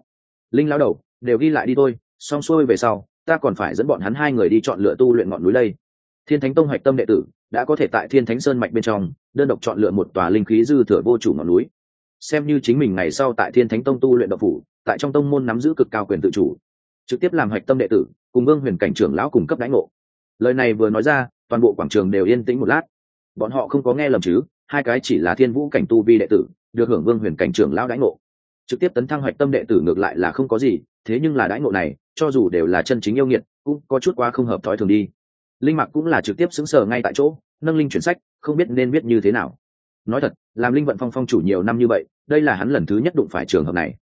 Linh lão đầu, đều ghi lại đi thôi, xong xuôi về sau, ta còn phải dẫn bọn hắn hai người đi chọn lựa tu luyện ngọn núi đây. Thiên thánh tông hạch tâm đệ tử, đã có thể tại thiên thánh sơn mạch bên trong, đơn độc chọn lựa một tòa linh khí dư thừa vô chủ ngọn núi. Xem như chính mình ngày sau tại thiên thánh tông tu luyện độc phủ, tại trong tông môn nắm giữ cực cao quyền tự chủ. Trực tiếp làm hạch tâm đệ tử, cùng vương huyền cảnh trưởng lão cung cấp đãi ngộ lời này vừa nói ra, toàn bộ quảng trường đều yên tĩnh một lát. Bọn họ không có nghe lầm chứ, hai cái chỉ là thiên vũ cảnh tu vi đệ tử, được hưởng vương huyền cảnh trưởng lão đãi ngộ. Trực tiếp tấn thăng hoạch tâm đệ tử ngược lại là không có gì, thế nhưng là đãi ngộ này, cho dù đều là chân chính yêu nghiệt, cũng có chút quá không hợp thói thường đi. Linh mạc cũng là trực tiếp xứng sở ngay tại chỗ, nâng linh chuyển sách, không biết nên biết như thế nào. Nói thật, làm linh vận phong phong chủ nhiều năm như vậy, đây là hắn lần thứ nhất đụng phải trường hợp này.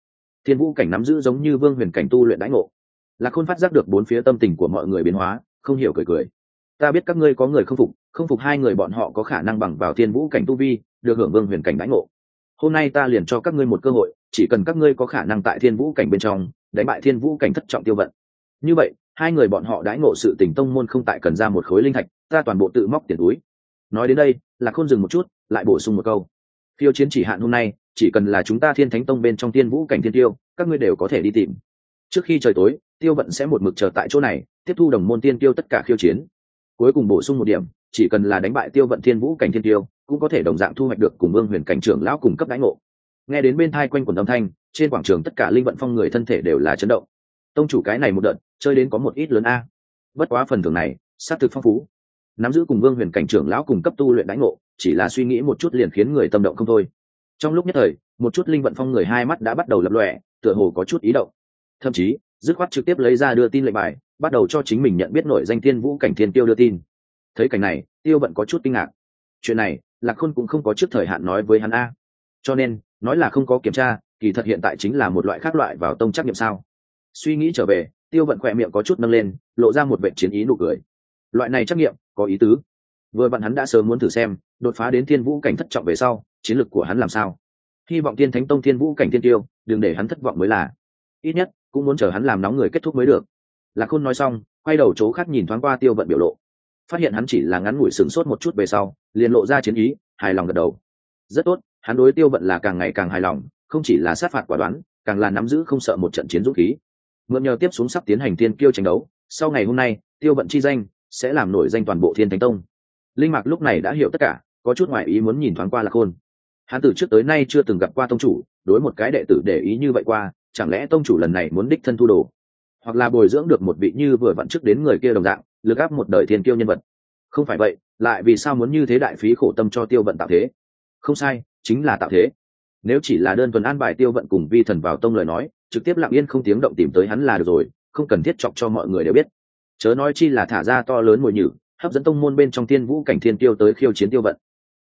Thiên vũ cảnh nắm giữ giống như vương huyền cảnh tu luyện đãi ngộ. Là khôn phát giác được bốn phía tâm tình của mọi người biến hóa không hiểu cười cười. Ta biết các ngươi có người không phục không phục hai người bọn họ có khả năng bằng vào thiên vũ cảnh tu vi, được hưởng vương huyền cảnh đánh ngộ. Hôm nay ta liền cho các ngươi một cơ hội, chỉ cần các ngươi có khả năng tại thiên vũ cảnh bên trong, đánh bại thiên vũ cảnh thất trọng tiêu vận. Như vậy, hai người bọn họ đãi ngộ sự tình tông môn không tại cần ra một khối linh thạch, ta toàn bộ tự móc tiền túi. Nói đến đây là khôn dừng một chút, lại bổ sung một câu. Phiêu chiến chỉ hạn hôm nay, chỉ cần là chúng ta thiên thánh tông bên trong thiên vũ cảnh thiên tiêu, các ngươi đều có thể đi tìm. Trước khi trời tối, tiêu vận sẽ một mực chờ tại chỗ này tiếp thu đồng môn tiên tiêu tất cả khiêu chiến. Cuối cùng bổ sung một điểm, chỉ cần là đánh bại tiêu vận thiên vũ cảnh thiên tiêu, cũng có thể đồng dạng thu hoạch được cùng vương huyền cảnh trưởng lão cùng cấp đánh ngộ. Nghe đến bên thai quanh quần âm thanh, trên quảng trường tất cả linh vận phong người thân thể đều là chấn động. Tông chủ cái này một đợt, chơi đến có một ít lớn a. Bất quá phần thưởng này, sát thực phong phú. Nắm giữ cùng vương huyền cảnh trưởng lão cùng cấp tu luyện đánh ngộ, chỉ là suy nghĩ một chút liền khiến người tâm động không thôi. Trong lúc nhất thời, một chút linh vận phong người hai mắt đã bắt đầu lập lòe, tựa hồ có chút ý động. Thậm chí, dứt khoát trực tiếp lấy ra đưa tin lệnh bài bắt đầu cho chính mình nhận biết nổi danh thiên vũ cảnh thiên tiêu đưa tin. Thấy cảnh này, tiêu vận có chút kinh ngạc. Chuyện này, lạc khôn cũng không có trước thời hạn nói với hắn a. Cho nên, nói là không có kiểm tra, kỳ thật hiện tại chính là một loại khác loại vào tông trắc nghiệm sao. Suy nghĩ trở về, tiêu vận khỏe miệng có chút nâng lên, lộ ra một vệ chiến ý nụ cười. Loại này trắc nghiệm, có ý tứ. Vừa vặn hắn đã sớm muốn thử xem, đột phá đến thiên vũ cảnh thất trọng về sau, chiến lược của hắn làm sao. Hy vọng tiên thánh tông thiên vũ cảnh thiên tiêu, đừng để hắn thất vọng mới là. Ít nhất, cũng muốn chờ hắn làm nóng người kết thúc mới được lạc khôn nói xong, quay đầu chỗ khác nhìn thoáng qua tiêu vận biểu lộ. Phát hiện hắn chỉ là ngắn ngủi sửng sốt một chút về sau, liền lộ ra chiến ý, hài lòng gật đầu. Rất tốt, hắn đối tiêu vận là càng ngày càng hài lòng, không chỉ là sát phạt quả đoán, càng là nắm giữ không sợ một trận chiến dũng khí. Mượn nhờ tiếp xuống sắp tiến hành tiên kiêu tranh đấu, sau ngày hôm nay, tiêu vận chi danh sẽ làm nổi danh toàn bộ thiên thánh tông. Linh mạc lúc này đã hiểu tất cả, có chút ngoại ý muốn nhìn thoáng qua lạc khôn. Hắn từ trước tới nay chưa từng gặp qua tông chủ, đối một cái đệ tử để ý như vậy qua, chẳng lẽ tông chủ lần này muốn đích thân thu đồ? Hoặc là bồi dưỡng được một vị như vừa vặn trước đến người kia đồng dạng, lực áp một đời thiên kiêu nhân vật. Không phải vậy, lại vì sao muốn như thế đại phí khổ tâm cho tiêu vận tạo thế? Không sai, chính là tạo thế. Nếu chỉ là đơn thuần an bài tiêu vận cùng vi thần vào tông lời nói, trực tiếp lặng yên không tiếng động tìm tới hắn là được rồi, không cần thiết chọc cho mọi người đều biết. Chớ nói chi là thả ra to lớn mùi nhử, hấp dẫn tông môn bên trong tiên vũ cảnh thiên tiêu tới khiêu chiến tiêu vận.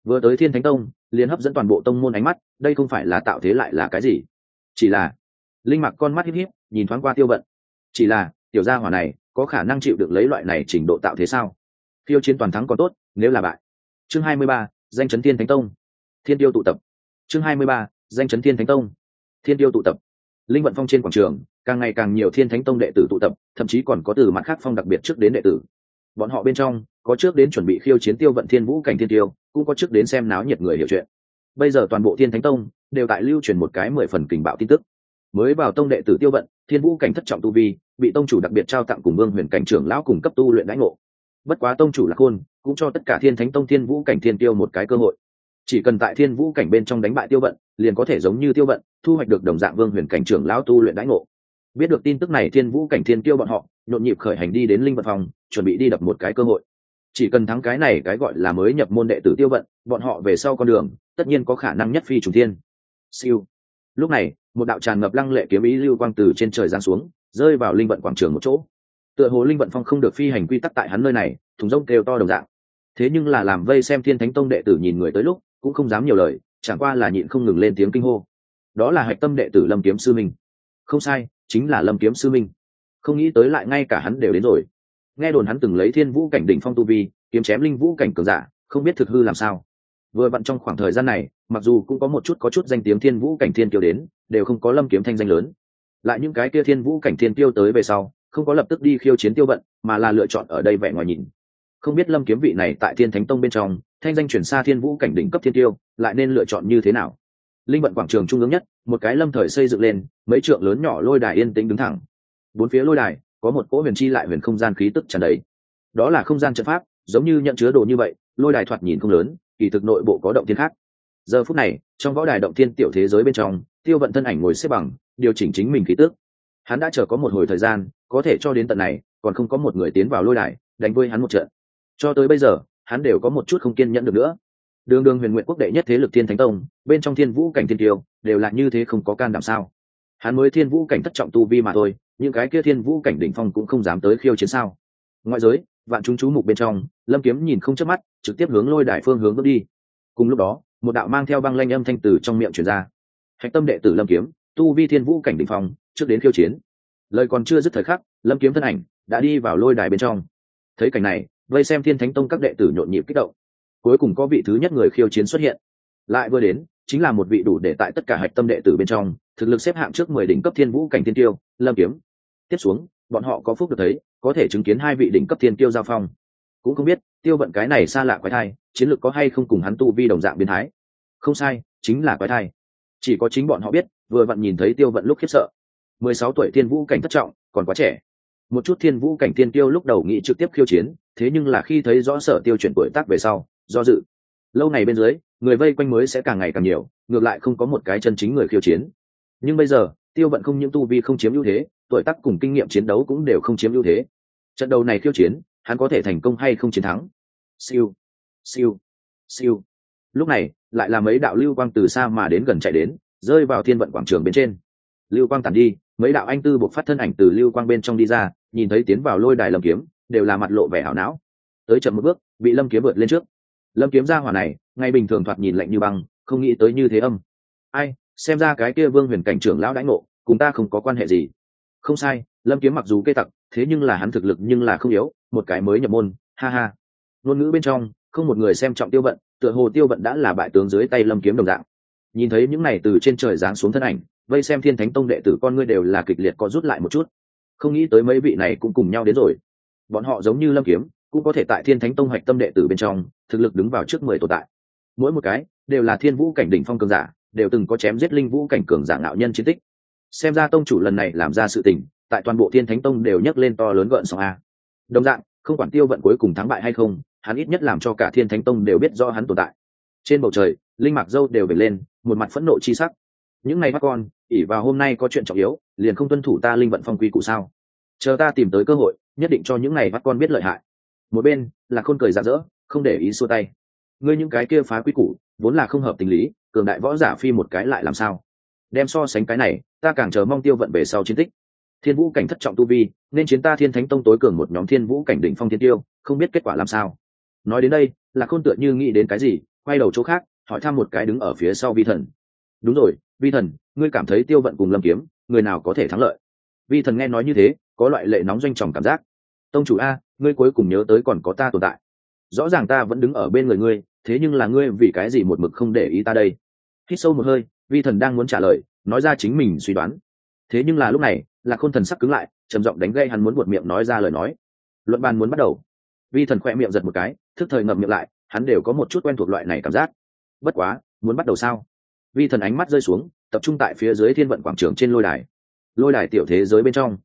Vừa tới thiên thánh tông, liền hấp dẫn toàn bộ tông môn ánh mắt, đây không phải là tạo thế lại là cái gì? Chỉ là, linh mặc con mắt híp híp, nhìn thoáng qua tiêu vận chỉ là, tiểu gia hỏa này, có khả năng chịu được lấy loại này trình độ tạo thế sao? Khiêu chiến toàn thắng còn tốt, nếu là bại. Chương hai mươi ba, danh chấn thiên thánh tông. Thiên tiêu tụ tập. Chương hai mươi ba, danh chấn thiên thánh tông. Thiên tiêu tụ tập. Linh vận phong trên quảng trường, càng ngày càng nhiều thiên thánh tông đệ tử tụ tập, thậm chí còn có từ mặt khác phong đặc biệt trước đến đệ tử. Bọn họ bên trong, có trước đến chuẩn bị khiêu chiến tiêu vận thiên vũ cảnh thiên tiêu, cũng có trước đến xem náo nhiệt người hiểu chuyện. Bây giờ toàn bộ thiên thánh tông, đều tại lưu truyền một cái mười phần kình bạo tin tức mới vào tông đệ tử tiêu vận, thiên vũ cảnh thất trọng tu vi, bị tông chủ đặc biệt trao tặng cùng vương huyền cảnh trưởng lão cùng cấp tu luyện đãi ngộ. Bất quá tông chủ là khôn, cũng cho tất cả thiên thánh tông thiên vũ cảnh thiên tiêu một cái cơ hội. Chỉ cần tại thiên vũ cảnh bên trong đánh bại tiêu vận, liền có thể giống như tiêu vận, thu hoạch được đồng dạng vương huyền cảnh trưởng lão tu luyện đãi ngộ. Biết được tin tức này, thiên vũ cảnh thiên tiêu bọn họ, nhộn nhịp khởi hành đi đến linh vật phòng, chuẩn bị đi đập một cái cơ hội. Chỉ cần thắng cái này, cái gọi là mới nhập môn đệ tử tiêu vận, bọn họ về sau con đường, tất nhiên có khả năng nhất phi trùng thiên. Siêu lúc này, một đạo tràn ngập lăng lệ kiếm ý lưu quang từ trên trời giáng xuống, rơi vào linh vận quảng trường một chỗ. Tựa hồ linh vận phong không được phi hành quy tắc tại hắn nơi này, thùng rông kêu to đồng dạng. Thế nhưng là làm vây xem thiên thánh tông đệ tử nhìn người tới lúc, cũng không dám nhiều lời, chẳng qua là nhịn không ngừng lên tiếng kinh hô. Đó là hạch tâm đệ tử lâm kiếm sư minh. Không sai, chính là lâm kiếm sư minh. Không nghĩ tới lại ngay cả hắn đều đến rồi. Nghe đồn hắn từng lấy thiên vũ cảnh đỉnh phong tu vi, kiếm chém linh vũ cảnh cường giả, không biết thực hư làm sao vừa vặn trong khoảng thời gian này, mặc dù cũng có một chút có chút danh tiếng thiên vũ cảnh thiên kiêu đến, đều không có lâm kiếm thanh danh lớn. Lại những cái kia thiên vũ cảnh thiên tiêu tới về sau, không có lập tức đi khiêu chiến tiêu vận, mà là lựa chọn ở đây vẻ ngoài nhìn. Không biết lâm kiếm vị này tại thiên thánh tông bên trong, thanh danh chuyển xa thiên vũ cảnh đỉnh cấp thiên tiêu lại nên lựa chọn như thế nào? Linh vận quảng trường trung ương nhất, một cái lâm thời xây dựng lên, mấy trượng lớn nhỏ lôi đài yên tĩnh đứng thẳng. Bốn phía lôi đài, có một cỗ huyền chi lại huyền không gian khí tức tràn đầy. Đó là không gian trận pháp, giống như nhận chứa đồ như vậy, lôi đài thoạt nhìn không lớn kỳ thực nội bộ có động thiên khác. Giờ phút này, trong võ đài động thiên tiểu thế giới bên trong, tiêu vận thân ảnh ngồi xếp bằng, điều chỉnh chính mình khí tức. Hắn đã chờ có một hồi thời gian, có thể cho đến tận này, còn không có một người tiến vào lôi đài, đánh với hắn một trận. Cho tới bây giờ, hắn đều có một chút không kiên nhẫn được nữa. Đường đường huyền nguyện quốc đệ nhất thế lực thiên thánh tông, bên trong thiên vũ cảnh thiên tiêu, đều là như thế không có can đảm sao? Hắn mới thiên vũ cảnh thất trọng tu vi mà thôi, những cái kia thiên vũ cảnh đỉnh phong cũng không dám tới khiêu chiến sao? Ngoại giới vạn chúng chú mục bên trong, lâm kiếm nhìn không chớp mắt, trực tiếp hướng lôi đài phương hướng bước đi. Cùng lúc đó, một đạo mang theo băng lanh âm thanh từ trong miệng truyền ra. Hạch tâm đệ tử lâm kiếm, tu vi thiên vũ cảnh đỉnh phong, trước đến khiêu chiến. Lời còn chưa dứt thời khắc, lâm kiếm thân ảnh đã đi vào lôi đài bên trong. Thấy cảnh này, vây xem thiên thánh tông các đệ tử nhộn nhịp kích động. Cuối cùng có vị thứ nhất người khiêu chiến xuất hiện. Lại vừa đến, chính là một vị đủ để tại tất cả hạch tâm đệ tử bên trong, thực lực xếp hạng trước mười đỉnh cấp thiên vũ cảnh thiên tiêu, lâm kiếm. Tiếp xuống, bọn họ có phúc được thấy có thể chứng kiến hai vị đỉnh cấp thiên tiêu giao phong. Cũng không biết, tiêu vận cái này xa lạ quái thai, chiến lược có hay không cùng hắn tu vi đồng dạng biến thái? Không sai, chính là quái thai. Chỉ có chính bọn họ biết, vừa vặn nhìn thấy tiêu vận lúc khiếp sợ. Mười sáu tuổi thiên vũ cảnh thất trọng, còn quá trẻ. Một chút thiên vũ cảnh thiên tiêu lúc đầu nghĩ trực tiếp khiêu chiến, thế nhưng là khi thấy rõ sở tiêu chuyển tuổi tác về sau, do dự. Lâu ngày bên dưới, người vây quanh mới sẽ càng ngày càng nhiều, ngược lại không có một cái chân chính người khiêu chiến. Nhưng bây giờ tiêu vận không những tu vi không chiếm ưu thế, tuổi tác cùng kinh nghiệm chiến đấu cũng đều không chiếm ưu thế. Trận đầu này khiêu chiến, hắn có thể thành công hay không chiến thắng? Siêu siêu siêu. Lúc này, lại là mấy đạo lưu quang từ xa mà đến gần chạy đến, rơi vào thiên vận quảng trường bên trên. Lưu quang tàn đi, mấy đạo anh tư buộc phát thân ảnh từ lưu quang bên trong đi ra, nhìn thấy tiến vào lôi đài lâm kiếm, đều là mặt lộ vẻ hảo não. Tới chậm một bước, bị lâm kiếm vượt lên trước. Lâm kiếm ra hỏa này, ngay bình thường thoạt nhìn lạnh như băng, không nghĩ tới như thế âm. Ai xem ra cái kia vương huyền cảnh trưởng lão đãi ngộ, cùng ta không có quan hệ gì. Không sai, lâm kiếm mặc dù cây tặc, thế nhưng là hắn thực lực nhưng là không yếu, một cái mới nhập môn, ha ha. Ngôn ngữ bên trong, không một người xem trọng tiêu vận, tựa hồ tiêu vận đã là bại tướng dưới tay lâm kiếm đồng dạng. Nhìn thấy những này từ trên trời giáng xuống thân ảnh, vây xem thiên thánh tông đệ tử con ngươi đều là kịch liệt có rút lại một chút. Không nghĩ tới mấy vị này cũng cùng nhau đến rồi. Bọn họ giống như lâm kiếm, cũng có thể tại thiên thánh tông hoạch tâm đệ tử bên trong, thực lực đứng vào trước mười tồn tại. Mỗi một cái đều là thiên vũ cảnh đỉnh phong cường giả đều từng có chém giết linh vũ cảnh cường giả ngạo nhân chiến tích. Xem ra tông chủ lần này làm ra sự tình, tại toàn bộ thiên thánh tông đều nhấc lên to lớn gợn sóng a. Đồng dạng, không quản tiêu vận cuối cùng thắng bại hay không, hắn ít nhất làm cho cả thiên thánh tông đều biết do hắn tồn tại. Trên bầu trời, linh mạc dâu đều về lên, một mặt phẫn nộ chi sắc. Những ngày bắt con ỉ vào hôm nay có chuyện trọng yếu, liền không tuân thủ ta linh vận phong quy cụ sao? Chờ ta tìm tới cơ hội, nhất định cho những ngày bắt con biết lợi hại. Một bên, là khôn cười rạ rỡ, không để ý xua tay. Ngươi những cái kia phá quy củ, vốn là không hợp tình lý cường đại võ giả phi một cái lại làm sao? Đem so sánh cái này, ta càng chờ mong tiêu vận về sau chiến tích. Thiên vũ cảnh thất trọng tu vi, nên chiến ta thiên thánh tông tối cường một nhóm thiên vũ cảnh đỉnh phong thiên tiêu, không biết kết quả làm sao. Nói đến đây là khôn tựa như nghĩ đến cái gì, quay đầu chỗ khác, hỏi thăm một cái đứng ở phía sau vi thần. Đúng rồi, vi thần, ngươi cảm thấy tiêu vận cùng lâm kiếm, người nào có thể thắng lợi? Vi thần nghe nói như thế, có loại lệ nóng doanh tròng cảm giác. Tông chủ a, ngươi cuối cùng nhớ tới còn có ta tồn tại. Rõ ràng ta vẫn đứng ở bên người ngươi, thế nhưng là ngươi vì cái gì một mực không để ý ta đây? Hít sâu một hơi, vi thần đang muốn trả lời, nói ra chính mình suy đoán. Thế nhưng là lúc này là khôn thần sắc cứng lại, trầm giọng đánh gây hắn muốn buột miệng nói ra lời nói. Luận bàn muốn bắt đầu. Vi thần khoe miệng giật một cái, thức thời ngậm miệng lại, hắn đều có một chút quen thuộc loại này cảm giác. Bất quá, muốn bắt đầu sao? Vi thần ánh mắt rơi xuống, tập trung tại phía dưới thiên vận quảng trường trên lôi đài. Lôi đài tiểu thế giới bên trong.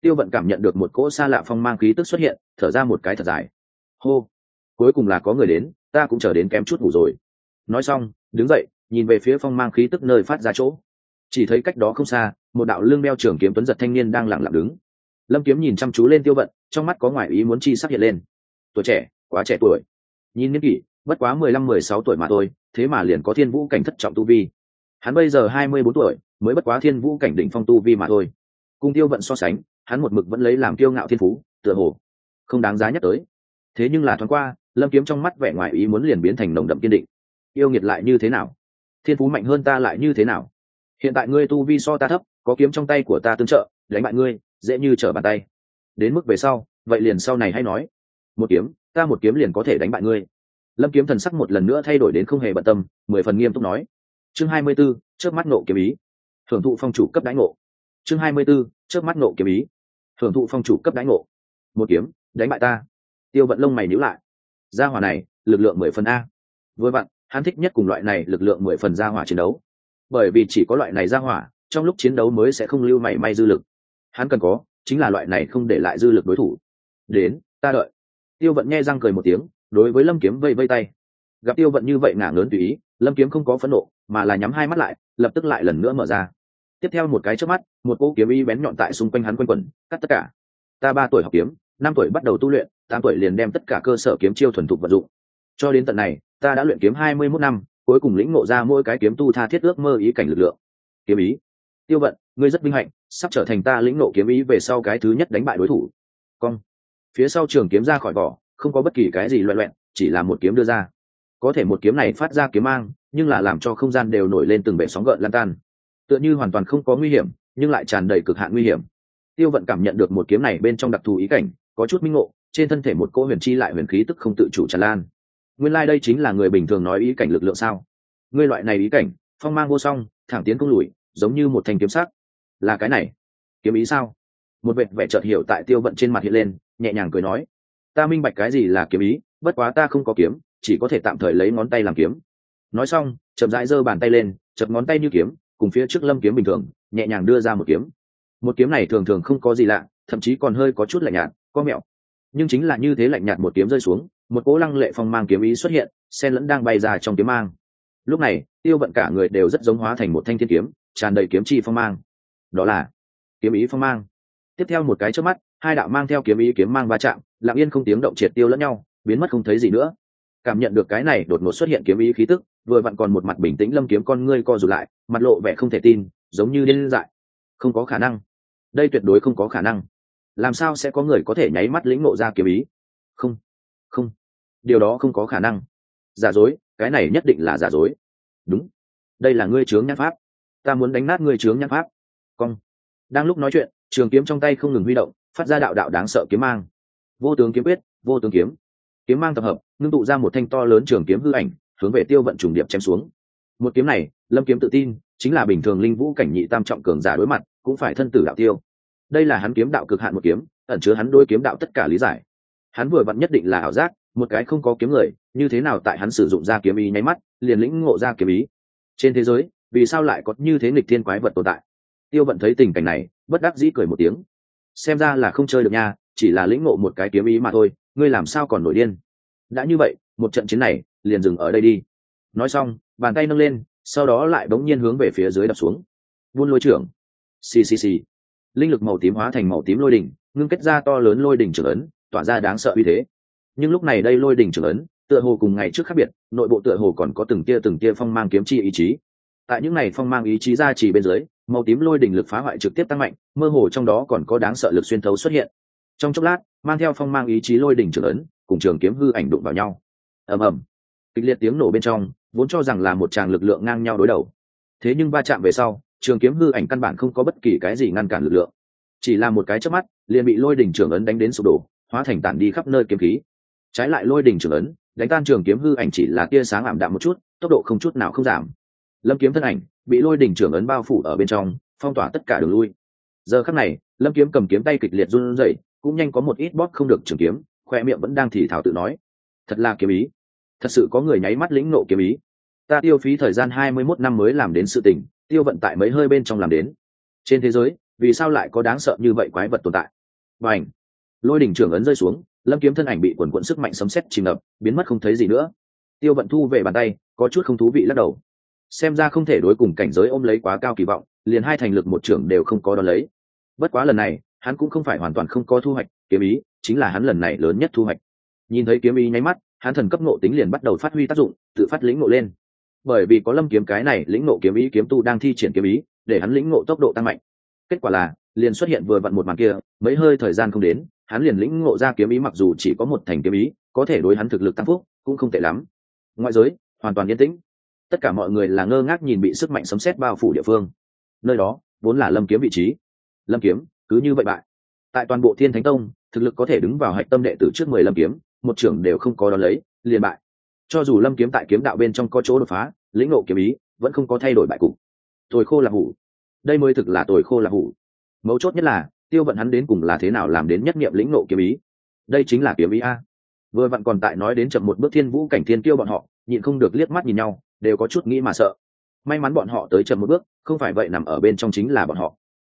Tiêu vận cảm nhận được một cỗ xa lạ phong mang khí tức xuất hiện, thở ra một cái thật dài. Hô! Cuối cùng là có người đến, ta cũng chờ đến kém chút ngủ rồi. Nói xong, đứng dậy nhìn về phía phong mang khí tức nơi phát ra chỗ. Chỉ thấy cách đó không xa, một đạo lương đeo trưởng kiếm tuấn giật thanh niên đang lặng lặng đứng. Lâm kiếm nhìn chăm chú lên tiêu vận, trong mắt có ngoại ý muốn chi sắc hiện lên. Tuổi trẻ, quá trẻ tuổi. Nhìn niên kỷ, bất quá mười lăm, mười sáu tuổi mà thôi, thế mà liền có thiên vũ cảnh thất trọng tu vi. Hắn bây giờ hai mươi bốn tuổi, mới bất quá thiên vũ cảnh đỉnh phong tu vi mà thôi. Cùng tiêu vận so sánh, hắn một mực vẫn lấy làm kiêu ngạo thiên phú, tựa hồ không đáng giá nhắc tới. Thế nhưng là thoáng qua, lâm kiếm trong mắt vẻ ngoài ý muốn liền biến thành nồng đậm kiên định. Yêu nghiệt lại như thế nào? Thiên phú mạnh hơn ta lại như thế nào? Hiện tại ngươi tu vi so ta thấp, có kiếm trong tay của ta tương trợ, đánh bại ngươi, dễ như trở bàn tay. Đến mức về sau, vậy liền sau này hay nói. Một kiếm, ta một kiếm liền có thể đánh bại ngươi. Lâm kiếm thần sắc một lần nữa thay đổi đến không hề bận tâm, mười phần nghiêm túc nói. Chương hai mươi b ố trước mắt nộ kiếm ý. Thưởng thụ phong chủ cấp đánh ngộ. Chương hai mươi b ố trước mắt nộ kiếm ý. Thưởng thụ phong chủ cấp đánh ngộ. Một kiếm, đánh bại ta. Tiêu vận lông mày níu lại. Gia hỏa này, lực lượng mười phần a. Vừa vặn hắn thích nhất cùng loại này lực lượng mười phần gia hỏa chiến đấu. Bởi vì chỉ có loại này gia hỏa, trong lúc chiến đấu mới sẽ không lưu mảy may dư lực. Hắn cần có, chính là loại này không để lại dư lực đối thủ. Đến, ta đợi. Tiêu vận nghe răng cười một tiếng, đối với lâm kiếm vây vây tay. Gặp tiêu vận như vậy ngả ngớn tùy ý, lâm kiếm không có phẫn nộ, mà là nhắm hai mắt lại, lập tức lại lần nữa mở ra. Tiếp theo một cái trước mắt, một cỗ kiếm y bén nhọn tại xung quanh hắn quanh quẩn, cắt tất cả. Ta ba tuổi học kiếm, năm tuổi bắt đầu tu luyện, tám tuổi liền đem tất cả cơ sở kiếm chiêu thuần thục vận dụng. Cho đến tận này ta đã luyện kiếm hai mươi mốt năm, cuối cùng lĩnh ngộ ra mỗi cái kiếm tu tha thiết ước mơ ý cảnh lực lượng. Kiếm ý. Tiêu vận, ngươi rất vinh hạnh, sắp trở thành ta lĩnh ngộ kiếm ý về sau cái thứ nhất đánh bại đối thủ. Cong. Phía sau trường kiếm ra khỏi vỏ, không có bất kỳ cái gì loẹ loẹn chỉ là một kiếm đưa ra. Có thể một kiếm này phát ra kiếm mang, nhưng là làm cho không gian đều nổi lên từng bể sóng gợn lan tan. Tựa như hoàn toàn không có nguy hiểm, nhưng lại tràn đầy cực hạn nguy hiểm. Tiêu vận cảm nhận được một kiếm này bên trong đặc thù ý cảnh, có chút minh ngộ, trên thân thể một cỗ huyền chi lại huyền khí tức không tự chủ tràn lan nguyên lai、like、đây chính là người bình thường nói ý cảnh lực lượng sao? Ngươi loại này ý cảnh, phong mang vô song, thẳng tiến công lùi, giống như một thanh kiếm sắc. Là cái này. Kiếm ý sao? Một vệt vẻ chợt hiểu tại tiêu vận trên mặt hiện lên, nhẹ nhàng cười nói. Ta minh bạch cái gì là kiếm ý, bất quá ta không có kiếm, chỉ có thể tạm thời lấy ngón tay làm kiếm. Nói xong, chậm rãi giơ bàn tay lên chập ngón tay như kiếm, cùng phía trước lâm kiếm bình thường, nhẹ nhàng đưa ra một kiếm. Một kiếm này thường thường không có gì lạ, thậm chí còn hơi có chút lạnh nhạt, có mẹo. Nhưng chính là như thế lạnh nhạt một kiếm rơi xuống một cỗ lăng lệ phong mang kiếm ý xuất hiện, sen lẫn đang bay ra trong kiếm mang. Lúc này, tiêu vận cả người đều rất giống hóa thành một thanh thiên kiếm, tràn đầy kiếm chi phong mang. Đó là kiếm ý phong mang. Tiếp theo một cái trước mắt, hai đạo mang theo kiếm ý kiếm mang va chạm, lặng yên không tiếng động triệt tiêu lẫn nhau, biến mất không thấy gì nữa. Cảm nhận được cái này đột ngột xuất hiện kiếm ý khí tức, vừa vặn còn một mặt bình tĩnh lâm kiếm con ngươi co rụt lại, mặt lộ vẻ không thể tin, giống như điên dại. Không có khả năng. Đây tuyệt đối không có khả năng. Làm sao sẽ có người có thể nháy mắt lĩnh ngộ ra kiếm ý? Điều đó không có khả năng. Giả dối, cái này nhất định là giả dối. Đúng. Đây là ngươi chướng nhãn pháp. Ta muốn đánh nát ngươi chướng nhãn pháp. Cong. Đang lúc nói chuyện, trường kiếm trong tay không ngừng huy động, phát ra đạo đạo đáng sợ kiếm mang. Vô tướng kiếm quyết, vô tướng kiếm. Kiếm mang tập hợp, ngưng tụ ra một thanh to lớn trường kiếm hư ảnh, hướng về tiêu vận trùng điệp chém xuống. Một kiếm này, lâm kiếm tự tin, chính là bình thường linh vũ cảnh nhị tam trọng cường giả đối mặt, cũng phải thân tử đạo tiêu. Đây là hắn kiếm đạo cực hạn một kiếm, ẩn chứa hắn đôi kiếm đạo tất cả lý giải. Hắn vừa vặn nhất định là ảo giác một cái không có kiếm người, như thế nào tại hắn sử dụng ra kiếm ý nháy mắt, liền lĩnh ngộ ra kiếm ý. Trên thế giới, vì sao lại có như thế nghịch thiên quái vật tồn tại? Tiêu vận thấy tình cảnh này, bất đắc dĩ cười một tiếng. Xem ra là không chơi được nha, chỉ là lĩnh ngộ một cái kiếm ý mà thôi, ngươi làm sao còn nổi điên? Đã như vậy, một trận chiến này, liền dừng ở đây đi. Nói xong, bàn tay nâng lên, sau đó lại bỗng nhiên hướng về phía dưới đập xuống. Buôn lôi trưởng. Xì xì xì. Linh lực màu tím hóa thành màu tím lôi đỉnh, ngưng kết ra to lớn lôi đỉnh trưởng ấn, tỏa ra đáng sợ uy thế nhưng lúc này đây lôi đỉnh trưởng ấn, tựa hồ cùng ngày trước khác biệt, nội bộ tựa hồ còn có từng tia từng tia phong mang kiếm chi ý chí. Tại những này phong mang ý chí ra chỉ bên dưới, màu tím lôi đỉnh lực phá hoại trực tiếp tăng mạnh, mơ hồ trong đó còn có đáng sợ lực xuyên thấu xuất hiện. Trong chốc lát, mang theo phong mang ý chí lôi đỉnh trưởng ấn, cùng trường kiếm hư ảnh đụng vào nhau. Ầm ầm. Kịch liệt tiếng nổ bên trong, vốn cho rằng là một tràng lực lượng ngang nhau đối đầu. Thế nhưng va chạm về sau, trường kiếm hư ảnh căn bản không có bất kỳ cái gì ngăn cản lực lượng. Chỉ là một cái chớp mắt, liền bị lôi đỉnh trưởng ấn đánh đến sụp đổ, hóa thành tản đi khắp nơi kiếm khí trái lại lôi đỉnh trưởng ấn, đánh tan trường kiếm hư ảnh chỉ là tia sáng ảm đạm một chút, tốc độ không chút nào không giảm. Lâm kiếm thân ảnh bị lôi đỉnh trưởng ấn bao phủ ở bên trong, phong tỏa tất cả đường lui. Giờ khắc này, lâm kiếm cầm kiếm tay kịch liệt run rẩy, cũng nhanh có một ít bóp không được trường kiếm, khoe miệng vẫn đang thì thảo tự nói. Thật là kiếm ý. Thật sự có người nháy mắt lĩnh nộ kiếm ý. Ta tiêu phí thời gian hai mươi 21 năm mới làm đến sự tình, tiêu vận tại mấy hơi bên trong làm đến. Trên thế giới, vì sao lại có đáng sợ như vậy quái vật tồn tại? Và ảnh lôi đỉnh trưởng ấn rơi xuống lâm kiếm thân ảnh bị quần quận sức mạnh sấm xét chìm ngập, biến mất không thấy gì nữa. Tiêu vận thu về bàn tay, có chút không thú vị lắc đầu. Xem ra không thể đối cùng cảnh giới ôm lấy quá cao kỳ vọng, liền hai thành lực một trưởng đều không có đón lấy. Bất quá lần này, hắn cũng không phải hoàn toàn không có thu hoạch, kiếm ý chính là hắn lần này lớn nhất thu hoạch. Nhìn thấy kiếm ý nháy mắt, hắn thần cấp nộ tính liền bắt đầu phát huy tác dụng, tự phát lĩnh nộ lên. Bởi vì có lâm kiếm cái này lĩnh nộ kiếm ý kiếm tu đang thi triển kiếm ý, để hắn lĩnh nộ tốc độ tăng mạnh. Kết quả là, liền xuất hiện vừa vặn một màn kia, mấy hơi thời gian không đến hắn liền lĩnh ngộ ra kiếm ý mặc dù chỉ có một thành kiếm ý, có thể đối hắn thực lực tăng phúc, cũng không tệ lắm. Ngoại giới, hoàn toàn yên tĩnh. Tất cả mọi người là ngơ ngác nhìn bị sức mạnh sấm xét bao phủ địa phương. Nơi đó, vốn là lâm kiếm vị trí. Lâm kiếm, cứ như vậy bại. Tại toàn bộ thiên thánh tông, thực lực có thể đứng vào hạch tâm đệ tử trước mười lâm kiếm, một trưởng đều không có đón lấy, liền bại. Cho dù lâm kiếm tại kiếm đạo bên trong có chỗ đột phá, lĩnh ngộ kiếm ý, vẫn không có thay đổi bại cục. Tồi khô là hủ. Đây mới thực là tồi khô là hủ. Mấu chốt nhất là tiêu vận hắn đến cùng là thế nào làm đến nhất nghiệm lĩnh nộ kiếm ý? Đây chính là kiếm ý a. Vừa vặn còn tại nói đến chậm một bước thiên vũ cảnh thiên tiêu bọn họ, nhịn không được liếc mắt nhìn nhau, đều có chút nghĩ mà sợ. May mắn bọn họ tới chậm một bước, không phải vậy nằm ở bên trong chính là bọn họ.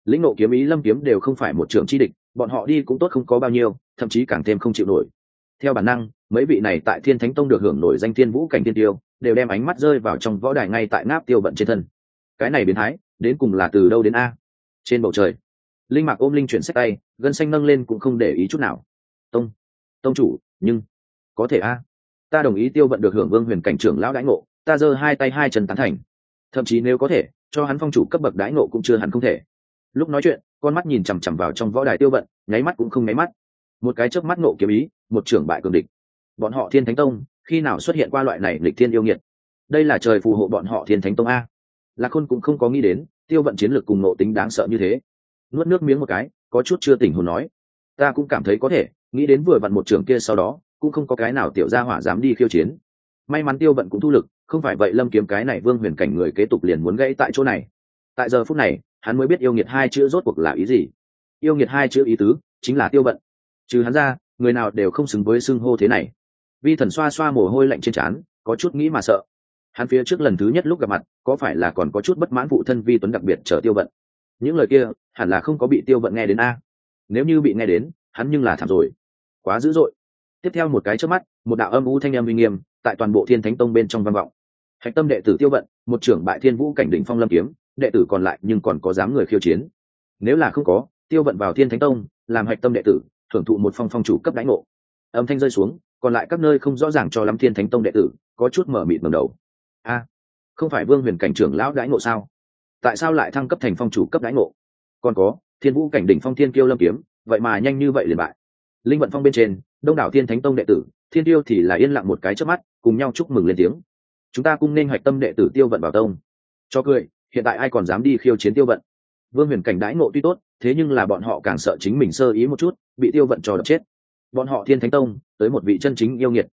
Lĩnh nộ kiếm ý lâm kiếm đều không phải một trường chi địch, bọn họ đi cũng tốt không có bao nhiêu, thậm chí càng thêm không chịu nổi. Theo bản năng, mấy vị này tại thiên thánh tông được hưởng nổi danh thiên vũ cảnh thiên tiêu đều đem ánh mắt rơi vào trong võ đài ngay tại ngáp tiêu vận trên thân. Cái này biến thái, đến cùng là từ đâu đến a? Trên bầu trời linh mạc ôm linh chuyển sách tay, gân xanh nâng lên cũng không để ý chút nào. Tông tông chủ, nhưng có thể a. Ta đồng ý tiêu vận được hưởng vương huyền cảnh trưởng lão đãi ngộ, ta giơ hai tay hai chân tán thành. Thậm chí nếu có thể, cho hắn phong chủ cấp bậc đãi ngộ cũng chưa hẳn không thể. Lúc nói chuyện, con mắt nhìn chằm chằm vào trong võ đài tiêu vận, nháy mắt cũng không nháy mắt. Một cái chớp mắt nộ kiếm ý, một trưởng bại cường địch. Bọn họ thiên thánh tông, khi nào xuất hiện qua loại này lịch thiên yêu nghiệt? Đây là trời phù hộ bọn họ thiên thánh tông a. Lạc khôn cũng không có nghĩ đến, tiêu vận chiến lược cùng nộ tính đáng sợ như thế nuốt nước miếng một cái, có chút chưa tỉnh hồn nói. Ta cũng cảm thấy có thể, nghĩ đến vừa vặn một trường kia sau đó, cũng không có cái nào tiểu gia hỏa dám đi khiêu chiến. May mắn tiêu vận cũng thu lực, không phải vậy lâm kiếm cái này vương huyền cảnh người kế tục liền muốn gãy tại chỗ này. Tại giờ phút này, hắn mới biết yêu nghiệt hai chữ rốt cuộc là ý gì. Yêu nghiệt hai chữ ý tứ, chính là tiêu vận. Trừ hắn ra, người nào đều không xứng với xưng hô thế này. Vi thần xoa xoa mồ hôi lạnh trên trán, có chút nghĩ mà sợ. Hắn phía trước lần thứ nhất lúc gặp mặt, có phải là còn có chút bất mãn phụ thân vi tuấn đặc biệt chở tiêu vận? Những lời kia hẳn là không có bị tiêu vận nghe đến a. Nếu như bị nghe đến, hắn nhưng là thảm rồi. Quá dữ dội. Tiếp theo một cái trước mắt, một đạo âm u thanh âm uy nghiêm tại toàn bộ thiên thánh tông bên trong văn vọng. Hạch tâm đệ tử tiêu vận, một trưởng bại thiên vũ cảnh đỉnh phong lâm kiếm, đệ tử còn lại nhưng còn có dám người khiêu chiến. Nếu là không có, tiêu vận vào thiên thánh tông, làm hạch tâm đệ tử, thưởng thụ một phong phong chủ cấp đánh ngộ. Âm thanh rơi xuống, còn lại các nơi không rõ ràng cho lắm thiên thánh tông đệ tử, có chút mở mịt ngầm đầu. A, không phải vương huyền cảnh trưởng lão đãi ngộ sao? Tại sao lại thăng cấp thành phong chủ cấp đãi ngộ? Còn có, thiên vũ cảnh đỉnh phong thiên kiêu lâm kiếm, vậy mà nhanh như vậy liền bại. Linh vận phong bên trên, đông đảo thiên thánh tông đệ tử, thiên tiêu thì là yên lặng một cái trước mắt, cùng nhau chúc mừng lên tiếng. Chúng ta cũng nên hoạch tâm đệ tử tiêu vận vào tông. Cho cười, hiện tại ai còn dám đi khiêu chiến tiêu vận? Vương huyền cảnh đãi ngộ tuy tốt, thế nhưng là bọn họ càng sợ chính mình sơ ý một chút, bị tiêu vận trò đập chết. Bọn họ thiên thánh tông, tới một vị chân chính yêu nghiệt